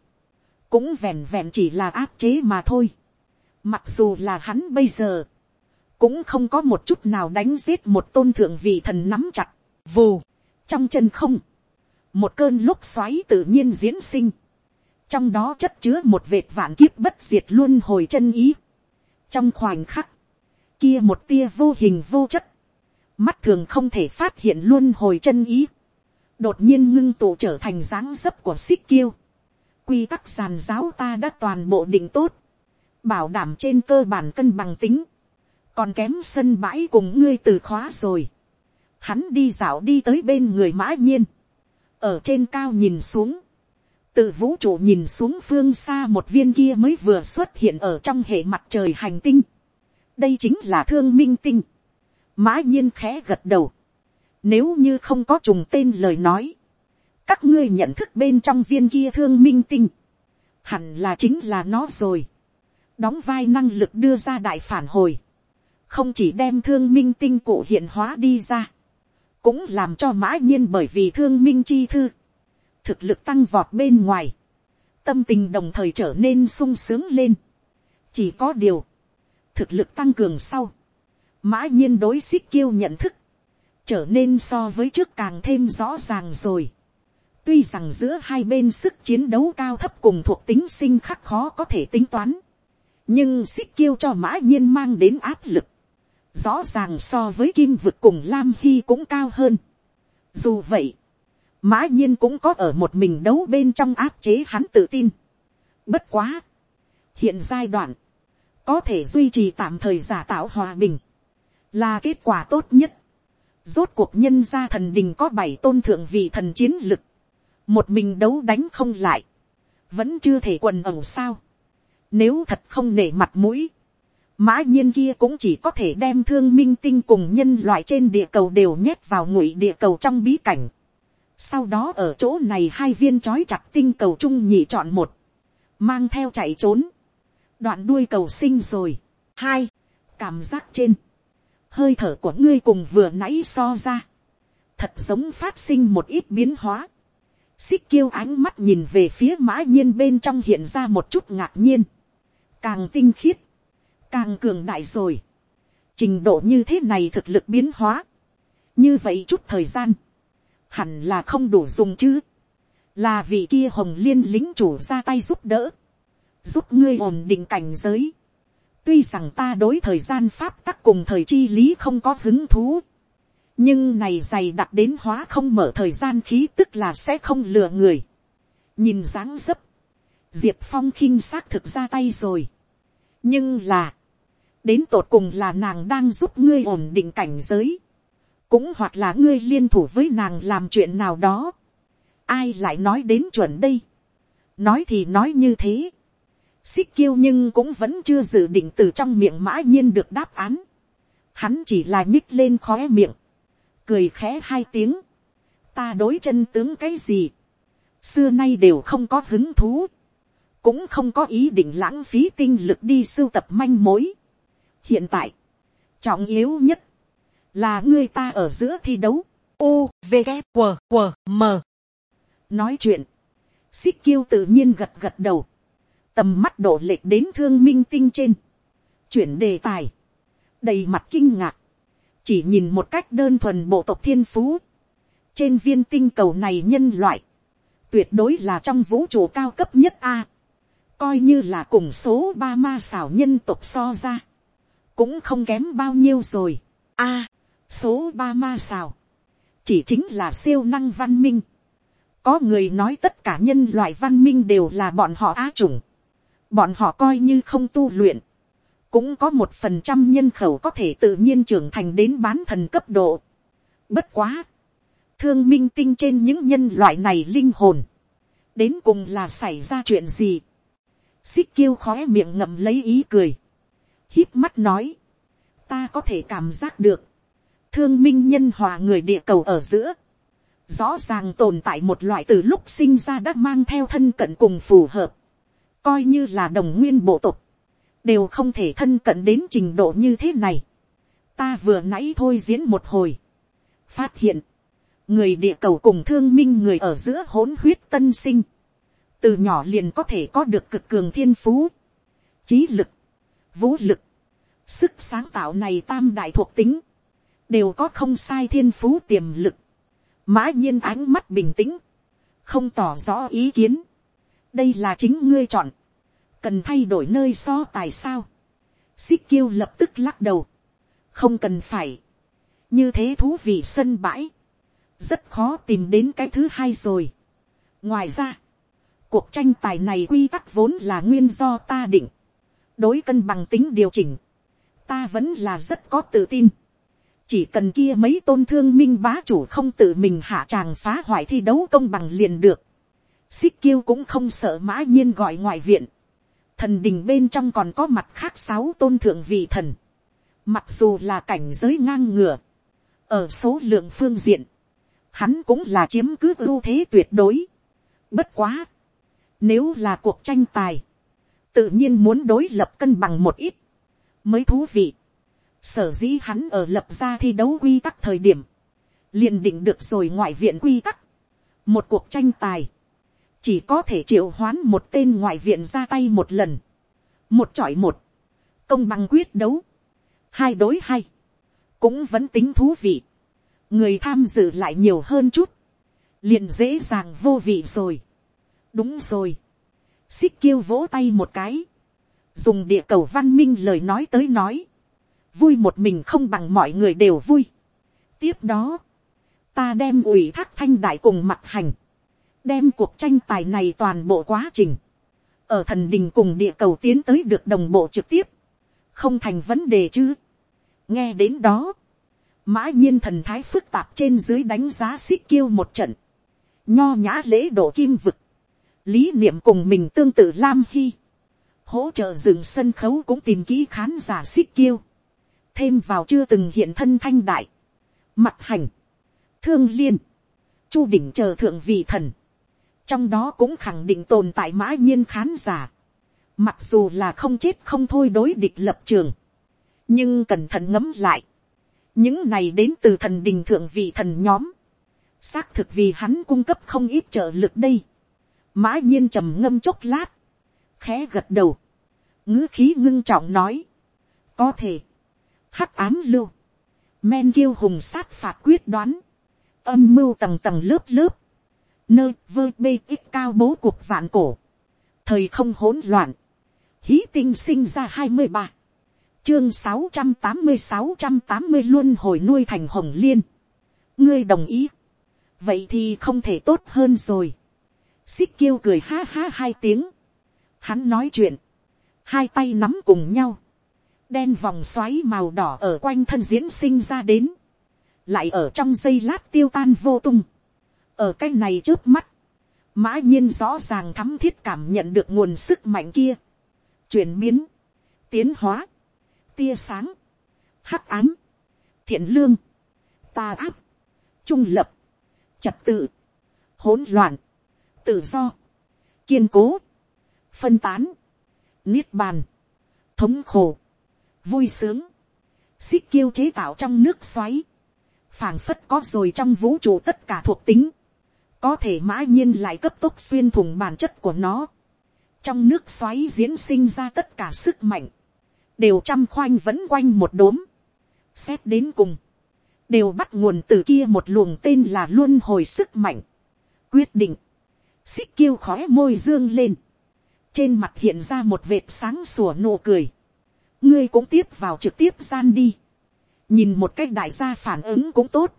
cũng vẹn vẹn chỉ là áp chế mà thôi. mặc dù là hắn bây giờ, cũng không có một chút nào đánh giết một tôn thượng vị thần nắm chặt, vù, trong chân không, một cơn lúc xoáy tự nhiên diễn sinh, trong đó chất chứa một vệt vạn kiếp bất diệt luôn hồi chân ý. trong khoảnh khắc, kia một tia vô hình vô chất, mắt thường không thể phát hiện luôn hồi chân ý, đột nhiên ngưng tụ trở thành dáng dấp của xích kiêu. quy tắc giàn giáo ta đã toàn bộ định tốt, bảo đảm trên cơ bản cân bằng tính, còn kém sân bãi cùng ngươi từ khóa rồi. Hắn đi dạo đi tới bên người mã nhiên, ở trên cao nhìn xuống, từ vũ trụ nhìn xuống phương xa một viên kia mới vừa xuất hiện ở trong hệ mặt trời hành tinh. đây chính là thương minh tinh mã nhiên khẽ gật đầu. nếu như không có trùng tên lời nói, các ngươi nhận thức bên trong viên kia thương minh tinh, hẳn là chính là nó rồi. đóng vai năng lực đưa ra đại phản hồi, không chỉ đem thương minh tinh cụ hiện hóa đi ra, cũng làm cho mã nhiên bởi vì thương minh chi thư, thực lực tăng vọt bên ngoài, tâm tình đồng thời trở nên sung sướng lên. chỉ có điều, thực lực tăng cường sau, mã nhiên đối xích kiêu nhận thức, trở nên so với trước càng thêm rõ ràng rồi. tuy rằng giữa hai bên sức chiến đấu cao thấp cùng thuộc tính sinh khắc khó có thể tính toán, nhưng xích kiêu cho mã nhiên mang đến áp lực, rõ ràng so với kim vực cùng lam hy cũng cao hơn. dù vậy, mã nhiên cũng có ở một mình đấu bên trong áp chế hắn tự tin. bất quá, hiện giai đoạn, có thể duy trì tạm thời giả tạo hòa bình, là kết quả tốt nhất. rốt cuộc nhân gia thần đình có bảy tôn thượng vị thần chiến lực, một mình đấu đánh không lại, vẫn chưa thể quần ẩu sao. nếu thật không nể mặt mũi, mã nhiên kia cũng chỉ có thể đem thương minh tinh cùng nhân loại trên địa cầu đều nhét vào ngụy địa cầu trong bí cảnh sau đó ở chỗ này hai viên trói chặt tinh cầu trung nhị chọn một. Mang theo chạy trốn. Đoạn đuôi cầu sinh rồi. Hai. Cảm giác trên. Hơi thở của ngươi cùng vừa nãy so ra. Thật giống phát sinh một ít biến hóa. Xích kiêu ánh mắt nhìn về phía mã nhiên bên trong hiện ra một chút ngạc nhiên. Càng tinh khiết. Càng cường đại rồi. Trình độ như thế này thực lực biến hóa. Như vậy chút thời gian hẳn là không đủ dùng chứ. là vị kia hồng liên lính chủ ra tay giúp đỡ, giúp ngươi ổn định cảnh giới tuy rằng ta đối thời gian pháp tắc cùng thời chi lý không có hứng thú, nhưng này dày đặc đến hóa không mở thời gian khí tức là sẽ không lừa người. nhìn dáng dấp, diệp phong khinh xác thực ra tay rồi. nhưng là, đến tột cùng là nàng đang giúp ngươi ổn định cảnh giới. Cũng hoặc là ngươi liên thủ với nàng làm chuyện nào đó, ai lại nói đến chuẩn đây, nói thì nói như thế, xích kiêu nhưng cũng vẫn chưa dự định từ trong miệng mã nhiên được đáp án, hắn chỉ là nhích lên khóe miệng, cười khẽ hai tiếng, ta đối chân tướng cái gì, xưa nay đều không có hứng thú, cũng không có ý định lãng phí tinh lực đi sưu tập manh mối. hiện tại, trọng yếu nhất, là người ta ở giữa thi đấu, u v g q q m. Nói chuyện, xích kiêu tự nhiên gật gật đầu, tầm mắt đổ lệch đến thương minh tinh trên, chuyển đề tài, đầy mặt kinh ngạc, chỉ nhìn một cách đơn thuần bộ tộc thiên phú, trên viên tinh cầu này nhân loại, tuyệt đối là trong vũ trụ cao cấp nhất a, coi như là cùng số ba ma xảo nhân tộc so ra, cũng không kém bao nhiêu rồi. a, số ba ma xào, chỉ chính là siêu năng văn minh. có người nói tất cả nhân loại văn minh đều là bọn họ á chủng bọn họ coi như không tu luyện, cũng có một phần trăm nhân khẩu có thể tự nhiên trưởng thành đến bán thần cấp độ. Bất quá, thương minh tinh trên những nhân loại này linh hồn, đến cùng là xảy ra chuyện gì. xích kiêu khói miệng ngậm lấy ý cười, hít mắt nói, ta có thể cảm giác được, thương minh nhân hòa người địa cầu ở giữa, rõ ràng tồn tại một loại từ lúc sinh ra đã mang theo thân cận cùng phù hợp, coi như là đồng nguyên bộ tộc, đều không thể thân cận đến trình độ như thế này. ta vừa nãy thôi diễn một hồi, phát hiện, người địa cầu cùng thương minh người ở giữa hỗn huyết tân sinh, từ nhỏ liền có thể có được cực cường thiên phú, trí lực, vũ lực, sức sáng tạo này tam đại thuộc tính, đều có không sai thiên phú tiềm lực, mã nhiên ánh mắt bình tĩnh, không tỏ rõ ý kiến, đây là chính ngươi chọn, cần thay đổi nơi so tài sao, xích kiêu lập tức lắc đầu, không cần phải, như thế thú vị sân bãi, rất khó tìm đến cái thứ hai rồi. ngoài ra, cuộc tranh tài này quy tắc vốn là nguyên do ta định, đối cân bằng tính điều chỉnh, ta vẫn là rất có tự tin. chỉ cần kia mấy tôn thương minh bá chủ không tự mình hạ tràng phá hoại thi đấu công bằng liền được xích kiêu cũng không sợ mã nhiên gọi ngoại viện. thần đình bên trong còn có mặt khác sáu tôn thượng vị thần. mặc dù là cảnh giới ngang ngửa. ở số lượng phương diện, hắn cũng là chiếm cứ ưu thế tuyệt đối. bất quá. nếu là cuộc tranh tài, tự nhiên muốn đối lập cân bằng một ít mới thú vị. Sở dĩ hắn ở lập ra thi đấu quy tắc thời điểm, liền định được rồi ngoại viện quy tắc. Một cuộc tranh tài, chỉ có thể triệu hoán một tên ngoại viện ra tay một lần. Một chọi một, công bằng quyết đấu, hai đối hai, cũng vẫn tính thú vị. Người tham dự lại nhiều hơn chút, liền dễ dàng vô vị rồi. Đúng rồi. Xích kiêu vỗ tay một cái dùng địa cầu văn minh lời nói tới nói, vui một mình không bằng mọi người đều vui. tiếp đó, ta đem ủy thác thanh đại cùng mặt hành, đem cuộc tranh tài này toàn bộ quá trình, ở thần đình cùng địa cầu tiến tới được đồng bộ trực tiếp, không thành vấn đề chứ. nghe đến đó, mã nhiên thần thái phức tạp trên dưới đánh giá xích kiêu một trận, nho nhã lễ độ kim vực, lý niệm cùng mình tương tự lam hy, hỗ trợ dừng sân khấu cũng tìm kỹ khán giả xích kiêu, thêm vào chưa từng hiện thân thanh đại, mặt hành, thương liên, chu đỉnh chờ thượng vị thần, trong đó cũng khẳng định tồn tại mã nhiên khán giả, mặc dù là không chết không thôi đối địch lập trường, nhưng cẩn thận ngấm lại, những này đến từ thần đình thượng vị thần nhóm, xác thực vì hắn cung cấp không ít trợ lực đây, mã nhiên trầm ngâm chốc lát, khẽ gật đầu, ngữ khí ngưng trọng nói, có thể, hắc ám lưu, men kiêu hùng sát phạt quyết đoán, âm mưu tầng tầng lớp lớp, nơi vơ bê ít cao bố cuộc vạn cổ, thời không hỗn loạn, hí tinh sinh ra hai mươi ba, chương sáu trăm tám mươi sáu trăm tám mươi luôn hồi nuôi thành hồng liên, ngươi đồng ý, vậy thì không thể tốt hơn rồi, xích kêu cười ha ha hai tiếng, hắn nói chuyện, hai tay nắm cùng nhau, đen vòng xoáy màu đỏ ở quanh thân diễn sinh ra đến, lại ở trong giây lát tiêu tan vô tung, ở cái này trước mắt, mã nhiên rõ ràng thắm thiết cảm nhận được nguồn sức mạnh kia, chuyển biến, tiến hóa, tia sáng, hắc ám, thiện lương, ta áp, trung lập, trật tự, hỗn loạn, tự do, kiên cố, phân tán, niết bàn, thống khổ, vui sướng, xích kiêu chế tạo trong nước xoáy, phảng phất có rồi trong vũ trụ tất cả thuộc tính, có thể mã nhiên lại cấp tốc xuyên thủng bản chất của nó, trong nước xoáy diễn sinh ra tất cả sức mạnh, đều trăm khoanh vẫn quanh một đốm, xét đến cùng, đều bắt nguồn từ kia một luồng tên là luôn hồi sức mạnh, quyết định, xích kiêu khói môi dương lên, trên mặt hiện ra một vệt sáng sủa nụ cười, ngươi cũng tiếp vào trực tiếp gian đi, nhìn một cách đại gia phản ứng cũng tốt,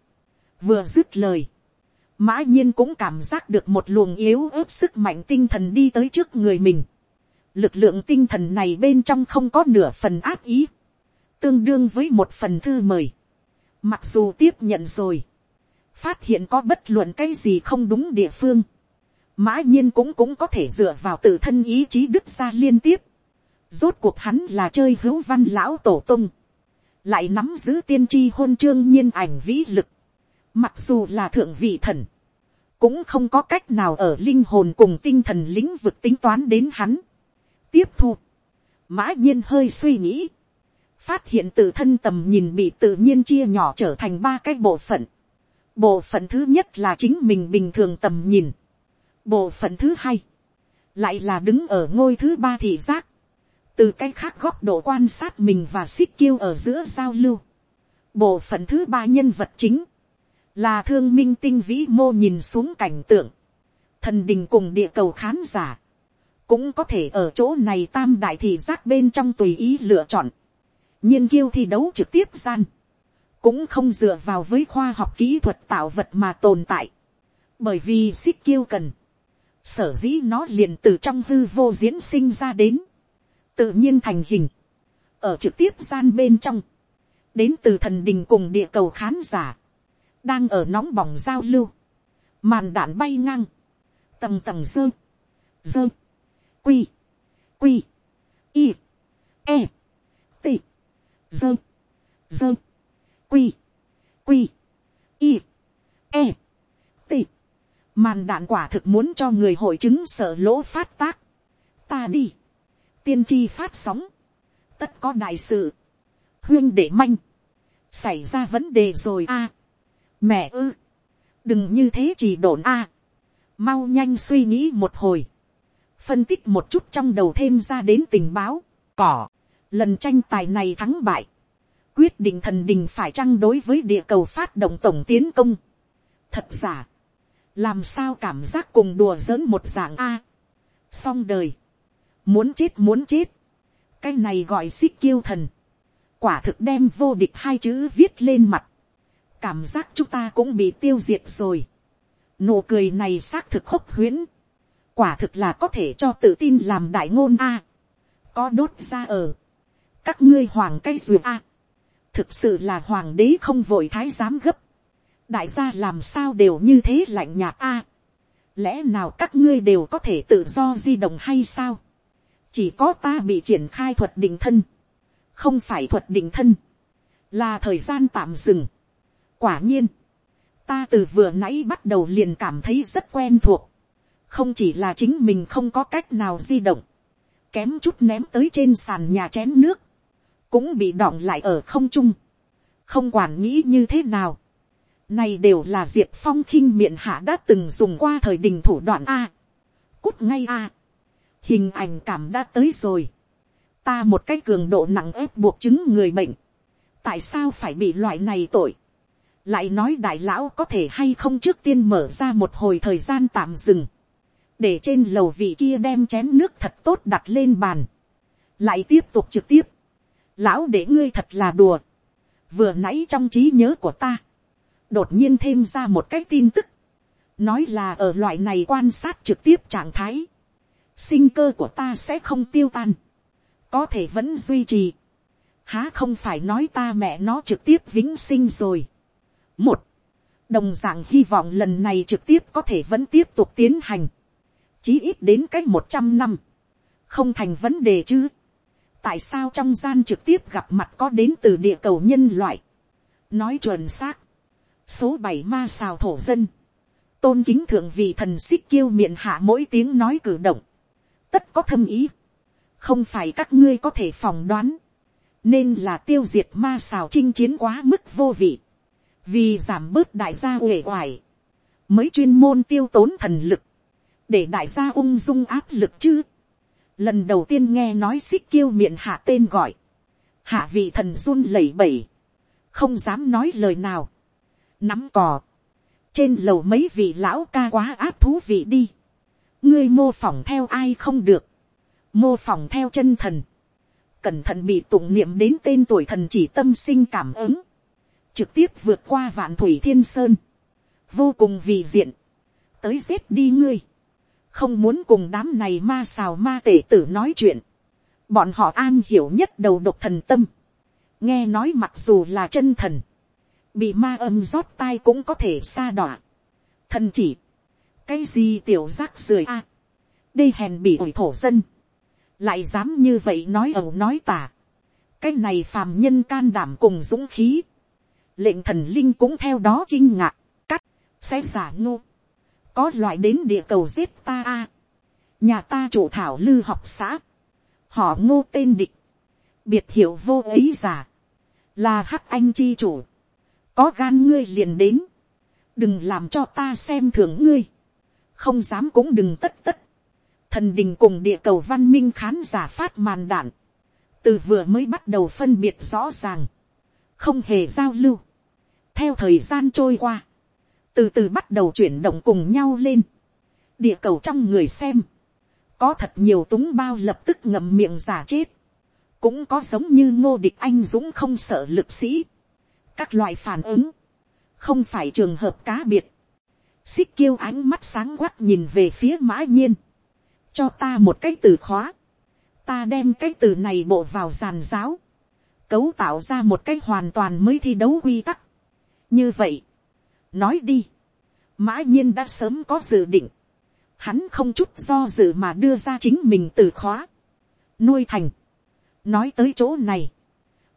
vừa dứt lời, mã nhiên cũng cảm giác được một luồng yếu ớt sức mạnh tinh thần đi tới trước người mình, lực lượng tinh thần này bên trong không có nửa phần áp ý, tương đương với một phần thư mời, mặc dù tiếp nhận rồi, phát hiện có bất luận cái gì không đúng địa phương, mã nhiên cũng cũng có thể dựa vào tự thân ý chí đức ra liên tiếp, rốt cuộc hắn là chơi hữu văn lão tổ tung, lại nắm giữ tiên tri hôn chương nhiên ảnh vĩ lực, mặc dù là thượng vị thần, cũng không có cách nào ở linh hồn cùng tinh thần lĩnh vực tính toán đến hắn. tiếp thu, mã nhiên hơi suy nghĩ, phát hiện tự thân tầm nhìn bị tự nhiên chia nhỏ trở thành ba cái bộ phận. bộ phận thứ nhất là chính mình bình thường tầm nhìn. bộ phận thứ hai, lại là đứng ở ngôi thứ ba thị giác, từ cái khác góc độ quan sát mình và xích kiêu ở giữa giao lưu. bộ phận thứ ba nhân vật chính, là thương minh tinh vĩ mô nhìn xuống cảnh tượng, thần đình cùng địa cầu khán giả, cũng có thể ở chỗ này tam đại thị giác bên trong tùy ý lựa chọn, nhiên kiêu thi đấu trực tiếp gian, cũng không dựa vào với khoa học kỹ thuật tạo vật mà tồn tại, bởi vì xích kiêu cần, sở dĩ nó liền từ trong hư vô diễn sinh ra đến, tự nhiên thành hình, ở trực tiếp gian bên trong, đến từ thần đình cùng địa cầu khán giả, đang ở nóng bỏng giao lưu, màn đạn bay ngang, tầng tầng dơ, dơ, quy, quy, y, e, t, dơ, dơ, quy, quy, y, e, t, màn đạn quả thực muốn cho người hội chứng sợ lỗ phát tác, ta đi, tiên tri phát sóng, tất có đại sự, huyên để manh, xảy ra vấn đề rồi a, mẹ ư, đừng như thế chỉ đồn a, mau nhanh suy nghĩ một hồi, phân tích một chút trong đầu thêm ra đến tình báo, cỏ, lần tranh tài này thắng bại, quyết định thần đình phải chăng đối với địa cầu phát động tổng tiến công. thật giả, làm sao cảm giác cùng đùa giỡn một dạng a, xong đời, muốn chết muốn chết, cái này gọi xích kiêu thần, quả thực đem vô địch hai chữ viết lên mặt, cảm giác chúng ta cũng bị tiêu diệt rồi. nụ cười này xác thực khốc huyễn, quả thực là có thể cho tự tin làm đại ngôn a, có đốt ra ở, các ngươi hoàng cây dù a, thực sự là hoàng đế không vội thái giám gấp, đại gia làm sao đều như thế lạnh nhạt a, lẽ nào các ngươi đều có thể tự do di động hay sao, chỉ có ta bị triển khai thuật định thân, không phải thuật định thân, là thời gian tạm dừng, quả nhiên, ta từ vừa nãy bắt đầu liền cảm thấy rất quen thuộc, không chỉ là chính mình không có cách nào di động, kém chút ném tới trên sàn nhà chén nước, cũng bị đọng lại ở không trung, không quản nghĩ như thế nào, này đều là diệp phong khinh miệng hạ đã từng dùng qua thời đình thủ đoạn a, cút ngay a, hình ảnh cảm đã tới rồi, ta một cái cường độ nặng ép buộc chứng người bệnh, tại sao phải bị loại này tội, lại nói đại lão có thể hay không trước tiên mở ra một hồi thời gian tạm dừng, để trên lầu vị kia đem chén nước thật tốt đặt lên bàn, lại tiếp tục trực tiếp, lão để ngươi thật là đùa, vừa nãy trong trí nhớ của ta, đột nhiên thêm ra một cái tin tức, nói là ở loại này quan sát trực tiếp trạng thái, sinh cơ của ta sẽ không tiêu tan, có thể vẫn duy trì, há không phải nói ta mẹ nó trực tiếp vĩnh sinh rồi, một, đồng d ạ n g hy vọng lần này trực tiếp có thể vẫn tiếp tục tiến hành, chí ít đến c á c h một trăm năm, không thành vấn đề chứ. tại sao trong gian trực tiếp gặp mặt có đến từ địa cầu nhân loại, nói chuẩn xác, số bảy ma xào thổ dân, tôn kính thượng vị thần xích kêu miệng hạ mỗi tiếng nói cử động, tất có thâm ý, không phải các ngươi có thể phỏng đoán, nên là tiêu diệt ma xào chinh chiến quá mức vô vị, vì giảm bớt đại gia uể oải, mới chuyên môn tiêu tốn thần lực, để đại gia ung dung áp lực chứ. Lần đầu tiên nghe nói xích kiêu miệng hạ tên gọi, hạ vị thần run lẩy bẩy, không dám nói lời nào, nắm cò, trên lầu mấy vị lão ca quá áp thú vị đi, ngươi mô phỏng theo ai không được, mô phỏng theo chân thần, cẩn thận bị tụng niệm đến tên tuổi thần chỉ tâm sinh cảm ứng, trực tiếp vượt qua vạn thủy thiên sơn, vô cùng vì diện, tới giết đi ngươi, không muốn cùng đám này ma xào ma tể tử nói chuyện, bọn họ an hiểu nhất đầu độc thần tâm, nghe nói mặc dù là chân thần, bị ma âm rót tai cũng có thể xa đọa, thần chỉ, cái gì tiểu giác rười a, à, đây hèn bị ủi thổ dân, lại dám như vậy nói ẩu nói tả, cái này phàm nhân can đảm cùng dũng khí, lệnh thần linh cũng theo đó kinh ngạc, cắt, sẽ giả ngu. Có loại đến địa cầu giết ta a, nhà ta chủ thảo lư học xã, họ ngô tên địch, biệt hiệu vô ấy giả, là hắc anh chi chủ, có gan ngươi liền đến, đừng làm cho ta xem thường ngươi, không dám cũng đừng tất tất, thần đình cùng địa cầu văn minh khán giả phát màn đạn, từ vừa mới bắt đầu phân biệt rõ ràng, không hề giao lưu, theo thời gian trôi qua, từ từ bắt đầu chuyển động cùng nhau lên, địa cầu trong người xem, có thật nhiều túng bao lập tức ngậm miệng giả chết, cũng có giống như ngô địch anh dũng không sợ lực sĩ, các loại phản ứng, không phải trường hợp cá biệt, xích kiêu ánh mắt sáng quắc nhìn về phía mã nhiên, cho ta một cái từ khóa, ta đem cái từ này bộ vào giàn giáo, cấu tạo ra một cái hoàn toàn mới thi đấu quy tắc. như vậy, nói đi, mã nhiên đã sớm có dự định, hắn không chút do dự mà đưa ra chính mình từ khóa, nuôi thành. nói tới chỗ này,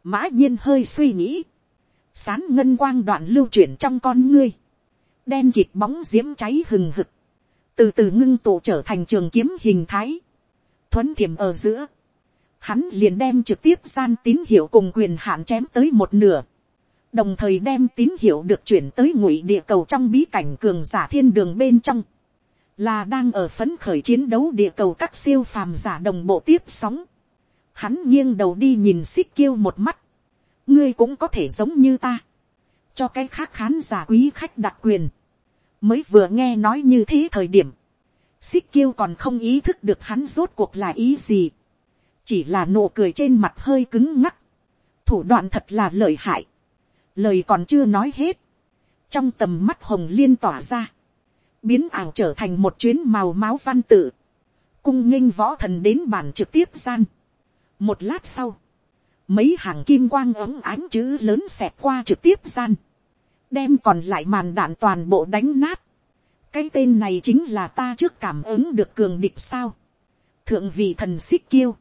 mã nhiên hơi suy nghĩ, sán ngân quang đoạn lưu chuyển trong con ngươi, đen kịt bóng diễm cháy hừng hực, từ từ ngưng tụ trở thành trường kiếm hình thái, thuấn thiểm ở giữa, hắn liền đem trực tiếp gian tín hiệu cùng quyền hạn chém tới một nửa, đồng thời đem tín hiệu được chuyển tới ngụy địa cầu trong bí cảnh cường giả thiên đường bên trong, là đang ở phấn khởi chiến đấu địa cầu các siêu phàm giả đồng bộ tiếp sóng. Hắn nghiêng đầu đi nhìn xích kiêu một mắt, ngươi cũng có thể giống như ta, cho cái khác khán giả quý khách đặc quyền, mới vừa nghe nói như thế thời điểm, xích kiêu còn không ý thức được hắn rốt cuộc là ý gì, chỉ là nụ cười trên mặt hơi cứng ngắc, thủ đoạn thật là lợi hại, lời còn chưa nói hết, trong tầm mắt hồng liên tỏa ra, biến ảo trở thành một chuyến màu máu văn tự, cung nghênh võ thần đến bản trực tiếp gian. một lát sau, mấy hàng kim quang ấm ánh chữ lớn xẹt qua trực tiếp gian, đem còn lại màn đạn toàn bộ đánh nát. cái tên này chính là ta trước cảm ứng được cường địch sao. thượng vị thần xích kiêu,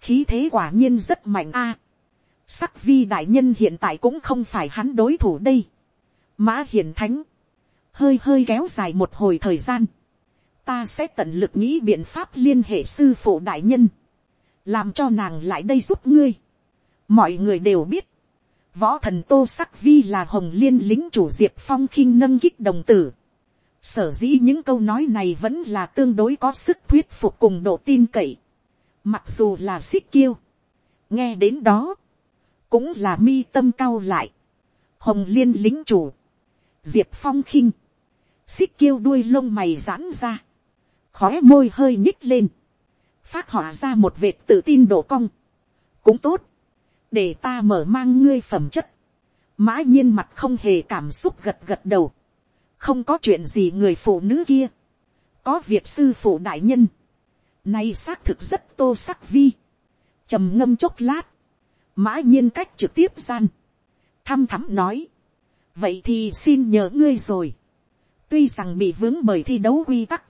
khí thế quả nhiên rất mạnh a. sắc vi đại nhân hiện tại cũng không phải hắn đối thủ đây. mã hiển thánh, hơi hơi kéo dài một hồi thời gian, ta sẽ tận lực nghĩ biện pháp liên hệ sư phụ đại nhân, làm cho nàng lại đây giúp ngươi. mọi người đều biết, võ thần tô sắc vi là hồng liên lính chủ diệp phong khinh nâng kích đồng tử. sở dĩ những câu nói này vẫn là tương đối có sức thuyết phục cùng độ tin cậy mặc dù là xích kiêu. nghe đến đó, cũng là mi tâm cao lại. hồng liên lính chủ, diệp phong khinh, xích kiêu đuôi lông mày giãn ra, khó môi hơi nhích lên, phát họa ra một vệt tự tin đổ cong, cũng tốt, để ta mở mang ngươi phẩm chất, mã nhiên mặt không hề cảm xúc gật gật đầu, không có chuyện gì người phụ nữ kia, có việc sư phụ đại nhân, nay xác thực rất tô sắc vi, trầm ngâm chốc lát, mã nhiên cách trực tiếp gian, thăm thắm nói, vậy thì xin nhờ ngươi rồi, tuy rằng bị vướng bởi thi đấu quy tắc,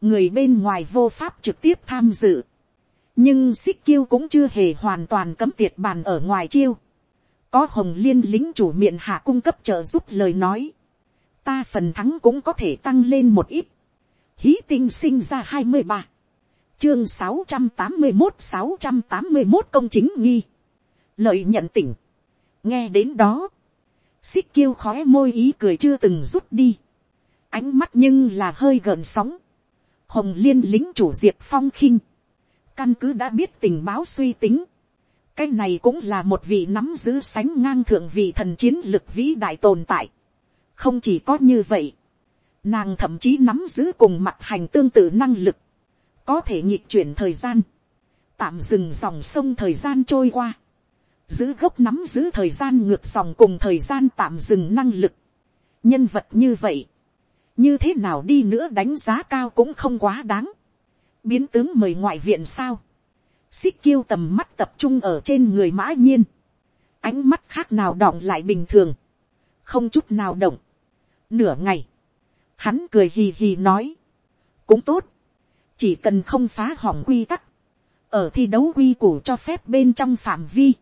người bên ngoài vô pháp trực tiếp tham dự, nhưng xích kiêu cũng chưa hề hoàn toàn cấm tiệt bàn ở ngoài chiêu. có hồng liên lính chủ miệng hạ cung cấp trợ giúp lời nói, ta phần thắng cũng có thể tăng lên một ít. hí tinh sinh ra hai mươi ba, chương sáu trăm tám mươi một sáu trăm tám mươi một công chính nghi, lợi nhận tỉnh, nghe đến đó, xích kiêu khóe môi ý cười chưa từng rút đi, ánh mắt nhưng là hơi gợn sóng, hồng liên lính chủ diệp phong khinh, căn cứ đã biết tình báo suy tính, cái này cũng là một vị nắm giữ sánh ngang thượng vị thần chiến lực vĩ đại tồn tại. không chỉ có như vậy, nàng thậm chí nắm giữ cùng mặt hành tương tự năng lực, có thể nhịp chuyển thời gian, tạm dừng dòng sông thời gian trôi qua, giữ gốc nắm giữ thời gian ngược dòng cùng thời gian tạm dừng năng lực. nhân vật như vậy, như thế nào đi nữa đánh giá cao cũng không quá đáng, biến tướng mời ngoại viện sao, xích kiêu tầm mắt tập trung ở trên người mã nhiên, ánh mắt khác nào đọng lại bình thường, không chút nào động, nửa ngày, hắn cười hì hì nói, cũng tốt, chỉ cần không phá hỏng quy tắc, ở thi đấu quy củ cho phép bên trong phạm vi,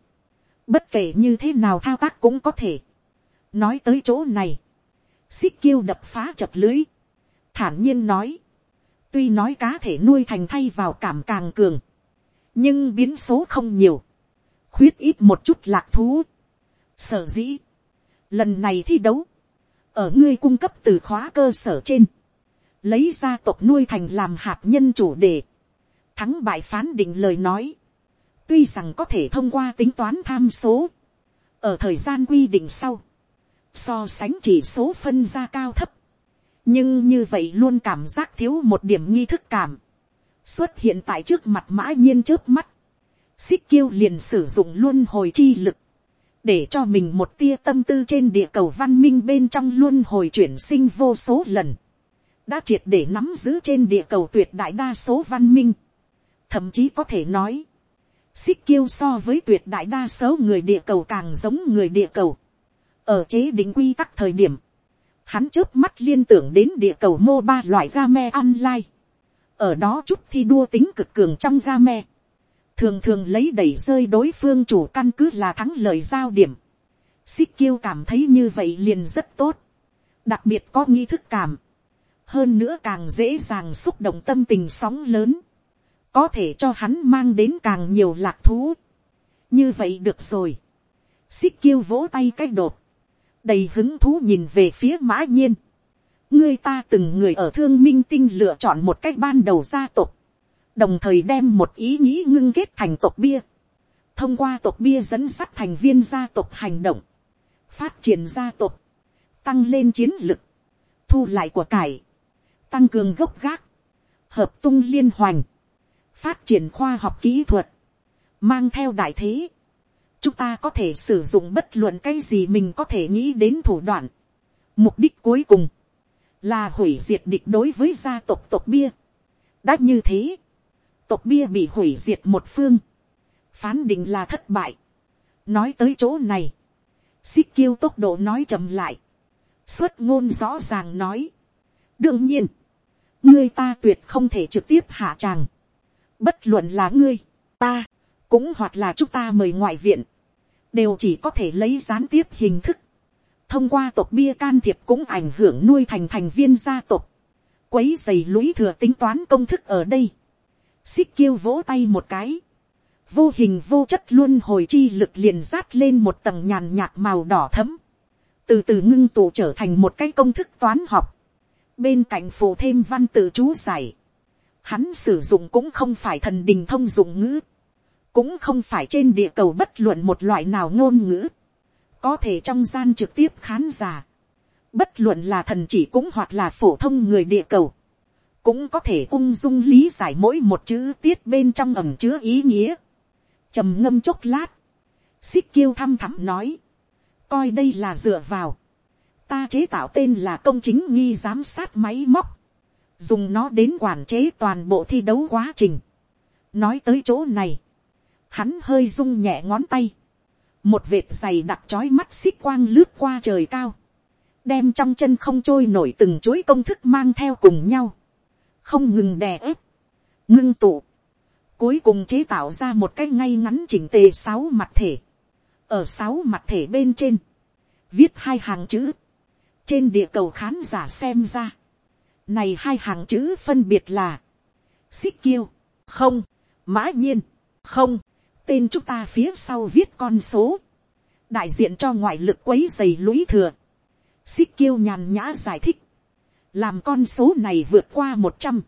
bất kể như thế nào thao tác cũng có thể. nói tới chỗ này, xích kiêu đập phá chập lưới, thản nhiên nói, tuy nói cá thể nuôi thành thay vào cảm càng cường, nhưng biến số không nhiều, khuyết ít một chút lạc thú. Sở dĩ, lần này thi đấu, ở ngươi cung cấp từ khóa cơ sở trên, lấy ra tộc nuôi thành làm hạt nhân chủ đề, thắng bại phán định lời nói, tuy rằng có thể thông qua tính toán tham số, ở thời gian quy định sau, so sánh chỉ số phân ra cao thấp, nhưng như vậy luôn cảm giác thiếu một điểm nghi thức cảm, xuất hiện tại trước mặt mã nhiên trước mắt, xích kiêu liền sử dụng luôn hồi chi lực, để cho mình một tia tâm tư trên địa cầu văn minh bên trong luôn hồi chuyển sinh vô số lần, đã triệt để nắm giữ trên địa cầu tuyệt đại đa số văn minh, thậm chí có thể nói, xích kiêu so với tuyệt đại đa số người địa cầu càng giống người địa cầu, ở chế định quy tắc thời điểm, hắn trước mắt liên tưởng đến địa cầu mô ba loại game online, ở đó chút thi đua tính cực cường trong game, thường thường lấy đẩy rơi đối phương chủ căn cứ là thắng lợi giao điểm. Xích kiêu cảm thấy như vậy liền rất tốt. Đặc biệt có nghi thức cảm. Hơn nữa càng dễ dàng xúc động tâm tình sóng lớn. Có thể cho hắn mang đến càng nhiều lạc thú. Như vậy được rồi. Xích kiêu vỗ tay cách đột. Đầy hứng thú nhìn về phía mã nhiên. Ngươi ta từng người ở thương minh tinh lựa chọn một cách ban đầu gia tộc đồng thời đem một ý nghĩ ngưng kết thành tộc bia, thông qua tộc bia dẫn sắt thành viên gia tộc hành động, phát triển gia tộc, tăng lên chiến lực, thu lại của cải, tăng cường gốc gác, hợp tung liên hoành, phát triển khoa học kỹ thuật, mang theo đại thế, chúng ta có thể sử dụng bất luận cái gì mình có thể nghĩ đến thủ đoạn. Mục đích cuối cùng là hủy diệt địch đối với gia tộc tộc bia. đã như thế, tộc bia bị hủy diệt một phương, phán định là thất bại. nói tới chỗ này, xích kiêu tốc độ nói chậm lại, xuất ngôn rõ ràng nói đương nhiên, ngươi ta tuyệt không thể trực tiếp hạ tràng, bất luận là ngươi, ta, cũng hoặc là chúng ta mời ngoại viện, đều chỉ có thể lấy gián tiếp hình thức, thông qua tộc bia can thiệp cũng ảnh hưởng nuôi thành thành viên gia tộc, quấy dày lũy thừa tính toán công thức ở đây, xích kiêu vỗ tay một cái, vô hình vô chất luôn hồi chi lực liền rát lên một tầng nhàn nhạt màu đỏ thấm, từ từ ngưng tụ trở thành một cái công thức toán học, bên cạnh phù thêm văn tự chú giải, hắn sử dụng cũng không phải thần đình thông dụng ngữ, cũng không phải trên địa cầu bất luận một loại nào ngôn ngữ, có thể trong gian trực tiếp khán giả, bất luận là thần chỉ cũng hoặc là phổ thông người địa cầu, cũng có thể ung dung lý giải mỗi một chữ tiết bên trong ẩm chứa ý nghĩa. trầm ngâm chốc lát, xích kiêu thăm thẳm nói, coi đây là dựa vào, ta chế tạo tên là công chính nghi giám sát máy móc, dùng nó đến quản chế toàn bộ thi đấu quá trình. nói tới chỗ này, hắn hơi rung nhẹ ngón tay, một vệt dày đặc trói mắt xích quang lướt qua trời cao, đem trong chân không trôi nổi từng chuỗi công thức mang theo cùng nhau, không ngừng đè ép, ngưng tụ, cuối cùng chế tạo ra một cái ngay ngắn chỉnh tề sáu mặt thể, ở sáu mặt thể bên trên, viết hai hàng chữ, trên địa cầu khán giả xem ra, này hai hàng chữ phân biệt là, xích kiêu, không, mã nhiên, không, tên chúng ta phía sau viết con số, đại diện cho ngoại lực quấy dày lũy thừa, xích kiêu nhàn nhã giải thích, làm con số này vượt qua một trăm,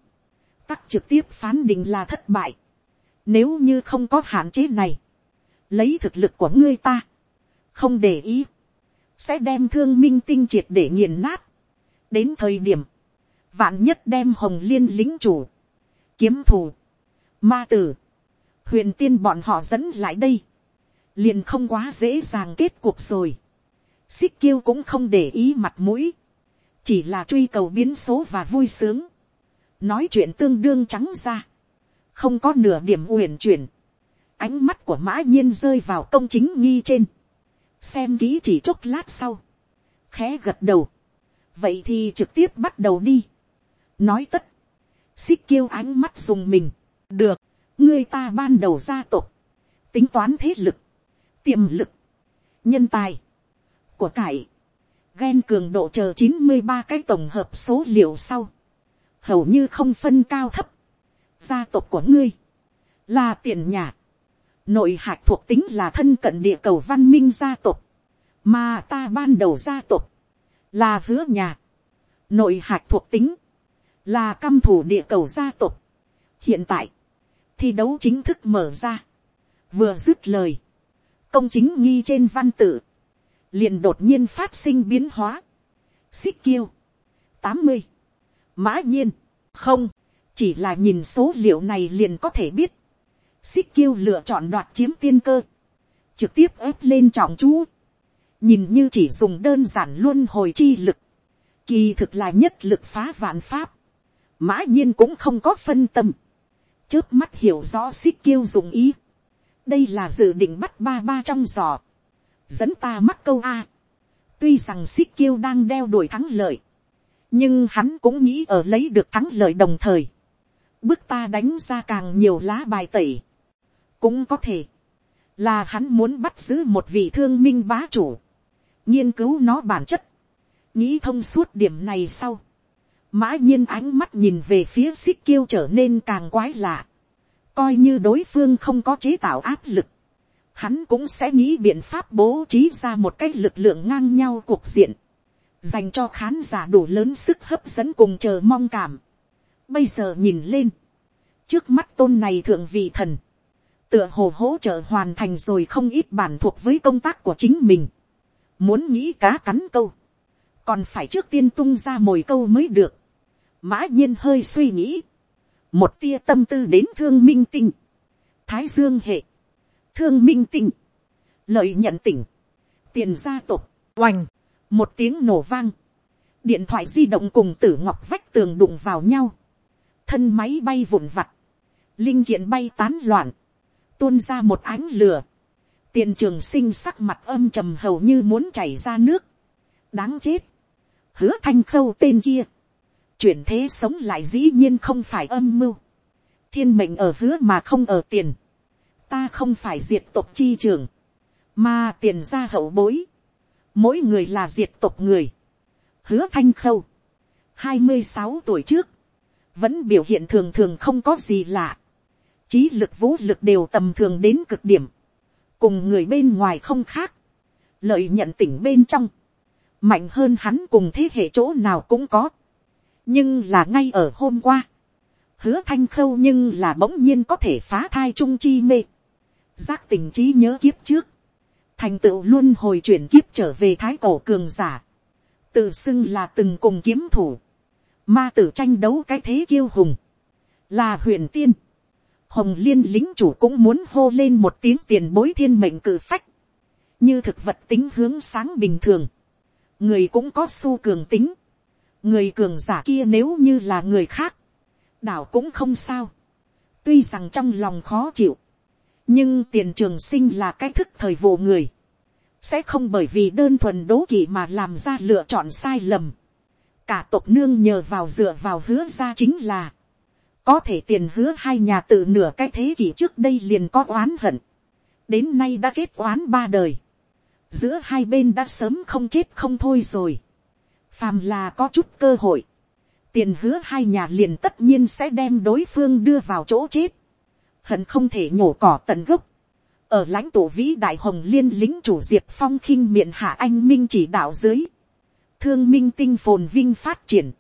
tắc trực tiếp phán định là thất bại. Nếu như không có hạn chế này, lấy thực lực của ngươi ta, không để ý, sẽ đem thương minh tinh triệt để nghiền nát. đến thời điểm, vạn nhất đem hồng liên lính chủ, kiếm thù, ma tử, huyền tiên bọn họ dẫn lại đây, liền không quá dễ dàng kết cuộc rồi. xích kiêu cũng không để ý mặt mũi, chỉ là truy cầu biến số và vui sướng, nói chuyện tương đương trắng ra, không có nửa điểm uyển chuyển, ánh mắt của mã nhiên rơi vào công chính nghi trên, xem ký chỉ chốc lát sau, khẽ gật đầu, vậy thì trực tiếp bắt đầu đi, nói tất, xích kêu ánh mắt dùng mình, được, ngươi ta ban đầu gia tộc, tính toán thế lực, tiềm lực, nhân tài, của cải, ghen cường độ chờ chín mươi ba cái tổng hợp số liệu sau, hầu như không phân cao thấp, gia tộc của ngươi, là tiền nhà, nội hạch thuộc tính là thân cận địa cầu văn minh gia tộc, mà ta ban đầu gia tộc, là hứa nhà, nội hạch thuộc tính, là căm thủ địa cầu gia tộc. hiện tại, thi đấu chính thức mở ra, vừa dứt lời, công chính nghi trên văn tự, liền đột nhiên phát sinh biến hóa, xích kiêu, tám mươi, mã nhiên, không, chỉ là nhìn số liệu này liền có thể biết, xích kiêu lựa chọn đoạt chiếm tiên cơ, trực tiếp ép lên trọng chú, nhìn như chỉ dùng đơn giản luôn hồi chi lực, kỳ thực là nhất lực phá vạn pháp, mã nhiên cũng không có phân tâm, trước mắt hiểu rõ xích kiêu dùng ý, đây là dự định bắt ba ba trong giò, dẫn ta mắc câu a, tuy rằng xích kiêu đang đeo đuổi thắng lợi, nhưng hắn cũng nghĩ ở lấy được thắng lợi đồng thời, bước ta đánh ra càng nhiều lá bài tẩy, cũng có thể, là hắn muốn bắt giữ một vị thương minh bá chủ, nghiên cứu nó bản chất, nghĩ thông suốt điểm này sau, mã nhiên ánh mắt nhìn về phía xích kiêu trở nên càng quái lạ, coi như đối phương không có chế tạo áp lực, hắn cũng sẽ nghĩ biện pháp bố trí ra một cái lực lượng ngang nhau cuộc diện, dành cho khán giả đủ lớn sức hấp dẫn cùng chờ mong cảm. Bây giờ nhìn lên, trước mắt tôn này thượng vị thần, tựa hồ hỗ trợ hoàn thành rồi không ít bản thuộc với công tác của chính mình. Muốn nghĩ cá cắn câu, còn phải trước tiên tung ra mồi câu mới được. Mã nhiên hơi suy nghĩ, một tia tâm tư đến thương minh tinh, thái dương hệ, thương minh tinh, lợi nhận tỉnh, tiền gia tộc, oành, một tiếng nổ vang, điện thoại di động cùng tử ngọc vách tường đụng vào nhau, thân máy bay vụn vặt, linh kiện bay tán loạn, tuôn ra một ánh lửa, tiền trường sinh sắc mặt âm trầm hầu như muốn chảy ra nước, đáng chết, hứa thanh khâu tên kia, chuyển thế sống lại dĩ nhiên không phải âm mưu, thiên mệnh ở hứa mà không ở tiền, ta không phải diệt tộc chi trường, mà tiền ra hậu bối, mỗi người là diệt tộc người, hứa thanh khâu, hai mươi sáu tuổi trước, vẫn biểu hiện thường thường không có gì lạ, trí lực vũ lực đều tầm thường đến cực điểm, cùng người bên ngoài không khác, lợi nhận tỉnh bên trong, mạnh hơn hắn cùng thế hệ chỗ nào cũng có, nhưng là ngay ở hôm qua, hứa thanh khâu nhưng là bỗng nhiên có thể phá thai trung chi mê, giác tình trí nhớ kiếp trước, thành tựu luôn hồi chuyển kiếp trở về thái cổ cường giả, tự xưng là từng cùng kiếm thủ, ma tử tranh đấu cái thế kiêu hùng, là huyền tiên, hồng liên lính chủ cũng muốn hô lên một tiếng tiền bối thiên mệnh cử phách, như thực vật tính hướng sáng bình thường, người cũng có su cường tính, người cường giả kia nếu như là người khác, đảo cũng không sao, tuy rằng trong lòng khó chịu, nhưng tiền trường sinh là cái thức thời vụ người, sẽ không bởi vì đơn thuần đố kỵ mà làm ra lựa chọn sai lầm. cả tộc nương nhờ vào dựa vào hứa ra chính là, có thể tiền hứa hai nhà từ nửa cái thế kỷ trước đây liền có oán hận, đến nay đã kết oán ba đời, giữa hai bên đã sớm không chết không thôi rồi, phàm là có chút cơ hội, tiền hứa hai nhà liền tất nhiên sẽ đem đối phương đưa vào chỗ chết, hận không thể nhổ cỏ tận gốc, ở lãnh tụ vĩ đại hồng liên lính chủ diệp phong khinh miệng hạ anh minh chỉ đạo dưới, thương minh tinh phồn vinh phát triển,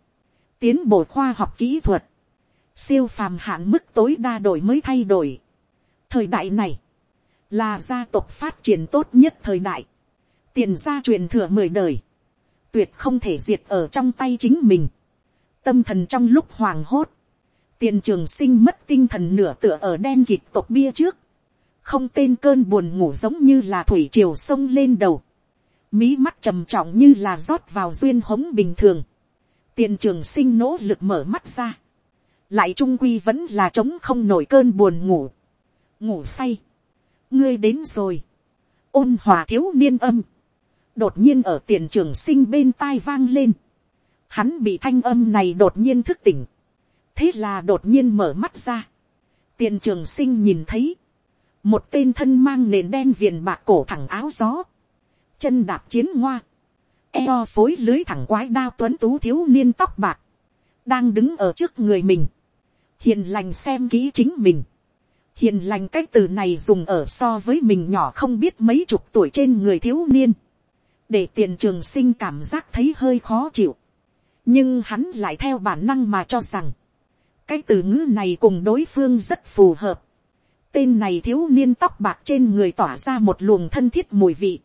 tiến bộ khoa học kỹ thuật, siêu phàm hạn mức tối đa đổi mới thay đổi. thời đại này, là gia tộc phát triển tốt nhất thời đại, tiền gia truyền thừa mười đời, tuyệt không thể diệt ở trong tay chính mình, tâm thần trong lúc hoàng hốt, tiền trường sinh mất tinh thần nửa tựa ở đen kịt tộc bia trước, không tên cơn buồn ngủ giống như là thủy triều sông lên đầu, mí mắt trầm trọng như là rót vào duyên hống bình thường, tiền trường sinh nỗ lực mở mắt ra, lại trung quy vẫn là trống không nổi cơn buồn ngủ, ngủ say, ngươi đến rồi, ôn hòa thiếu niên âm, đột nhiên ở tiền trường sinh bên tai vang lên, hắn bị thanh âm này đột nhiên thức tỉnh, thế là đột nhiên mở mắt ra, tiền trường sinh nhìn thấy, một tên thân mang nền đen viền bạc cổ thẳng áo gió, chân đạp chiến ngoa, eo phối lưới thẳng quái đao tuấn tú thiếu niên tóc bạc, đang đứng ở trước người mình, hiền lành xem kỹ chính mình, hiền lành cái từ này dùng ở so với mình nhỏ không biết mấy chục tuổi trên người thiếu niên, để tiền trường sinh cảm giác thấy hơi khó chịu, nhưng hắn lại theo bản năng mà cho rằng, cái từ ngữ này cùng đối phương rất phù hợp, tên này thiếu niên tóc bạc trên người tỏa ra một luồng thân thiết mùi vị,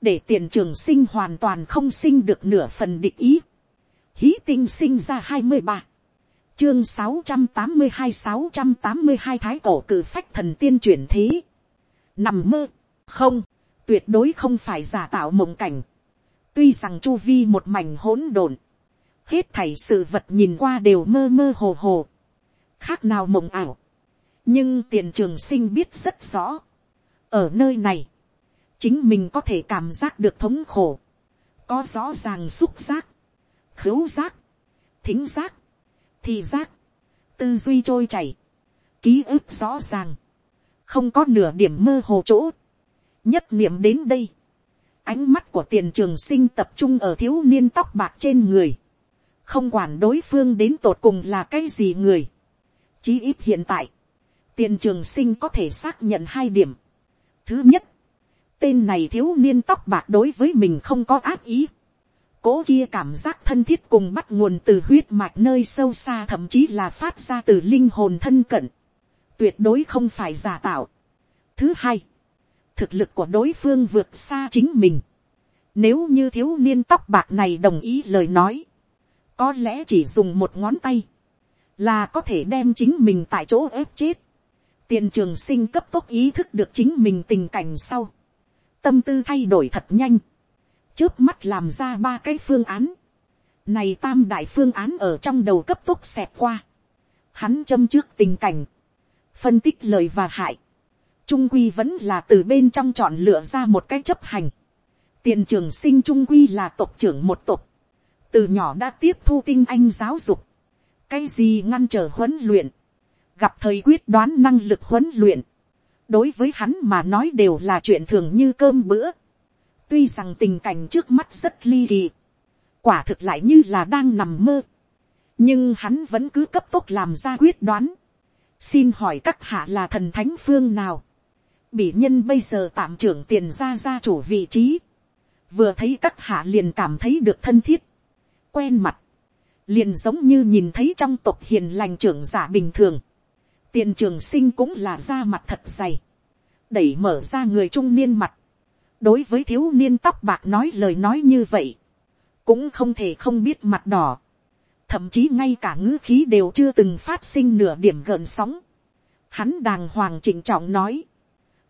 để tiền trường sinh hoàn toàn không sinh được nửa phần địch ý. Hí tinh sinh ra hai mươi ba, chương sáu trăm tám mươi hai sáu trăm tám mươi hai thái cổ cử phách thần tiên chuyển thế. Nằm mơ, không, tuyệt đối không phải giả tạo mộng cảnh. Tuy rằng chu vi một mảnh hỗn độn, hết thảy sự vật nhìn qua đều mơ mơ hồ hồ, khác nào mộng ảo. Nhưng tiền trường sinh biết rất rõ, ở nơi này, chính mình có thể cảm giác được thống khổ, có rõ ràng xúc giác, khứu giác, thính giác, thì giác, tư duy trôi chảy, ký ức rõ ràng, không có nửa điểm mơ hồ chỗ, nhất niệm đến đây, ánh mắt của tiền trường sinh tập trung ở thiếu niên tóc bạc trên người, không quản đối phương đến tột cùng là cái gì người, chí ít hiện tại, tiền trường sinh có thể xác nhận hai điểm. thứ nhất, tên này thiếu niên tóc bạc đối với mình không có ác ý cố kia cảm giác thân thiết cùng bắt nguồn từ huyết mạch nơi sâu xa thậm chí là phát ra từ linh hồn thân cận. tuyệt đối không phải giả tạo. thứ hai, thực lực của đối phương vượt xa chính mình. Nếu như thiếu niên tóc bạc này đồng ý lời nói, có lẽ chỉ dùng một ngón tay, là có thể đem chính mình tại chỗ ép chết. Tiền trường sinh cấp tốc ý thức được chính mình tình cảnh sau. Tâm tư thay đổi thật nhanh. Trước mắt làm ra ba cái phương án. Này tam đại phương án ở trong đầu cấp tốc xẹt qua. Hắn châm trước tình cảnh. Phân tích lời và hại. Trung quy vẫn là từ bên trong chọn lựa ra một cái chấp hành. Tiền trường sinh trung quy là tộc trưởng một tộc. Từ nhỏ đã tiếp thu tinh anh giáo dục. Cái gì ngăn trở huấn luyện gặp thời quyết đoán năng lực huấn luyện, đối với hắn mà nói đều là chuyện thường như cơm bữa tuy rằng tình cảnh trước mắt rất ly kỳ, quả thực lại như là đang nằm mơ, nhưng hắn vẫn cứ cấp tốc làm ra quyết đoán. xin hỏi các hạ là thần thánh phương nào, bị nhân bây giờ tạm trưởng tiền ra gia chủ vị trí, vừa thấy các hạ liền cảm thấy được thân thiết, quen mặt, liền giống như nhìn thấy trong tộc hiền lành trưởng giả bình thường, tiền trường sinh cũng là da mặt thật dày, đẩy mở ra người trung niên mặt, đối với thiếu niên tóc bạc nói lời nói như vậy, cũng không thể không biết mặt đỏ, thậm chí ngay cả ngữ khí đều chưa từng phát sinh nửa điểm gợn sóng. Hắn đàng hoàng chỉnh trọng nói,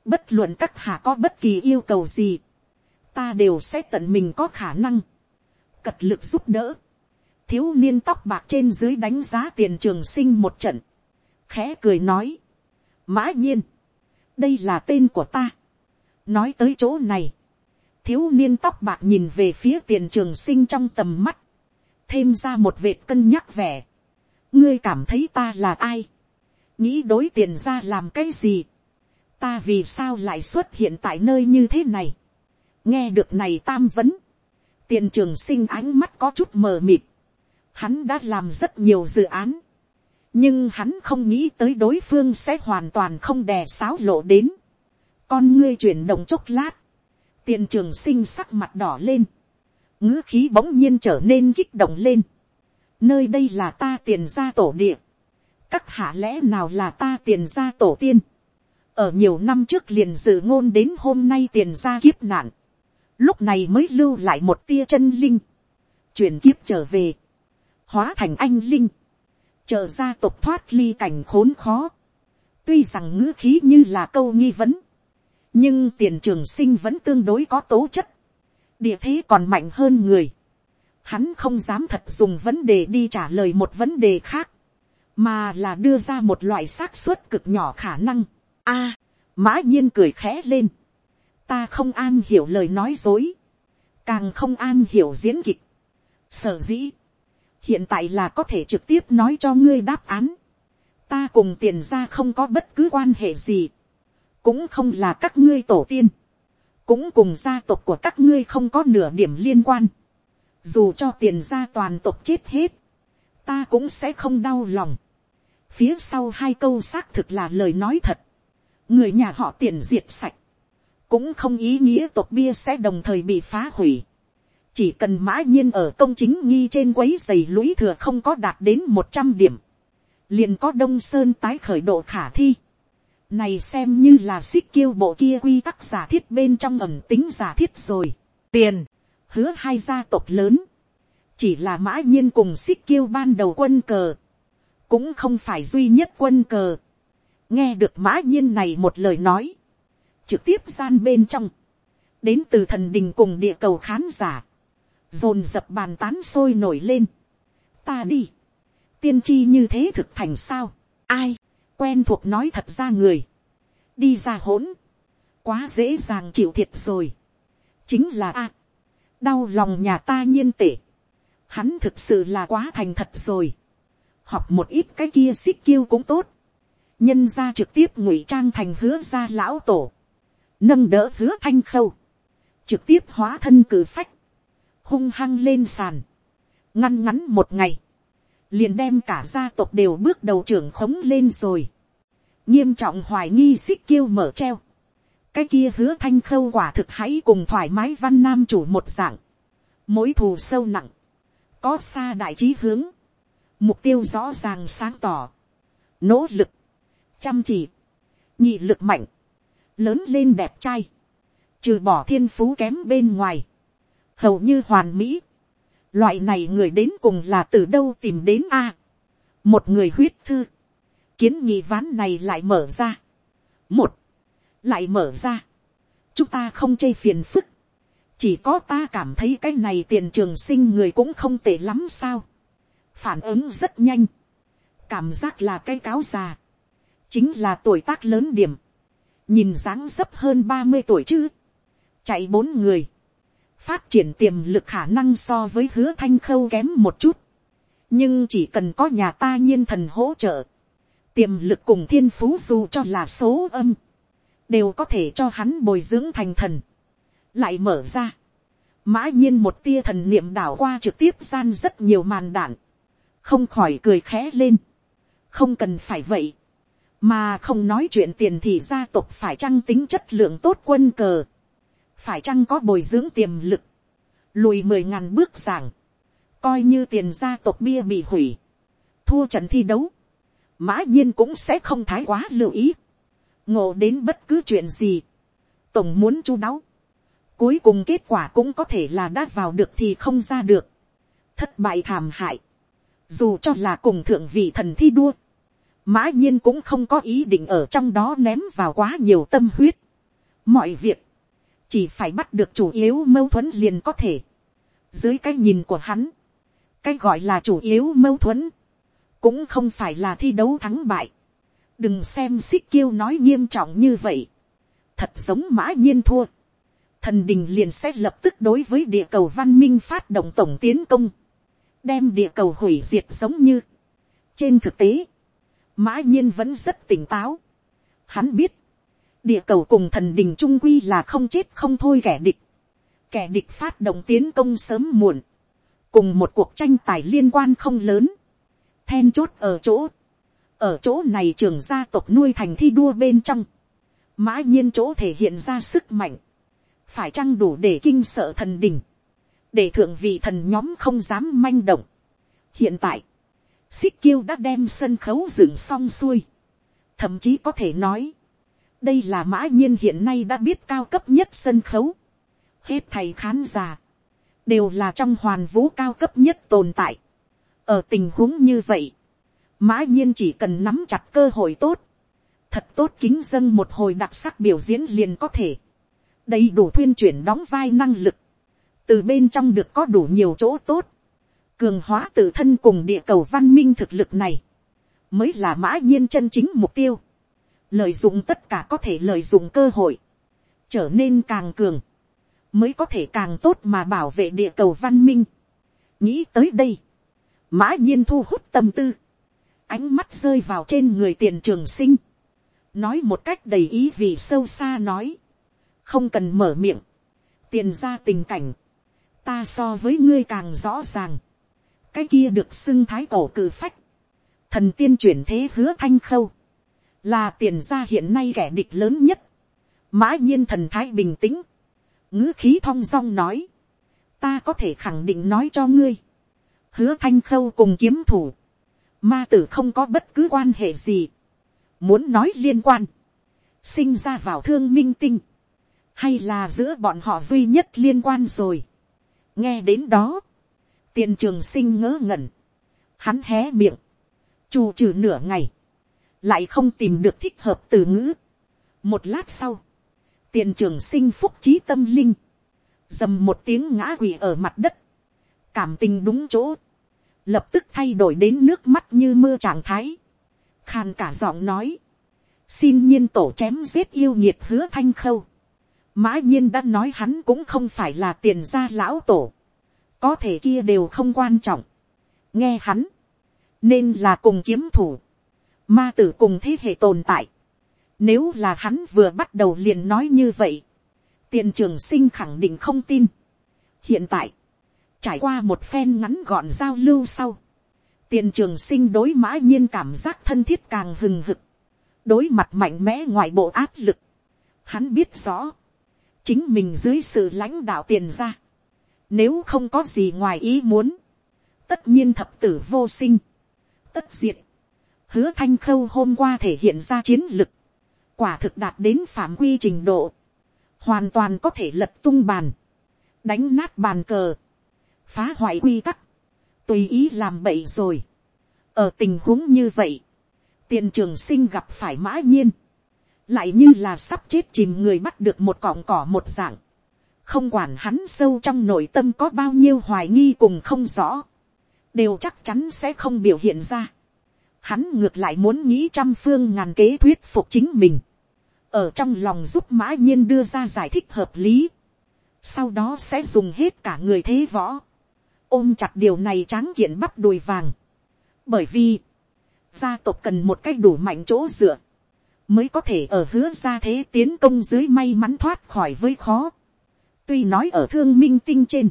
bất luận các hạ có bất kỳ yêu cầu gì, ta đều sẽ tận mình có khả năng, cật lực giúp đỡ, thiếu niên tóc bạc trên dưới đánh giá tiền trường sinh một trận, khẽ cười nói, mã nhiên, đây là tên của ta nói tới chỗ này, thiếu niên tóc bạc nhìn về phía tiền trường sinh trong tầm mắt, thêm ra một vệt cân nhắc vẻ. ngươi cảm thấy ta là ai, nghĩ đối tiền ra làm cái gì, ta vì sao lại xuất hiện tại nơi như thế này. nghe được này tam vấn, tiền trường sinh ánh mắt có chút mờ mịt, hắn đã làm rất nhiều dự án, nhưng hắn không nghĩ tới đối phương sẽ hoàn toàn không đè sáo lộ đến con ngươi chuyển động chốc lát, tiền trường sinh sắc mặt đỏ lên, ngữ khí bỗng nhiên trở nên kích động lên. nơi đây là ta tiền gia tổ địa, các hạ lẽ nào là ta tiền gia tổ tiên. ở nhiều năm trước liền dự ngôn đến hôm nay tiền gia kiếp nạn, lúc này mới lưu lại một tia chân linh, chuyển kiếp trở về, hóa thành anh linh chờ gia tộc thoát ly cảnh khốn khó. tuy rằng ngữ khí như là câu nghi vấn, nhưng tiền trường sinh vẫn tương đối có tố chất, địa thế còn mạnh hơn người. hắn không dám thật dùng vấn đề đi trả lời một vấn đề khác, mà là đưa ra một loại xác suất cực nhỏ khả năng. a, mã nhiên cười khẽ lên, ta không an hiểu lời nói dối, càng không an hiểu diễn kịch. Sở dĩ, hiện tại là có thể trực tiếp nói cho ngươi đáp án. Ta cùng tiền ra không có bất cứ quan hệ gì, cũng không là các ngươi tổ tiên, cũng cùng gia tộc của các ngươi không có nửa điểm liên quan. Dù cho tiền gia toàn tộc chết hết, ta cũng sẽ không đau lòng. Phía sau hai câu xác thực là lời nói thật. Người nhà họ tiền diệt sạch cũng không ý nghĩa tộc bia sẽ đồng thời bị phá hủy. chỉ cần mã nhiên ở công chính nghi trên quấy giày lũy thừa không có đạt đến một trăm điểm, liền có đông sơn tái khởi độ khả thi này xem như là xích kiêu bộ kia quy tắc giả thiết bên trong ẩm tính giả thiết rồi. tiền, hứa hai gia tộc lớn, chỉ là mã nhiên cùng xích kiêu ban đầu quân cờ, cũng không phải duy nhất quân cờ. nghe được mã nhiên này một lời nói, trực tiếp gian bên trong, đến từ thần đình cùng địa cầu khán giả, dồn dập bàn tán sôi nổi lên. ta đi, tiên tri như thế thực thành sao, ai, quen thuộc nói thật ra người, đi ra hỗn, quá dễ dàng chịu thiệt rồi, chính là a, đau lòng nhà ta nhiên tể, hắn thực sự là quá thành thật rồi, học một ít cái kia xích kiêu cũng tốt, nhân ra trực tiếp ngụy trang thành hứa ra lão tổ, nâng đỡ hứa thanh khâu, trực tiếp hóa thân cử phách, hung hăng lên sàn, ngăn ngắn một ngày, liền đem cả gia tộc đều bước đầu trưởng khống lên rồi, nghiêm trọng hoài nghi xích kiêu mở treo, cái kia hứa thanh khâu quả thực hãy cùng thoải mái văn nam chủ một dạng, mối thù sâu nặng, có xa đại trí hướng, mục tiêu rõ ràng sáng tỏ, nỗ lực, chăm chỉ, nhị lực mạnh, lớn lên đẹp trai, trừ bỏ thiên phú kém bên ngoài, hầu như hoàn mỹ, loại này người đến cùng là từ đâu tìm đến a, một người huyết thư, kiến nghị ván này lại mở ra, một, lại mở ra, chúng ta không chê phiền phức, chỉ có ta cảm thấy cái này tiền trường sinh người cũng không tệ lắm sao, phản ứng rất nhanh, cảm giác là cái cáo già, chính là tuổi tác lớn điểm, nhìn dáng dấp hơn ba mươi tuổi chứ, chạy bốn người, phát triển tiềm lực khả năng so với hứa thanh khâu kém một chút, nhưng chỉ cần có nhà ta nhiên thần hỗ trợ, tiềm lực cùng thiên phú dù cho là số âm, đều có thể cho hắn bồi dưỡng thành thần, lại mở ra, mã nhiên một tia thần niệm đảo qua trực tiếp gian rất nhiều màn đạn, không khỏi cười khẽ lên, không cần phải vậy, mà không nói chuyện tiền thì gia tộc phải chăng tính chất lượng tốt quân cờ, phải chăng có bồi dưỡng tiềm lực, lùi mười ngàn bước giảng, coi như tiền gia tộc bia bị hủy, thua trận thi đấu, mã nhiên cũng sẽ không thái quá lưu ý, ngộ đến bất cứ chuyện gì, tổng muốn chu đáo, cuối cùng kết quả cũng có thể là đã vào được thì không ra được, thất bại thảm hại, dù cho là cùng thượng vị thần thi đua, mã nhiên cũng không có ý định ở trong đó ném vào quá nhiều tâm huyết. mọi việc, chỉ phải bắt được chủ yếu mâu thuẫn liền có thể. dưới cái nhìn của hắn, cái gọi là chủ yếu mâu thuẫn, cũng không phải là thi đấu thắng bại. đừng xem xích kiêu nói nghiêm trọng như vậy. thật giống mã nhiên thua. thần đình liền sẽ lập tức đối với địa cầu văn minh phát động tổng tiến công. đem địa cầu hủy diệt giống như. trên thực tế, mã nhiên vẫn rất tỉnh táo. Hắn biết, địa cầu cùng thần đình trung quy là không chết không thôi kẻ địch. Kẻ địch phát động tiến công sớm muộn, cùng một cuộc tranh tài liên quan không lớn. Then chốt ở chỗ, ở chỗ này trường gia tộc nuôi thành thi đua bên trong. Mã nhiên chỗ thể hiện ra sức mạnh, phải chăng đủ để kinh sợ thần đình, để thượng vị thần nhóm không dám manh động. Hiện tại, xích kiêu đã đem sân khấu dựng xong xuôi. thậm chí có thể nói, đây là mã nhiên hiện nay đã biết cao cấp nhất sân khấu. hết thầy khán giả, đều là trong hoàn vũ cao cấp nhất tồn tại ở tình huống như vậy, mã nhiên chỉ cần nắm chặt cơ hội tốt, thật tốt kính dân một hồi đặc sắc biểu diễn liền có thể, đầy đủ thuyên chuyển đóng vai năng lực, từ bên trong được có đủ nhiều chỗ tốt, cường hóa tự thân cùng địa cầu văn minh thực lực này, mới là mã nhiên chân chính mục tiêu, lợi dụng tất cả có thể lợi dụng cơ hội, trở nên càng cường, mới có thể càng tốt mà bảo vệ địa cầu văn minh. nghĩ tới đây, mã nhiên thu hút tâm tư, ánh mắt rơi vào trên người tiền trường sinh, nói một cách đầy ý vì sâu xa nói, không cần mở miệng, tiền ra tình cảnh, ta so với ngươi càng rõ ràng, cái kia được xưng thái cổ cử phách, thần tiên chuyển thế hứa thanh khâu, là tiền ra hiện nay kẻ địch lớn nhất, mã nhiên thần thái bình tĩnh, ngữ khí thong dong nói, ta có thể khẳng định nói cho ngươi, hứa thanh khâu cùng kiếm thủ, ma tử không có bất cứ quan hệ gì, muốn nói liên quan, sinh ra vào thương minh tinh, hay là giữa bọn họ duy nhất liên quan rồi. nghe đến đó, tiền trường sinh ngớ ngẩn, hắn hé miệng, trù trừ nửa ngày, lại không tìm được thích hợp từ ngữ. một lát sau, tiền trường sinh phúc trí tâm linh, dầm một tiếng ngã quỳ ở mặt đất, cảm tình đúng chỗ, lập tức thay đổi đến nước mắt như mưa trạng thái, khan cả giọng nói, xin nhiên tổ chém giết yêu nhiệt hứa thanh khâu, mã nhiên đã nói hắn cũng không phải là tiền gia lão tổ, có thể kia đều không quan trọng, nghe hắn, nên là cùng kiếm thủ, ma tử cùng thế hệ tồn tại, nếu là hắn vừa bắt đầu liền nói như vậy, tiền trường sinh khẳng định không tin. hiện tại, trải qua một phen ngắn gọn giao lưu sau, tiền trường sinh đối mã nhiên cảm giác thân thiết càng hừng hực, đối mặt mạnh mẽ ngoài bộ áp lực, hắn biết rõ, chính mình dưới sự lãnh đạo tiền ra, nếu không có gì ngoài ý muốn, tất nhiên thập tử vô sinh, tất diệt, hứa thanh khâu hôm qua thể hiện ra chiến lực, quả thực đạt đến phạm quy trình độ, hoàn toàn có thể lật tung bàn, đánh nát bàn cờ, phá hoại quy tắc, tùy ý làm bậy rồi. ở tình huống như vậy, tiền trường sinh gặp phải mã nhiên, lại như là sắp chết chìm người bắt được một cọng cỏ một dạng, không quản hắn sâu trong nội tâm có bao nhiêu hoài nghi cùng không rõ, đều chắc chắn sẽ không biểu hiện ra. Hắn ngược lại muốn nghĩ trăm phương ngàn kế thuyết phục chính mình, ở trong lòng giúp mã nhiên đưa ra giải thích hợp lý, sau đó sẽ dùng hết cả người thế võ, ôm chặt điều này tráng kiện bắp đùi vàng, bởi vì, gia tộc cần một cách đủ mạnh chỗ dựa, mới có thể ở hứa ra thế tiến công dưới may mắn thoát khỏi với khó. tuy nói ở thương minh tinh trên,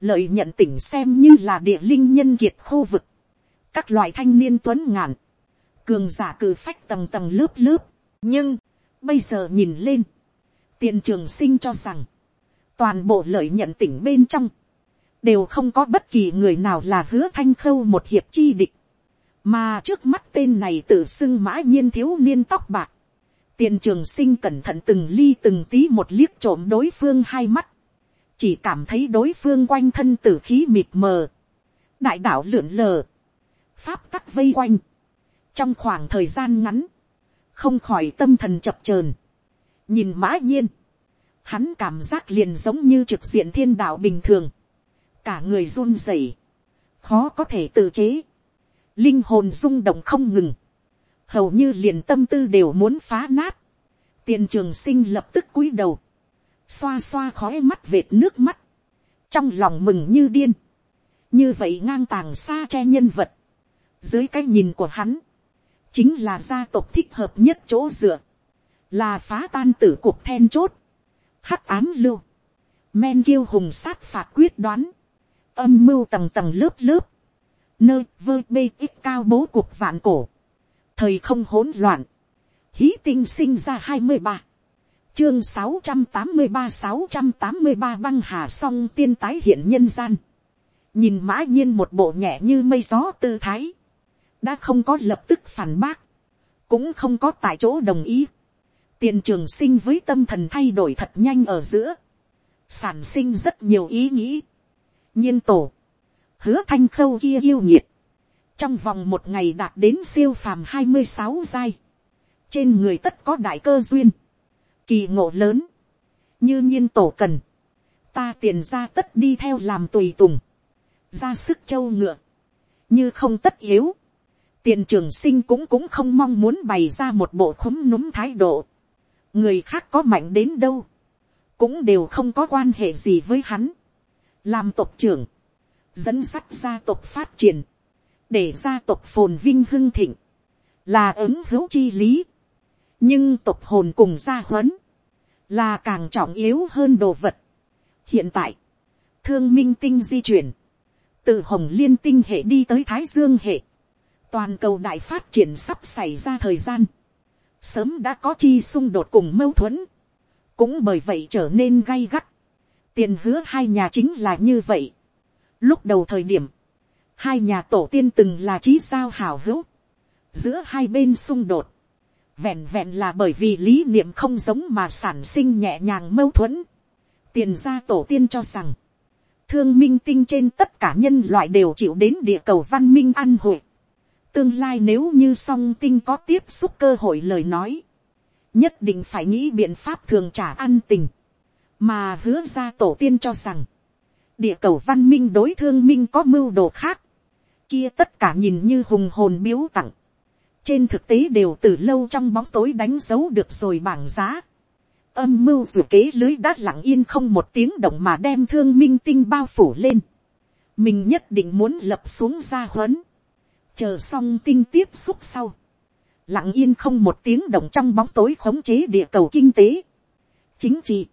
lợi nhận tỉnh xem như là địa linh nhân kiệt khu vực, các loại thanh niên tuấn ngàn, cường giả cử phách tầng tầng lớp lớp, nhưng, bây giờ nhìn lên, tiền trường sinh cho rằng, toàn bộ lợi nhận tỉnh bên trong, đều không có bất kỳ người nào là hứa thanh khâu một hiệp chi địch, mà trước mắt tên này tự xưng mã nhiên thiếu niên tóc bạc, tiền trường sinh cẩn thận từng ly từng tí một liếc trộm đối phương hai mắt, chỉ cảm thấy đối phương quanh thân tử khí mịt mờ, đại đạo lượn lờ, pháp tắc vây quanh, trong khoảng thời gian ngắn, không khỏi tâm thần chập chờn, nhìn mã nhiên, hắn cảm giác liền giống như trực diện thiên đạo bình thường, cả người run rẩy, khó có thể tự chế, linh hồn rung động không ngừng, hầu như liền tâm tư đều muốn phá nát, tiền trường sinh lập tức cúi đầu, xoa xoa khói mắt vệt nước mắt, trong lòng mừng như điên, như vậy ngang tàng xa che nhân vật, dưới cái nhìn của hắn, chính là gia tộc thích hợp nhất chỗ dựa, là phá tan tử cuộc then chốt, hắc ám lưu, men kiêu hùng sát phạt quyết đoán, âm mưu tầng tầng lớp lớp, nơi vơ bê ít cao bố cuộc vạn cổ, thời không hỗn loạn, hí tinh sinh ra hai mươi ba, chương sáu trăm tám mươi ba sáu trăm tám mươi ba băng hà song tiên tái hiện nhân gian, nhìn mã nhiên một bộ nhẹ như mây gió tư thái, đã không có lập tức phản bác, cũng không có tại chỗ đồng ý, tiền trường sinh với tâm thần thay đổi thật nhanh ở giữa, sản sinh rất nhiều ý nghĩ, nhiên tổ, hứa thanh khâu kia yêu nhiệt, trong vòng một ngày đạt đến siêu phàm hai mươi sáu giai, trên người tất có đại cơ duyên, kỳ ngộ lớn, như nhiên tổ cần, ta tiền ra tất đi theo làm tùy tùng, ra sức châu ngựa, như không tất yếu, tiền trường sinh cũng cũng không mong muốn bày ra một bộ khúm núm thái độ, người khác có mạnh đến đâu, cũng đều không có quan hệ gì với hắn, làm tộc trưởng, dẫn sắt gia tộc phát triển, để gia tộc phồn vinh hưng thịnh, là ứng hữu chi lý, nhưng tộc hồn cùng gia huấn, là càng trọng yếu hơn đồ vật. hiện tại, thương minh tinh di chuyển, từ hồng liên tinh hệ đi tới thái dương hệ, toàn cầu đại phát triển sắp xảy ra thời gian, sớm đã có chi xung đột cùng mâu thuẫn, cũng bởi vậy trở nên gay gắt tiền hứa hai nhà chính là như vậy. lúc đầu thời điểm, hai nhà tổ tiên từng là trí sao hảo hữu, giữa hai bên xung đột, vẹn vẹn là bởi vì lý niệm không giống mà sản sinh nhẹ nhàng mâu thuẫn. tiền gia tổ tiên cho rằng, thương minh tinh trên tất cả nhân loại đều chịu đến địa cầu văn minh ăn hội. tương lai nếu như song tinh có tiếp xúc cơ hội lời nói, nhất định phải nghĩ biện pháp thường trả ăn tình, mà hứa ra tổ tiên cho rằng, địa cầu văn minh đối thương minh có mưu đồ khác, kia tất cả nhìn như hùng hồn biếu tặng, trên thực tế đều từ lâu trong bóng tối đánh dấu được rồi bảng giá. âm mưu dù kế lưới đã lặng yên không một tiếng động mà đem thương minh tinh bao phủ lên. mình nhất định muốn lập xuống ra huấn. chờ xong tinh tiếp xúc sau. lặng yên không một tiếng động trong bóng tối khống chế địa cầu kinh tế. chính trị,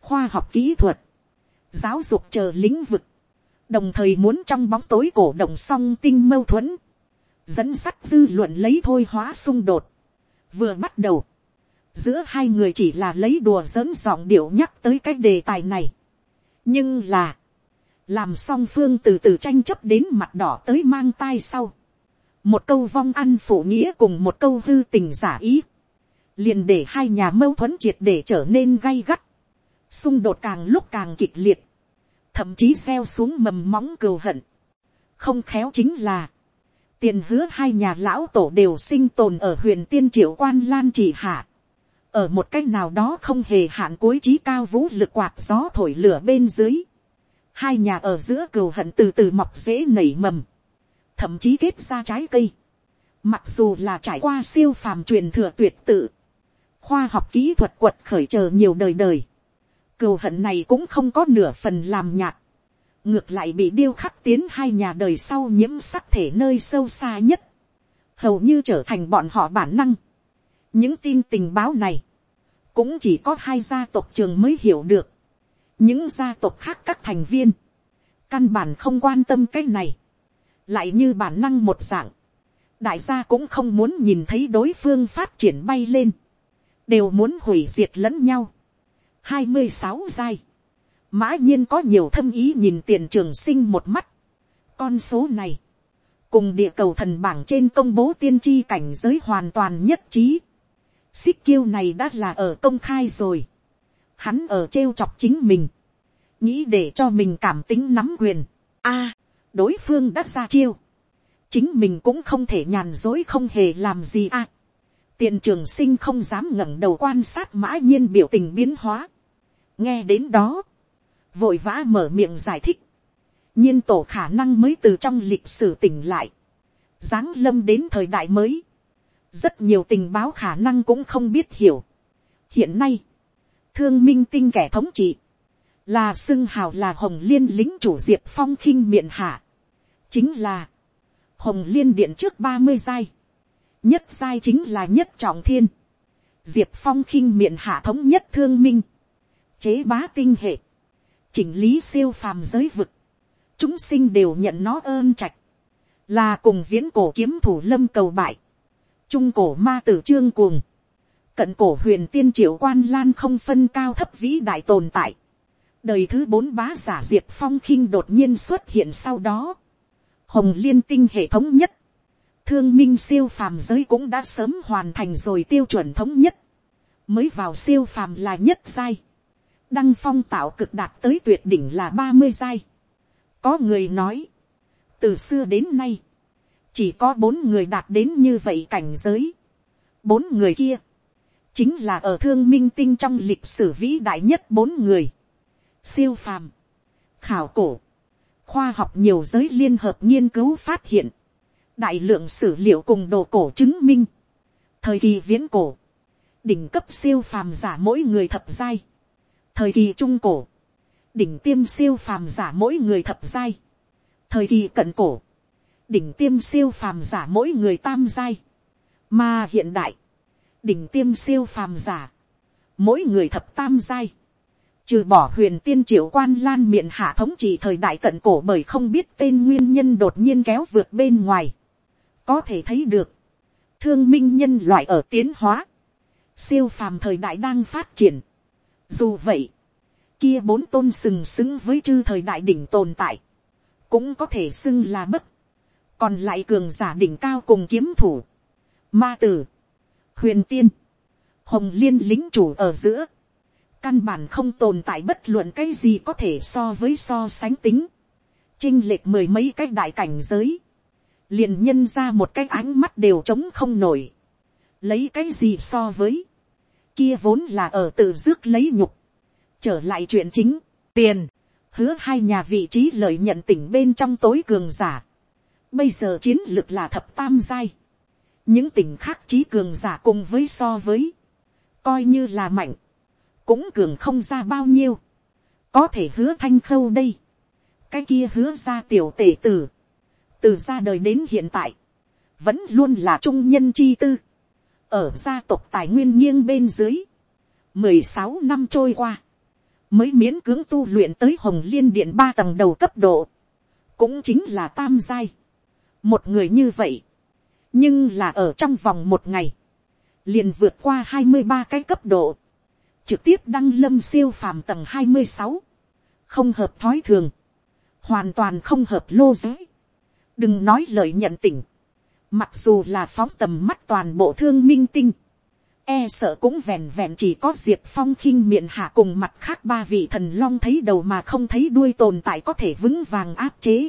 khoa học kỹ thuật, giáo dục chờ lĩnh vực. đồng thời muốn trong bóng tối cổ động song tinh mâu thuẫn dẫn sắt dư luận lấy thôi hóa xung đột. Vừa bắt đầu, giữa hai người chỉ là lấy đùa giỡn giọng điệu nhắc tới cái đề tài này. nhưng là, làm song phương từ từ tranh chấp đến mặt đỏ tới mang tai sau. một câu vong ăn phụ nghĩa cùng một câu hư tình giả ý. liền để hai nhà mâu thuẫn triệt để trở nên gay gắt xung đột càng lúc càng kịch liệt. thậm chí gieo xuống mầm móng cừu hận. không khéo chính là, tiền hứa hai nhà lão tổ đều sinh tồn ở huyền tiên triệu quan lan chỉ hạ. ở một cách nào đó không hề hạn cuối trí cao vũ lực quạt gió thổi lửa bên dưới. hai nhà ở giữa cừu hận từ từ mọc dễ nảy mầm. thậm chí kết ra trái cây. mặc dù là trải qua siêu phàm truyền thừa tuyệt tự. khoa học kỹ thuật quật khởi chờ nhiều đời đời cừu hận này cũng không có nửa phần làm nhạt. Ngược lại bị điêu khắc tiến hai nhà đời sau nhiễm sắc thể nơi sâu xa nhất, hầu như trở thành bọn họ bản năng. những tin tình báo này, cũng chỉ có hai gia tộc trường mới hiểu được, những gia tộc khác các thành viên, căn bản không quan tâm cái này, lại như bản năng một dạng, đại gia cũng không muốn nhìn thấy đối phương phát triển bay lên, đều muốn hủy diệt lẫn nhau hai mươi sáu giai, mã nhiên có nhiều thâm ý nhìn tiền trường sinh một mắt. con số này, cùng địa cầu thần bảng trên công bố tiên tri cảnh giới hoàn toàn nhất trí. xích kiêu này đã là ở công khai rồi. hắn ở trêu chọc chính mình. nghĩ để cho mình cảm tính nắm quyền. a, đối phương đã ra chiêu. chính mình cũng không thể nhàn dối không hề làm gì a. tiền trường sinh không dám ngẩng đầu quan sát mã nhiên biểu tình biến hóa nghe đến đó, vội vã mở miệng giải thích, nhiên tổ khả năng mới từ trong lịch sử tỉnh lại, giáng lâm đến thời đại mới, rất nhiều tình báo khả năng cũng không biết hiểu. hiện nay, thương minh tinh kẻ thống trị, là xưng hào là hồng liên lính chủ diệp phong khinh miệng hạ, chính là, hồng liên điện trước ba mươi giai, nhất giai chính là nhất trọng thiên, diệp phong khinh miệng hạ thống nhất thương minh, chế bá tinh hệ, chỉnh lý siêu phàm giới vực, chúng sinh đều nhận nó ơn trạch, là cùng viễn cổ kiếm thủ lâm cầu bại, trung cổ ma tử trương cuồng, cận cổ huyền tiên triệu quan lan không phân cao thấp vĩ đại tồn tại, đời thứ bốn bá giả diệp phong khinh đột nhiên xuất hiện sau đó, hồng liên tinh hệ thống nhất, thương minh siêu phàm giới cũng đã sớm hoàn thành rồi tiêu chuẩn thống nhất, mới vào siêu phàm là nhất giai, đăng phong tạo cực đạt tới tuyệt đỉnh là ba mươi giai. có người nói, từ xưa đến nay, chỉ có bốn người đạt đến như vậy cảnh giới. bốn người kia, chính là ở thương minh tinh trong lịch sử vĩ đại nhất bốn người. siêu phàm, khảo cổ, khoa học nhiều giới liên hợp nghiên cứu phát hiện, đại lượng sử liệu cùng đồ cổ chứng minh, thời kỳ viễn cổ, đỉnh cấp siêu phàm giả mỗi người thập giai, thời kỳ trung cổ, đỉnh tiêm siêu phàm giả mỗi người thập giai, thời kỳ cận cổ, đỉnh tiêm siêu phàm giả mỗi người tam giai, mà hiện đại, đỉnh tiêm siêu phàm giả, mỗi người thập tam giai, trừ bỏ huyền tiên triệu quan lan miệng hạ thống trị thời đại cận cổ bởi không biết tên nguyên nhân đột nhiên kéo vượt bên ngoài, có thể thấy được, thương minh nhân loại ở tiến hóa, siêu phàm thời đại đang phát triển. Dù vậy, kia bốn tôn sừng sững với chư thời đại đỉnh tồn tại, cũng có thể xưng là bất, còn lại cường giả đỉnh cao cùng kiếm thủ, ma tử, huyền tiên, hồng liên lính chủ ở giữa, căn bản không tồn tại bất luận cái gì có thể so với so sánh tính, chinh lệch mười mấy cái đại cảnh giới, liền nhân ra một cái ánh mắt đều trống không nổi, lấy cái gì so với, kia vốn là ở tự rước lấy nhục, trở lại chuyện chính, tiền, hứa hai nhà vị trí lợi nhận tỉnh bên trong tối cường giả, bây giờ chiến lược là thập tam giai, những tỉnh khác trí cường giả cùng với so với, coi như là mạnh, cũng cường không ra bao nhiêu, có thể hứa thanh khâu đây, cái kia hứa ra tiểu tể tử, từ ra đời đến hiện tại, vẫn luôn là trung nhân chi tư, ở gia tộc tài nguyên nghiêng bên dưới, mười sáu năm trôi qua, mới miễn cưỡng tu luyện tới hồng liên điện ba tầng đầu cấp độ, cũng chính là tam giai. một người như vậy, nhưng là ở trong vòng một ngày, liền vượt qua hai mươi ba cái cấp độ, trực tiếp đăng lâm siêu phàm tầng hai mươi sáu, không hợp thói thường, hoàn toàn không hợp lô giới, đừng nói lời nhận tỉnh, mặc dù là phóng tầm mắt toàn bộ thương minh tinh, e sợ cũng vẹn vẹn chỉ có diệp phong khinh miệng hạ cùng mặt khác ba vị thần long thấy đầu mà không thấy đuôi tồn tại có thể vững vàng áp chế,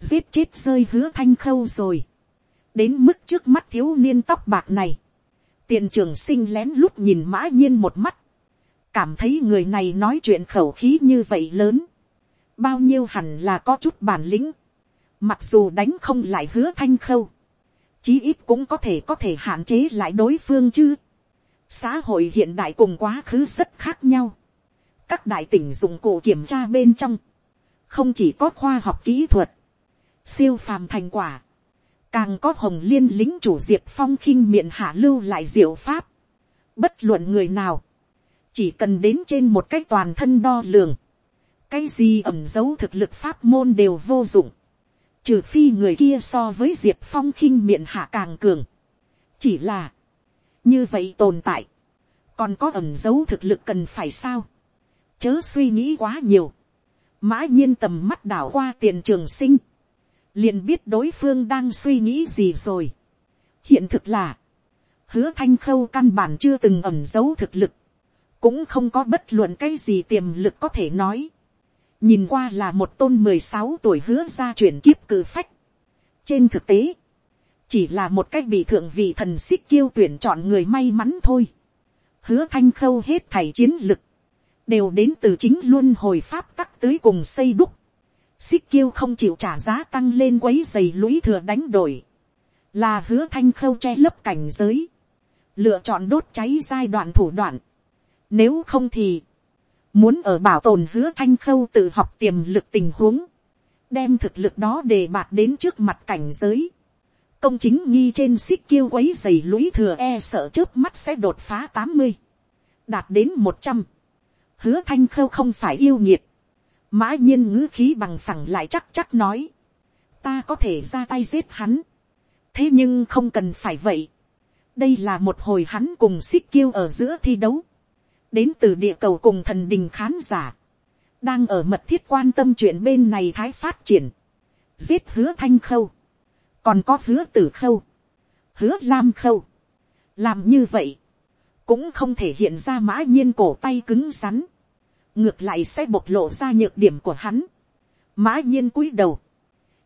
giết chết rơi hứa thanh khâu rồi, đến mức trước mắt thiếu niên tóc bạc này, tiền trường sinh lén lút nhìn mã nhiên một mắt, cảm thấy người này nói chuyện khẩu khí như vậy lớn, bao nhiêu hẳn là có chút bản lĩnh, mặc dù đánh không lại hứa thanh khâu, chí ít cũng có thể có thể hạn chế lại đối phương chứ. xã hội hiện đại cùng quá khứ rất khác nhau. các đại tỉnh dụng cụ kiểm tra bên trong, không chỉ có khoa học kỹ thuật, siêu phàm thành quả, càng có hồng liên lính chủ diệp phong khinh miệng hạ lưu lại diệu pháp. bất luận người nào, chỉ cần đến trên một cái toàn thân đo lường, cái gì ẩm dấu thực lực pháp môn đều vô dụng trừ phi người kia so với diệp phong khinh miệng hạ càng cường, chỉ là, như vậy tồn tại, còn có ẩm dấu thực lực cần phải sao, chớ suy nghĩ quá nhiều, mã nhiên tầm mắt đảo qua tiền trường sinh, liền biết đối phương đang suy nghĩ gì rồi. hiện thực là, hứa thanh khâu căn bản chưa từng ẩm dấu thực lực, cũng không có bất luận cái gì tiềm lực có thể nói nhìn qua là một tôn mười sáu tuổi hứa ra chuyển kiếp cử phách. trên thực tế, chỉ là một cách bị thượng vị thần xích kiêu tuyển chọn người may mắn thôi. hứa thanh khâu hết thảy chiến lực, đều đến từ chính luôn hồi pháp tắc tới cùng xây đúc. xích kiêu không chịu trả giá tăng lên quấy dày lũy thừa đánh đổi, là hứa thanh khâu che lấp cảnh giới, lựa chọn đốt cháy giai đoạn thủ đoạn. Nếu không thì, Muốn ở bảo tồn hứa thanh khâu tự học tiềm lực tình huống. Đem thực lực đó để bạt đến trước mặt cảnh giới. Công chính nghi trên xích kiêu quấy dày lũy thừa e sợ trước mắt sẽ đột phá tám mươi Đạt đến một trăm Hứa thanh khâu không phải yêu nhiệt. Mã nhiên ngữ khí bằng phẳng lại chắc chắc nói. Ta có thể ra tay giết hắn. Thế nhưng không cần phải vậy. Đây là một hồi hắn cùng xích kiêu ở giữa thi đấu đến từ địa cầu cùng thần đình khán giả, đang ở mật thiết quan tâm chuyện bên này thái phát triển, giết hứa thanh khâu, còn có hứa tử khâu, hứa lam khâu. làm như vậy, cũng không thể hiện ra mã nhiên cổ tay cứng rắn, ngược lại sẽ bộc lộ ra nhược điểm của hắn. mã nhiên cúi đầu,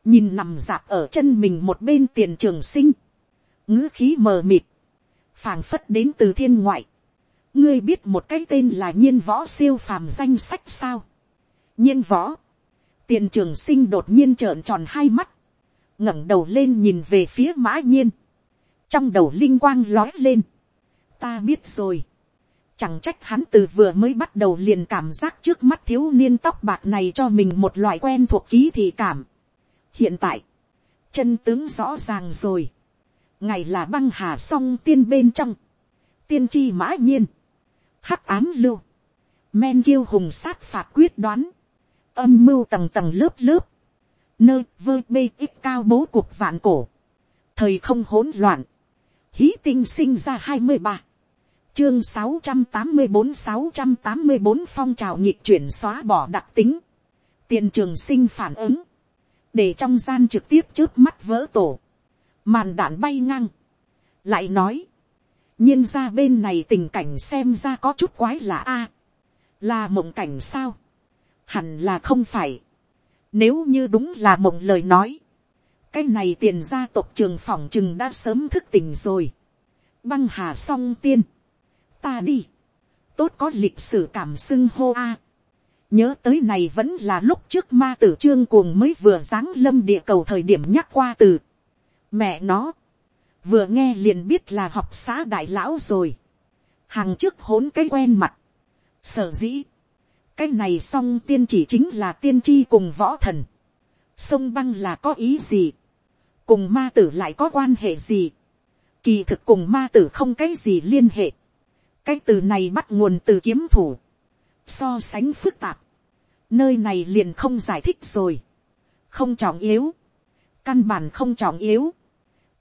nhìn nằm dạp ở chân mình một bên tiền trường sinh, ngữ khí mờ mịt, phảng phất đến từ thiên ngoại, ngươi biết một cái tên là nhiên võ siêu phàm danh sách sao, nhiên võ, tiền trường sinh đột nhiên trợn tròn hai mắt, ngẩng đầu lên nhìn về phía mã nhiên, trong đầu linh quang lói lên, ta biết rồi, chẳng trách hắn từ vừa mới bắt đầu liền cảm giác trước mắt thiếu niên tóc bạc này cho mình một loại quen thuộc ký thị cảm. hiện tại, chân tướng rõ ràng rồi, ngày là băng hà song tiên bên trong, tiên tri mã nhiên, hắc án lưu, men kiêu hùng sát phạt quyết đoán, âm mưu tầng tầng lớp lớp, nơi vơ bê ít cao bố cuộc vạn cổ, thời không hỗn loạn, hí tinh sinh ra hai mươi ba, chương sáu trăm tám mươi bốn sáu trăm tám mươi bốn phong trào nhịp chuyển xóa bỏ đặc tính, tiền trường sinh phản ứng, để trong gian trực tiếp trước mắt vỡ tổ, màn đạn bay ngang, lại nói, nhiên ra bên này tình cảnh xem ra có chút quái là a, là mộng cảnh sao, hẳn là không phải, nếu như đúng là mộng lời nói, cái này tiền gia tộc trường phòng chừng đã sớm thức tỉnh rồi, băng hà song tiên, ta đi, tốt có lịch sử cảm xưng hô a, nhớ tới này vẫn là lúc trước ma tử trương cuồng mới vừa giáng lâm địa cầu thời điểm nhắc qua từ. Mẹ nó vừa nghe liền biết là học xã đại lão rồi. Hàng trước hỗn cái quen mặt. Sở dĩ. Cái này song tiên chỉ chính là tiên tri cùng võ thần. Sông băng là có ý gì? Cùng ma tử lại có quan hệ gì? Kỳ thực cùng ma tử không cái gì liên hệ. Cái từ này bắt nguồn từ kiếm thủ. So sánh phức tạp, nơi này liền không giải thích rồi, không trọng yếu, căn bản không trọng yếu,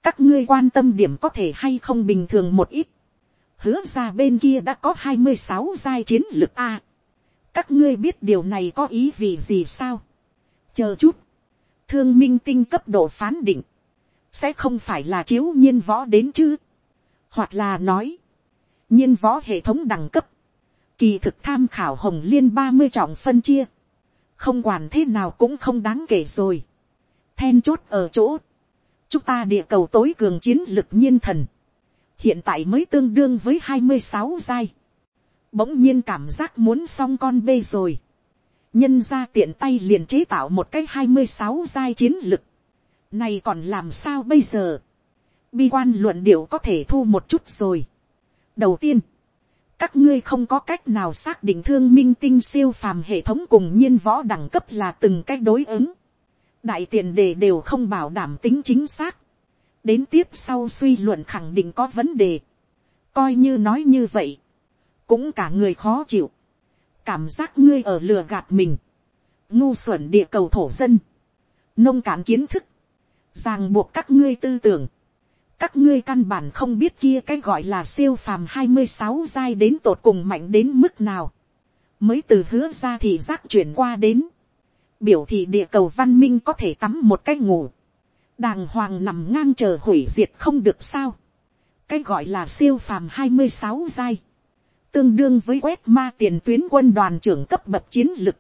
các ngươi quan tâm điểm có thể hay không bình thường một ít, hứa ra bên kia đã có hai mươi sáu giai chiến lược a, các ngươi biết điều này có ý vì gì sao, chờ chút, thương minh tinh cấp độ phán định, sẽ không phải là chiếu nhiên võ đến chứ, hoặc là nói, nhiên võ hệ thống đẳng cấp, kỳ thực tham khảo hồng liên ba mươi trọng phân chia, không quản thế nào cũng không đáng kể rồi. then chốt ở chỗ, chúng ta địa cầu tối cường chiến lực nhiên thần, hiện tại mới tương đương với hai mươi sáu giai, bỗng nhiên cảm giác muốn xong con bê rồi, nhân ra tiện tay liền chế tạo một cái hai mươi sáu giai chiến lực, này còn làm sao bây giờ, bi quan luận điệu có thể thu một chút rồi. đầu tiên, các ngươi không có cách nào xác định thương minh tinh siêu phàm hệ thống cùng nhiên võ đẳng cấp là từng cách đối ứng đại tiền đề đều không bảo đảm tính chính xác. đến tiếp sau suy luận khẳng định có vấn đề. coi như nói như vậy, cũng cả người khó chịu. cảm giác ngươi ở lừa gạt mình. ngu xuẩn địa cầu thổ dân. nông cạn kiến thức. ràng buộc các ngươi tư tưởng các ngươi căn bản không biết kia cái gọi là siêu phàm hai mươi sáu giai đến tột cùng mạnh đến mức nào, mới từ hứa ra thì giác chuyển qua đến, biểu thị địa cầu văn minh có thể tắm một cái ngủ, đàng hoàng nằm ngang chờ hủy diệt không được sao, cái gọi là siêu phàm hai mươi sáu giai, tương đương với quét ma tiền tuyến quân đoàn trưởng cấp bậc chiến lực,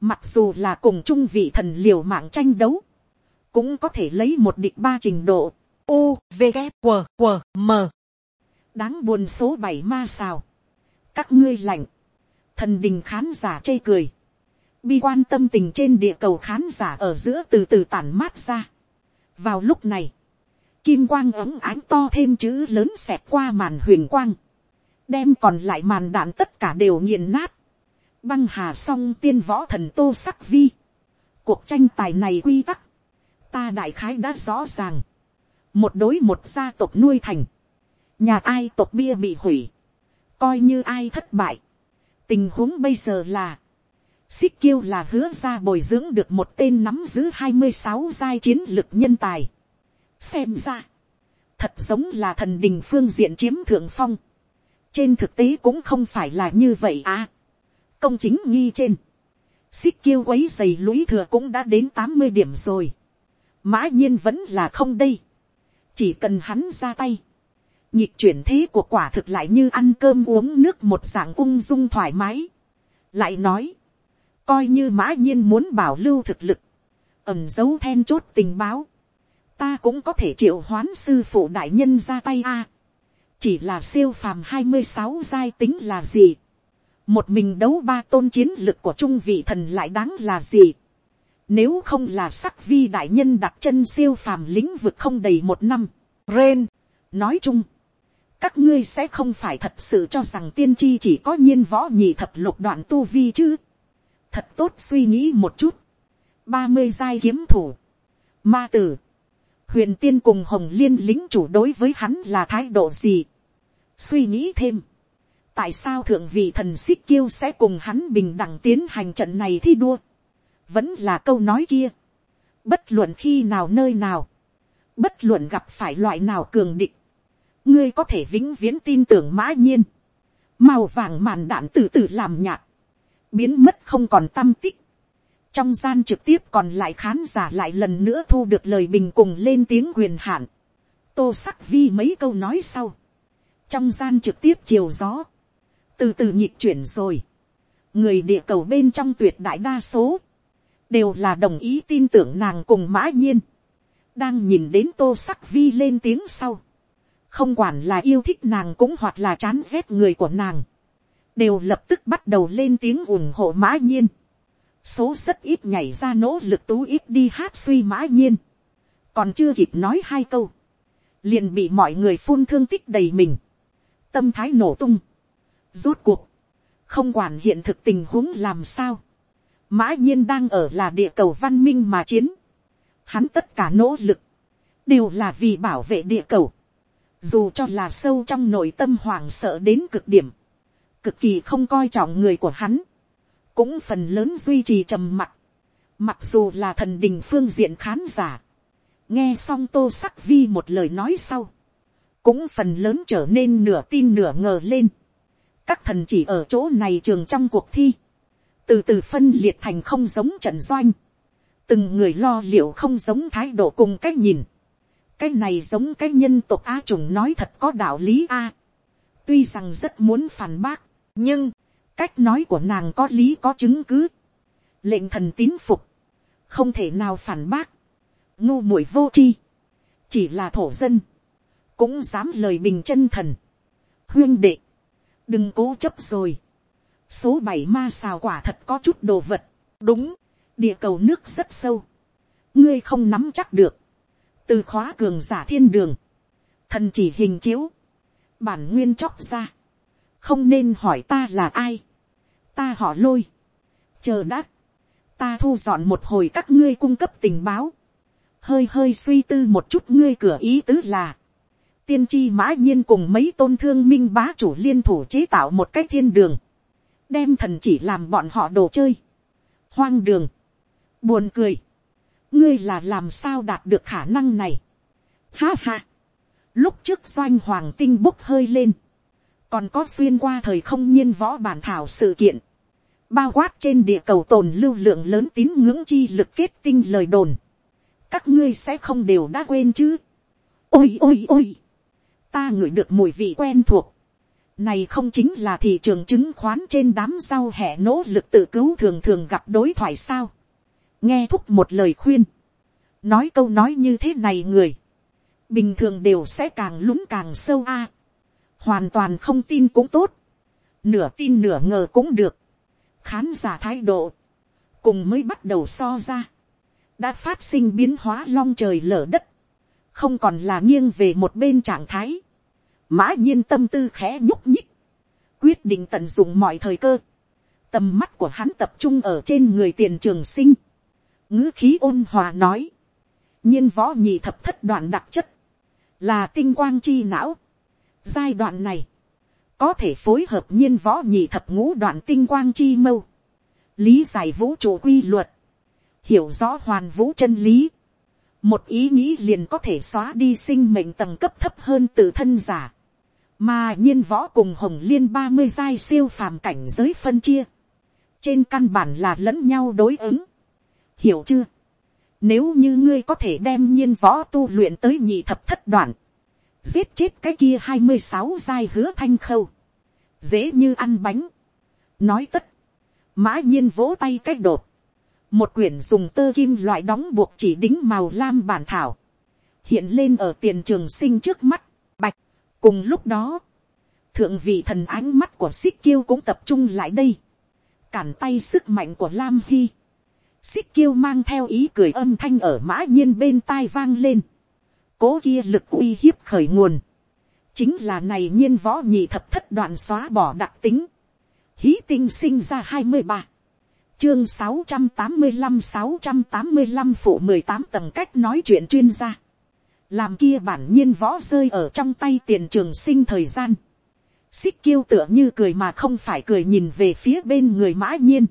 mặc dù là cùng chung vị thần liều mạng tranh đấu, cũng có thể lấy một địch ba trình độ, U, V, g W, W, M. Đáng buồn số bảy ma xào. Các ngươi lạnh. Thần đình khán giả chê cười. Bi quan tâm tình trên địa cầu khán giả ở giữa từ từ tản mát ra. Vào lúc này. Kim quang ấm ánh to thêm chữ lớn xẹt qua màn huyền quang. Đem còn lại màn đạn tất cả đều nghiền nát. Băng hà song tiên võ thần tô sắc vi. Cuộc tranh tài này quy tắc. Ta đại khái đã rõ ràng một đối một gia tộc nuôi thành, nhà ai tộc bia bị hủy, coi như ai thất bại. tình huống bây giờ là, xích kiêu là hứa ra bồi dưỡng được một tên nắm giữ hai mươi sáu giai chiến lực nhân tài. xem ra, thật giống là thần đình phương diện chiếm thượng phong. trên thực tế cũng không phải là như vậy à. công chính nghi trên, xích kiêu quấy dày lũy thừa cũng đã đến tám mươi điểm rồi. mã nhiên vẫn là không đây chỉ cần hắn ra tay, nhịp chuyển thế của quả thực lại như ăn cơm uống nước một dạng ung dung thoải mái. lại nói, coi như mã nhiên muốn bảo lưu thực lực, ẩm dấu then chốt tình báo, ta cũng có thể triệu hoán sư phụ đại nhân ra tay a. chỉ là siêu phàm hai mươi sáu giai tính là gì. một mình đấu ba tôn chiến lực của trung vị thần lại đáng là gì. Nếu không là sắc vi đại nhân đặt chân siêu phàm lĩnh vực không đầy một năm. Ren, nói chung, các ngươi sẽ không phải thật sự cho rằng tiên tri chỉ có nhiên võ nhị thập lục đoạn tu vi chứ. Thật tốt suy nghĩ một chút. ba mươi giai kiếm thủ. Ma tử. Huyền tiên cùng hồng liên lính chủ đối với hắn là thái độ gì. Suy nghĩ thêm tại sao thượng vị thần xích kiêu sẽ cùng hắn bình đẳng tiến hành trận này thi đua, vẫn là câu nói kia, bất luận khi nào nơi nào, bất luận gặp phải loại nào cường địch, ngươi có thể vĩnh viễn tin tưởng mã nhiên, màu vàng màn đạn từ từ làm nhạt, biến mất không còn tâm tích, trong gian trực tiếp còn lại khán giả lại lần nữa thu được lời bình cùng lên tiếng quyền hạn, tô sắc vi mấy câu nói sau, trong gian trực tiếp chiều gió, từ từ nhịp chuyển rồi. người địa cầu bên trong tuyệt đại đa số, đều là đồng ý tin tưởng nàng cùng mã nhiên, đang nhìn đến tô sắc vi lên tiếng sau, không quản là yêu thích nàng cũng hoặc là chán ghét người của nàng, đều lập tức bắt đầu lên tiếng ủng hộ mã nhiên. số rất ít nhảy ra nỗ lực tú ít đi hát suy mã nhiên, còn chưa kịp nói hai câu, liền bị mọi người phun thương tích đầy mình, tâm thái nổ tung, Rốt cuộc, không quản hiện thực tình huống làm sao, mã nhiên đang ở là địa cầu văn minh mà chiến. Hắn tất cả nỗ lực, đều là vì bảo vệ địa cầu. Dù cho là sâu trong nội tâm hoảng sợ đến cực điểm, cực kỳ không coi trọng người của hắn, cũng phần lớn duy trì trầm mặc. Mặc dù là thần đình phương diện khán giả, nghe xong tô sắc vi một lời nói sau, cũng phần lớn trở nên nửa tin nửa ngờ lên. Các thần chỉ ở chỗ này trường trong cuộc thi, từ từ phân liệt thành không giống trận doanh, từng người lo liệu không giống thái độ cùng cái nhìn, cái này giống cái nhân tộc a trùng nói thật có đạo lý a, tuy rằng rất muốn phản bác, nhưng, cách nói của nàng có lý có chứng cứ, lệnh thần tín phục, không thể nào phản bác, ngu muội vô chi, chỉ là thổ dân, cũng dám lời bình chân thần, huyên đệ, đừng cố chấp rồi. số bảy ma xào quả thật có chút đồ vật. đúng, địa cầu nước rất sâu. ngươi không nắm chắc được. từ khóa cường giả thiên đường. thần chỉ hình chiếu. bản nguyên chóc ra không nên hỏi ta là ai. ta họ lôi. chờ đã. ta thu dọn một hồi các ngươi cung cấp tình báo. hơi hơi suy tư một chút ngươi cửa ý tứ là tiên tri mã nhiên cùng mấy tôn thương minh bá chủ liên thủ chế tạo một cái thiên đường, đem thần chỉ làm bọn họ đồ chơi, hoang đường, buồn cười, ngươi là làm sao đạt được khả năng này, ha ha, lúc trước doanh hoàng tinh bốc hơi lên, còn có xuyên qua thời không nhiên võ bản thảo sự kiện, bao quát trên địa cầu tồn lưu lượng lớn tín ngưỡng chi lực kết tinh lời đồn, các ngươi sẽ không đều đã quên chứ, ôi ôi ôi, ta ngửi được mùi vị quen thuộc. Này không chính là thị trường chứng khoán trên đám rau hẻ nỗ lực tự cứu thường thường gặp đối thoại sao. Nghe thúc một lời khuyên. Nói câu nói như thế này người. Bình thường đều sẽ càng lúng càng sâu a. Hoàn toàn không tin cũng tốt. Nửa tin nửa ngờ cũng được. Khán giả thái độ. Cùng mới bắt đầu so ra. Đã phát sinh biến hóa long trời lở đất không còn là nghiêng về một bên trạng thái. Mã nhiên tâm tư khẽ nhúc nhích. Quyết định tận dụng mọi thời cơ. Tầm mắt của hắn tập trung ở trên người tiền trường sinh. ngữ khí ôn hòa nói. nhiên võ nhị thập thất đoạn đặc chất. Là tinh quang chi não. Giai đoạn này. Có thể phối hợp nhiên võ nhị thập ngũ đoạn tinh quang chi mâu. Lý giải vũ trụ quy luật. Hiểu rõ hoàn vũ chân lý một ý nghĩ liền có thể xóa đi sinh mệnh tầng cấp thấp hơn tự thân giả mà nhiên võ cùng hồng liên ba mươi giai siêu phàm cảnh giới phân chia, trên căn bản là lẫn nhau đối ứng, hiểu chưa, nếu như ngươi có thể đem nhiên võ tu luyện tới nhị thập thất đoạn, giết chết cái kia hai mươi sáu giai hứa thanh khâu, dễ như ăn bánh, nói tất, mã nhiên vỗ tay cách đột, một quyển dùng tơ kim loại đóng buộc chỉ đính màu lam bản thảo, hiện lên ở tiền trường sinh trước mắt, bạch, cùng lúc đó, thượng vị thần ánh mắt của xích kiêu cũng tập trung lại đây, cản tay sức mạnh của lam hy, xích kiêu mang theo ý cười âm thanh ở mã nhiên bên tai vang lên, cố kia lực uy hiếp khởi nguồn, chính là này nhiên võ nhị thập thất đoạn xóa bỏ đặc tính, hí tinh sinh ra hai mươi ba, chương sáu trăm tám mươi năm sáu trăm tám mươi năm phụ mười tám tầng cách nói chuyện chuyên gia, làm kia bản nhiên võ rơi ở trong tay tiền trường sinh thời gian, xích kiêu tựa như cười mà không phải cười nhìn về phía bên người mã nhiên,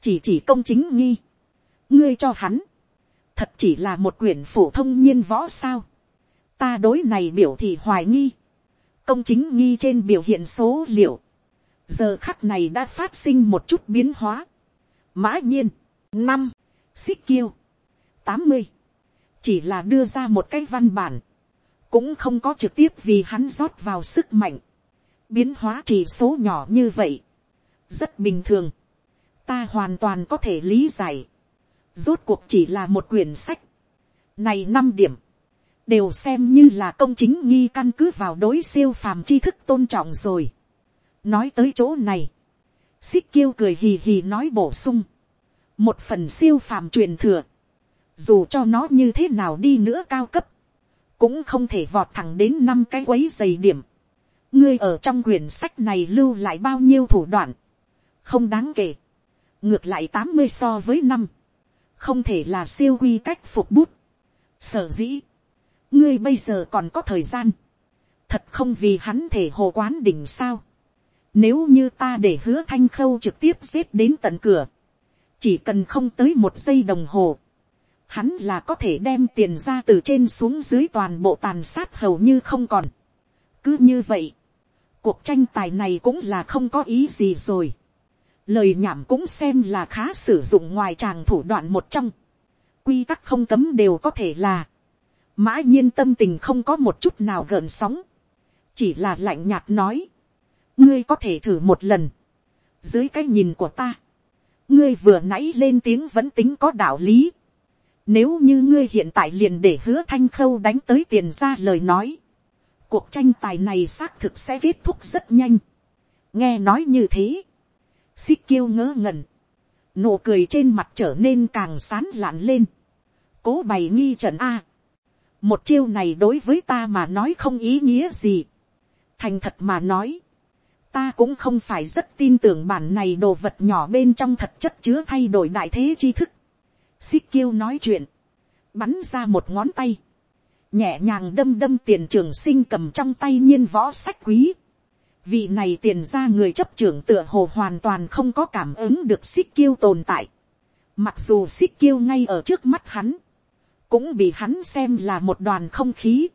chỉ chỉ công chính nghi, ngươi cho hắn, thật chỉ là một quyển phổ thông nhiên võ sao, ta đối này biểu thị hoài nghi, công chính nghi trên biểu hiện số liệu, giờ khắc này đã phát sinh một chút biến hóa, mã nhiên, năm, xích kiêu, tám mươi, chỉ là đưa ra một cái văn bản, cũng không có trực tiếp vì hắn rót vào sức mạnh, biến hóa chỉ số nhỏ như vậy, rất bình thường, ta hoàn toàn có thể lý giải, rốt cuộc chỉ là một quyển sách, này năm điểm, đều xem như là công chính nghi căn cứ vào đối siêu phàm tri thức tôn trọng rồi. nói tới chỗ này, xích kiêu cười hì hì nói bổ sung, một phần siêu phàm truyền thừa, dù cho nó như thế nào đi nữa cao cấp, cũng không thể vọt thẳng đến năm cái quấy dày điểm. ngươi ở trong quyển sách này lưu lại bao nhiêu thủ đoạn, không đáng kể, ngược lại tám mươi so với năm, không thể là siêu quy cách phục bút. sở dĩ, ngươi bây giờ còn có thời gian, thật không vì hắn thể hồ quán đỉnh sao. Nếu như ta để hứa thanh khâu trực tiếp giết đến tận cửa, chỉ cần không tới một giây đồng hồ, hắn là có thể đem tiền ra từ trên xuống dưới toàn bộ tàn sát hầu như không còn. cứ như vậy, cuộc tranh tài này cũng là không có ý gì rồi lời nhảm cũng xem là khá sử dụng ngoài tràng thủ đoạn một trong. quy tắc không cấm đều có thể là, mã nhiên tâm tình không có một chút nào gợn sóng, chỉ là lạnh nhạt nói, ngươi có thể thử một lần, dưới cái nhìn của ta, ngươi vừa nãy lên tiếng vẫn tính có đạo lý, nếu như ngươi hiện tại liền để hứa thanh khâu đánh tới tiền ra lời nói, cuộc tranh tài này xác thực sẽ kết thúc rất nhanh. nghe nói như thế, xích kiêu ngớ ngẩn, nụ cười trên mặt trở nên càng sán lạn lên, cố bày nghi trận a, một chiêu này đối với ta mà nói không ý nghĩa gì. thành thật mà nói, ta cũng không phải rất tin tưởng bản này đồ vật nhỏ bên trong thật chất chứa thay đổi đại thế tri thức. xích kiêu nói chuyện, bắn ra một ngón tay, nhẹ nhàng đâm đâm tiền trường sinh cầm trong tay nhiên võ sách quý vị này tiền ra người chấp trưởng tựa hồ hoàn toàn không có cảm ứng được xích kiêu tồn tại. mặc dù xích kiêu ngay ở trước mắt hắn, cũng bị hắn xem là một đoàn không khí.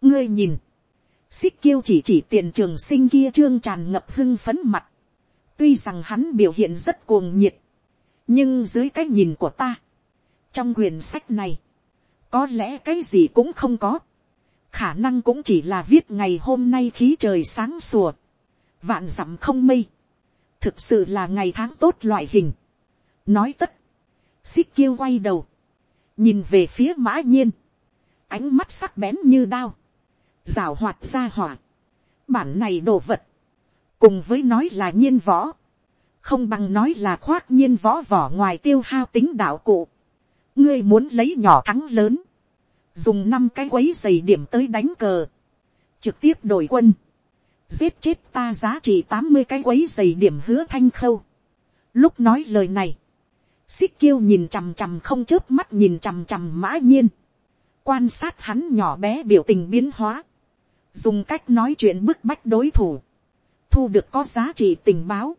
ngươi nhìn, xích kiêu chỉ chỉ tiền trường sinh kia trương tràn ngập hưng phấn mặt. tuy rằng hắn biểu hiện rất cuồng nhiệt, nhưng dưới cái nhìn của ta, trong quyển sách này, có lẽ cái gì cũng không có, khả năng cũng chỉ là viết ngày hôm nay khí trời sáng sủa, vạn dặm không mây, thực sự là ngày tháng tốt loại hình. nói tất, xích kiêu quay đầu, nhìn về phía mã nhiên, ánh mắt sắc bén như đao, rào hoạt ra hỏa, bản này đồ vật, cùng với nói là nhiên võ, không bằng nói là khoác nhiên võ vỏ ngoài tiêu hao tính đạo cụ, ngươi muốn lấy nhỏ thắng lớn, dùng năm cái quấy dày điểm tới đánh cờ, trực tiếp đổi quân, giết chết ta giá trị tám mươi cái quấy dày điểm hứa thanh khâu. Lúc nói lời này, xích kiêu nhìn chằm chằm không chớp mắt nhìn chằm chằm mã nhiên, quan sát hắn nhỏ bé biểu tình biến hóa, dùng cách nói chuyện bức bách đối thủ, thu được có giá trị tình báo,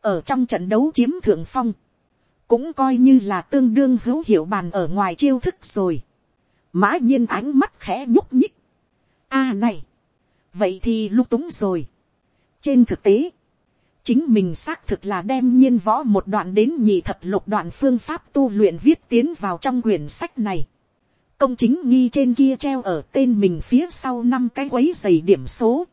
ở trong trận đấu chiếm thượng phong, cũng coi như là tương đương hữu hiệu bàn ở ngoài chiêu thức rồi, mã nhiên ánh mắt khẽ nhúc nhích, a à này, vậy thì lung túng rồi, trên thực tế, chính mình xác thực là đem nhiên võ một đoạn đến nhị thập lục đoạn phương pháp tu luyện viết tiến vào trong quyển sách này. công chính nghi trên kia treo ở tên mình phía sau năm cái quấy dày điểm số.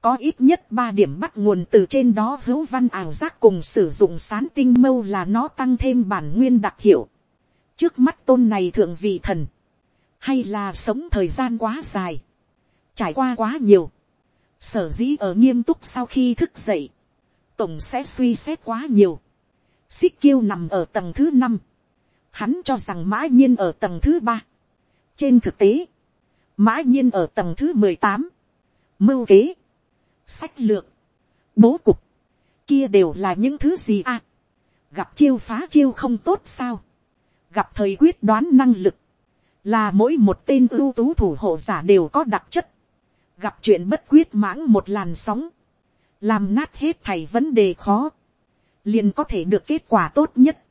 có ít nhất ba điểm bắt nguồn từ trên đó hữu văn ảo giác cùng sử dụng sán tinh mâu là nó tăng thêm bản nguyên đặc hiệu. trước mắt tôn này thượng vị thần, hay là sống thời gian quá dài, trải qua quá nhiều, sở dĩ ở nghiêm túc sau khi thức dậy, tổng sẽ suy xét quá nhiều. xích kiêu nằm ở tầng thứ năm, hắn cho rằng mã nhiên ở tầng thứ ba. trên thực tế, mã nhiên ở tầng thứ mười tám, mưu kế, sách lược, bố cục, kia đều là những thứ gì à. gặp chiêu phá chiêu không tốt sao, gặp thời quyết đoán năng lực, là mỗi một tên ưu tú thủ hộ giả đều có đặc chất, gặp chuyện bất quyết mãng một làn sóng, làm nát hết thầy vấn đề khó, liền có thể được kết quả tốt nhất.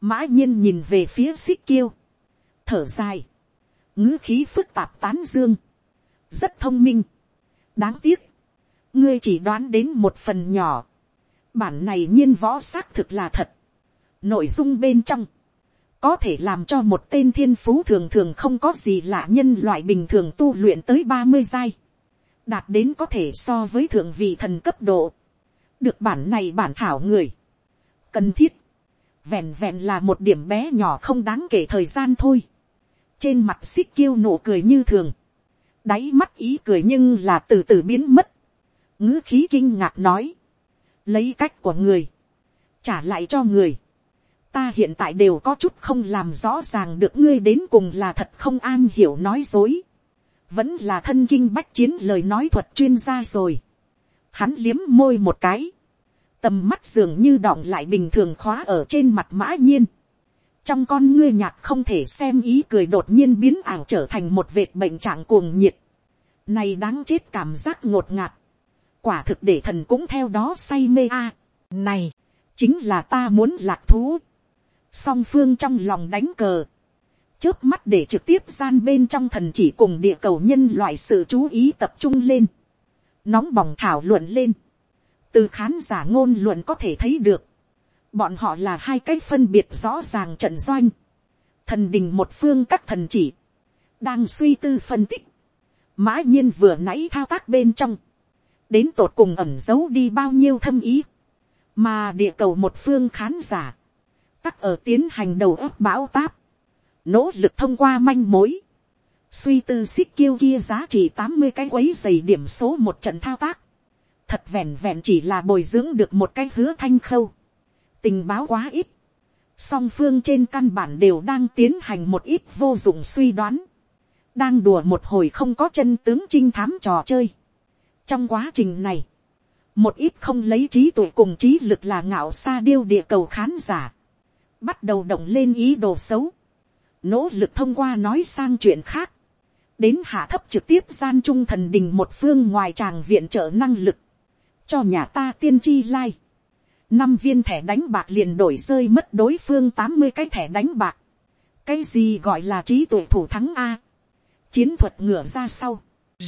mã nhiên nhìn về phía xích kiêu, thở dài, ngữ khí phức tạp tán dương, rất thông minh, đáng tiếc, ngươi chỉ đoán đến một phần nhỏ, bản này nhiên võ xác thực là thật, nội dung bên trong, có thể làm cho một tên thiên phú thường thường không có gì lạ nhân loại bình thường tu luyện tới ba mươi giai, đạt đến có thể so với thượng vị thần cấp độ, được bản này bản thảo người, cần thiết, vẹn vẹn là một điểm bé nhỏ không đáng kể thời gian thôi, trên mặt xích kiêu nụ cười như thường, đáy mắt ý cười nhưng là từ từ biến mất, ngữ khí kinh ngạc nói, lấy cách của người, trả lại cho người, ta hiện tại đều có chút không làm rõ ràng được ngươi đến cùng là thật không an hiểu nói dối, vẫn là thân kinh bách chiến lời nói thuật chuyên gia rồi, hắn liếm môi một cái, tầm mắt dường như đọng lại bình thường khóa ở trên mặt mã nhiên, trong con ngươi nhạt không thể xem ý cười đột nhiên biến ảo trở thành một vệt bệnh trạng cuồng nhiệt, này đáng chết cảm giác ngột ngạt, quả thực để thần cũng theo đó say mê a. này, chính là ta muốn lạc thú song phương trong lòng đánh cờ, chớp mắt để trực tiếp gian bên trong thần chỉ cùng địa cầu nhân loại sự chú ý tập trung lên, nóng bỏng thảo luận lên, từ khán giả ngôn luận có thể thấy được, bọn họ là hai cái phân biệt rõ ràng trận doanh, thần đình một phương các thần chỉ, đang suy tư phân tích, mã nhiên vừa nãy thao tác bên trong, đến tột cùng ẩm giấu đi bao nhiêu thâm ý, mà địa cầu một phương khán giả, tắc ở tiến hành đầu óc bão táp, nỗ lực thông qua manh mối, suy tư xích kiêu kia giá trị tám mươi cái quấy dày điểm số một trận thao tác, thật vẹn vẹn chỉ là bồi dưỡng được một cái hứa thanh khâu, tình báo quá ít, song phương trên căn bản đều đang tiến hành một ít vô dụng suy đoán, đang đùa một hồi không có chân tướng trinh thám trò chơi, trong quá trình này, một ít không lấy trí tuệ cùng trí lực là ngạo xa điêu địa cầu khán giả, bắt đầu động lên ý đồ xấu, nỗ lực thông qua nói sang chuyện khác, đến hạ thấp trực tiếp gian trung thần đình một phương ngoài tràng viện trợ năng lực, cho nhà ta tiên tri lai. năm viên thẻ đánh bạc liền đổi rơi mất đối phương tám mươi cái thẻ đánh bạc. cái gì gọi là trí tuệ thủ thắng a. chiến thuật ngửa ra sau.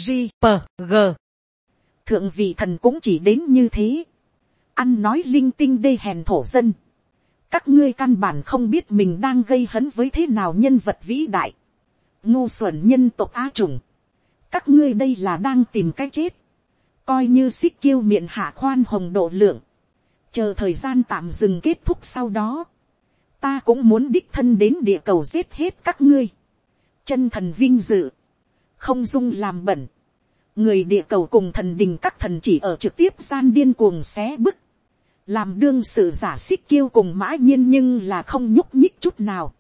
G, P, G thượng vị thần cũng chỉ đến như thế, ăn nói linh tinh đê hèn thổ dân, các ngươi căn bản không biết mình đang gây hấn với thế nào nhân vật vĩ đại, ngu xuẩn nhân tộc á trùng, các ngươi đây là đang tìm cách chết, coi như xích kiêu miệng hạ khoan hồng độ lượng, chờ thời gian tạm dừng kết thúc sau đó, ta cũng muốn đích thân đến địa cầu giết hết các ngươi, chân thần vinh dự, không dung làm bẩn, người địa cầu cùng thần đình các thần chỉ ở trực tiếp gian điên cuồng xé bức, làm đương sự giả xích kiêu cùng mã nhiên nhưng là không nhúc nhích chút nào,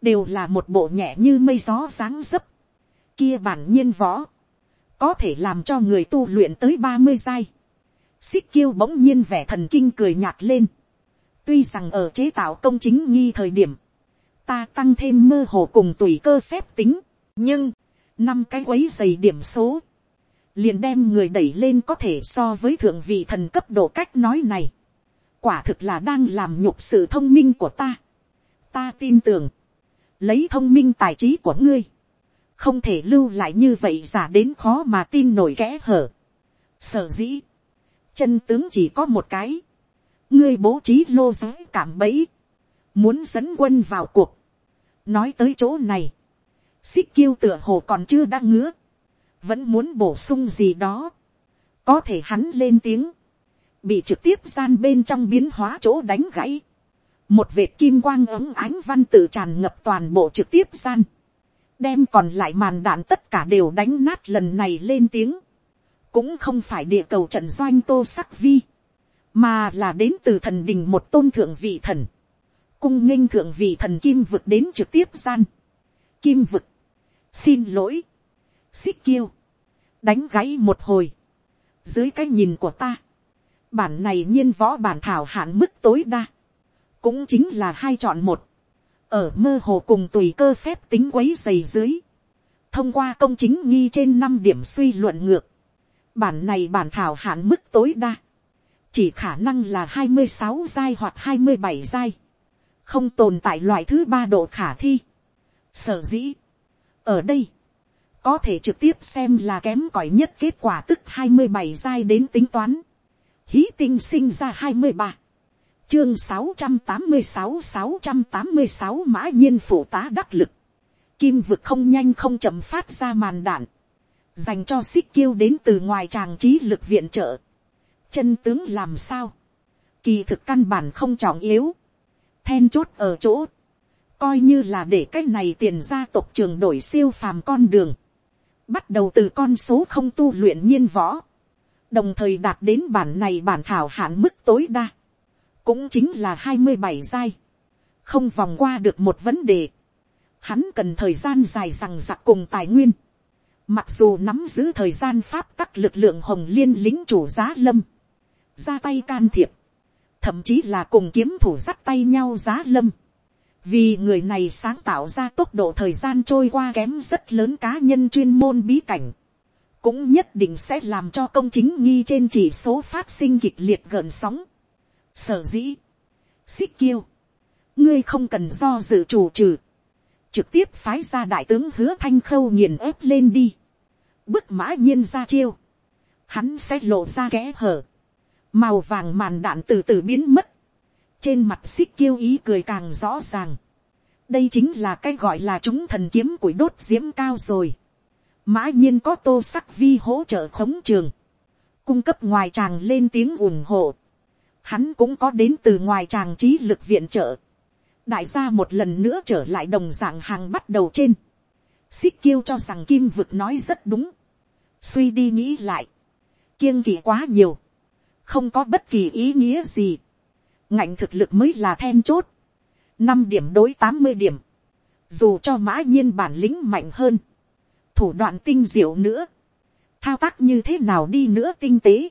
đều là một bộ nhẹ như mây gió dáng dấp, kia bản nhiên võ, có thể làm cho người tu luyện tới ba mươi giai, xích kiêu bỗng nhiên vẻ thần kinh cười nhạt lên, tuy rằng ở chế tạo công chính nghi thời điểm, ta tăng thêm mơ hồ cùng tùy cơ phép tính, nhưng, năm cái quấy dày điểm số, liền đem người đẩy lên có thể so với thượng vị thần cấp độ cách nói này quả thực là đang làm nhục sự thông minh của ta. ta tin tưởng, lấy thông minh tài trí của ngươi, không thể lưu lại như vậy giả đến khó mà tin nổi kẽ hở. sở dĩ, chân tướng chỉ có một cái, ngươi bố trí lô giới cảm bẫy, muốn dẫn quân vào cuộc. nói tới chỗ này, xích kiêu tựa hồ còn chưa đang ngứa, vẫn muốn bổ sung gì đó, có thể hắn lên tiếng, bị trực tiếp gian bên trong biến hóa chỗ đánh gãy, một vệt kim quang ấm ánh văn tự tràn ngập toàn bộ trực tiếp gian, đem còn lại màn đạn tất cả đều đánh nát lần này lên tiếng, cũng không phải địa cầu trận doanh tô sắc vi, mà là đến từ thần đình một tôn thượng vị thần, cung nghênh thượng vị thần kim vực đến trực tiếp gian, kim vực, xin lỗi, xích kiêu, đánh gáy một hồi, dưới cái nhìn của ta, bản này nhiên võ bản thảo hạn mức tối đa, cũng chính là hai chọn một, ở mơ hồ cùng tùy cơ phép tính quấy dày dưới, thông qua công chính nghi trên năm điểm suy luận ngược, bản này bản thảo hạn mức tối đa, chỉ khả năng là hai mươi sáu giai hoặc hai mươi bảy giai, không tồn tại loại thứ ba độ khả thi. Sở dĩ, ở đây, có thể trực tiếp xem là kém cỏi nhất kết quả tức hai mươi bảy giai đến tính toán. Hí tinh sinh ra hai mươi ba chương sáu trăm tám mươi sáu sáu trăm tám mươi sáu, mã nhiên phụ tá đắc lực. Kim vực không nhanh không chậm phát ra màn đạn. Dành cho xích kiêu đến từ ngoài tràng trí lực viện trợ. Chân tướng làm sao? Kỳ thực căn bản không trọng yếu. Then chốt ở chỗ. Coi như là để cái này tiền gia tộc trường đổi siêu phàm con đường. Bắt đầu từ con số không tu luyện nhiên võ. Đồng thời đạt đến bản này bản thảo hạn mức tối đa. Cũng chính là hai mươi bảy giai, không vòng qua được một vấn đề, hắn cần thời gian dài rằng giặc cùng tài nguyên, mặc dù nắm giữ thời gian pháp tắc lực lượng hồng liên lính chủ giá lâm, ra tay can thiệp, thậm chí là cùng kiếm thủ dắt tay nhau giá lâm, vì người này sáng tạo ra tốc độ thời gian trôi qua kém rất lớn cá nhân chuyên môn bí cảnh, cũng nhất định sẽ làm cho công chính nghi trên chỉ số phát sinh kịch liệt gần sóng. Sở dĩ. Xích kiêu. Ngươi không cần do dự chủ trừ. Trực tiếp phái ra đại tướng hứa thanh khâu nghiền ép lên đi. Bức mã nhiên ra chiêu. Hắn sẽ lộ ra kẽ hở. Màu vàng màn đạn từ từ biến mất. Trên mặt xích kiêu ý cười càng rõ ràng. Đây chính là cái gọi là chúng thần kiếm của đốt diễm cao rồi. Mã nhiên có tô sắc vi hỗ trợ khống trường. Cung cấp ngoài tràng lên tiếng ủng hộ hắn cũng có đến từ ngoài tràng trí lực viện trợ. đại gia một lần nữa trở lại đồng dạng hàng bắt đầu trên. xích kiêu cho rằng kim vực nói rất đúng. suy đi nghĩ lại. kiêng kỳ quá nhiều. không có bất kỳ ý nghĩa gì. ngạnh thực lực mới là then chốt. năm điểm đối tám mươi điểm. dù cho mã nhiên bản lĩnh mạnh hơn thủ đoạn tinh diệu nữa. thao tác như thế nào đi nữa tinh tế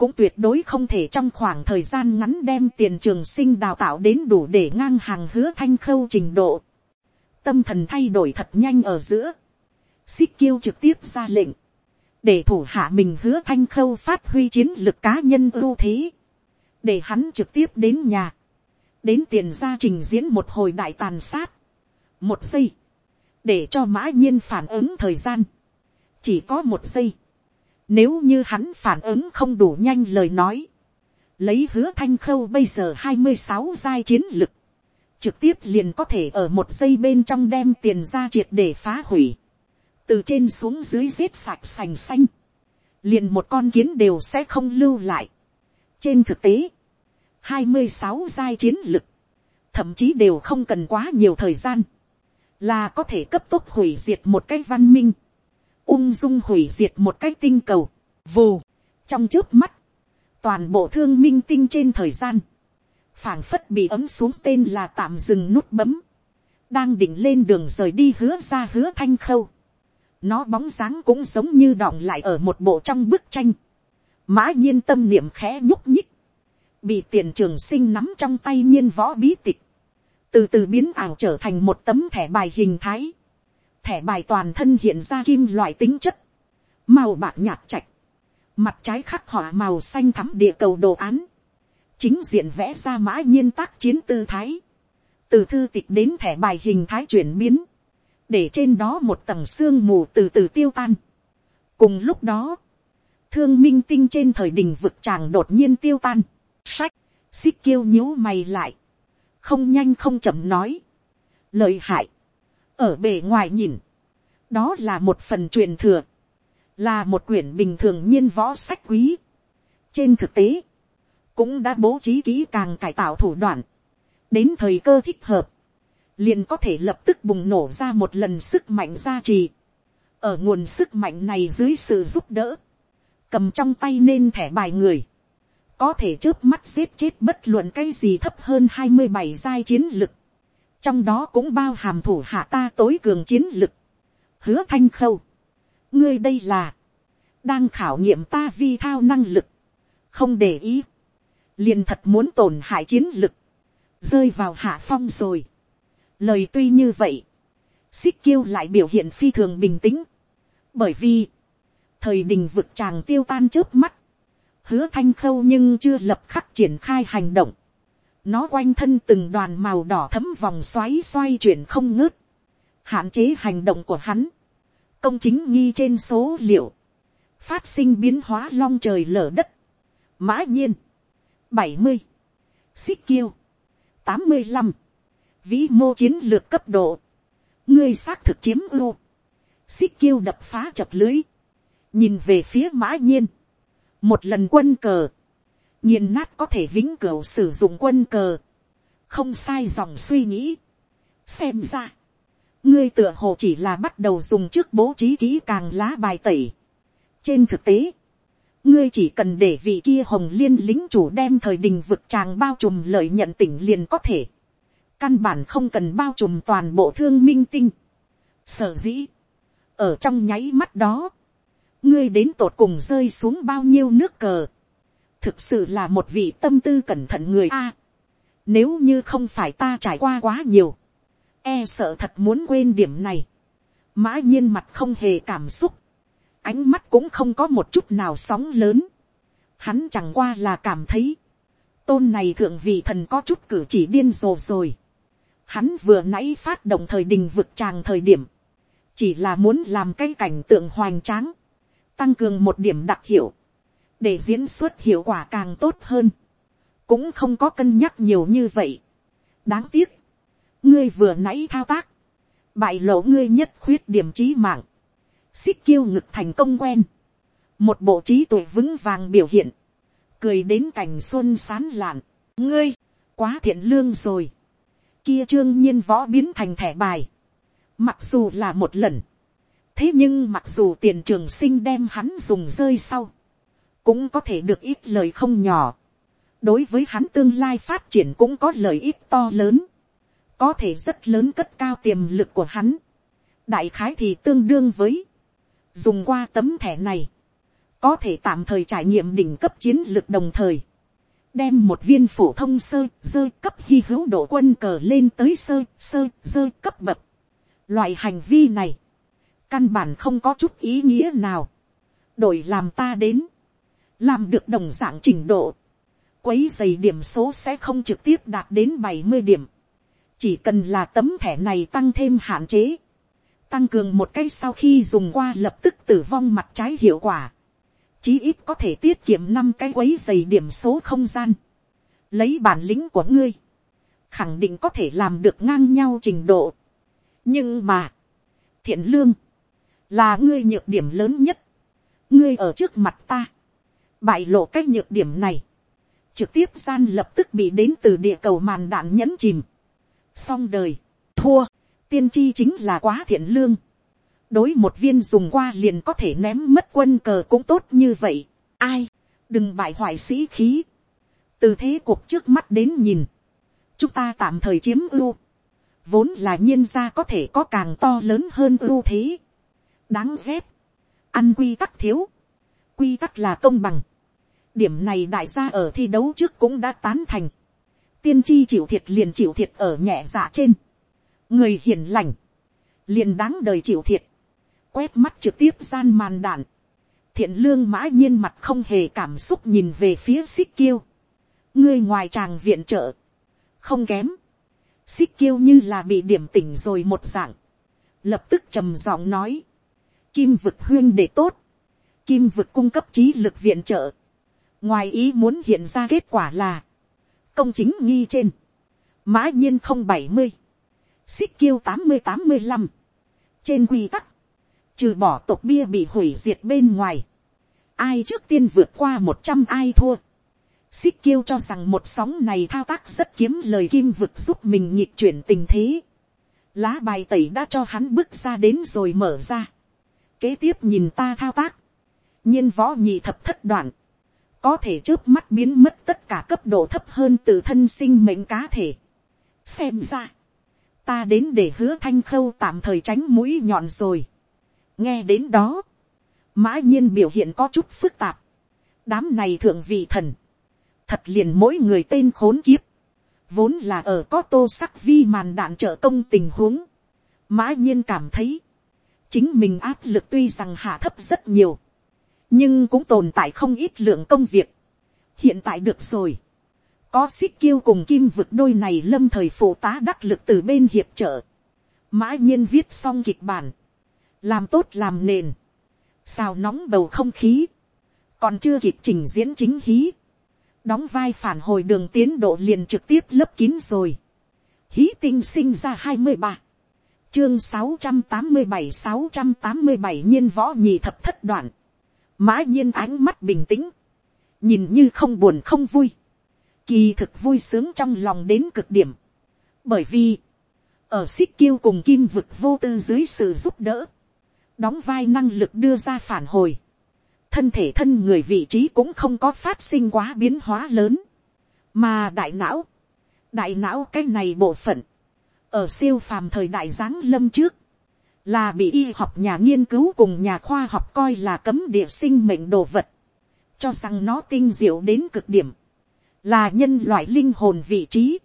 cũng tuyệt đối không thể trong khoảng thời gian ngắn đem tiền trường sinh đào tạo đến đủ để ngang hàng hứa thanh khâu trình độ. Tâm thần thay đổi thật nhanh ở giữa. Xích kiêu trực tiếp ra lệnh. Để thủ hạ mình hứa thanh khâu phát huy chiến lực cá nhân ưu thế. Để hắn trực tiếp đến nhà. Đến tiền gia trình diễn một hồi đại tàn sát. Một giây. Để cho mã nhiên phản ứng thời gian. Chỉ có một giây nếu như hắn phản ứng không đủ nhanh lời nói. Lấy hứa thanh khâu bây giờ hai mươi sáu giai chiến lực. Trực tiếp liền có thể ở một giây bên trong đem tiền ra triệt để phá hủy. Từ trên xuống dưới giết sạch sành xanh. Liền một con kiến đều sẽ không lưu lại. Trên thực tế. hai mươi sáu giai chiến lực. Thậm chí đều không cần quá nhiều thời gian. Là có thể cấp tốc hủy diệt một cái văn minh ung dung hủy diệt một cái tinh cầu, vù, trong trước mắt, toàn bộ thương minh tinh trên thời gian, phảng phất bị ấm xuống tên là tạm dừng nút bấm, đang định lên đường rời đi hứa ra hứa thanh khâu, nó bóng dáng cũng giống như đọng lại ở một bộ trong bức tranh, mã nhiên tâm niệm khẽ nhúc nhích, bị tiền trường sinh nắm trong tay nhiên võ bí tịch, từ từ biến ảo trở thành một tấm thẻ bài hình thái, thẻ bài toàn thân hiện ra kim loại tính chất, màu bạc nhạt chạch, mặt trái khắc họa màu xanh thắm địa cầu đồ án, chính diện vẽ ra mã nhiên tác chiến tư thái, từ thư tịch đến thẻ bài hình thái chuyển biến, để trên đó một tầng sương mù từ từ tiêu tan. cùng lúc đó, thương minh tinh trên thời đình vực tràng đột nhiên tiêu tan, sách, xích kêu nhíu mày lại, không nhanh không chậm nói, lời hại, ở bề ngoài nhìn, đó là một phần truyền thừa, là một quyển bình thường nhiên võ sách quý. trên thực tế, cũng đã bố trí kỹ càng cải tạo thủ đoạn, đến thời cơ thích hợp, liền có thể lập tức bùng nổ ra một lần sức mạnh gia trì. ở nguồn sức mạnh này dưới sự giúp đỡ, cầm trong tay nên thẻ bài người, có thể trước mắt giết chết bất luận cái gì thấp hơn hai mươi bảy giai chiến lực, trong đó cũng bao hàm thủ hạ ta tối cường chiến lực, hứa thanh khâu, ngươi đây là, đang khảo nghiệm ta vi thao năng lực, không để ý, liền thật muốn tổn hại chiến lực, rơi vào hạ phong rồi. Lời tuy như vậy, xích kiêu lại biểu hiện phi thường bình tĩnh, bởi vì, thời đình vực tràng tiêu tan trước mắt, hứa thanh khâu nhưng chưa lập khắc triển khai hành động, nó quanh thân từng đoàn màu đỏ thấm vòng xoáy xoay chuyển không ngớt, hạn chế hành động của hắn, công chính nghi trên số liệu, phát sinh biến hóa long trời lở đất, mã nhiên, bảy mươi, xích kiêu, tám mươi năm, vĩ mô chiến lược cấp độ, ngươi xác thực chiếm ưu, xích kiêu đập phá chập lưới, nhìn về phía mã nhiên, một lần quân cờ, nghiền nát có thể vĩnh cửu sử dụng quân cờ, không sai dòng suy nghĩ, xem ra, ngươi tựa hồ chỉ là bắt đầu dùng trước bố trí kỹ càng lá bài tẩy. trên thực tế, ngươi chỉ cần để vị kia hồng liên lính chủ đem thời đình vực tràng bao trùm lợi nhận tỉnh liền có thể. căn bản không cần bao trùm toàn bộ thương minh tinh. sở dĩ, ở trong nháy mắt đó, ngươi đến tột cùng rơi xuống bao nhiêu nước cờ. thực sự là một vị tâm tư cẩn thận người a. nếu như không phải ta trải qua quá nhiều, e sợ thật muốn quên điểm này. mã nhiên mặt không hề cảm xúc, ánh mắt cũng không có một chút nào sóng lớn. Hắn chẳng qua là cảm thấy, tôn này thượng vị thần có chút cử chỉ điên rồ rồi. Hắn vừa nãy phát động thời đình vực tràng thời điểm, chỉ là muốn làm cái cảnh tượng hoành tráng, tăng cường một điểm đặc hiệu, để diễn xuất hiệu quả càng tốt hơn, cũng không có cân nhắc nhiều như vậy. đáng tiếc, ngươi vừa nãy thao tác, bại lộ ngươi nhất khuyết điểm trí mạng, xích kiêu ngực thành công quen, một bộ trí tuệ vững vàng biểu hiện, cười đến cảnh xuân sán lạn, ngươi, quá thiện lương rồi, kia trương nhiên võ biến thành thẻ bài, mặc dù là một lần, thế nhưng mặc dù tiền trường sinh đem hắn dùng rơi sau, cũng có thể được ít lời không nhỏ, đối với hắn tương lai phát triển cũng có lợi ích to lớn, có thể rất lớn cất cao tiềm lực của hắn, đại khái thì tương đương với, dùng qua tấm thẻ này, có thể tạm thời trải nghiệm đỉnh cấp chiến lược đồng thời, đem một viên phổ thông sơ sơ cấp hy hữu độ quân cờ lên tới sơ sơ sơ cấp bậc. Loại hành vi này, căn bản không có chút ý nghĩa nào. đổi làm ta đến, làm được đồng dạng trình độ, quấy dày điểm số sẽ không trực tiếp đạt đến bảy mươi điểm. chỉ cần là tấm thẻ này tăng thêm hạn chế, tăng cường một cái sau khi dùng qua lập tức tử vong mặt trái hiệu quả, chí ít có thể tiết kiệm năm cái quấy dày điểm số không gian, lấy bản lĩnh của ngươi, khẳng định có thể làm được ngang nhau trình độ. nhưng mà, thiện lương, là ngươi nhược điểm lớn nhất, ngươi ở trước mặt ta, bại lộ cái nhược điểm này, trực tiếp gian lập tức bị đến từ địa cầu màn đạn nhẫn chìm, xong đời, thua, tiên tri chính là quá thiện lương. đối một viên dùng qua liền có thể ném mất quân cờ cũng tốt như vậy. ai, đừng bại hoại sĩ khí. từ thế cuộc trước mắt đến nhìn, chúng ta tạm thời chiếm ưu. vốn là nhiên gia có thể có càng to lớn hơn ưu thế đáng ghét. ăn quy tắc thiếu. quy tắc là công bằng. điểm này đại gia ở thi đấu trước cũng đã tán thành. tiên tri chịu thiệt liền chịu thiệt ở nhẹ dạ trên. Người hiền lành, liền đáng đời chịu thiệt, quét mắt trực tiếp gian màn đạn, thiện lương mã nhiên mặt không hề cảm xúc nhìn về phía xích kiêu, ngươi ngoài tràng viện trợ, không kém, xích kiêu như là bị điểm tỉnh rồi một dạng, lập tức trầm giọng nói, kim vực huyên để tốt, kim vực cung cấp trí lực viện trợ, ngoài ý muốn hiện ra kết quả là, công chính nghi trên, mã nhiên không bảy mươi, xích kiêu tám mươi tám mươi năm, trên quy tắc, trừ bỏ tộc bia bị hủy diệt bên ngoài, ai trước tiên vượt qua một trăm ai thua, xích kiêu cho rằng một sóng này thao tác rất kiếm lời kim vực giúp mình nhịp chuyển tình thế, lá bài tẩy đã cho hắn bước ra đến rồi mở ra, kế tiếp nhìn ta thao tác, nhiên võ nhị thập thất đoạn, có thể trước mắt biến mất tất cả cấp độ thấp hơn từ thân sinh mệnh cá thể. xem ra, ta đến để hứa thanh khâu tạm thời tránh mũi nhọn rồi. nghe đến đó, mã nhiên biểu hiện có chút phức tạp. đám này thượng vị thần, thật liền mỗi người tên khốn kiếp, vốn là ở có tô sắc vi màn đạn trợ công tình huống. mã nhiên cảm thấy, chính mình áp lực tuy rằng hạ thấp rất nhiều, nhưng cũng tồn tại không ít lượng công việc. hiện tại được rồi, có xích kiêu cùng kim vực đôi này lâm thời phụ tá đắc lực từ bên hiệp trợ, mã nhiên viết xong kịch bản, làm tốt làm nền, xào nóng bầu không khí, còn chưa kịp trình diễn chính hí, đóng vai phản hồi đường tiến độ liền trực tiếp lấp kín rồi, hí tinh sinh ra hai mươi ba, chương sáu trăm tám mươi bảy sáu trăm tám mươi bảy nhiên võ nhì thập thất đoạn, mã nhiên ánh mắt bình tĩnh, nhìn như không buồn không vui, kỳ thực vui sướng trong lòng đến cực điểm, bởi vì, ở xích kiêu cùng kim vực vô tư dưới sự giúp đỡ, đóng vai năng lực đưa ra phản hồi, thân thể thân người vị trí cũng không có phát sinh quá biến hóa lớn, mà đại não, đại não cái này bộ phận, ở siêu phàm thời đại giáng lâm trước, là bị y học nhà nghiên cứu cùng nhà khoa học coi là cấm địa sinh mệnh đồ vật, cho rằng nó tinh diệu đến cực điểm, là nhân loại linh hồn vị trí,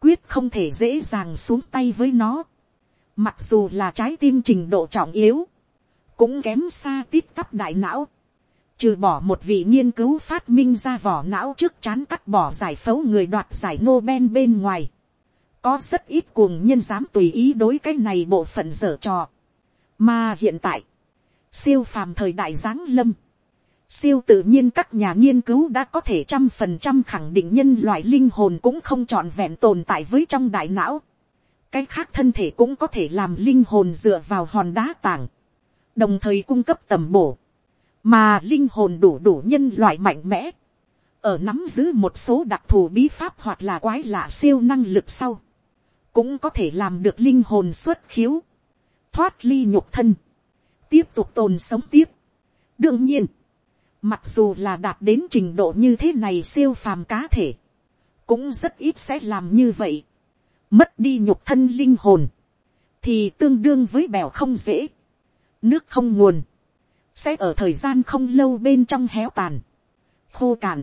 quyết không thể dễ dàng xuống tay với nó, mặc dù là trái tim trình độ trọng yếu, cũng kém xa tít tắp đại não, trừ bỏ một vị nghiên cứu phát minh ra vỏ não trước chán cắt bỏ giải phẫu người đoạt giải Nobel bên ngoài, có rất ít cuồng nhân dám tùy ý đối cái này bộ phận dở trò. mà hiện tại, siêu phàm thời đại giáng lâm, siêu tự nhiên các nhà nghiên cứu đã có thể trăm phần trăm khẳng định nhân loại linh hồn cũng không trọn vẹn tồn tại với trong đại não. cái khác thân thể cũng có thể làm linh hồn dựa vào hòn đá tảng, đồng thời cung cấp tầm bổ, mà linh hồn đủ đủ nhân loại mạnh mẽ, ở nắm giữ một số đặc thù bí pháp hoặc là quái lạ siêu năng lực sau, cũng có thể làm được linh hồn xuất khiếu, thoát ly nhục thân, tiếp tục tồn sống tiếp. đương nhiên, mặc dù là đạt đến trình độ như thế này siêu phàm cá thể, cũng rất ít sẽ làm như vậy, mất đi nhục thân linh hồn, thì tương đương với bèo không dễ, nước không nguồn, sẽ ở thời gian không lâu bên trong héo tàn, khô cạn,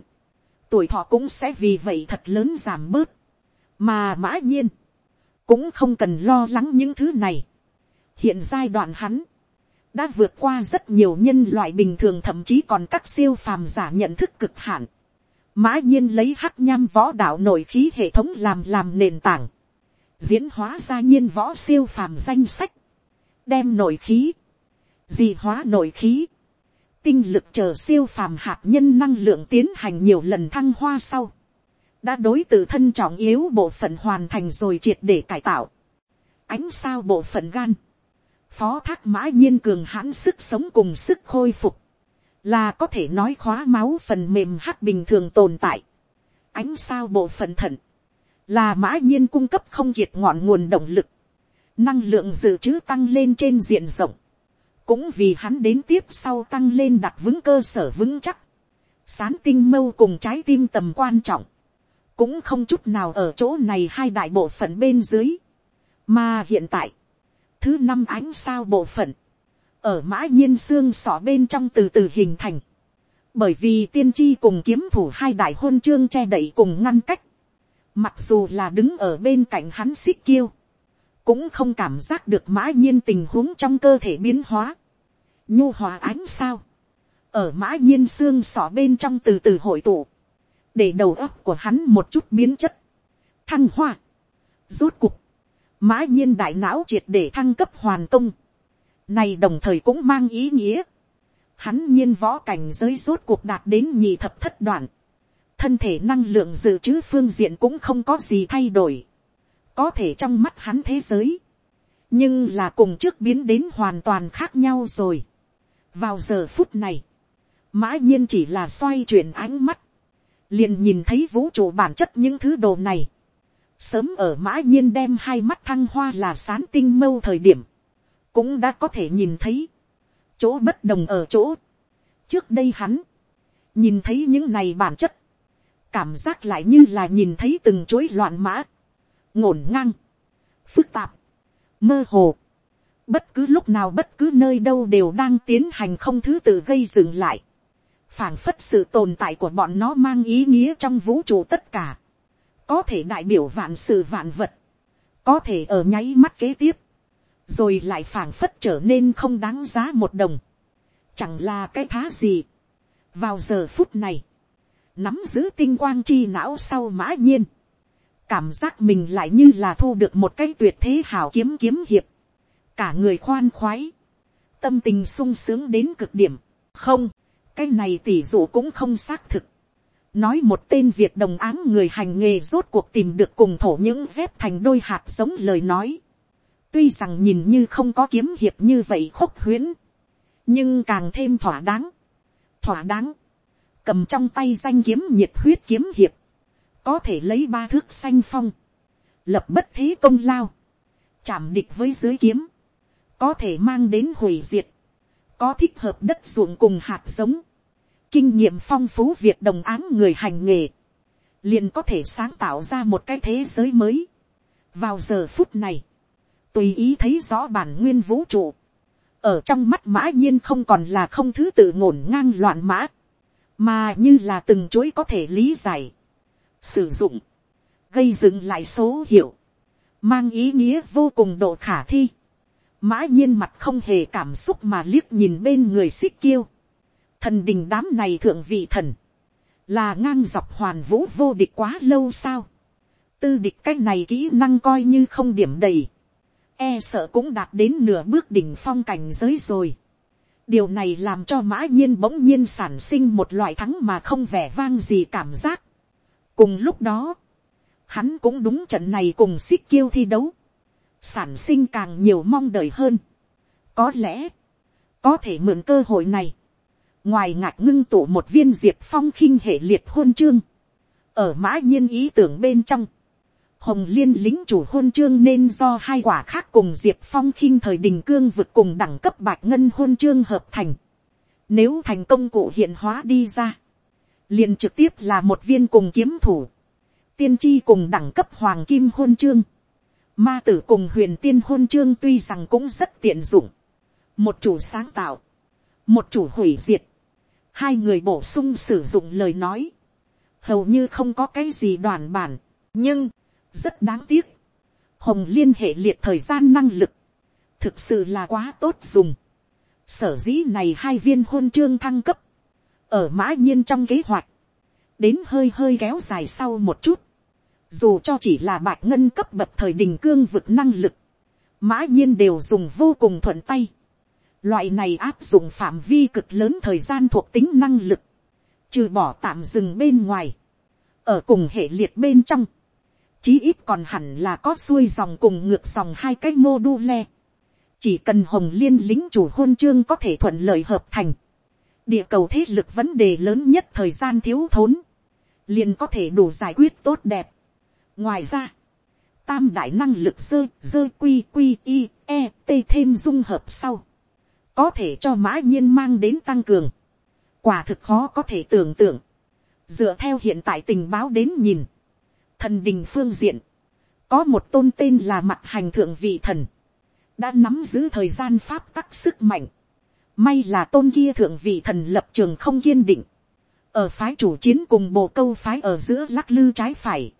tuổi thọ cũng sẽ vì vậy thật lớn giảm bớt, mà mã nhiên, cũng không cần lo lắng những thứ này. hiện giai đoạn hắn, đã vượt qua rất nhiều nhân loại bình thường thậm chí còn các siêu phàm giả nhận thức cực hạn. mã nhiên lấy hắc nham võ đạo nội khí hệ thống làm làm nền tảng, diễn hóa ra nhiên võ siêu phàm danh sách, đem nội khí, di hóa nội khí, tinh lực chờ siêu phàm hạt nhân năng lượng tiến hành nhiều lần thăng hoa sau, đã đối tự thân trọng yếu bộ phận hoàn thành rồi triệt để cải tạo. ánh sao bộ phận gan, phó thác mã nhiên cường hãn sức sống cùng sức khôi phục, là có thể nói khóa máu phần mềm hắc bình thường tồn tại. ánh sao bộ phận thận, là mã nhiên cung cấp không kiệt ngọn nguồn động lực, năng lượng dự trữ tăng lên trên diện rộng, cũng vì hắn đến tiếp sau tăng lên đặt vững cơ sở vững chắc, sán tinh mâu cùng trái tim tầm quan trọng, cũng không chút nào ở chỗ này hai đại bộ phận bên dưới, mà hiện tại, thứ năm ánh sao bộ phận, ở mã nhiên xương sọ bên trong từ từ hình thành, bởi vì tiên tri cùng kiếm thủ hai đại hôn chương che đậy cùng ngăn cách, mặc dù là đứng ở bên cạnh hắn xích kiêu, cũng không cảm giác được mã nhiên tình huống trong cơ thể biến hóa, nhu hòa ánh sao, ở mã nhiên xương sọ bên trong từ từ hội tụ, để đầu óc của hắn một chút biến chất, thăng hoa, rốt cục, mã nhiên đại não triệt để thăng cấp hoàn công, này đồng thời cũng mang ý nghĩa, hắn nhiên võ cảnh giới rốt cuộc đạt đến nhì thập thất đoạn, thân thể năng lượng dự trữ phương diện cũng không có gì thay đổi, có thể trong mắt hắn thế giới, nhưng là cùng trước biến đến hoàn toàn khác nhau rồi. vào giờ phút này, mã nhiên chỉ là xoay chuyển ánh mắt, liền nhìn thấy vũ trụ bản chất những thứ đồ này. sớm ở mã nhiên đem hai mắt thăng hoa là sán tinh mâu thời điểm, cũng đã có thể nhìn thấy, chỗ bất đồng ở chỗ, trước đây hắn, nhìn thấy những này bản chất, cảm giác lại như là nhìn thấy từng chuỗi loạn mã, ngổn ngang, phức tạp, mơ hồ, bất cứ lúc nào bất cứ nơi đâu đều đang tiến hành không thứ tự gây dừng lại, phảng phất sự tồn tại của bọn nó mang ý nghĩa trong vũ trụ tất cả, có thể đại biểu vạn sự vạn vật, có thể ở nháy mắt kế tiếp, rồi lại phảng phất trở nên không đáng giá một đồng, chẳng là cái thá gì. vào giờ phút này, nắm giữ tinh quang chi não sau mã nhiên, cảm giác mình lại như là thu được một cái tuyệt thế hào kiếm kiếm hiệp, cả người khoan khoái, tâm tình sung sướng đến cực điểm, không, cái này tỷ dụ cũng không xác thực, nói một tên việt đồng áng người hành nghề rốt cuộc tìm được cùng thổ những dép thành đôi hạt giống lời nói, tuy rằng nhìn như không có kiếm hiệp như vậy khúc huyễn, nhưng càng thêm thỏa đáng, thỏa đáng, cầm trong tay danh kiếm nhiệt huyết kiếm hiệp, có thể lấy ba thước xanh phong, lập bất thế công lao, chạm địch với dưới kiếm, có thể mang đến hủy diệt, có thích hợp đất ruộng cùng hạt giống, kinh nghiệm phong phú việc đồng áng người hành nghề, liền có thể sáng tạo ra một cái thế giới mới. vào giờ phút này, tùy ý thấy rõ bản nguyên vũ trụ, ở trong mắt mã nhiên không còn là không thứ tự ngổn ngang loạn mã, mà như là từng chuỗi có thể lý giải, sử dụng, gây dựng lại số hiệu, mang ý nghĩa vô cùng độ khả thi. Mã nhiên mặt không hề cảm xúc mà liếc nhìn bên người xích kiêu. Thần đình đám này thượng vị thần, là ngang dọc hoàn vũ vô địch quá lâu sao. Tư địch cái này kỹ năng coi như không điểm đầy e sợ cũng đạt đến nửa bước đỉnh phong cảnh giới rồi. điều này làm cho mã nhiên bỗng nhiên sản sinh một loại thắng mà không vẻ vang gì cảm giác. cùng lúc đó, hắn cũng đúng trận này cùng xích kiêu thi đấu, sản sinh càng nhiều mong đợi hơn. có lẽ, có thể mượn cơ hội này, ngoài ngạc ngưng tụ một viên diệt phong khinh hệ liệt hôn chương, ở mã nhiên ý tưởng bên trong, hồng liên lính chủ hôn chương nên do hai quả khác cùng diệp phong khinh thời đình cương vực cùng đẳng cấp bạc ngân hôn chương hợp thành. Nếu thành công cụ hiện hóa đi ra, liền trực tiếp là một viên cùng kiếm thủ, tiên tri cùng đẳng cấp hoàng kim hôn chương, ma tử cùng huyền tiên hôn chương tuy rằng cũng rất tiện dụng, một chủ sáng tạo, một chủ hủy diệt, hai người bổ sung sử dụng lời nói, hầu như không có cái gì đoàn bản, nhưng, rất đáng tiếc. Hồng liên hệ liệt thời gian năng lực. Thực sự là quá tốt dùng. Sở dĩ này hai viên hôn chương thăng cấp. Ở mã nhiên trong kế hoạch. Đến hơi hơi kéo dài sau một chút. Dù cho chỉ là bạch ngân cấp bậc thời đình cương vực năng lực. Mã nhiên đều dùng vô cùng thuận tay. Loại này áp dụng phạm vi cực lớn thời gian thuộc tính năng lực. Trừ bỏ tạm dừng bên ngoài. Ở cùng hệ liệt bên trong, chí ít còn hẳn là có xuôi dòng cùng ngược dòng hai cái mô đu le. chỉ cần hồng liên lính chủ hôn chương có thể thuận lợi hợp thành. địa cầu thế lực vấn đề lớn nhất thời gian thiếu thốn. liền có thể đủ giải quyết tốt đẹp ngoài ra, tam đại năng lực dơ dơ quy quy i e t thêm dung hợp sau. có thể cho mã nhiên mang đến tăng cường. quả thực khó có thể tưởng tượng. dựa theo hiện tại tình báo đến nhìn thần đình phương diện, có một tôn tên là mặt hành thượng vị thần, đã nắm giữ thời gian pháp tắc sức mạnh. May là tôn kia thượng vị thần lập trường không kiên định, ở phái chủ chiến cùng bộ câu phái ở giữa lắc lư trái phải,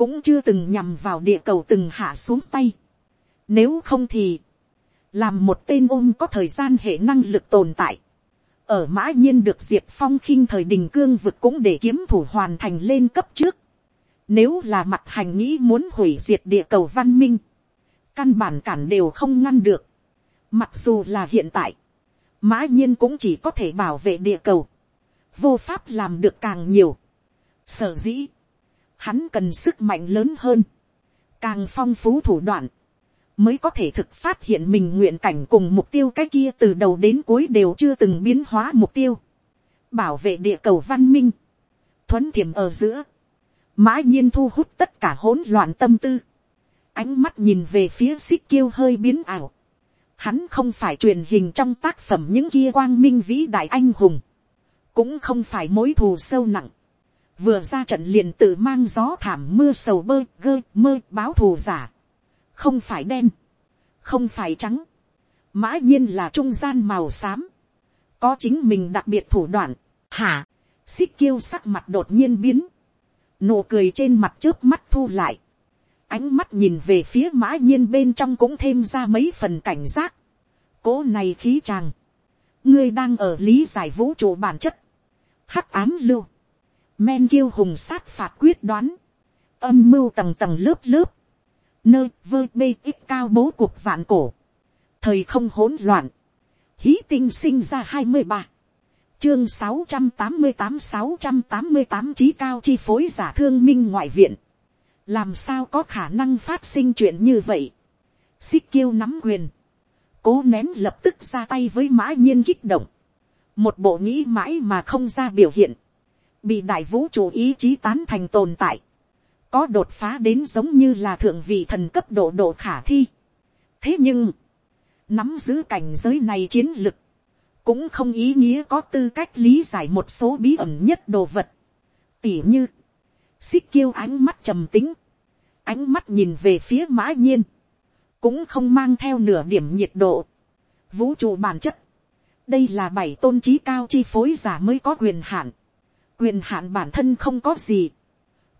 cũng chưa từng nhằm vào địa cầu từng hạ xuống tay. Nếu không thì, làm một tên ôm có thời gian hệ năng lực tồn tại, ở mã nhiên được diệp phong khinh thời đình cương vực cũng để kiếm thủ hoàn thành lên cấp trước, nếu là mặt hành nghĩ muốn hủy diệt địa cầu văn minh. Căn bản cản đều không ngăn được. Mặc dù là hiện tại. Mã nhiên cũng chỉ có thể bảo vệ địa cầu. Vô pháp làm được càng nhiều. Sở dĩ. Hắn cần sức mạnh lớn hơn. Càng phong phú thủ đoạn. Mới có thể thực phát hiện mình nguyện cảnh cùng mục tiêu cái kia từ đầu đến cuối đều chưa từng biến hóa mục tiêu. Bảo vệ địa cầu văn minh. Thuấn thiểm ở giữa mã nhiên thu hút tất cả hỗn loạn tâm tư, ánh mắt nhìn về phía xích kiêu hơi biến ảo, hắn không phải truyền hình trong tác phẩm những kia quang minh vĩ đại anh hùng, cũng không phải mối thù sâu nặng, vừa ra trận liền tự mang gió thảm mưa sầu bơ gơ mơ báo thù giả, không phải đen, không phải trắng, mã nhiên là trung gian màu xám, có chính mình đặc biệt thủ đoạn, hả, xích kiêu sắc mặt đột nhiên biến, nụ cười trên mặt trước mắt thu lại, ánh mắt nhìn về phía mã nhiên bên trong cũng thêm ra mấy phần cảnh giác, cố này khí tràng, ngươi đang ở lý giải vũ trụ bản chất, hắc ám lưu, men kiêu hùng sát phạt quyết đoán, âm mưu tầng tầng lớp lớp, nơi vơ bê ít cao bố cuộc vạn cổ, thời không hỗn loạn, hí tinh sinh ra hai mươi ba, chương sáu trăm tám mươi tám sáu trăm tám mươi tám trí cao chi phối giả thương minh ngoại viện, làm sao có khả năng phát sinh chuyện như vậy, xích kiêu nắm quyền, cố nén lập tức ra tay với mã nhiên kích động, một bộ nghĩ mãi mà không ra biểu hiện, bị đại vũ trụ ý chí tán thành tồn tại, có đột phá đến giống như là thượng vị thần cấp độ độ khả thi. thế nhưng, nắm giữ cảnh giới này chiến lực, cũng không ý nghĩa có tư cách lý giải một số bí ẩn nhất đồ vật. tỉ như, xích kiêu ánh mắt trầm tính, ánh mắt nhìn về phía mã nhiên, cũng không mang theo nửa điểm nhiệt độ. vũ trụ bản chất, đây là bảy tôn trí cao chi phối giả mới có quyền hạn quyền hạn bản thân không có gì,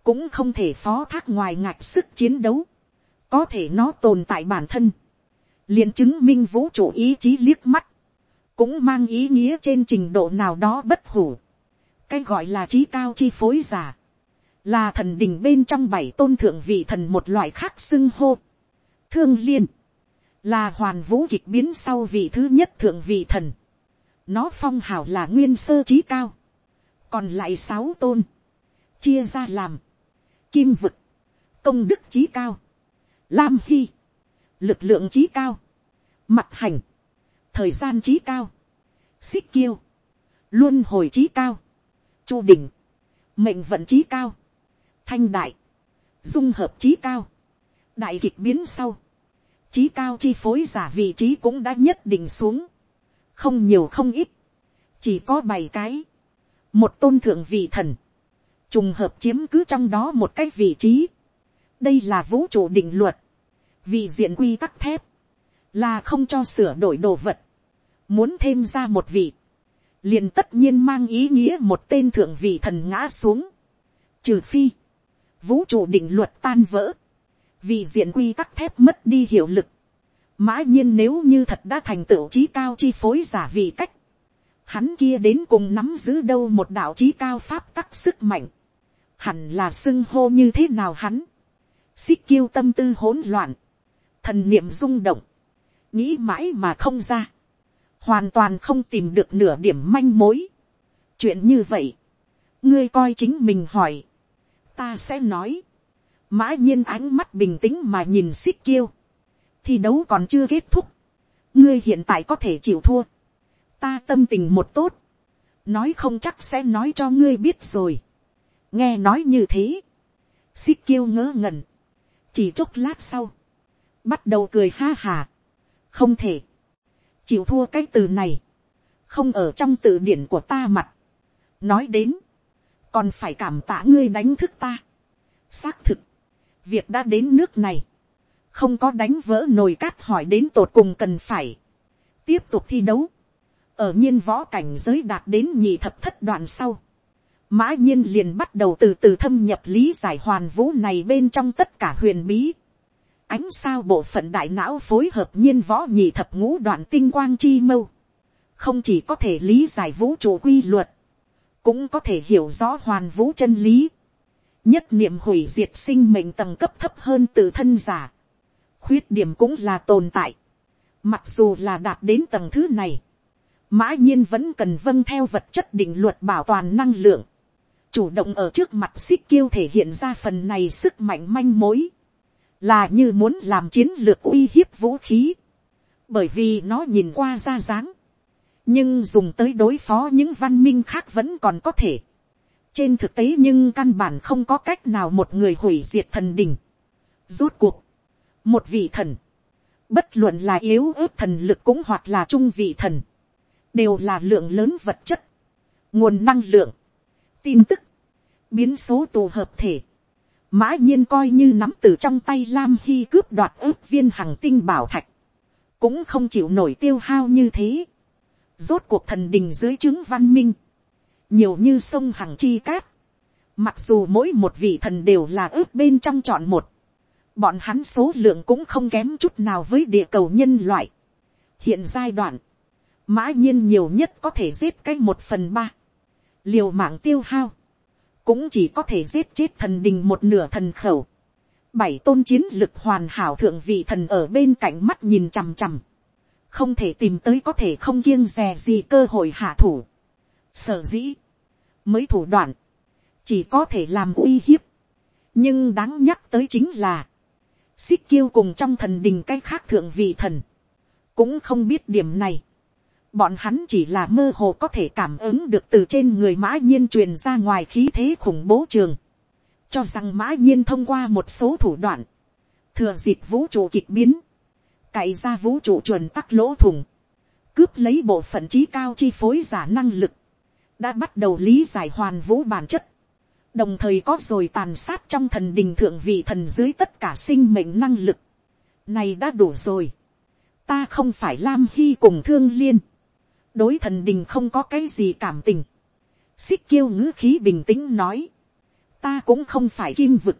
cũng không thể phó thác ngoài ngạch sức chiến đấu, có thể nó tồn tại bản thân, liền chứng minh vũ trụ ý chí liếc mắt, cũng mang ý nghĩa trên trình độ nào đó bất hủ. cái gọi là trí cao chi phối giả, là thần đình bên trong bảy tôn thượng vị thần một loại khác xưng hô. thương liên, là hoàn vũ kịch biến sau vị thứ nhất thượng vị thần. nó phong hào là nguyên sơ trí cao, còn lại sáu tôn, chia ra làm, kim vực, công đức trí cao, lam hy, lực lượng trí cao, mặt hành, thời gian trí cao, xích kiêu, luôn hồi trí cao, chu đình, mệnh vận trí cao, thanh đại, dung hợp trí cao, đại kịch biến sau, trí cao chi phối giả vị trí cũng đã nhất định xuống, không nhiều không ít, chỉ có bảy cái, một tôn thượng vị thần, trùng hợp chiếm cứ trong đó một cái vị trí, đây là vũ trụ định luật, vị diện quy tắc thép, là không cho sửa đổi đồ vật, muốn thêm ra một vị, liền tất nhiên mang ý nghĩa một tên thượng vị thần ngã xuống, trừ phi, vũ trụ định luật tan vỡ, vị diện quy tắc thép mất đi hiệu lực, mã nhiên nếu như thật đã thành tựu trí cao chi phối giả vị cách, hắn kia đến cùng nắm giữ đâu một đạo trí cao pháp tắc sức mạnh, hẳn là xưng hô như thế nào hắn, xích kiêu tâm tư hỗn loạn, thần niệm rung động, nghĩ mãi mà không ra, hoàn toàn không tìm được nửa điểm manh mối. chuyện như vậy, ngươi coi chính mình hỏi, ta sẽ nói, mã nhiên ánh mắt bình tĩnh mà nhìn xích kiêu, thi đấu còn chưa kết thúc, ngươi hiện tại có thể chịu thua, ta tâm tình một tốt, nói không chắc sẽ nói cho ngươi biết rồi, nghe nói như thế, xích kiêu ngớ ngẩn, chỉ chốc lát sau, bắt đầu cười ha hà, không thể, chịu thua cái từ này, không ở trong từ điển của ta mặt, nói đến, còn phải cảm tạ ngươi đánh thức ta, xác thực, việc đã đến nước này, không có đánh vỡ nồi cát hỏi đến tột cùng cần phải, tiếp tục thi đấu, ở nhiên võ cảnh giới đạt đến nhị thập thất đoạn sau, mã nhiên liền bắt đầu từ từ thâm nhập lý giải hoàn vũ này bên trong tất cả huyền bí, ánh sao bộ phận đại não phối hợp nhiên võ nhị thập ngũ đoạn tinh quang chi mâu, không chỉ có thể lý giải vũ trụ quy luật, cũng có thể hiểu rõ hoàn vũ chân lý, nhất niệm hủy diệt sinh mệnh tầng cấp thấp hơn tự thân giả, khuyết điểm cũng là tồn tại, mặc dù là đạt đến tầng thứ này, mã nhiên vẫn cần vâng theo vật chất định luật bảo toàn năng lượng, chủ động ở trước mặt xích kiêu thể hiện ra phần này sức mạnh manh mối, là như muốn làm chiến lược uy hiếp vũ khí, bởi vì nó nhìn qua ra dáng, nhưng dùng tới đối phó những văn minh khác vẫn còn có thể. trên thực tế nhưng căn bản không có cách nào một người hủy diệt thần đình. rút cuộc, một vị thần, bất luận là yếu ớt thần lực cũng hoặc là trung vị thần, đều là lượng lớn vật chất, nguồn năng lượng, tin tức, biến số tù hợp thể, mã nhiên coi như nắm từ trong tay lam hy cướp đoạt ước viên hằng tinh bảo thạch, cũng không chịu nổi tiêu hao như thế. rốt cuộc thần đình dưới chứng văn minh, nhiều như sông hằng chi cát, mặc dù mỗi một vị thần đều là ước bên trong chọn một, bọn hắn số lượng cũng không kém chút nào với địa cầu nhân loại. hiện giai đoạn, mã nhiên nhiều nhất có thể giết cái một phần ba, liều mạng tiêu hao, cũng chỉ có thể giết chết thần đình một nửa thần khẩu. Bảy tôn chiến lực hoàn hảo thượng vị thần ở bên cạnh mắt nhìn chằm chằm. Không thể tìm tới có thể không kiêng dè gì cơ hội hạ thủ. Sở dĩ. Mới thủ đoạn. Chỉ có thể làm uy hiếp. Nhưng đáng nhắc tới chính là. Xích kiêu cùng trong thần đình cái khác thượng vị thần. Cũng không biết điểm này Bọn hắn chỉ là mơ hồ có thể cảm ứng được từ trên người mã nhiên truyền ra ngoài khí thế khủng bố trường. Cho rằng mã nhiên thông qua một số thủ đoạn. Thừa dịp vũ trụ kịch biến. Cậy ra vũ trụ chuẩn tắc lỗ thủng. Cướp lấy bộ phận trí cao chi phối giả năng lực. Đã bắt đầu lý giải hoàn vũ bản chất. Đồng thời có rồi tàn sát trong thần đình thượng vị thần dưới tất cả sinh mệnh năng lực. Này đã đủ rồi. Ta không phải Lam Hy cùng Thương Liên đối thần đình không có cái gì cảm tình. xích kiêu ngữ khí bình tĩnh nói, ta cũng không phải kim vực,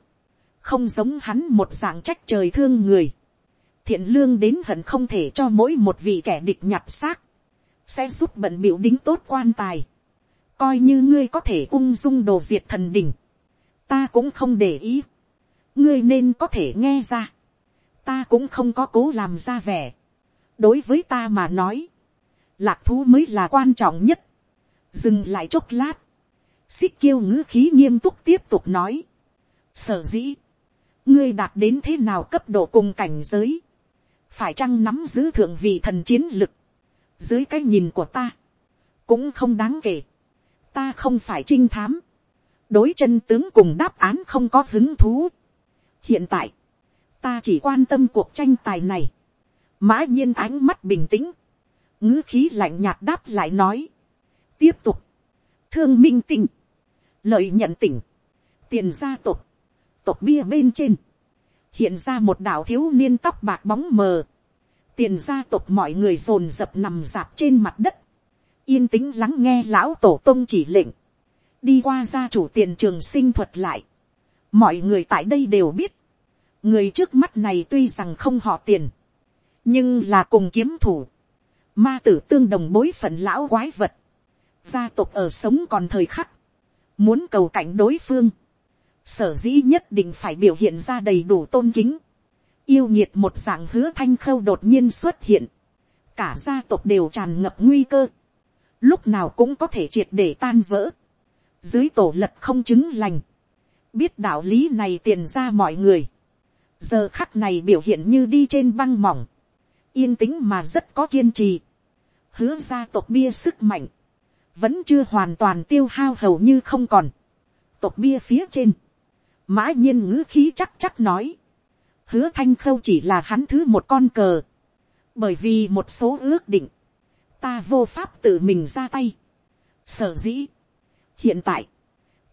không giống hắn một dạng trách trời thương người. thiện lương đến hận không thể cho mỗi một vị kẻ địch nhặt xác, sẽ giúp bận biểu đính tốt quan tài. coi như ngươi có thể ung dung đồ diệt thần đình, ta cũng không để ý. ngươi nên có thể nghe ra, ta cũng không có cố làm ra vẻ. đối với ta mà nói, lạc thú mới là quan trọng nhất. dừng lại chốc lát, xích kiêu ngữ khí nghiêm túc tiếp tục nói. sở dĩ, ngươi đạt đến thế nào cấp độ cùng cảnh giới, phải chăng nắm giữ thượng vị thần chiến lực, dưới cái nhìn của ta, cũng không đáng kể, ta không phải trinh thám, đối chân tướng cùng đáp án không có hứng thú. hiện tại, ta chỉ quan tâm cuộc tranh tài này, mã nhiên ánh mắt bình tĩnh, ngữ khí lạnh nhạt đáp lại nói, tiếp tục, thương minh tỉnh, lợi nhận tỉnh, tiền gia tộc, tộc bia bên trên, hiện ra một đạo thiếu niên tóc bạc bóng mờ, tiền gia tộc mọi người rồn rập nằm dạp trên mặt đất, yên tĩnh lắng nghe lão tổ tông chỉ lệnh, đi qua gia chủ tiền trường sinh thuật lại, mọi người tại đây đều biết, người trước mắt này tuy rằng không họ tiền, nhưng là cùng kiếm thủ, ma tử tương đồng bối phận lão quái vật, gia tộc ở sống còn thời khắc, muốn cầu cảnh đối phương, sở dĩ nhất định phải biểu hiện ra đầy đủ tôn kính, yêu nhiệt một dạng hứa thanh khâu đột nhiên xuất hiện, cả gia tộc đều tràn ngập nguy cơ, lúc nào cũng có thể triệt để tan vỡ, dưới tổ lật không chứng lành, biết đạo lý này tiền ra mọi người, giờ khắc này biểu hiện như đi trên băng mỏng, yên tĩnh mà rất có kiên trì, hứa ra tộc bia sức mạnh, vẫn chưa hoàn toàn tiêu hao hầu như không còn. tộc bia phía trên, mã nhiên ngữ khí chắc chắc nói, hứa thanh khâu chỉ là hắn thứ một con cờ, bởi vì một số ước định, ta vô pháp tự mình ra tay. sở dĩ, hiện tại,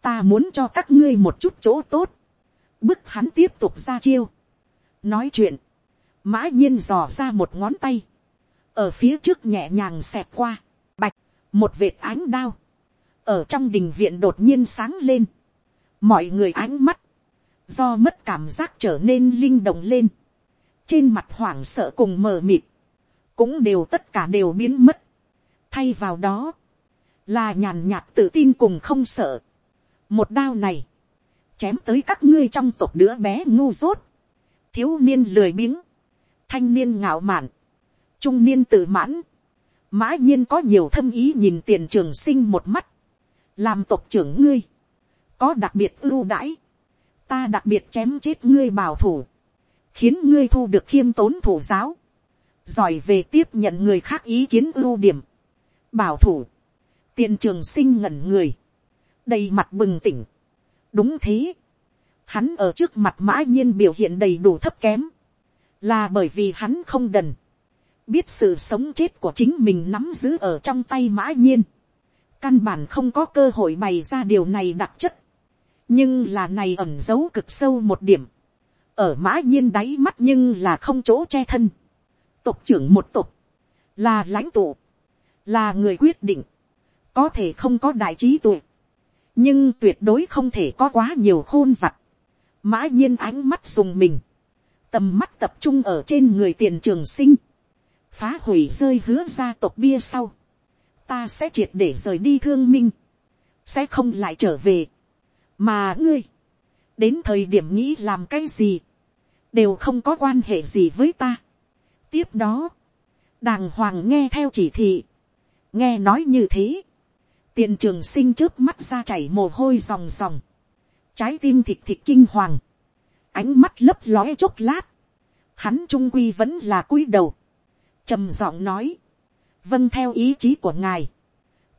ta muốn cho các ngươi một chút chỗ tốt, bức hắn tiếp tục ra chiêu. nói chuyện, mã nhiên dò ra một ngón tay, ở phía trước nhẹ nhàng xẹt qua, bạch, một vệt ánh đao, ở trong đình viện đột nhiên sáng lên, mọi người ánh mắt, do mất cảm giác trở nên linh động lên, trên mặt hoảng sợ cùng mờ mịt, cũng đều tất cả đều biến mất, thay vào đó, là nhàn nhạt tự tin cùng không sợ, một đao này, chém tới các ngươi trong tộc đứa bé ngu dốt, thiếu niên lười biếng, thanh niên ngạo mạn, trung niên tự mãn, mã nhiên có nhiều thâm ý nhìn tiền trường sinh một mắt, làm tộc trưởng ngươi, có đặc biệt ưu đãi, ta đặc biệt chém chết ngươi bảo thủ, khiến ngươi thu được khiêm tốn thủ giáo, giỏi về tiếp nhận người khác ý kiến ưu điểm, bảo thủ, tiền trường sinh ngẩn người, đầy mặt bừng tỉnh, đúng thế, hắn ở trước mặt mã nhiên biểu hiện đầy đủ thấp kém, là bởi vì hắn không đần, biết sự sống chết của chính mình nắm giữ ở trong tay mã nhiên, căn bản không có cơ hội bày ra điều này đặc chất, nhưng là này ẩm giấu cực sâu một điểm, ở mã nhiên đáy mắt nhưng là không chỗ che thân, tộc trưởng một tộc, là lãnh tụ, là người quyết định, có thể không có đại trí tuệ, nhưng tuyệt đối không thể có quá nhiều khôn vặt, mã nhiên ánh mắt dùng mình, tầm mắt tập trung ở trên người tiền trường sinh, phá hủy rơi hứa ra tộc bia sau, ta sẽ triệt để rời đi thương minh, sẽ không lại trở về, mà ngươi, đến thời điểm nghĩ làm cái gì, đều không có quan hệ gì với ta. tiếp đó, đàng hoàng nghe theo chỉ thị, nghe nói như thế, tiền trường sinh trước mắt ra chảy mồ hôi ròng ròng, trái tim thịt thịt kinh hoàng, ánh mắt lấp lóe chốc lát, hắn trung quy vẫn là cúi đầu, trầm giọng nói, vâng theo ý chí của ngài,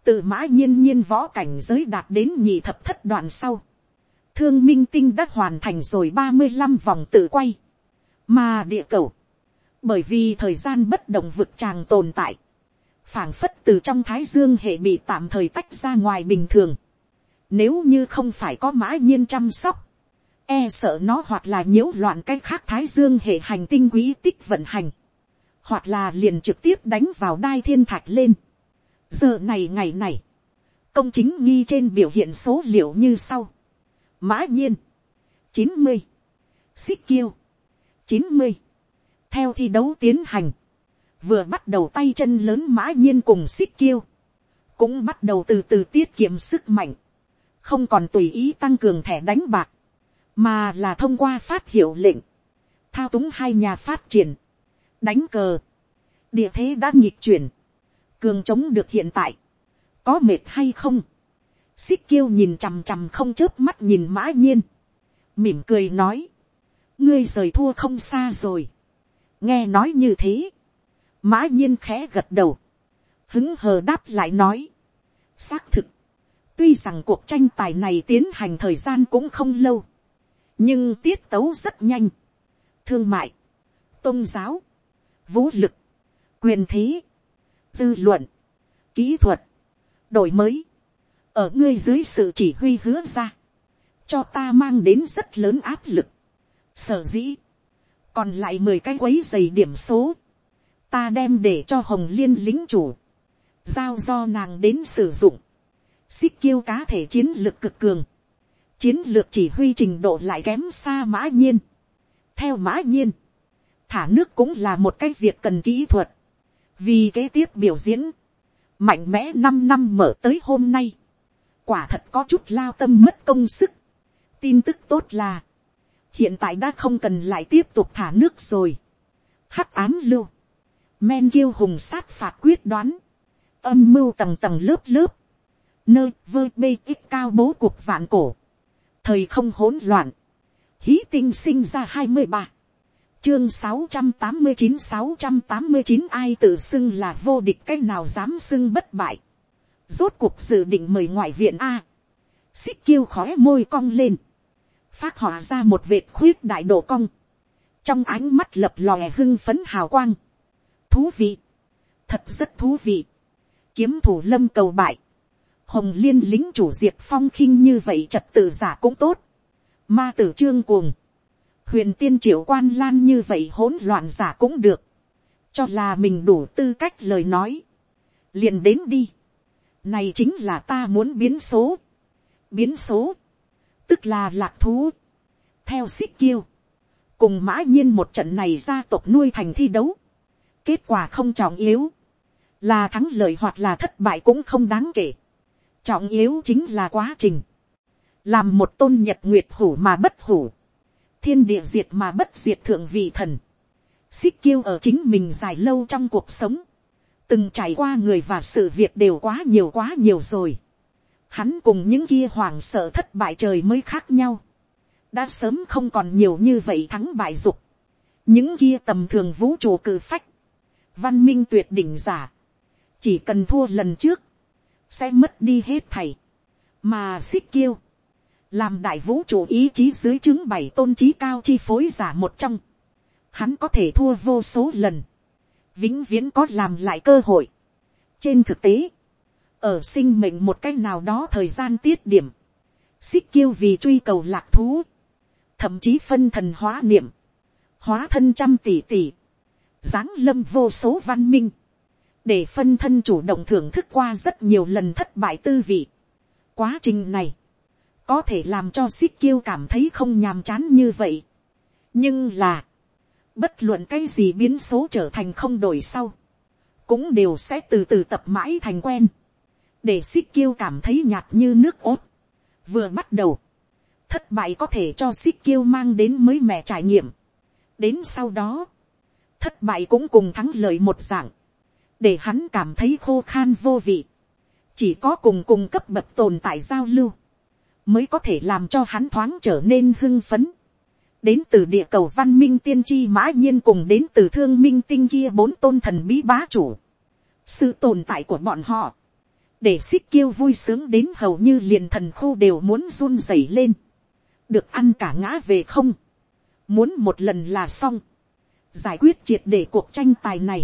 tự mã nhiên nhiên võ cảnh giới đạt đến nhị thập thất đoạn sau, thương minh tinh đã hoàn thành rồi ba mươi năm vòng tự quay, mà địa cầu, bởi vì thời gian bất động vực tràng tồn tại, phảng phất từ trong thái dương hệ bị tạm thời tách ra ngoài bình thường, nếu như không phải có mã nhiên chăm sóc, e sợ nó hoặc là nhiễu loạn cái khác thái dương hệ hành tinh quý tích vận hành, hoặc là liền trực tiếp đánh vào đai thiên thạch lên. giờ này ngày này, công chính nghi trên biểu hiện số liệu như sau. mã nhiên, chín mươi, xích kiêu, chín mươi, theo thi đấu tiến hành, vừa bắt đầu tay chân lớn mã nhiên cùng xích kiêu, cũng bắt đầu từ từ tiết kiệm sức mạnh, không còn tùy ý tăng cường thẻ đánh bạc, mà là thông qua phát hiệu lệnh, thao túng hai nhà phát triển, đánh cờ, địa thế đã nhịp chuyển, cường chống được hiện tại, có mệt hay không, xích kiêu nhìn chằm chằm không chớp mắt nhìn mã nhiên, mỉm cười nói, ngươi rời thua không xa rồi, nghe nói như thế, mã nhiên khẽ gật đầu, hứng hờ đáp lại nói, xác thực, tuy rằng cuộc tranh tài này tiến hành thời gian cũng không lâu, nhưng tiết tấu rất nhanh, thương mại, tôn giáo, vũ lực, quyền thế, dư luận, kỹ thuật, đổi mới, ở ngươi dưới sự chỉ huy hứa ra, cho ta mang đến rất lớn áp lực. Sở dĩ, còn lại mười cái quấy dày điểm số, ta đem để cho hồng liên lính chủ, giao do nàng đến sử dụng, xích kiêu cá thể chiến lược cực cường, chiến lược chỉ huy trình độ lại kém xa mã nhiên. theo mã nhiên, thả nước cũng là một cái việc cần kỹ thuật, vì kế tiếp biểu diễn, mạnh mẽ năm năm mở tới hôm nay, quả thật có chút lao tâm mất công sức. tin tức tốt là, hiện tại đã không cần lại tiếp tục thả nước rồi. hắc ám lưu, men kiêu hùng sát phạt quyết đoán, âm mưu tầng tầng lớp lớp, nơi vơ bê ít cao bố cuộc vạn cổ, thời không hỗn loạn, hí tinh sinh ra hai mươi ba, chương sáu trăm tám mươi chín sáu trăm tám mươi chín ai tự xưng là vô địch cái nào dám xưng bất bại, rốt cuộc dự định mời ngoại viện a, xích kêu khóe môi cong lên, phát họa ra một vệt khuyết đại độ cong, trong ánh mắt lập lòe hưng phấn hào quang, thú vị, thật rất thú vị, kiếm thủ lâm cầu bại, hồng liên lính chủ diệp phong khinh như vậy trật tự giả cũng tốt, ma tử trương cuồng, huyền tiên triệu quan lan như vậy hỗn loạn giả cũng được, cho là mình đủ tư cách lời nói, liền đến đi, này chính là ta muốn biến số, biến số, tức là lạc thú, theo xích kiêu, cùng mã nhiên một trận này gia tộc nuôi thành thi đấu, kết quả không trọng yếu, là thắng lợi hoặc là thất bại cũng không đáng kể, trọng yếu chính là quá trình, làm một tôn nhật nguyệt hủ mà bất hủ, thiên địa diệt mà bất diệt thượng vị thần, xích kiêu ở chính mình dài lâu trong cuộc sống, từng trải qua người và sự việc đều quá nhiều quá nhiều rồi. Hắn cùng những kia hoàng sợ thất bại trời mới khác nhau. đã sớm không còn nhiều như vậy thắng bại dục. những kia tầm thường vũ trụ cử phách, văn minh tuyệt đỉnh giả, chỉ cần thua lần trước, sẽ mất đi hết thầy. mà xích kiêu, làm đại vũ trụ ý chí dưới chứng bảy tôn trí cao chi phối giả một trong, hắn có thể thua vô số lần, vĩnh viễn có làm lại cơ hội. trên thực tế, ở sinh mệnh một cách nào đó thời gian tiết điểm, xích kiêu vì truy cầu lạc thú, thậm chí phân thần hóa niệm, hóa thân trăm tỷ tỷ, giáng lâm vô số văn minh, để phân thân chủ động thưởng thức qua rất nhiều lần thất bại tư vị. Quá trình này, có thể làm cho xích kiêu cảm thấy không nhàm chán như vậy. nhưng là, bất luận cái gì biến số trở thành không đổi sau, cũng đều sẽ từ từ tập mãi thành quen, để xích kiêu cảm thấy nhạt như nước ốt. vừa bắt đầu, thất bại có thể cho xích kiêu mang đến mới mẻ trải nghiệm. đến sau đó, thất bại cũng cùng thắng lợi một dạng, để hắn cảm thấy khô khan vô vị, chỉ có cùng cùng cấp bậc tồn tại giao lưu, mới có thể làm cho hắn thoáng trở nên hưng phấn. đến từ địa cầu văn minh tiên tri mã nhiên cùng đến từ thương minh tinh kia bốn tôn thần bí bá chủ. sự tồn tại của bọn họ, để xích kiêu vui sướng đến hầu như liền thần khu đều muốn run rẩy lên, được ăn cả ngã về không, muốn một lần là xong, giải quyết triệt để cuộc tranh tài này,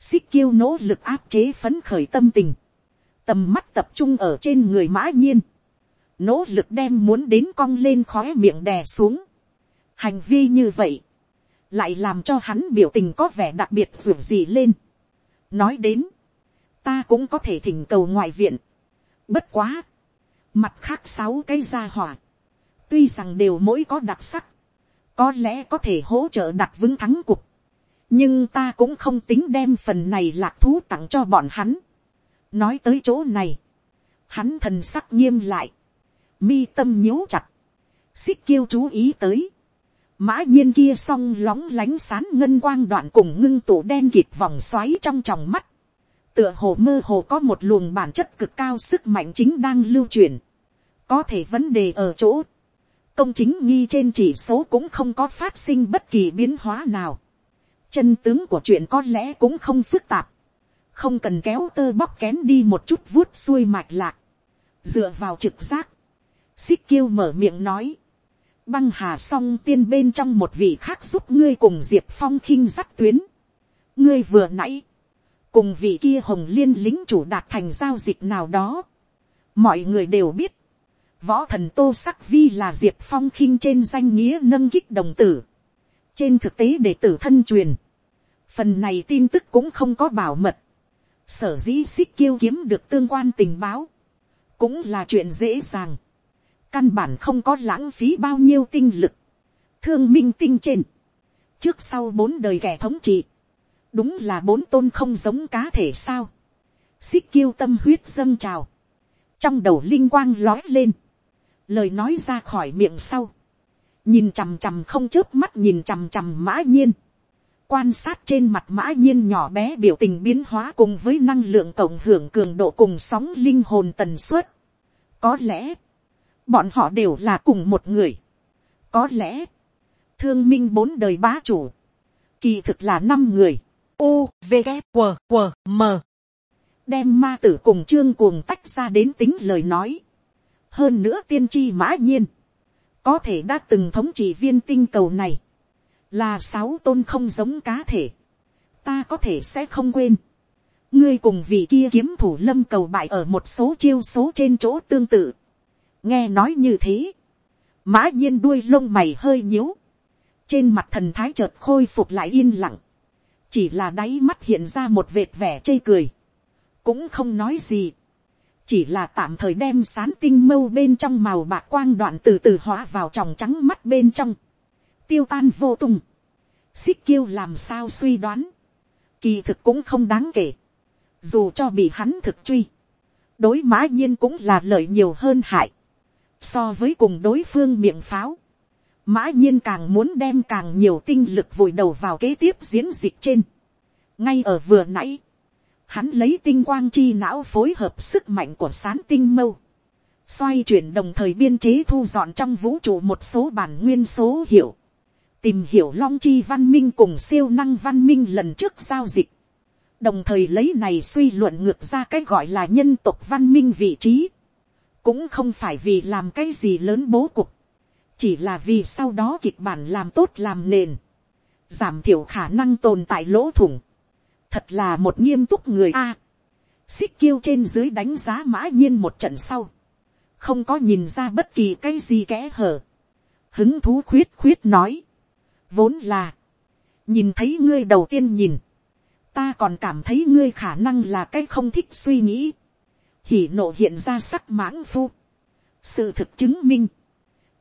xích kiêu nỗ lực áp chế phấn khởi tâm tình, tầm mắt tập trung ở trên người mã nhiên, nỗ lực đem muốn đến cong lên khói miệng đè xuống. hành vi như vậy, lại làm cho hắn biểu tình có vẻ đặc biệt dù gì lên. nói đến, ta cũng có thể thỉnh cầu ngoại viện. bất quá, mặt khác sáu cái gia hỏa, tuy rằng đều mỗi có đặc sắc, có lẽ có thể hỗ trợ đặt vững thắng cục, nhưng ta cũng không tính đem phần này lạc thú tặng cho bọn hắn. nói tới chỗ này, hắn thần sắc nghiêm lại, mi tâm nhíu chặt, xích kiêu chú ý tới, mã nhiên kia s o n g lóng lánh sán ngân quang đoạn cùng ngưng tủ đen kịt vòng xoáy trong tròng mắt, tựa hồ mơ hồ có một luồng bản chất cực cao sức mạnh chính đang lưu truyền, có thể vấn đề ở chỗ, công chính nghi trên chỉ số cũng không có phát sinh bất kỳ biến hóa nào, chân tướng của chuyện có lẽ cũng không phức tạp, không cần kéo tơ bóc kén đi một chút vuốt xuôi mạch lạc, dựa vào trực giác, xích kiêu mở miệng nói, băng hà song tiên bên trong một vị khác giúp ngươi cùng diệp phong khinh dắt tuyến. ngươi vừa nãy, cùng vị kia hồng liên lính chủ đạt thành giao dịch nào đó. mọi người đều biết, võ thần tô sắc vi là diệp phong khinh trên danh nghĩa nâng kích đồng tử. trên thực tế để tử thân truyền, phần này tin tức cũng không có bảo mật. sở dĩ xích kiêu kiếm được tương quan tình báo, cũng là chuyện dễ dàng căn bản không có lãng phí bao nhiêu tinh lực, thương minh tinh trên, trước sau bốn đời kẻ thống trị, đúng là bốn tôn không giống cá thể sao, xích kiêu tâm huyết dâng trào, trong đầu linh quang lói lên, lời nói ra khỏi miệng sau, nhìn chằm chằm không chớp mắt nhìn chằm chằm mã nhiên, quan sát trên mặt mã nhiên nhỏ bé biểu tình biến hóa cùng với năng lượng cộng hưởng cường độ cùng sóng linh hồn tần suất. có lẽ, bọn họ đều là cùng một người. có lẽ, thương minh bốn đời bá chủ, kỳ thực là năm người, u, v, k, q, q, m, đem ma tử cùng trương cuồng tách ra đến tính lời nói. hơn nữa tiên tri mã nhiên, có thể đã từng thống trị viên tinh cầu này, là sáu tôn không giống cá thể, ta có thể sẽ không quên. ngươi cùng vị kia kiếm thủ lâm cầu bại ở một số chiêu số trên chỗ tương tự, nghe nói như thế, mã nhiên đuôi lông mày hơi nhíu, trên mặt thần thái chợt khôi phục lại yên lặng, chỉ là đáy mắt hiện ra một vệt vẻ chê cười, cũng không nói gì, chỉ là tạm thời đem sán tinh mâu bên trong màu bạc quang đoạn từ từ hóa vào tròng trắng mắt bên trong, tiêu tan vô tung, xích kiêu làm sao suy đoán, kỳ thực cũng không đáng kể, dù cho bị hắn thực truy, đối mã nhiên cũng là lợi nhiều hơn hại, So với cùng đối phương miệng pháo. Mã nhiên càng muốn đem càng nhiều tinh lực vội đầu vào kế tiếp diễn dịch trên. Ngay ở vừa nãy. Hắn lấy tinh quang chi não phối hợp sức mạnh của sán tinh mâu. Xoay chuyển đồng thời biên chế thu dọn trong vũ trụ một số bản nguyên số hiệu. Tìm hiểu long chi văn minh cùng siêu năng văn minh lần trước giao dịch đồng thời lấy này suy luận ngược ra cái gọi là nhân tộc văn minh vị trí cũng không phải vì làm cái gì lớn bố cục, chỉ là vì sau đó kịch bản làm tốt làm nền, giảm thiểu khả năng tồn tại lỗ thủng, thật là một nghiêm túc người a. xích kiêu trên dưới đánh giá mã nhiên một trận sau, không có nhìn ra bất kỳ cái gì kẽ hở, hứng thú khuyết khuyết nói, vốn là, nhìn thấy ngươi đầu tiên nhìn, ta còn cảm thấy ngươi khả năng là cái không thích suy nghĩ, hỉ nộ hiện ra sắc mãng phu, sự thực chứng minh,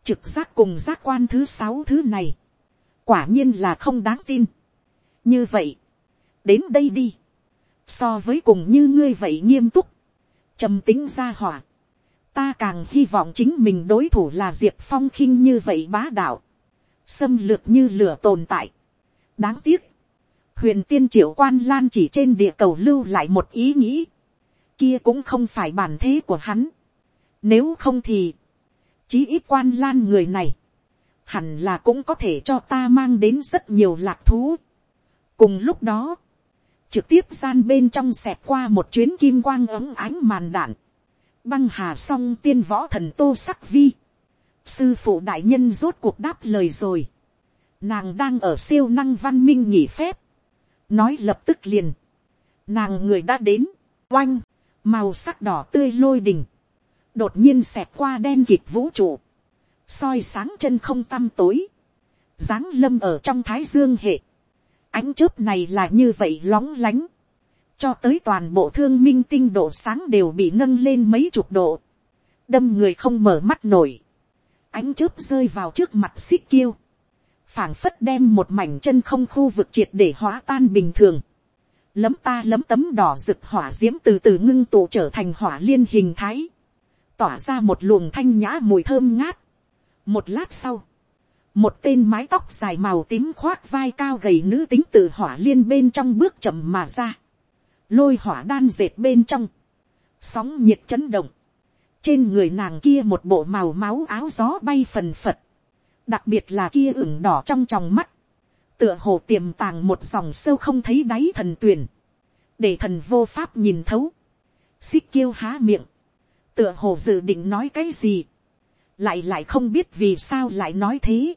trực giác cùng giác quan thứ sáu thứ này, quả nhiên là không đáng tin. như vậy, đến đây đi, so với cùng như ngươi vậy nghiêm túc, trầm tính ra hỏa, ta càng hy vọng chính mình đối thủ là diệp phong khinh như vậy bá đạo, xâm lược như lửa tồn tại. đáng tiếc, huyền tiên triệu quan lan chỉ trên địa cầu lưu lại một ý nghĩ, kia cũng không phải bản thế của hắn. nếu không thì, chí ít quan lan người này, hẳn là cũng có thể cho ta mang đến rất nhiều lạc thú. cùng lúc đó, trực tiếp gian bên trong xẹp qua một chuyến kim quang ấm ánh màn đạn, băng hà song tiên võ thần tô sắc vi, sư phụ đại nhân rốt cuộc đáp lời rồi, nàng đang ở siêu năng văn minh nghỉ phép, nói lập tức liền, nàng người đã đến, oanh, màu sắc đỏ tươi lôi đình, đột nhiên xẹt qua đen kịt vũ trụ, soi sáng chân không tăm tối, dáng lâm ở trong thái dương hệ, ánh chớp này là như vậy lóng lánh, cho tới toàn bộ thương minh tinh độ sáng đều bị nâng lên mấy chục độ, đâm người không mở mắt nổi, ánh chớp rơi vào trước mặt xích kiêu, phảng phất đem một mảnh chân không khu vực triệt để hóa tan bình thường, lấm ta lấm tấm đỏ rực hỏa d i ễ m từ từ ngưng tụ trở thành hỏa liên hình thái, tỏa ra một luồng thanh nhã mùi thơm ngát. một lát sau, một tên mái tóc dài màu tím khoác vai cao gầy nữ tính từ hỏa liên bên trong bước chậm mà ra, lôi hỏa đan dệt bên trong, sóng nhiệt chấn động, trên người nàng kia một bộ màu máu áo gió bay phần phật, đặc biệt là kia ửng đỏ trong tròng mắt, tựa hồ tiềm tàng một dòng sâu không thấy đáy thần tuyển, để thần vô pháp nhìn thấu, xích kêu há miệng, tựa hồ dự định nói cái gì, lại lại không biết vì sao lại nói thế,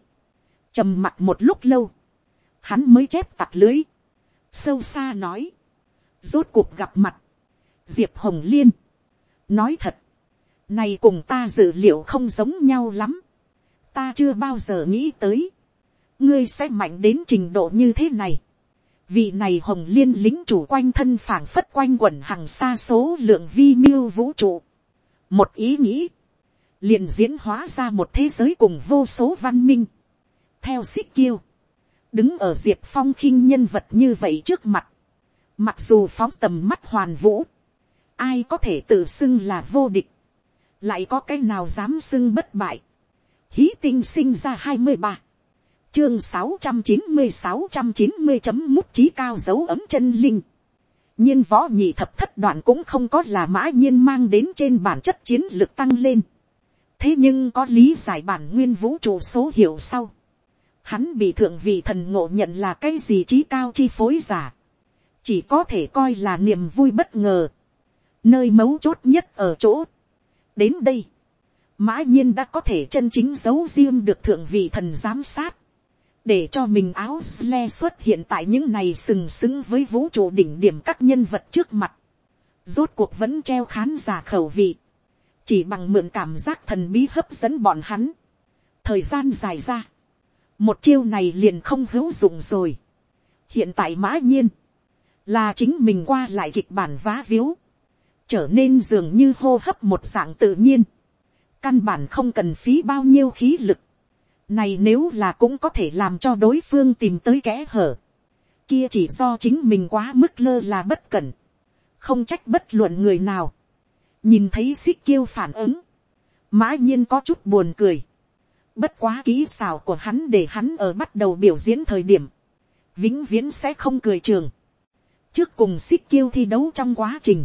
trầm mặt một lúc lâu, hắn mới chép tặc lưới, sâu xa nói, rốt cuộc gặp mặt, diệp hồng liên, nói thật, này cùng ta dự liệu không giống nhau lắm, ta chưa bao giờ nghĩ tới, ngươi sẽ mạnh đến trình độ như thế này. Vị này hồng liên lính chủ quanh thân phảng phất quanh quẩn hàng xa số lượng vi miêu vũ trụ. Một ý nghĩ, liền diễn hóa ra một thế giới cùng vô số văn minh. Theo xích kiêu, đứng ở diệp phong khinh nhân vật như vậy trước mặt. Mặc dù phóng tầm mắt hoàn vũ, ai có thể tự xưng là vô địch, lại có cái nào dám xưng bất bại. Hí tinh sinh ra hai mươi ba chương sáu trăm chín mươi sáu trăm chín mươi chấm mút trí cao dấu ấm chân linh. nhiên võ nhị thập thất đoạn cũng không có là mã nhiên mang đến trên bản chất chiến lược tăng lên. thế nhưng có lý giải bản nguyên vũ trụ số hiệu sau. hắn bị thượng vị thần ngộ nhận là cái gì trí cao chi phối giả. chỉ có thể coi là niềm vui bất ngờ. nơi mấu chốt nhất ở chỗ. đến đây, mã nhiên đã có thể chân chính giấu riêng được thượng vị thần giám sát để cho mình áo sle xuất hiện tại những này sừng sững với vũ trụ đỉnh điểm các nhân vật trước mặt, rốt cuộc vẫn treo khán giả khẩu vị, chỉ bằng mượn cảm giác thần bí hấp dẫn bọn hắn, thời gian dài ra, một chiêu này liền không hữu dụng rồi, hiện tại mã nhiên, là chính mình qua lại kịch bản vá víu, trở nên dường như hô hấp một dạng tự nhiên, căn bản không cần phí bao nhiêu khí lực, này nếu là cũng có thể làm cho đối phương tìm tới kẽ hở. Kia chỉ do chính mình quá mức lơ là bất cẩn. Không trách bất luận người nào. Nhìn thấy xích kiêu phản ứng. Mã nhiên có chút buồn cười. Bất quá kỹ xảo của hắn để hắn ở bắt đầu biểu diễn thời điểm. Vĩnh viễn sẽ không cười trường. Trước cùng xích kiêu thi đấu trong quá trình.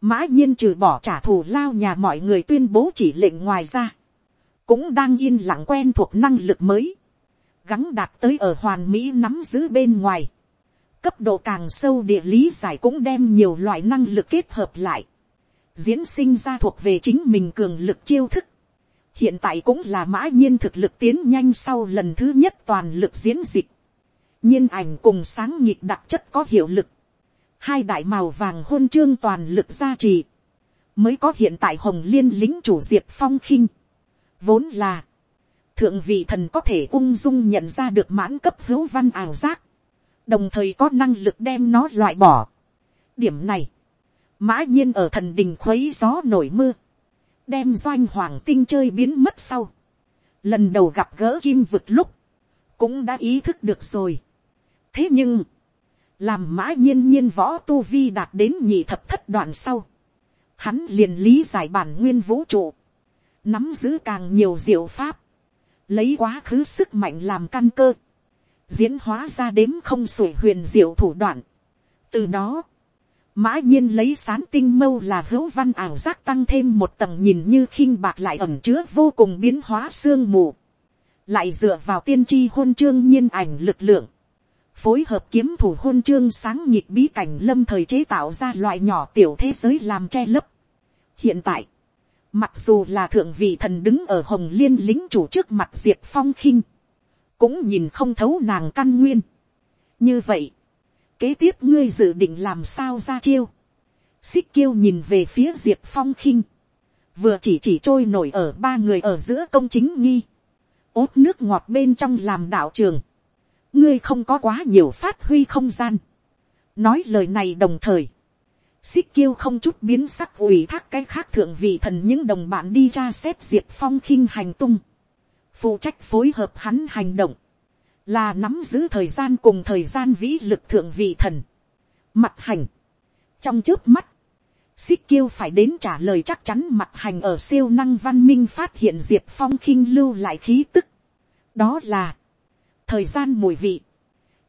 Mã nhiên trừ bỏ trả thù lao nhà mọi người tuyên bố chỉ lệnh ngoài ra cũng đang yên lặng quen thuộc năng lực mới, gắng đạt tới ở hoàn mỹ nắm giữ bên ngoài, cấp độ càng sâu địa lý giải cũng đem nhiều loại năng lực kết hợp lại, diễn sinh ra thuộc về chính mình cường lực chiêu thức, hiện tại cũng là mã nhiên thực lực tiến nhanh sau lần thứ nhất toàn lực diễn dịch, nhiên ảnh cùng sáng nhịp đặc chất có hiệu lực, hai đại màu vàng hôn chương toàn lực gia trì, mới có hiện tại hồng liên lính chủ diệp phong khinh, vốn là, thượng vị thần có thể ung dung nhận ra được mãn cấp hữu văn ảo giác, đồng thời có năng lực đem nó loại bỏ. điểm này, mã nhiên ở thần đình khuấy gió nổi mưa, đem doanh hoàng tinh chơi biến mất sau, lần đầu gặp gỡ kim vực lúc, cũng đã ý thức được rồi. thế nhưng, làm mã nhiên nhiên võ tu vi đạt đến nhị thập thất đoạn sau, hắn liền lý giải bản nguyên vũ trụ, nắm giữ càng nhiều diệu pháp, lấy quá khứ sức mạnh làm căn cơ, diễn hóa ra đếm không sủi huyền diệu thủ đoạn. từ đó, mã nhiên lấy sán tinh mâu là hữu văn ảo giác tăng thêm một tầng nhìn như khinh bạc lại ẩm chứa vô cùng biến hóa sương mù, lại dựa vào tiên tri hôn chương nhiên ảnh lực lượng, phối hợp kiếm thủ hôn chương sáng nhịp bí cảnh lâm thời chế tạo ra loại nhỏ tiểu thế giới làm che lấp. hiện tại, mặc dù là thượng vị thần đứng ở hồng liên lính chủ trước mặt diệp phong khinh, cũng nhìn không thấu nàng căn nguyên. như vậy, kế tiếp ngươi dự định làm sao ra chiêu. xích kiêu nhìn về phía diệp phong khinh, vừa chỉ chỉ trôi nổi ở ba người ở giữa công chính nghi, ốt nước ngọt bên trong làm đạo trường, ngươi không có quá nhiều phát huy không gian. nói lời này đồng thời, xích kiêu không chút biến sắc ủy thác cái khác thượng vị thần những đồng bạn đi ra xét diệp phong khinh hành tung, phụ trách phối hợp hắn hành động, là nắm giữ thời gian cùng thời gian vĩ lực thượng vị thần, mặt hành, trong trước mắt, xích kiêu phải đến trả lời chắc chắn mặt hành ở siêu năng văn minh phát hiện diệp phong khinh lưu lại khí tức, đó là, thời gian mùi vị,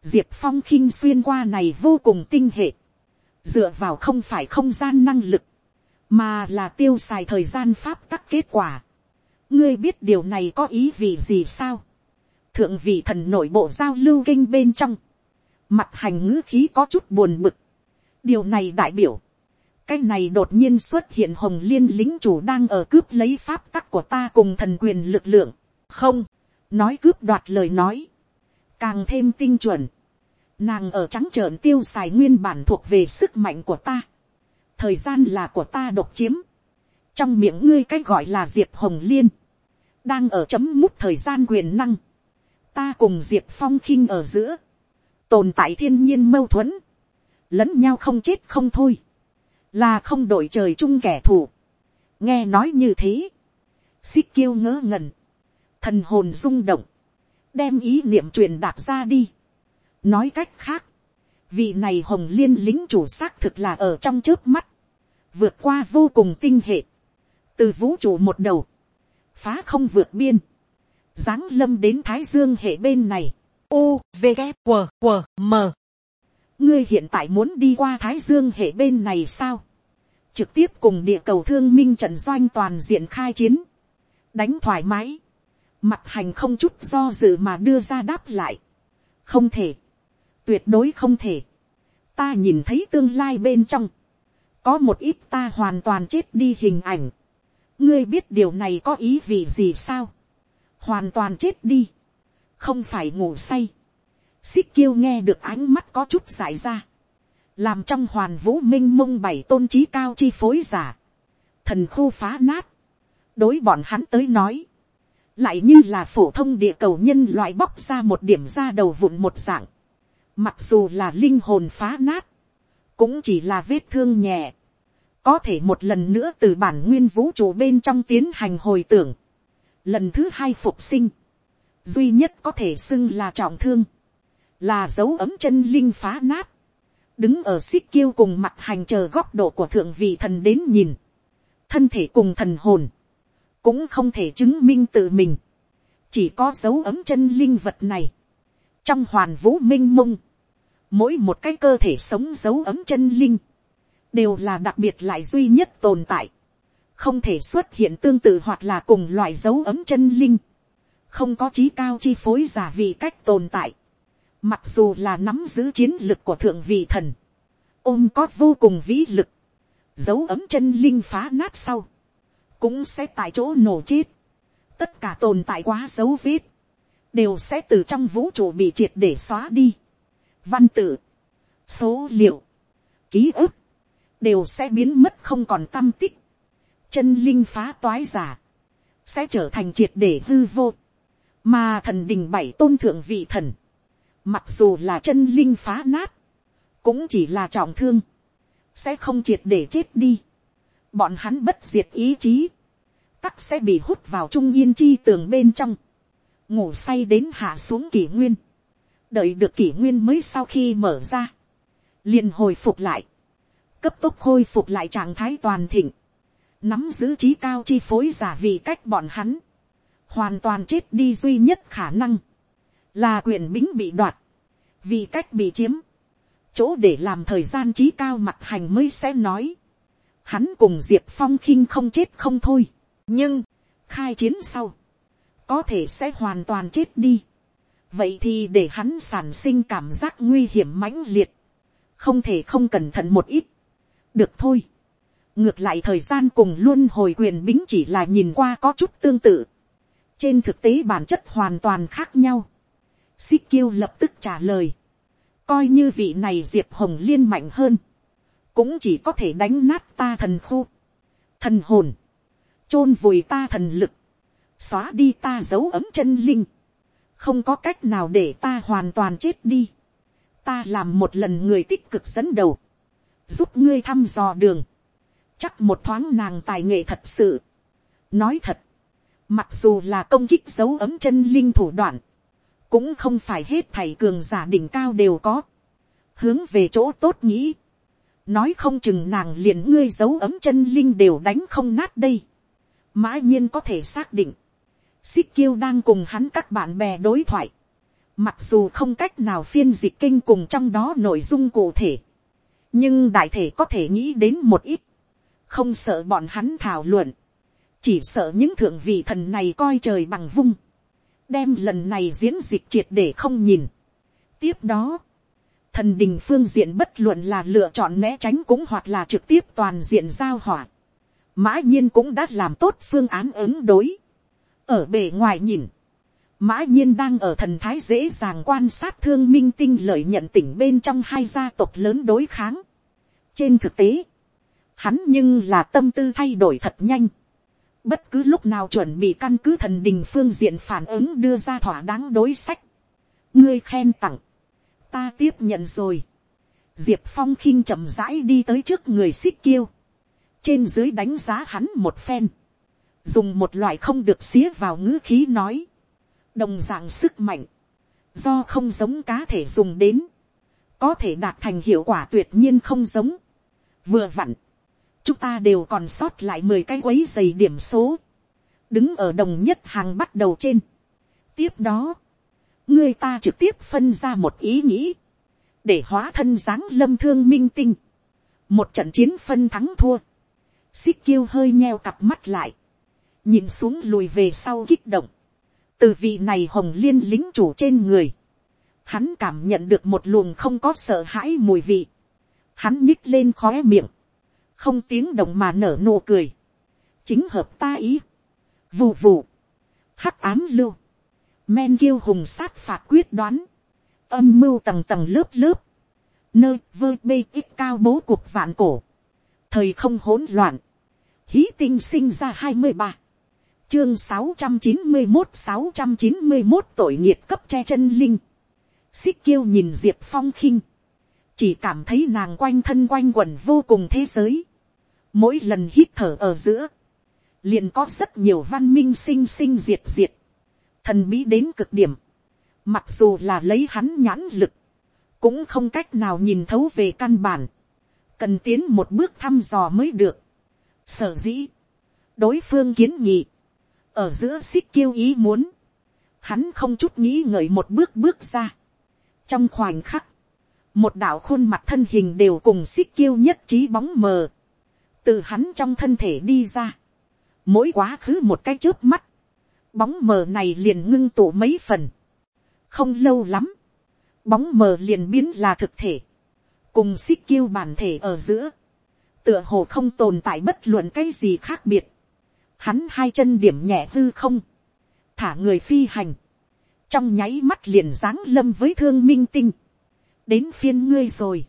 diệp phong khinh xuyên qua này vô cùng tinh hệ, dựa vào không phải không gian năng lực, mà là tiêu xài thời gian pháp tắc kết quả. ngươi biết điều này có ý vị gì sao. thượng vị thần nội bộ giao lưu kinh bên trong, mặt hành ngữ khí có chút buồn bực. điều này đại biểu, cái này đột nhiên xuất hiện hồng liên lính chủ đang ở cướp lấy pháp tắc của ta cùng thần quyền lực lượng. không, nói cướp đoạt lời nói, càng thêm tinh chuẩn, nàng ở trắng trợn tiêu xài nguyên bản thuộc về sức mạnh của ta, thời gian là của ta độc chiếm, trong miệng ngươi cái gọi là diệp hồng liên, đang ở chấm mút thời gian quyền năng, ta cùng diệp phong khinh ở giữa, tồn tại thiên nhiên mâu thuẫn, lẫn nhau không chết không thôi, là không đổi trời chung kẻ thù, nghe nói như thế, xích kiêu ngớ ngẩn, thần hồn rung động, đem ý niệm truyền đạt ra đi nói cách khác, vị này hồng liên lính chủ xác thực là ở trong trước mắt, vượt qua vô cùng tinh hệ, từ vũ trụ một đầu, phá không vượt biên, giáng lâm đến thái dương hệ bên này, u v g q q m. Ngươi hiện tại muốn đi qua thái dương hệ bên này sao, trực tiếp cùng địa cầu thương minh trận doanh toàn diện khai chiến, đánh thoải mái, mặt hành không chút do dự mà đưa ra đáp lại. không thể, tuyệt đối không thể. ta nhìn thấy tương lai bên trong, có một ít ta hoàn toàn chết đi hình ảnh. ngươi biết điều này có ý vị gì sao. hoàn toàn chết đi, không phải ngủ say. xích kiêu nghe được ánh mắt có chút giải ra, làm trong hoàn vũ m i n h mông bảy tôn trí cao chi phối giả, thần khu phá nát, đối bọn hắn tới nói, lại như là phổ thông địa cầu nhân loại bóc ra một điểm ra đầu vụn một dạng, mặc dù là linh hồn phá nát, cũng chỉ là vết thương nhẹ, có thể một lần nữa từ bản nguyên vũ trụ bên trong tiến hành hồi tưởng, lần thứ hai phục sinh, duy nhất có thể xưng là trọng thương, là dấu ấm chân linh phá nát, đứng ở xích kiêu cùng mặt hành chờ góc độ của thượng vị thần đến nhìn, thân thể cùng thần hồn, cũng không thể chứng minh tự mình, chỉ có dấu ấm chân linh vật này, trong hoàn vũ m i n h mông, mỗi một cái cơ thể sống dấu ấm chân linh, đều là đặc biệt lại duy nhất tồn tại, không thể xuất hiện tương tự hoặc là cùng loại dấu ấm chân linh, không có trí cao chi phối giả vì cách tồn tại, mặc dù là nắm giữ chiến lực của thượng vị thần, ôm có vô cùng vĩ lực, dấu ấm chân linh phá nát sau, cũng sẽ tại chỗ nổ chết. Tất cả tồn tại quá dấu vết, đều sẽ từ trong vũ trụ bị triệt để xóa đi. Văn tự, số liệu, ký ức, đều sẽ biến mất không còn tâm tích, chân linh phá toái giả, sẽ trở thành triệt để hư vô, mà thần đình bảy tôn thượng vị thần, mặc dù là chân linh phá nát, cũng chỉ là trọng thương, sẽ không triệt để chết đi, bọn hắn bất diệt ý chí, tắc sẽ bị hút vào trung yên chi tường bên trong, ngủ say đến hạ xuống kỷ nguyên, đợi được kỷ nguyên mới sau khi mở ra, liền hồi phục lại, cấp tốc khôi phục lại trạng thái toàn thịnh, nắm giữ trí cao chi phối giả vì cách bọn hắn, hoàn toàn chết đi duy nhất khả năng, là quyền bính bị đoạt, vì cách bị chiếm, chỗ để làm thời gian trí cao mặt hành mới sẽ nói, hắn cùng diệp phong khinh không chết không thôi, nhưng, khai chiến sau, có thể sẽ hoàn toàn chết đi, vậy thì để hắn sản sinh cảm giác nguy hiểm mãnh liệt, không thể không cẩn thận một ít, được thôi, ngược lại thời gian cùng luôn hồi quyền bính chỉ là nhìn qua có chút tương tự, trên thực tế bản chất hoàn toàn khác nhau, xích kiêu lập tức trả lời, coi như vị này diệp hồng liên mạnh hơn, cũng chỉ có thể đánh nát ta thần khu, thần hồn, chôn vùi ta thần lực, xóa đi ta dấu ấm chân linh, không có cách nào để ta hoàn toàn chết đi, ta làm một lần người tích cực dẫn đầu, giúp ngươi thăm dò đường, chắc một thoáng nàng tài nghệ thật sự. nói thật, mặc dù là công kích dấu ấm chân linh thủ đoạn, cũng không phải hết thầy cường giả đỉnh cao đều có, hướng về chỗ tốt nghĩ, nói không chừng nàng liền ngươi dấu ấm chân linh đều đánh không nát đây, mã nhiên có thể xác định, xích kiêu đang cùng hắn các bạn bè đối thoại, mặc dù không cách nào phiên dịch kinh cùng trong đó nội dung cụ thể, nhưng đại thể có thể nghĩ đến một ít, không sợ bọn hắn thảo luận, chỉ sợ những thượng vị thần này coi trời bằng vung, đem lần này diễn dịch triệt để không nhìn. tiếp đó, thần đình phương diện bất luận là lựa chọn né tránh cũng hoặc là trực tiếp toàn diện giao hỏa. mã nhiên cũng đã làm tốt phương án ứng đối ở bề ngoài nhìn, mã nhiên đang ở thần thái dễ dàng quan sát thương minh tinh lợi nhận tỉnh bên trong hai gia tộc lớn đối kháng. trên thực tế, hắn nhưng là tâm tư thay đổi thật nhanh. bất cứ lúc nào chuẩn bị căn cứ thần đình phương diện phản ứng đưa ra thỏa đáng đối sách. ngươi khen tặng, ta tiếp nhận rồi. diệp phong khinh chậm rãi đi tới trước người xích kiêu. trên dưới đánh giá hắn một phen dùng một loại không được xía vào ngữ khí nói. đồng dạng sức mạnh. do không giống cá thể dùng đến. có thể đạt thành hiệu quả tuyệt nhiên không giống. vừa vặn chúng ta đều còn sót lại mười cái quấy dày điểm số, đứng ở đồng nhất hàng bắt đầu trên. tiếp đó, người ta trực tiếp phân ra một ý nghĩ, để hóa thân dáng lâm thương minh tinh, một trận chiến phân thắng thua, xích kiêu hơi nheo cặp mắt lại, nhìn xuống lùi về sau kích động, từ vị này hồng liên lính chủ trên người, hắn cảm nhận được một luồng không có sợ hãi mùi vị, hắn nhích lên khóe miệng, không tiếng động mà nở nụ cười, chính hợp ta ý, vù vù, hắc ám lưu, men kiêu hùng sát phạt quyết đoán, âm mưu tầng tầng lớp lớp, nơi vơ bê ít cao bố cuộc vạn cổ, thời không hỗn loạn, hí tinh sinh ra hai mươi ba, chương sáu trăm chín mươi một sáu trăm chín mươi một tội nghiệt cấp che chân linh, xích kiêu nhìn diệp phong khinh, chỉ cảm thấy nàng quanh thân quanh quẩn vô cùng thế giới, mỗi lần hít thở ở giữa, liền có rất nhiều văn minh sinh sinh diệt diệt, thần bí đến cực điểm, mặc dù là lấy hắn nhãn lực, cũng không cách nào nhìn thấu về căn bản, cần tiến một bước thăm dò mới được. Sở dĩ, đối phương kiến nghị, ở giữa xích kiêu ý muốn, hắn không chút nghĩ ngợi một bước bước ra. trong khoảnh khắc, một đạo khuôn mặt thân hình đều cùng xích kiêu nhất trí bóng mờ, từ hắn trong thân thể đi ra, mỗi quá khứ một cái trước mắt, bóng mờ này liền ngưng tụ mấy phần, không lâu lắm, bóng mờ liền biến là thực thể, cùng xích kiêu bản thể ở giữa, tựa hồ không tồn tại bất luận cái gì khác biệt, hắn hai chân điểm nhẹ hư không, thả người phi hành, trong nháy mắt liền giáng lâm với thương minh tinh, đến phiên ngươi rồi,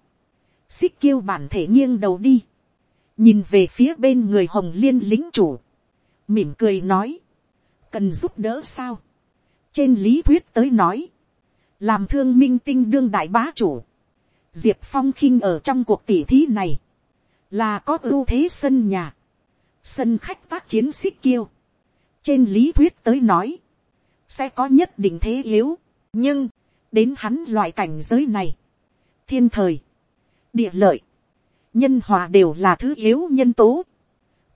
xích kiêu bản thể nghiêng đầu đi, nhìn về phía bên người hồng liên lính chủ, mỉm cười nói, cần giúp đỡ sao, trên lý thuyết tới nói, làm thương minh tinh đương đại bá chủ, diệp phong khinh ở trong cuộc tỉ thí này, là có ưu thế sân nhà, sân khách tác chiến xích kiêu, trên lý thuyết tới nói, sẽ có nhất định thế yếu, nhưng, đến hắn loại cảnh giới này, thiên thời, địa lợi, nhân hòa đều là thứ yếu nhân tố,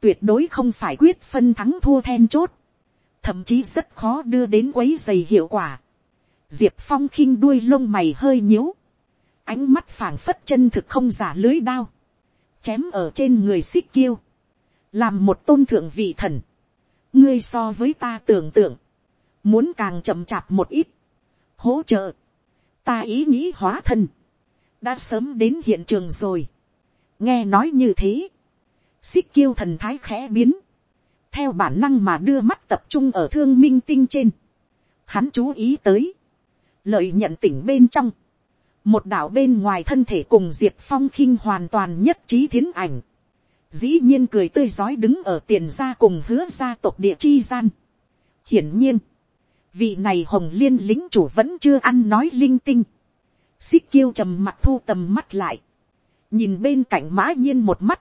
tuyệt đối không phải quyết phân thắng thua then chốt, thậm chí rất khó đưa đến quấy dày hiệu quả. Diệp phong khinh đuôi lông mày hơi nhíu, ánh mắt phảng phất chân thực không giả lưới đao, chém ở trên người xích kiêu, làm một tôn thượng vị thần, ngươi so với ta tưởng tượng, muốn càng chậm chạp một ít, hỗ trợ, ta ý nghĩ hóa thân, đã sớm đến hiện trường rồi, nghe nói như thế, xích kiêu thần thái khẽ biến, theo bản năng mà đưa mắt tập trung ở thương minh tinh trên, hắn chú ý tới, lợi nhận tỉnh bên trong, một đạo bên ngoài thân thể cùng diệp phong khinh hoàn toàn nhất trí thiến ảnh, dĩ nhiên cười tươi giói đứng ở tiền gia cùng hứa gia tộc địa chi gian. hiển nhiên, vị này hồng liên lính chủ vẫn chưa ăn nói linh tinh, xích kiêu trầm mặt thu tầm mắt lại, nhìn bên cạnh mã nhiên một mắt,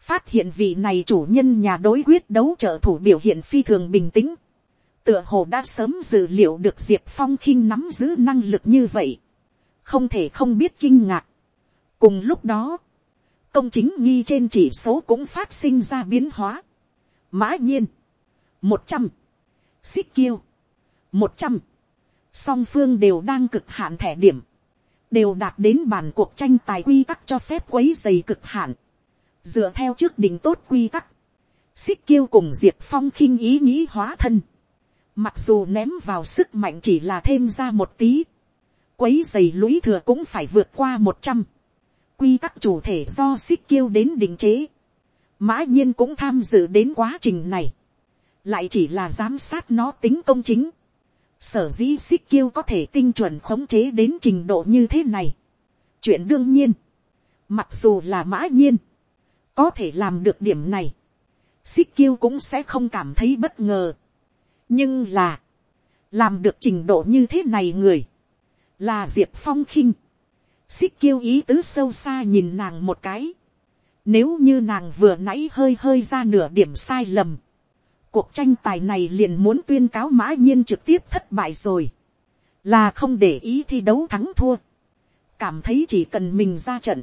phát hiện vị này chủ nhân nhà đối quyết đấu trợ thủ biểu hiện phi thường bình tĩnh, tựa hồ đã sớm dự liệu được diệp phong khinh nắm giữ năng lực như vậy, không thể không biết kinh ngạc. cùng lúc đó, công chính nghi trên chỉ số cũng phát sinh ra biến hóa. mã nhiên, một trăm, xích kiêu, một trăm, song phương đều đang cực hạn thẻ điểm, đều đạt đến bàn cuộc tranh tài quy tắc cho phép quấy dày cực hạn, dựa theo trước đỉnh tốt quy tắc, xích kiêu cùng diệp phong khinh ý nghĩ hóa thân, mặc dù ném vào sức mạnh chỉ là thêm ra một tí, quấy dày lũy thừa cũng phải vượt qua một trăm, quy tắc chủ thể do xích kiêu đến định chế, mã nhiên cũng tham dự đến quá trình này, lại chỉ là giám sát nó tính công chính, sở dĩ xích kiêu có thể tinh chuẩn khống chế đến trình độ như thế này. chuyện đương nhiên, mặc dù là mã nhiên, có thể làm được điểm này, xích kiêu cũng sẽ không cảm thấy bất ngờ. nhưng là, làm được trình độ như thế này người, là diệp phong khinh, xích kiêu ý tứ sâu xa nhìn nàng một cái, nếu như nàng vừa nãy hơi hơi ra nửa điểm sai lầm, cuộc tranh tài này liền muốn tuyên cáo mã nhiên trực tiếp thất bại rồi, là không để ý thi đấu thắng thua, cảm thấy chỉ cần mình ra trận,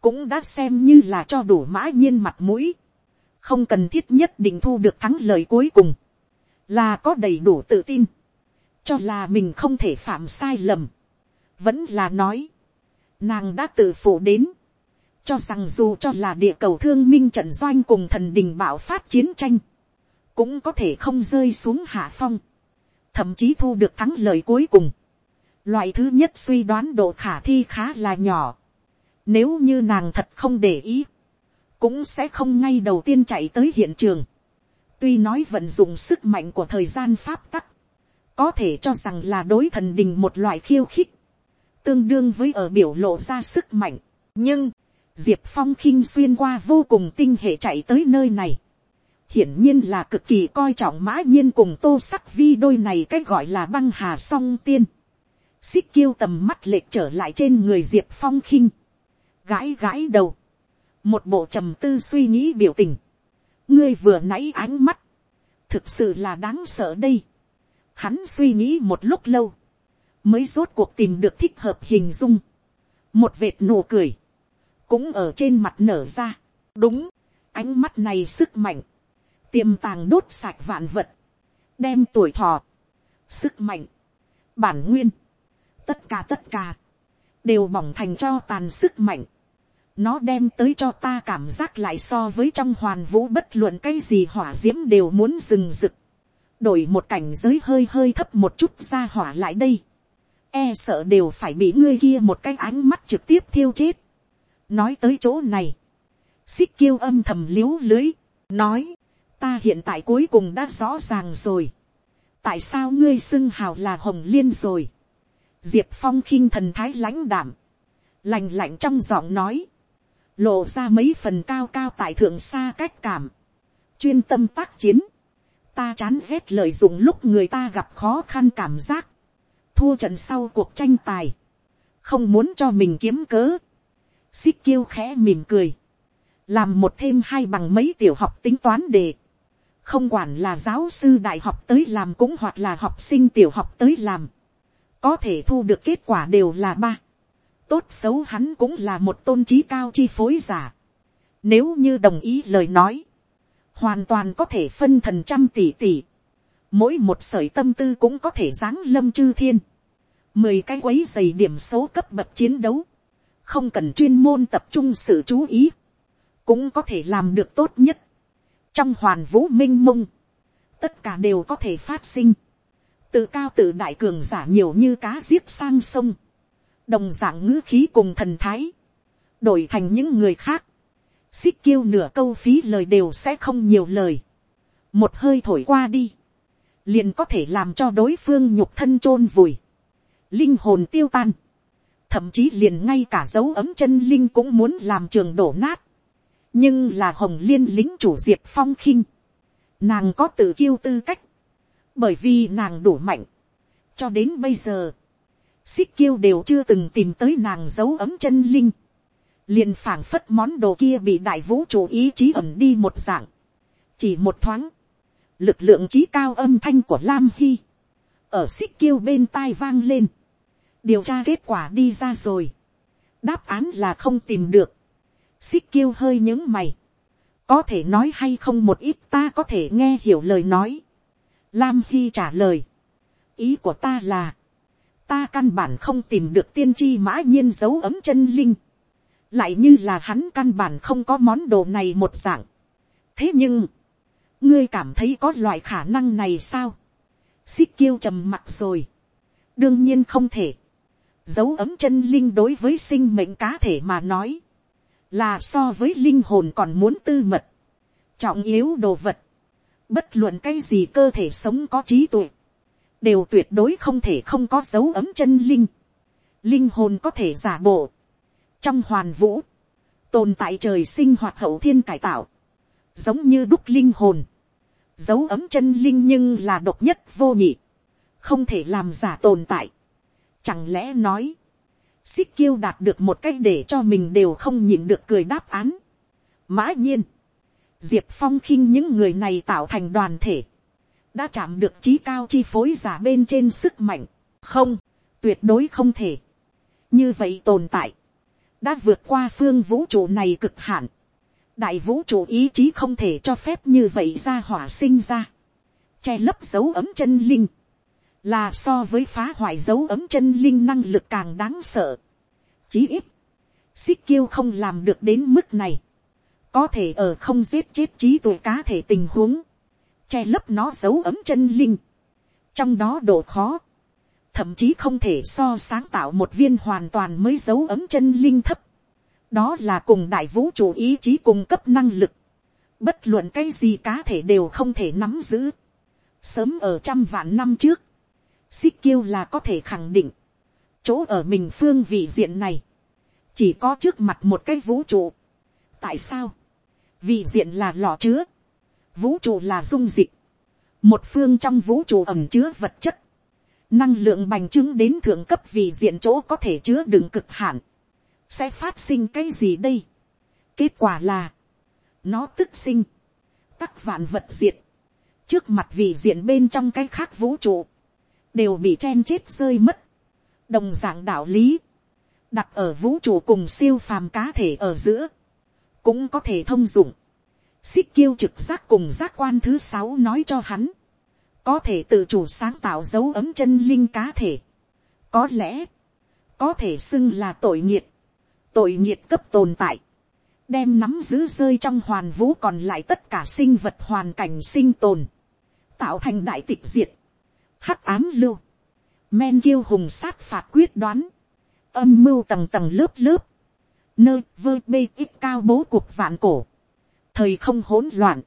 cũng đã xem như là cho đủ mã nhiên mặt mũi, không cần thiết nhất định thu được thắng lợi cuối cùng, là có đầy đủ tự tin, cho là mình không thể phạm sai lầm, vẫn là nói, nàng đã tự phủ đến, cho rằng dù cho là địa cầu thương minh trận doanh cùng thần đình bạo phát chiến tranh, cũng có thể không rơi xuống hạ phong, thậm chí thu được thắng lợi cuối cùng. Loại thứ nhất suy đoán độ khả thi khá là nhỏ. Nếu như nàng thật không để ý, cũng sẽ không ngay đầu tiên chạy tới hiện trường. Tuy nói vận dụng sức mạnh của thời gian pháp tắc, có thể cho rằng là đối thần đình một loại khiêu khích, tương đương với ở biểu lộ ra sức mạnh. Nhưng, diệp phong khinh xuyên qua vô cùng tinh hệ chạy tới nơi này hiển nhiên là cực kỳ coi trọng mã nhiên cùng tô sắc vi đôi này cách gọi là băng hà song tiên. xích kiêu tầm mắt lệch trở lại trên người diệp phong khinh. gãi gãi đầu. một bộ trầm tư suy nghĩ biểu tình. ngươi vừa nãy ánh mắt. thực sự là đáng sợ đây. hắn suy nghĩ một lúc lâu mới rốt cuộc tìm được thích hợp hình dung. một vệt nụ cười. cũng ở trên mặt nở ra. đúng, ánh mắt này sức mạnh tiềm tàng đốt sạch vạn vật, đem tuổi thọ, sức mạnh, bản nguyên, tất cả tất cả, đều bỏng thành cho tàn sức mạnh. Nó đem tới cho ta cảm giác lại so với trong hoàn vũ bất luận cái gì hỏa d i ễ m đều muốn rừng rực. Đổi một cảnh giới hơi hơi thấp một chút ra hỏa lại đây. E sợ đều phải bị ngươi kia một cái ánh mắt trực tiếp thiêu chết. Nói tới chỗ này. Xích kiêu âm thầm l i ế u lưới. Nói ta hiện tại cuối cùng đã rõ ràng rồi. tại sao ngươi xưng hào là hồng liên rồi. diệp phong khinh thần thái lãnh đảm, lành lạnh trong giọng nói, lộ ra mấy phần cao cao tại thượng xa cách cảm, chuyên tâm tác chiến, ta chán ghét lợi dụng lúc người ta gặp khó khăn cảm giác, thua trận sau cuộc tranh tài, không muốn cho mình kiếm cớ, xích kiêu khẽ mỉm cười, làm một thêm hai bằng mấy tiểu học tính toán đề, không quản là giáo sư đại học tới làm cũng hoặc là học sinh tiểu học tới làm, có thể thu được kết quả đều là ba, tốt xấu hắn cũng là một tôn trí cao chi phối giả, nếu như đồng ý lời nói, hoàn toàn có thể phân thần trăm tỷ tỷ, mỗi một sởi tâm tư cũng có thể giáng lâm chư thiên, mười cái quấy dày điểm số cấp bậc chiến đấu, không cần chuyên môn tập trung sự chú ý, cũng có thể làm được tốt nhất. trong hoàn vũ m i n h mông, tất cả đều có thể phát sinh, tự cao tự đại cường giả nhiều như cá giết sang sông, đồng d ạ n g ngữ khí cùng thần thái, đổi thành những người khác, xích kiêu nửa câu phí lời đều sẽ không nhiều lời, một hơi thổi qua đi, liền có thể làm cho đối phương nhục thân t r ô n vùi, linh hồn tiêu tan, thậm chí liền ngay cả dấu ấm chân linh cũng muốn làm trường đổ nát, nhưng là hồng liên lính chủ diệp phong khinh, nàng có tự kiêu tư cách, bởi vì nàng đủ mạnh, cho đến bây giờ, xích kiêu đều chưa từng tìm tới nàng dấu ấm chân linh, liền phảng phất món đồ kia bị đại vũ chủ ý chí ẩm đi một dạng, chỉ một thoáng, lực lượng trí cao âm thanh của lam hy, ở xích kiêu bên tai vang lên, điều tra kết quả đi ra rồi, đáp án là không tìm được, xích kiêu hơi những mày, có thể nói hay không một ít ta có thể nghe hiểu lời nói. Lam Hy trả lời, ý của ta là, ta căn bản không tìm được tiên tri mã nhiên dấu ấm chân linh, lại như là hắn căn bản không có món đồ này một dạng. thế nhưng, ngươi cảm thấy có loại khả năng này sao, xích kiêu trầm mặt rồi, đương nhiên không thể, dấu ấm chân linh đối với sinh mệnh cá thể mà nói, là so với linh hồn còn muốn tư mật, trọng yếu đồ vật, bất luận cái gì cơ thể sống có trí tuệ, đều tuyệt đối không thể không có dấu ấm chân linh, linh hồn có thể giả bộ, trong hoàn vũ, tồn tại trời sinh hoạt hậu thiên cải tạo, giống như đúc linh hồn, dấu ấm chân linh nhưng là độc nhất vô nhị, không thể làm giả tồn tại. Chẳng lẽ nói, xích kiêu đạt được một cách để cho mình đều không nhìn được cười đáp án. mã nhiên, diệp phong khinh những người này tạo thành đoàn thể, đã chạm được trí cao chi phối giả bên trên sức mạnh, không, tuyệt đối không thể. như vậy tồn tại, đã vượt qua phương vũ trụ này cực hạn, đại vũ trụ ý chí không thể cho phép như vậy ra hỏa sinh ra, che lấp dấu ấm chân linh, là so với phá hoại dấu ấm chân linh năng lực càng đáng sợ. Chí ít, xích kiêu không làm được đến mức này. Có thể ở không giết chết trí tuệ cá thể tình huống, che lấp nó dấu ấm chân linh. Trong đó độ khó, thậm chí không thể so sáng tạo một viên hoàn toàn mới dấu ấm chân linh thấp. Đó là cùng đại vũ trụ ý chí cung cấp năng lực. Bất luận cái gì cá thể đều không thể nắm giữ. Sớm ở trăm vạn năm trước, xích kiêu là có thể khẳng định, chỗ ở mình phương vị diện này, chỉ có trước mặt một cái vũ trụ. tại sao, vị diện là lò chứa, vũ trụ là dung dịch, một phương trong vũ trụ ẩm chứa vật chất, năng lượng bành trướng đến thượng cấp vị diện chỗ có thể chứa đựng cực hạn, sẽ phát sinh cái gì đây. kết quả là, nó tức sinh, tắc vạn vật diệt, trước mặt vị diện bên trong cái khác vũ trụ, đều bị chen chết rơi mất. đồng dạng đạo lý, đặt ở vũ trụ cùng siêu phàm cá thể ở giữa, cũng có thể thông dụng. xích kiêu trực giác cùng giác quan thứ sáu nói cho hắn, có thể tự chủ sáng tạo dấu ấm chân linh cá thể. có lẽ, có thể xưng là tội nhiệt, tội nhiệt cấp tồn tại, đem nắm giữ rơi trong hoàn vũ còn lại tất cả sinh vật hoàn cảnh sinh tồn, tạo thành đại tịch diệt, hắc ám lưu, men kiêu hùng sát phạt quyết đoán, âm mưu tầng tầng lớp lớp, nơi vơ bê ít cao bố cuộc vạn cổ, thời không hỗn loạn,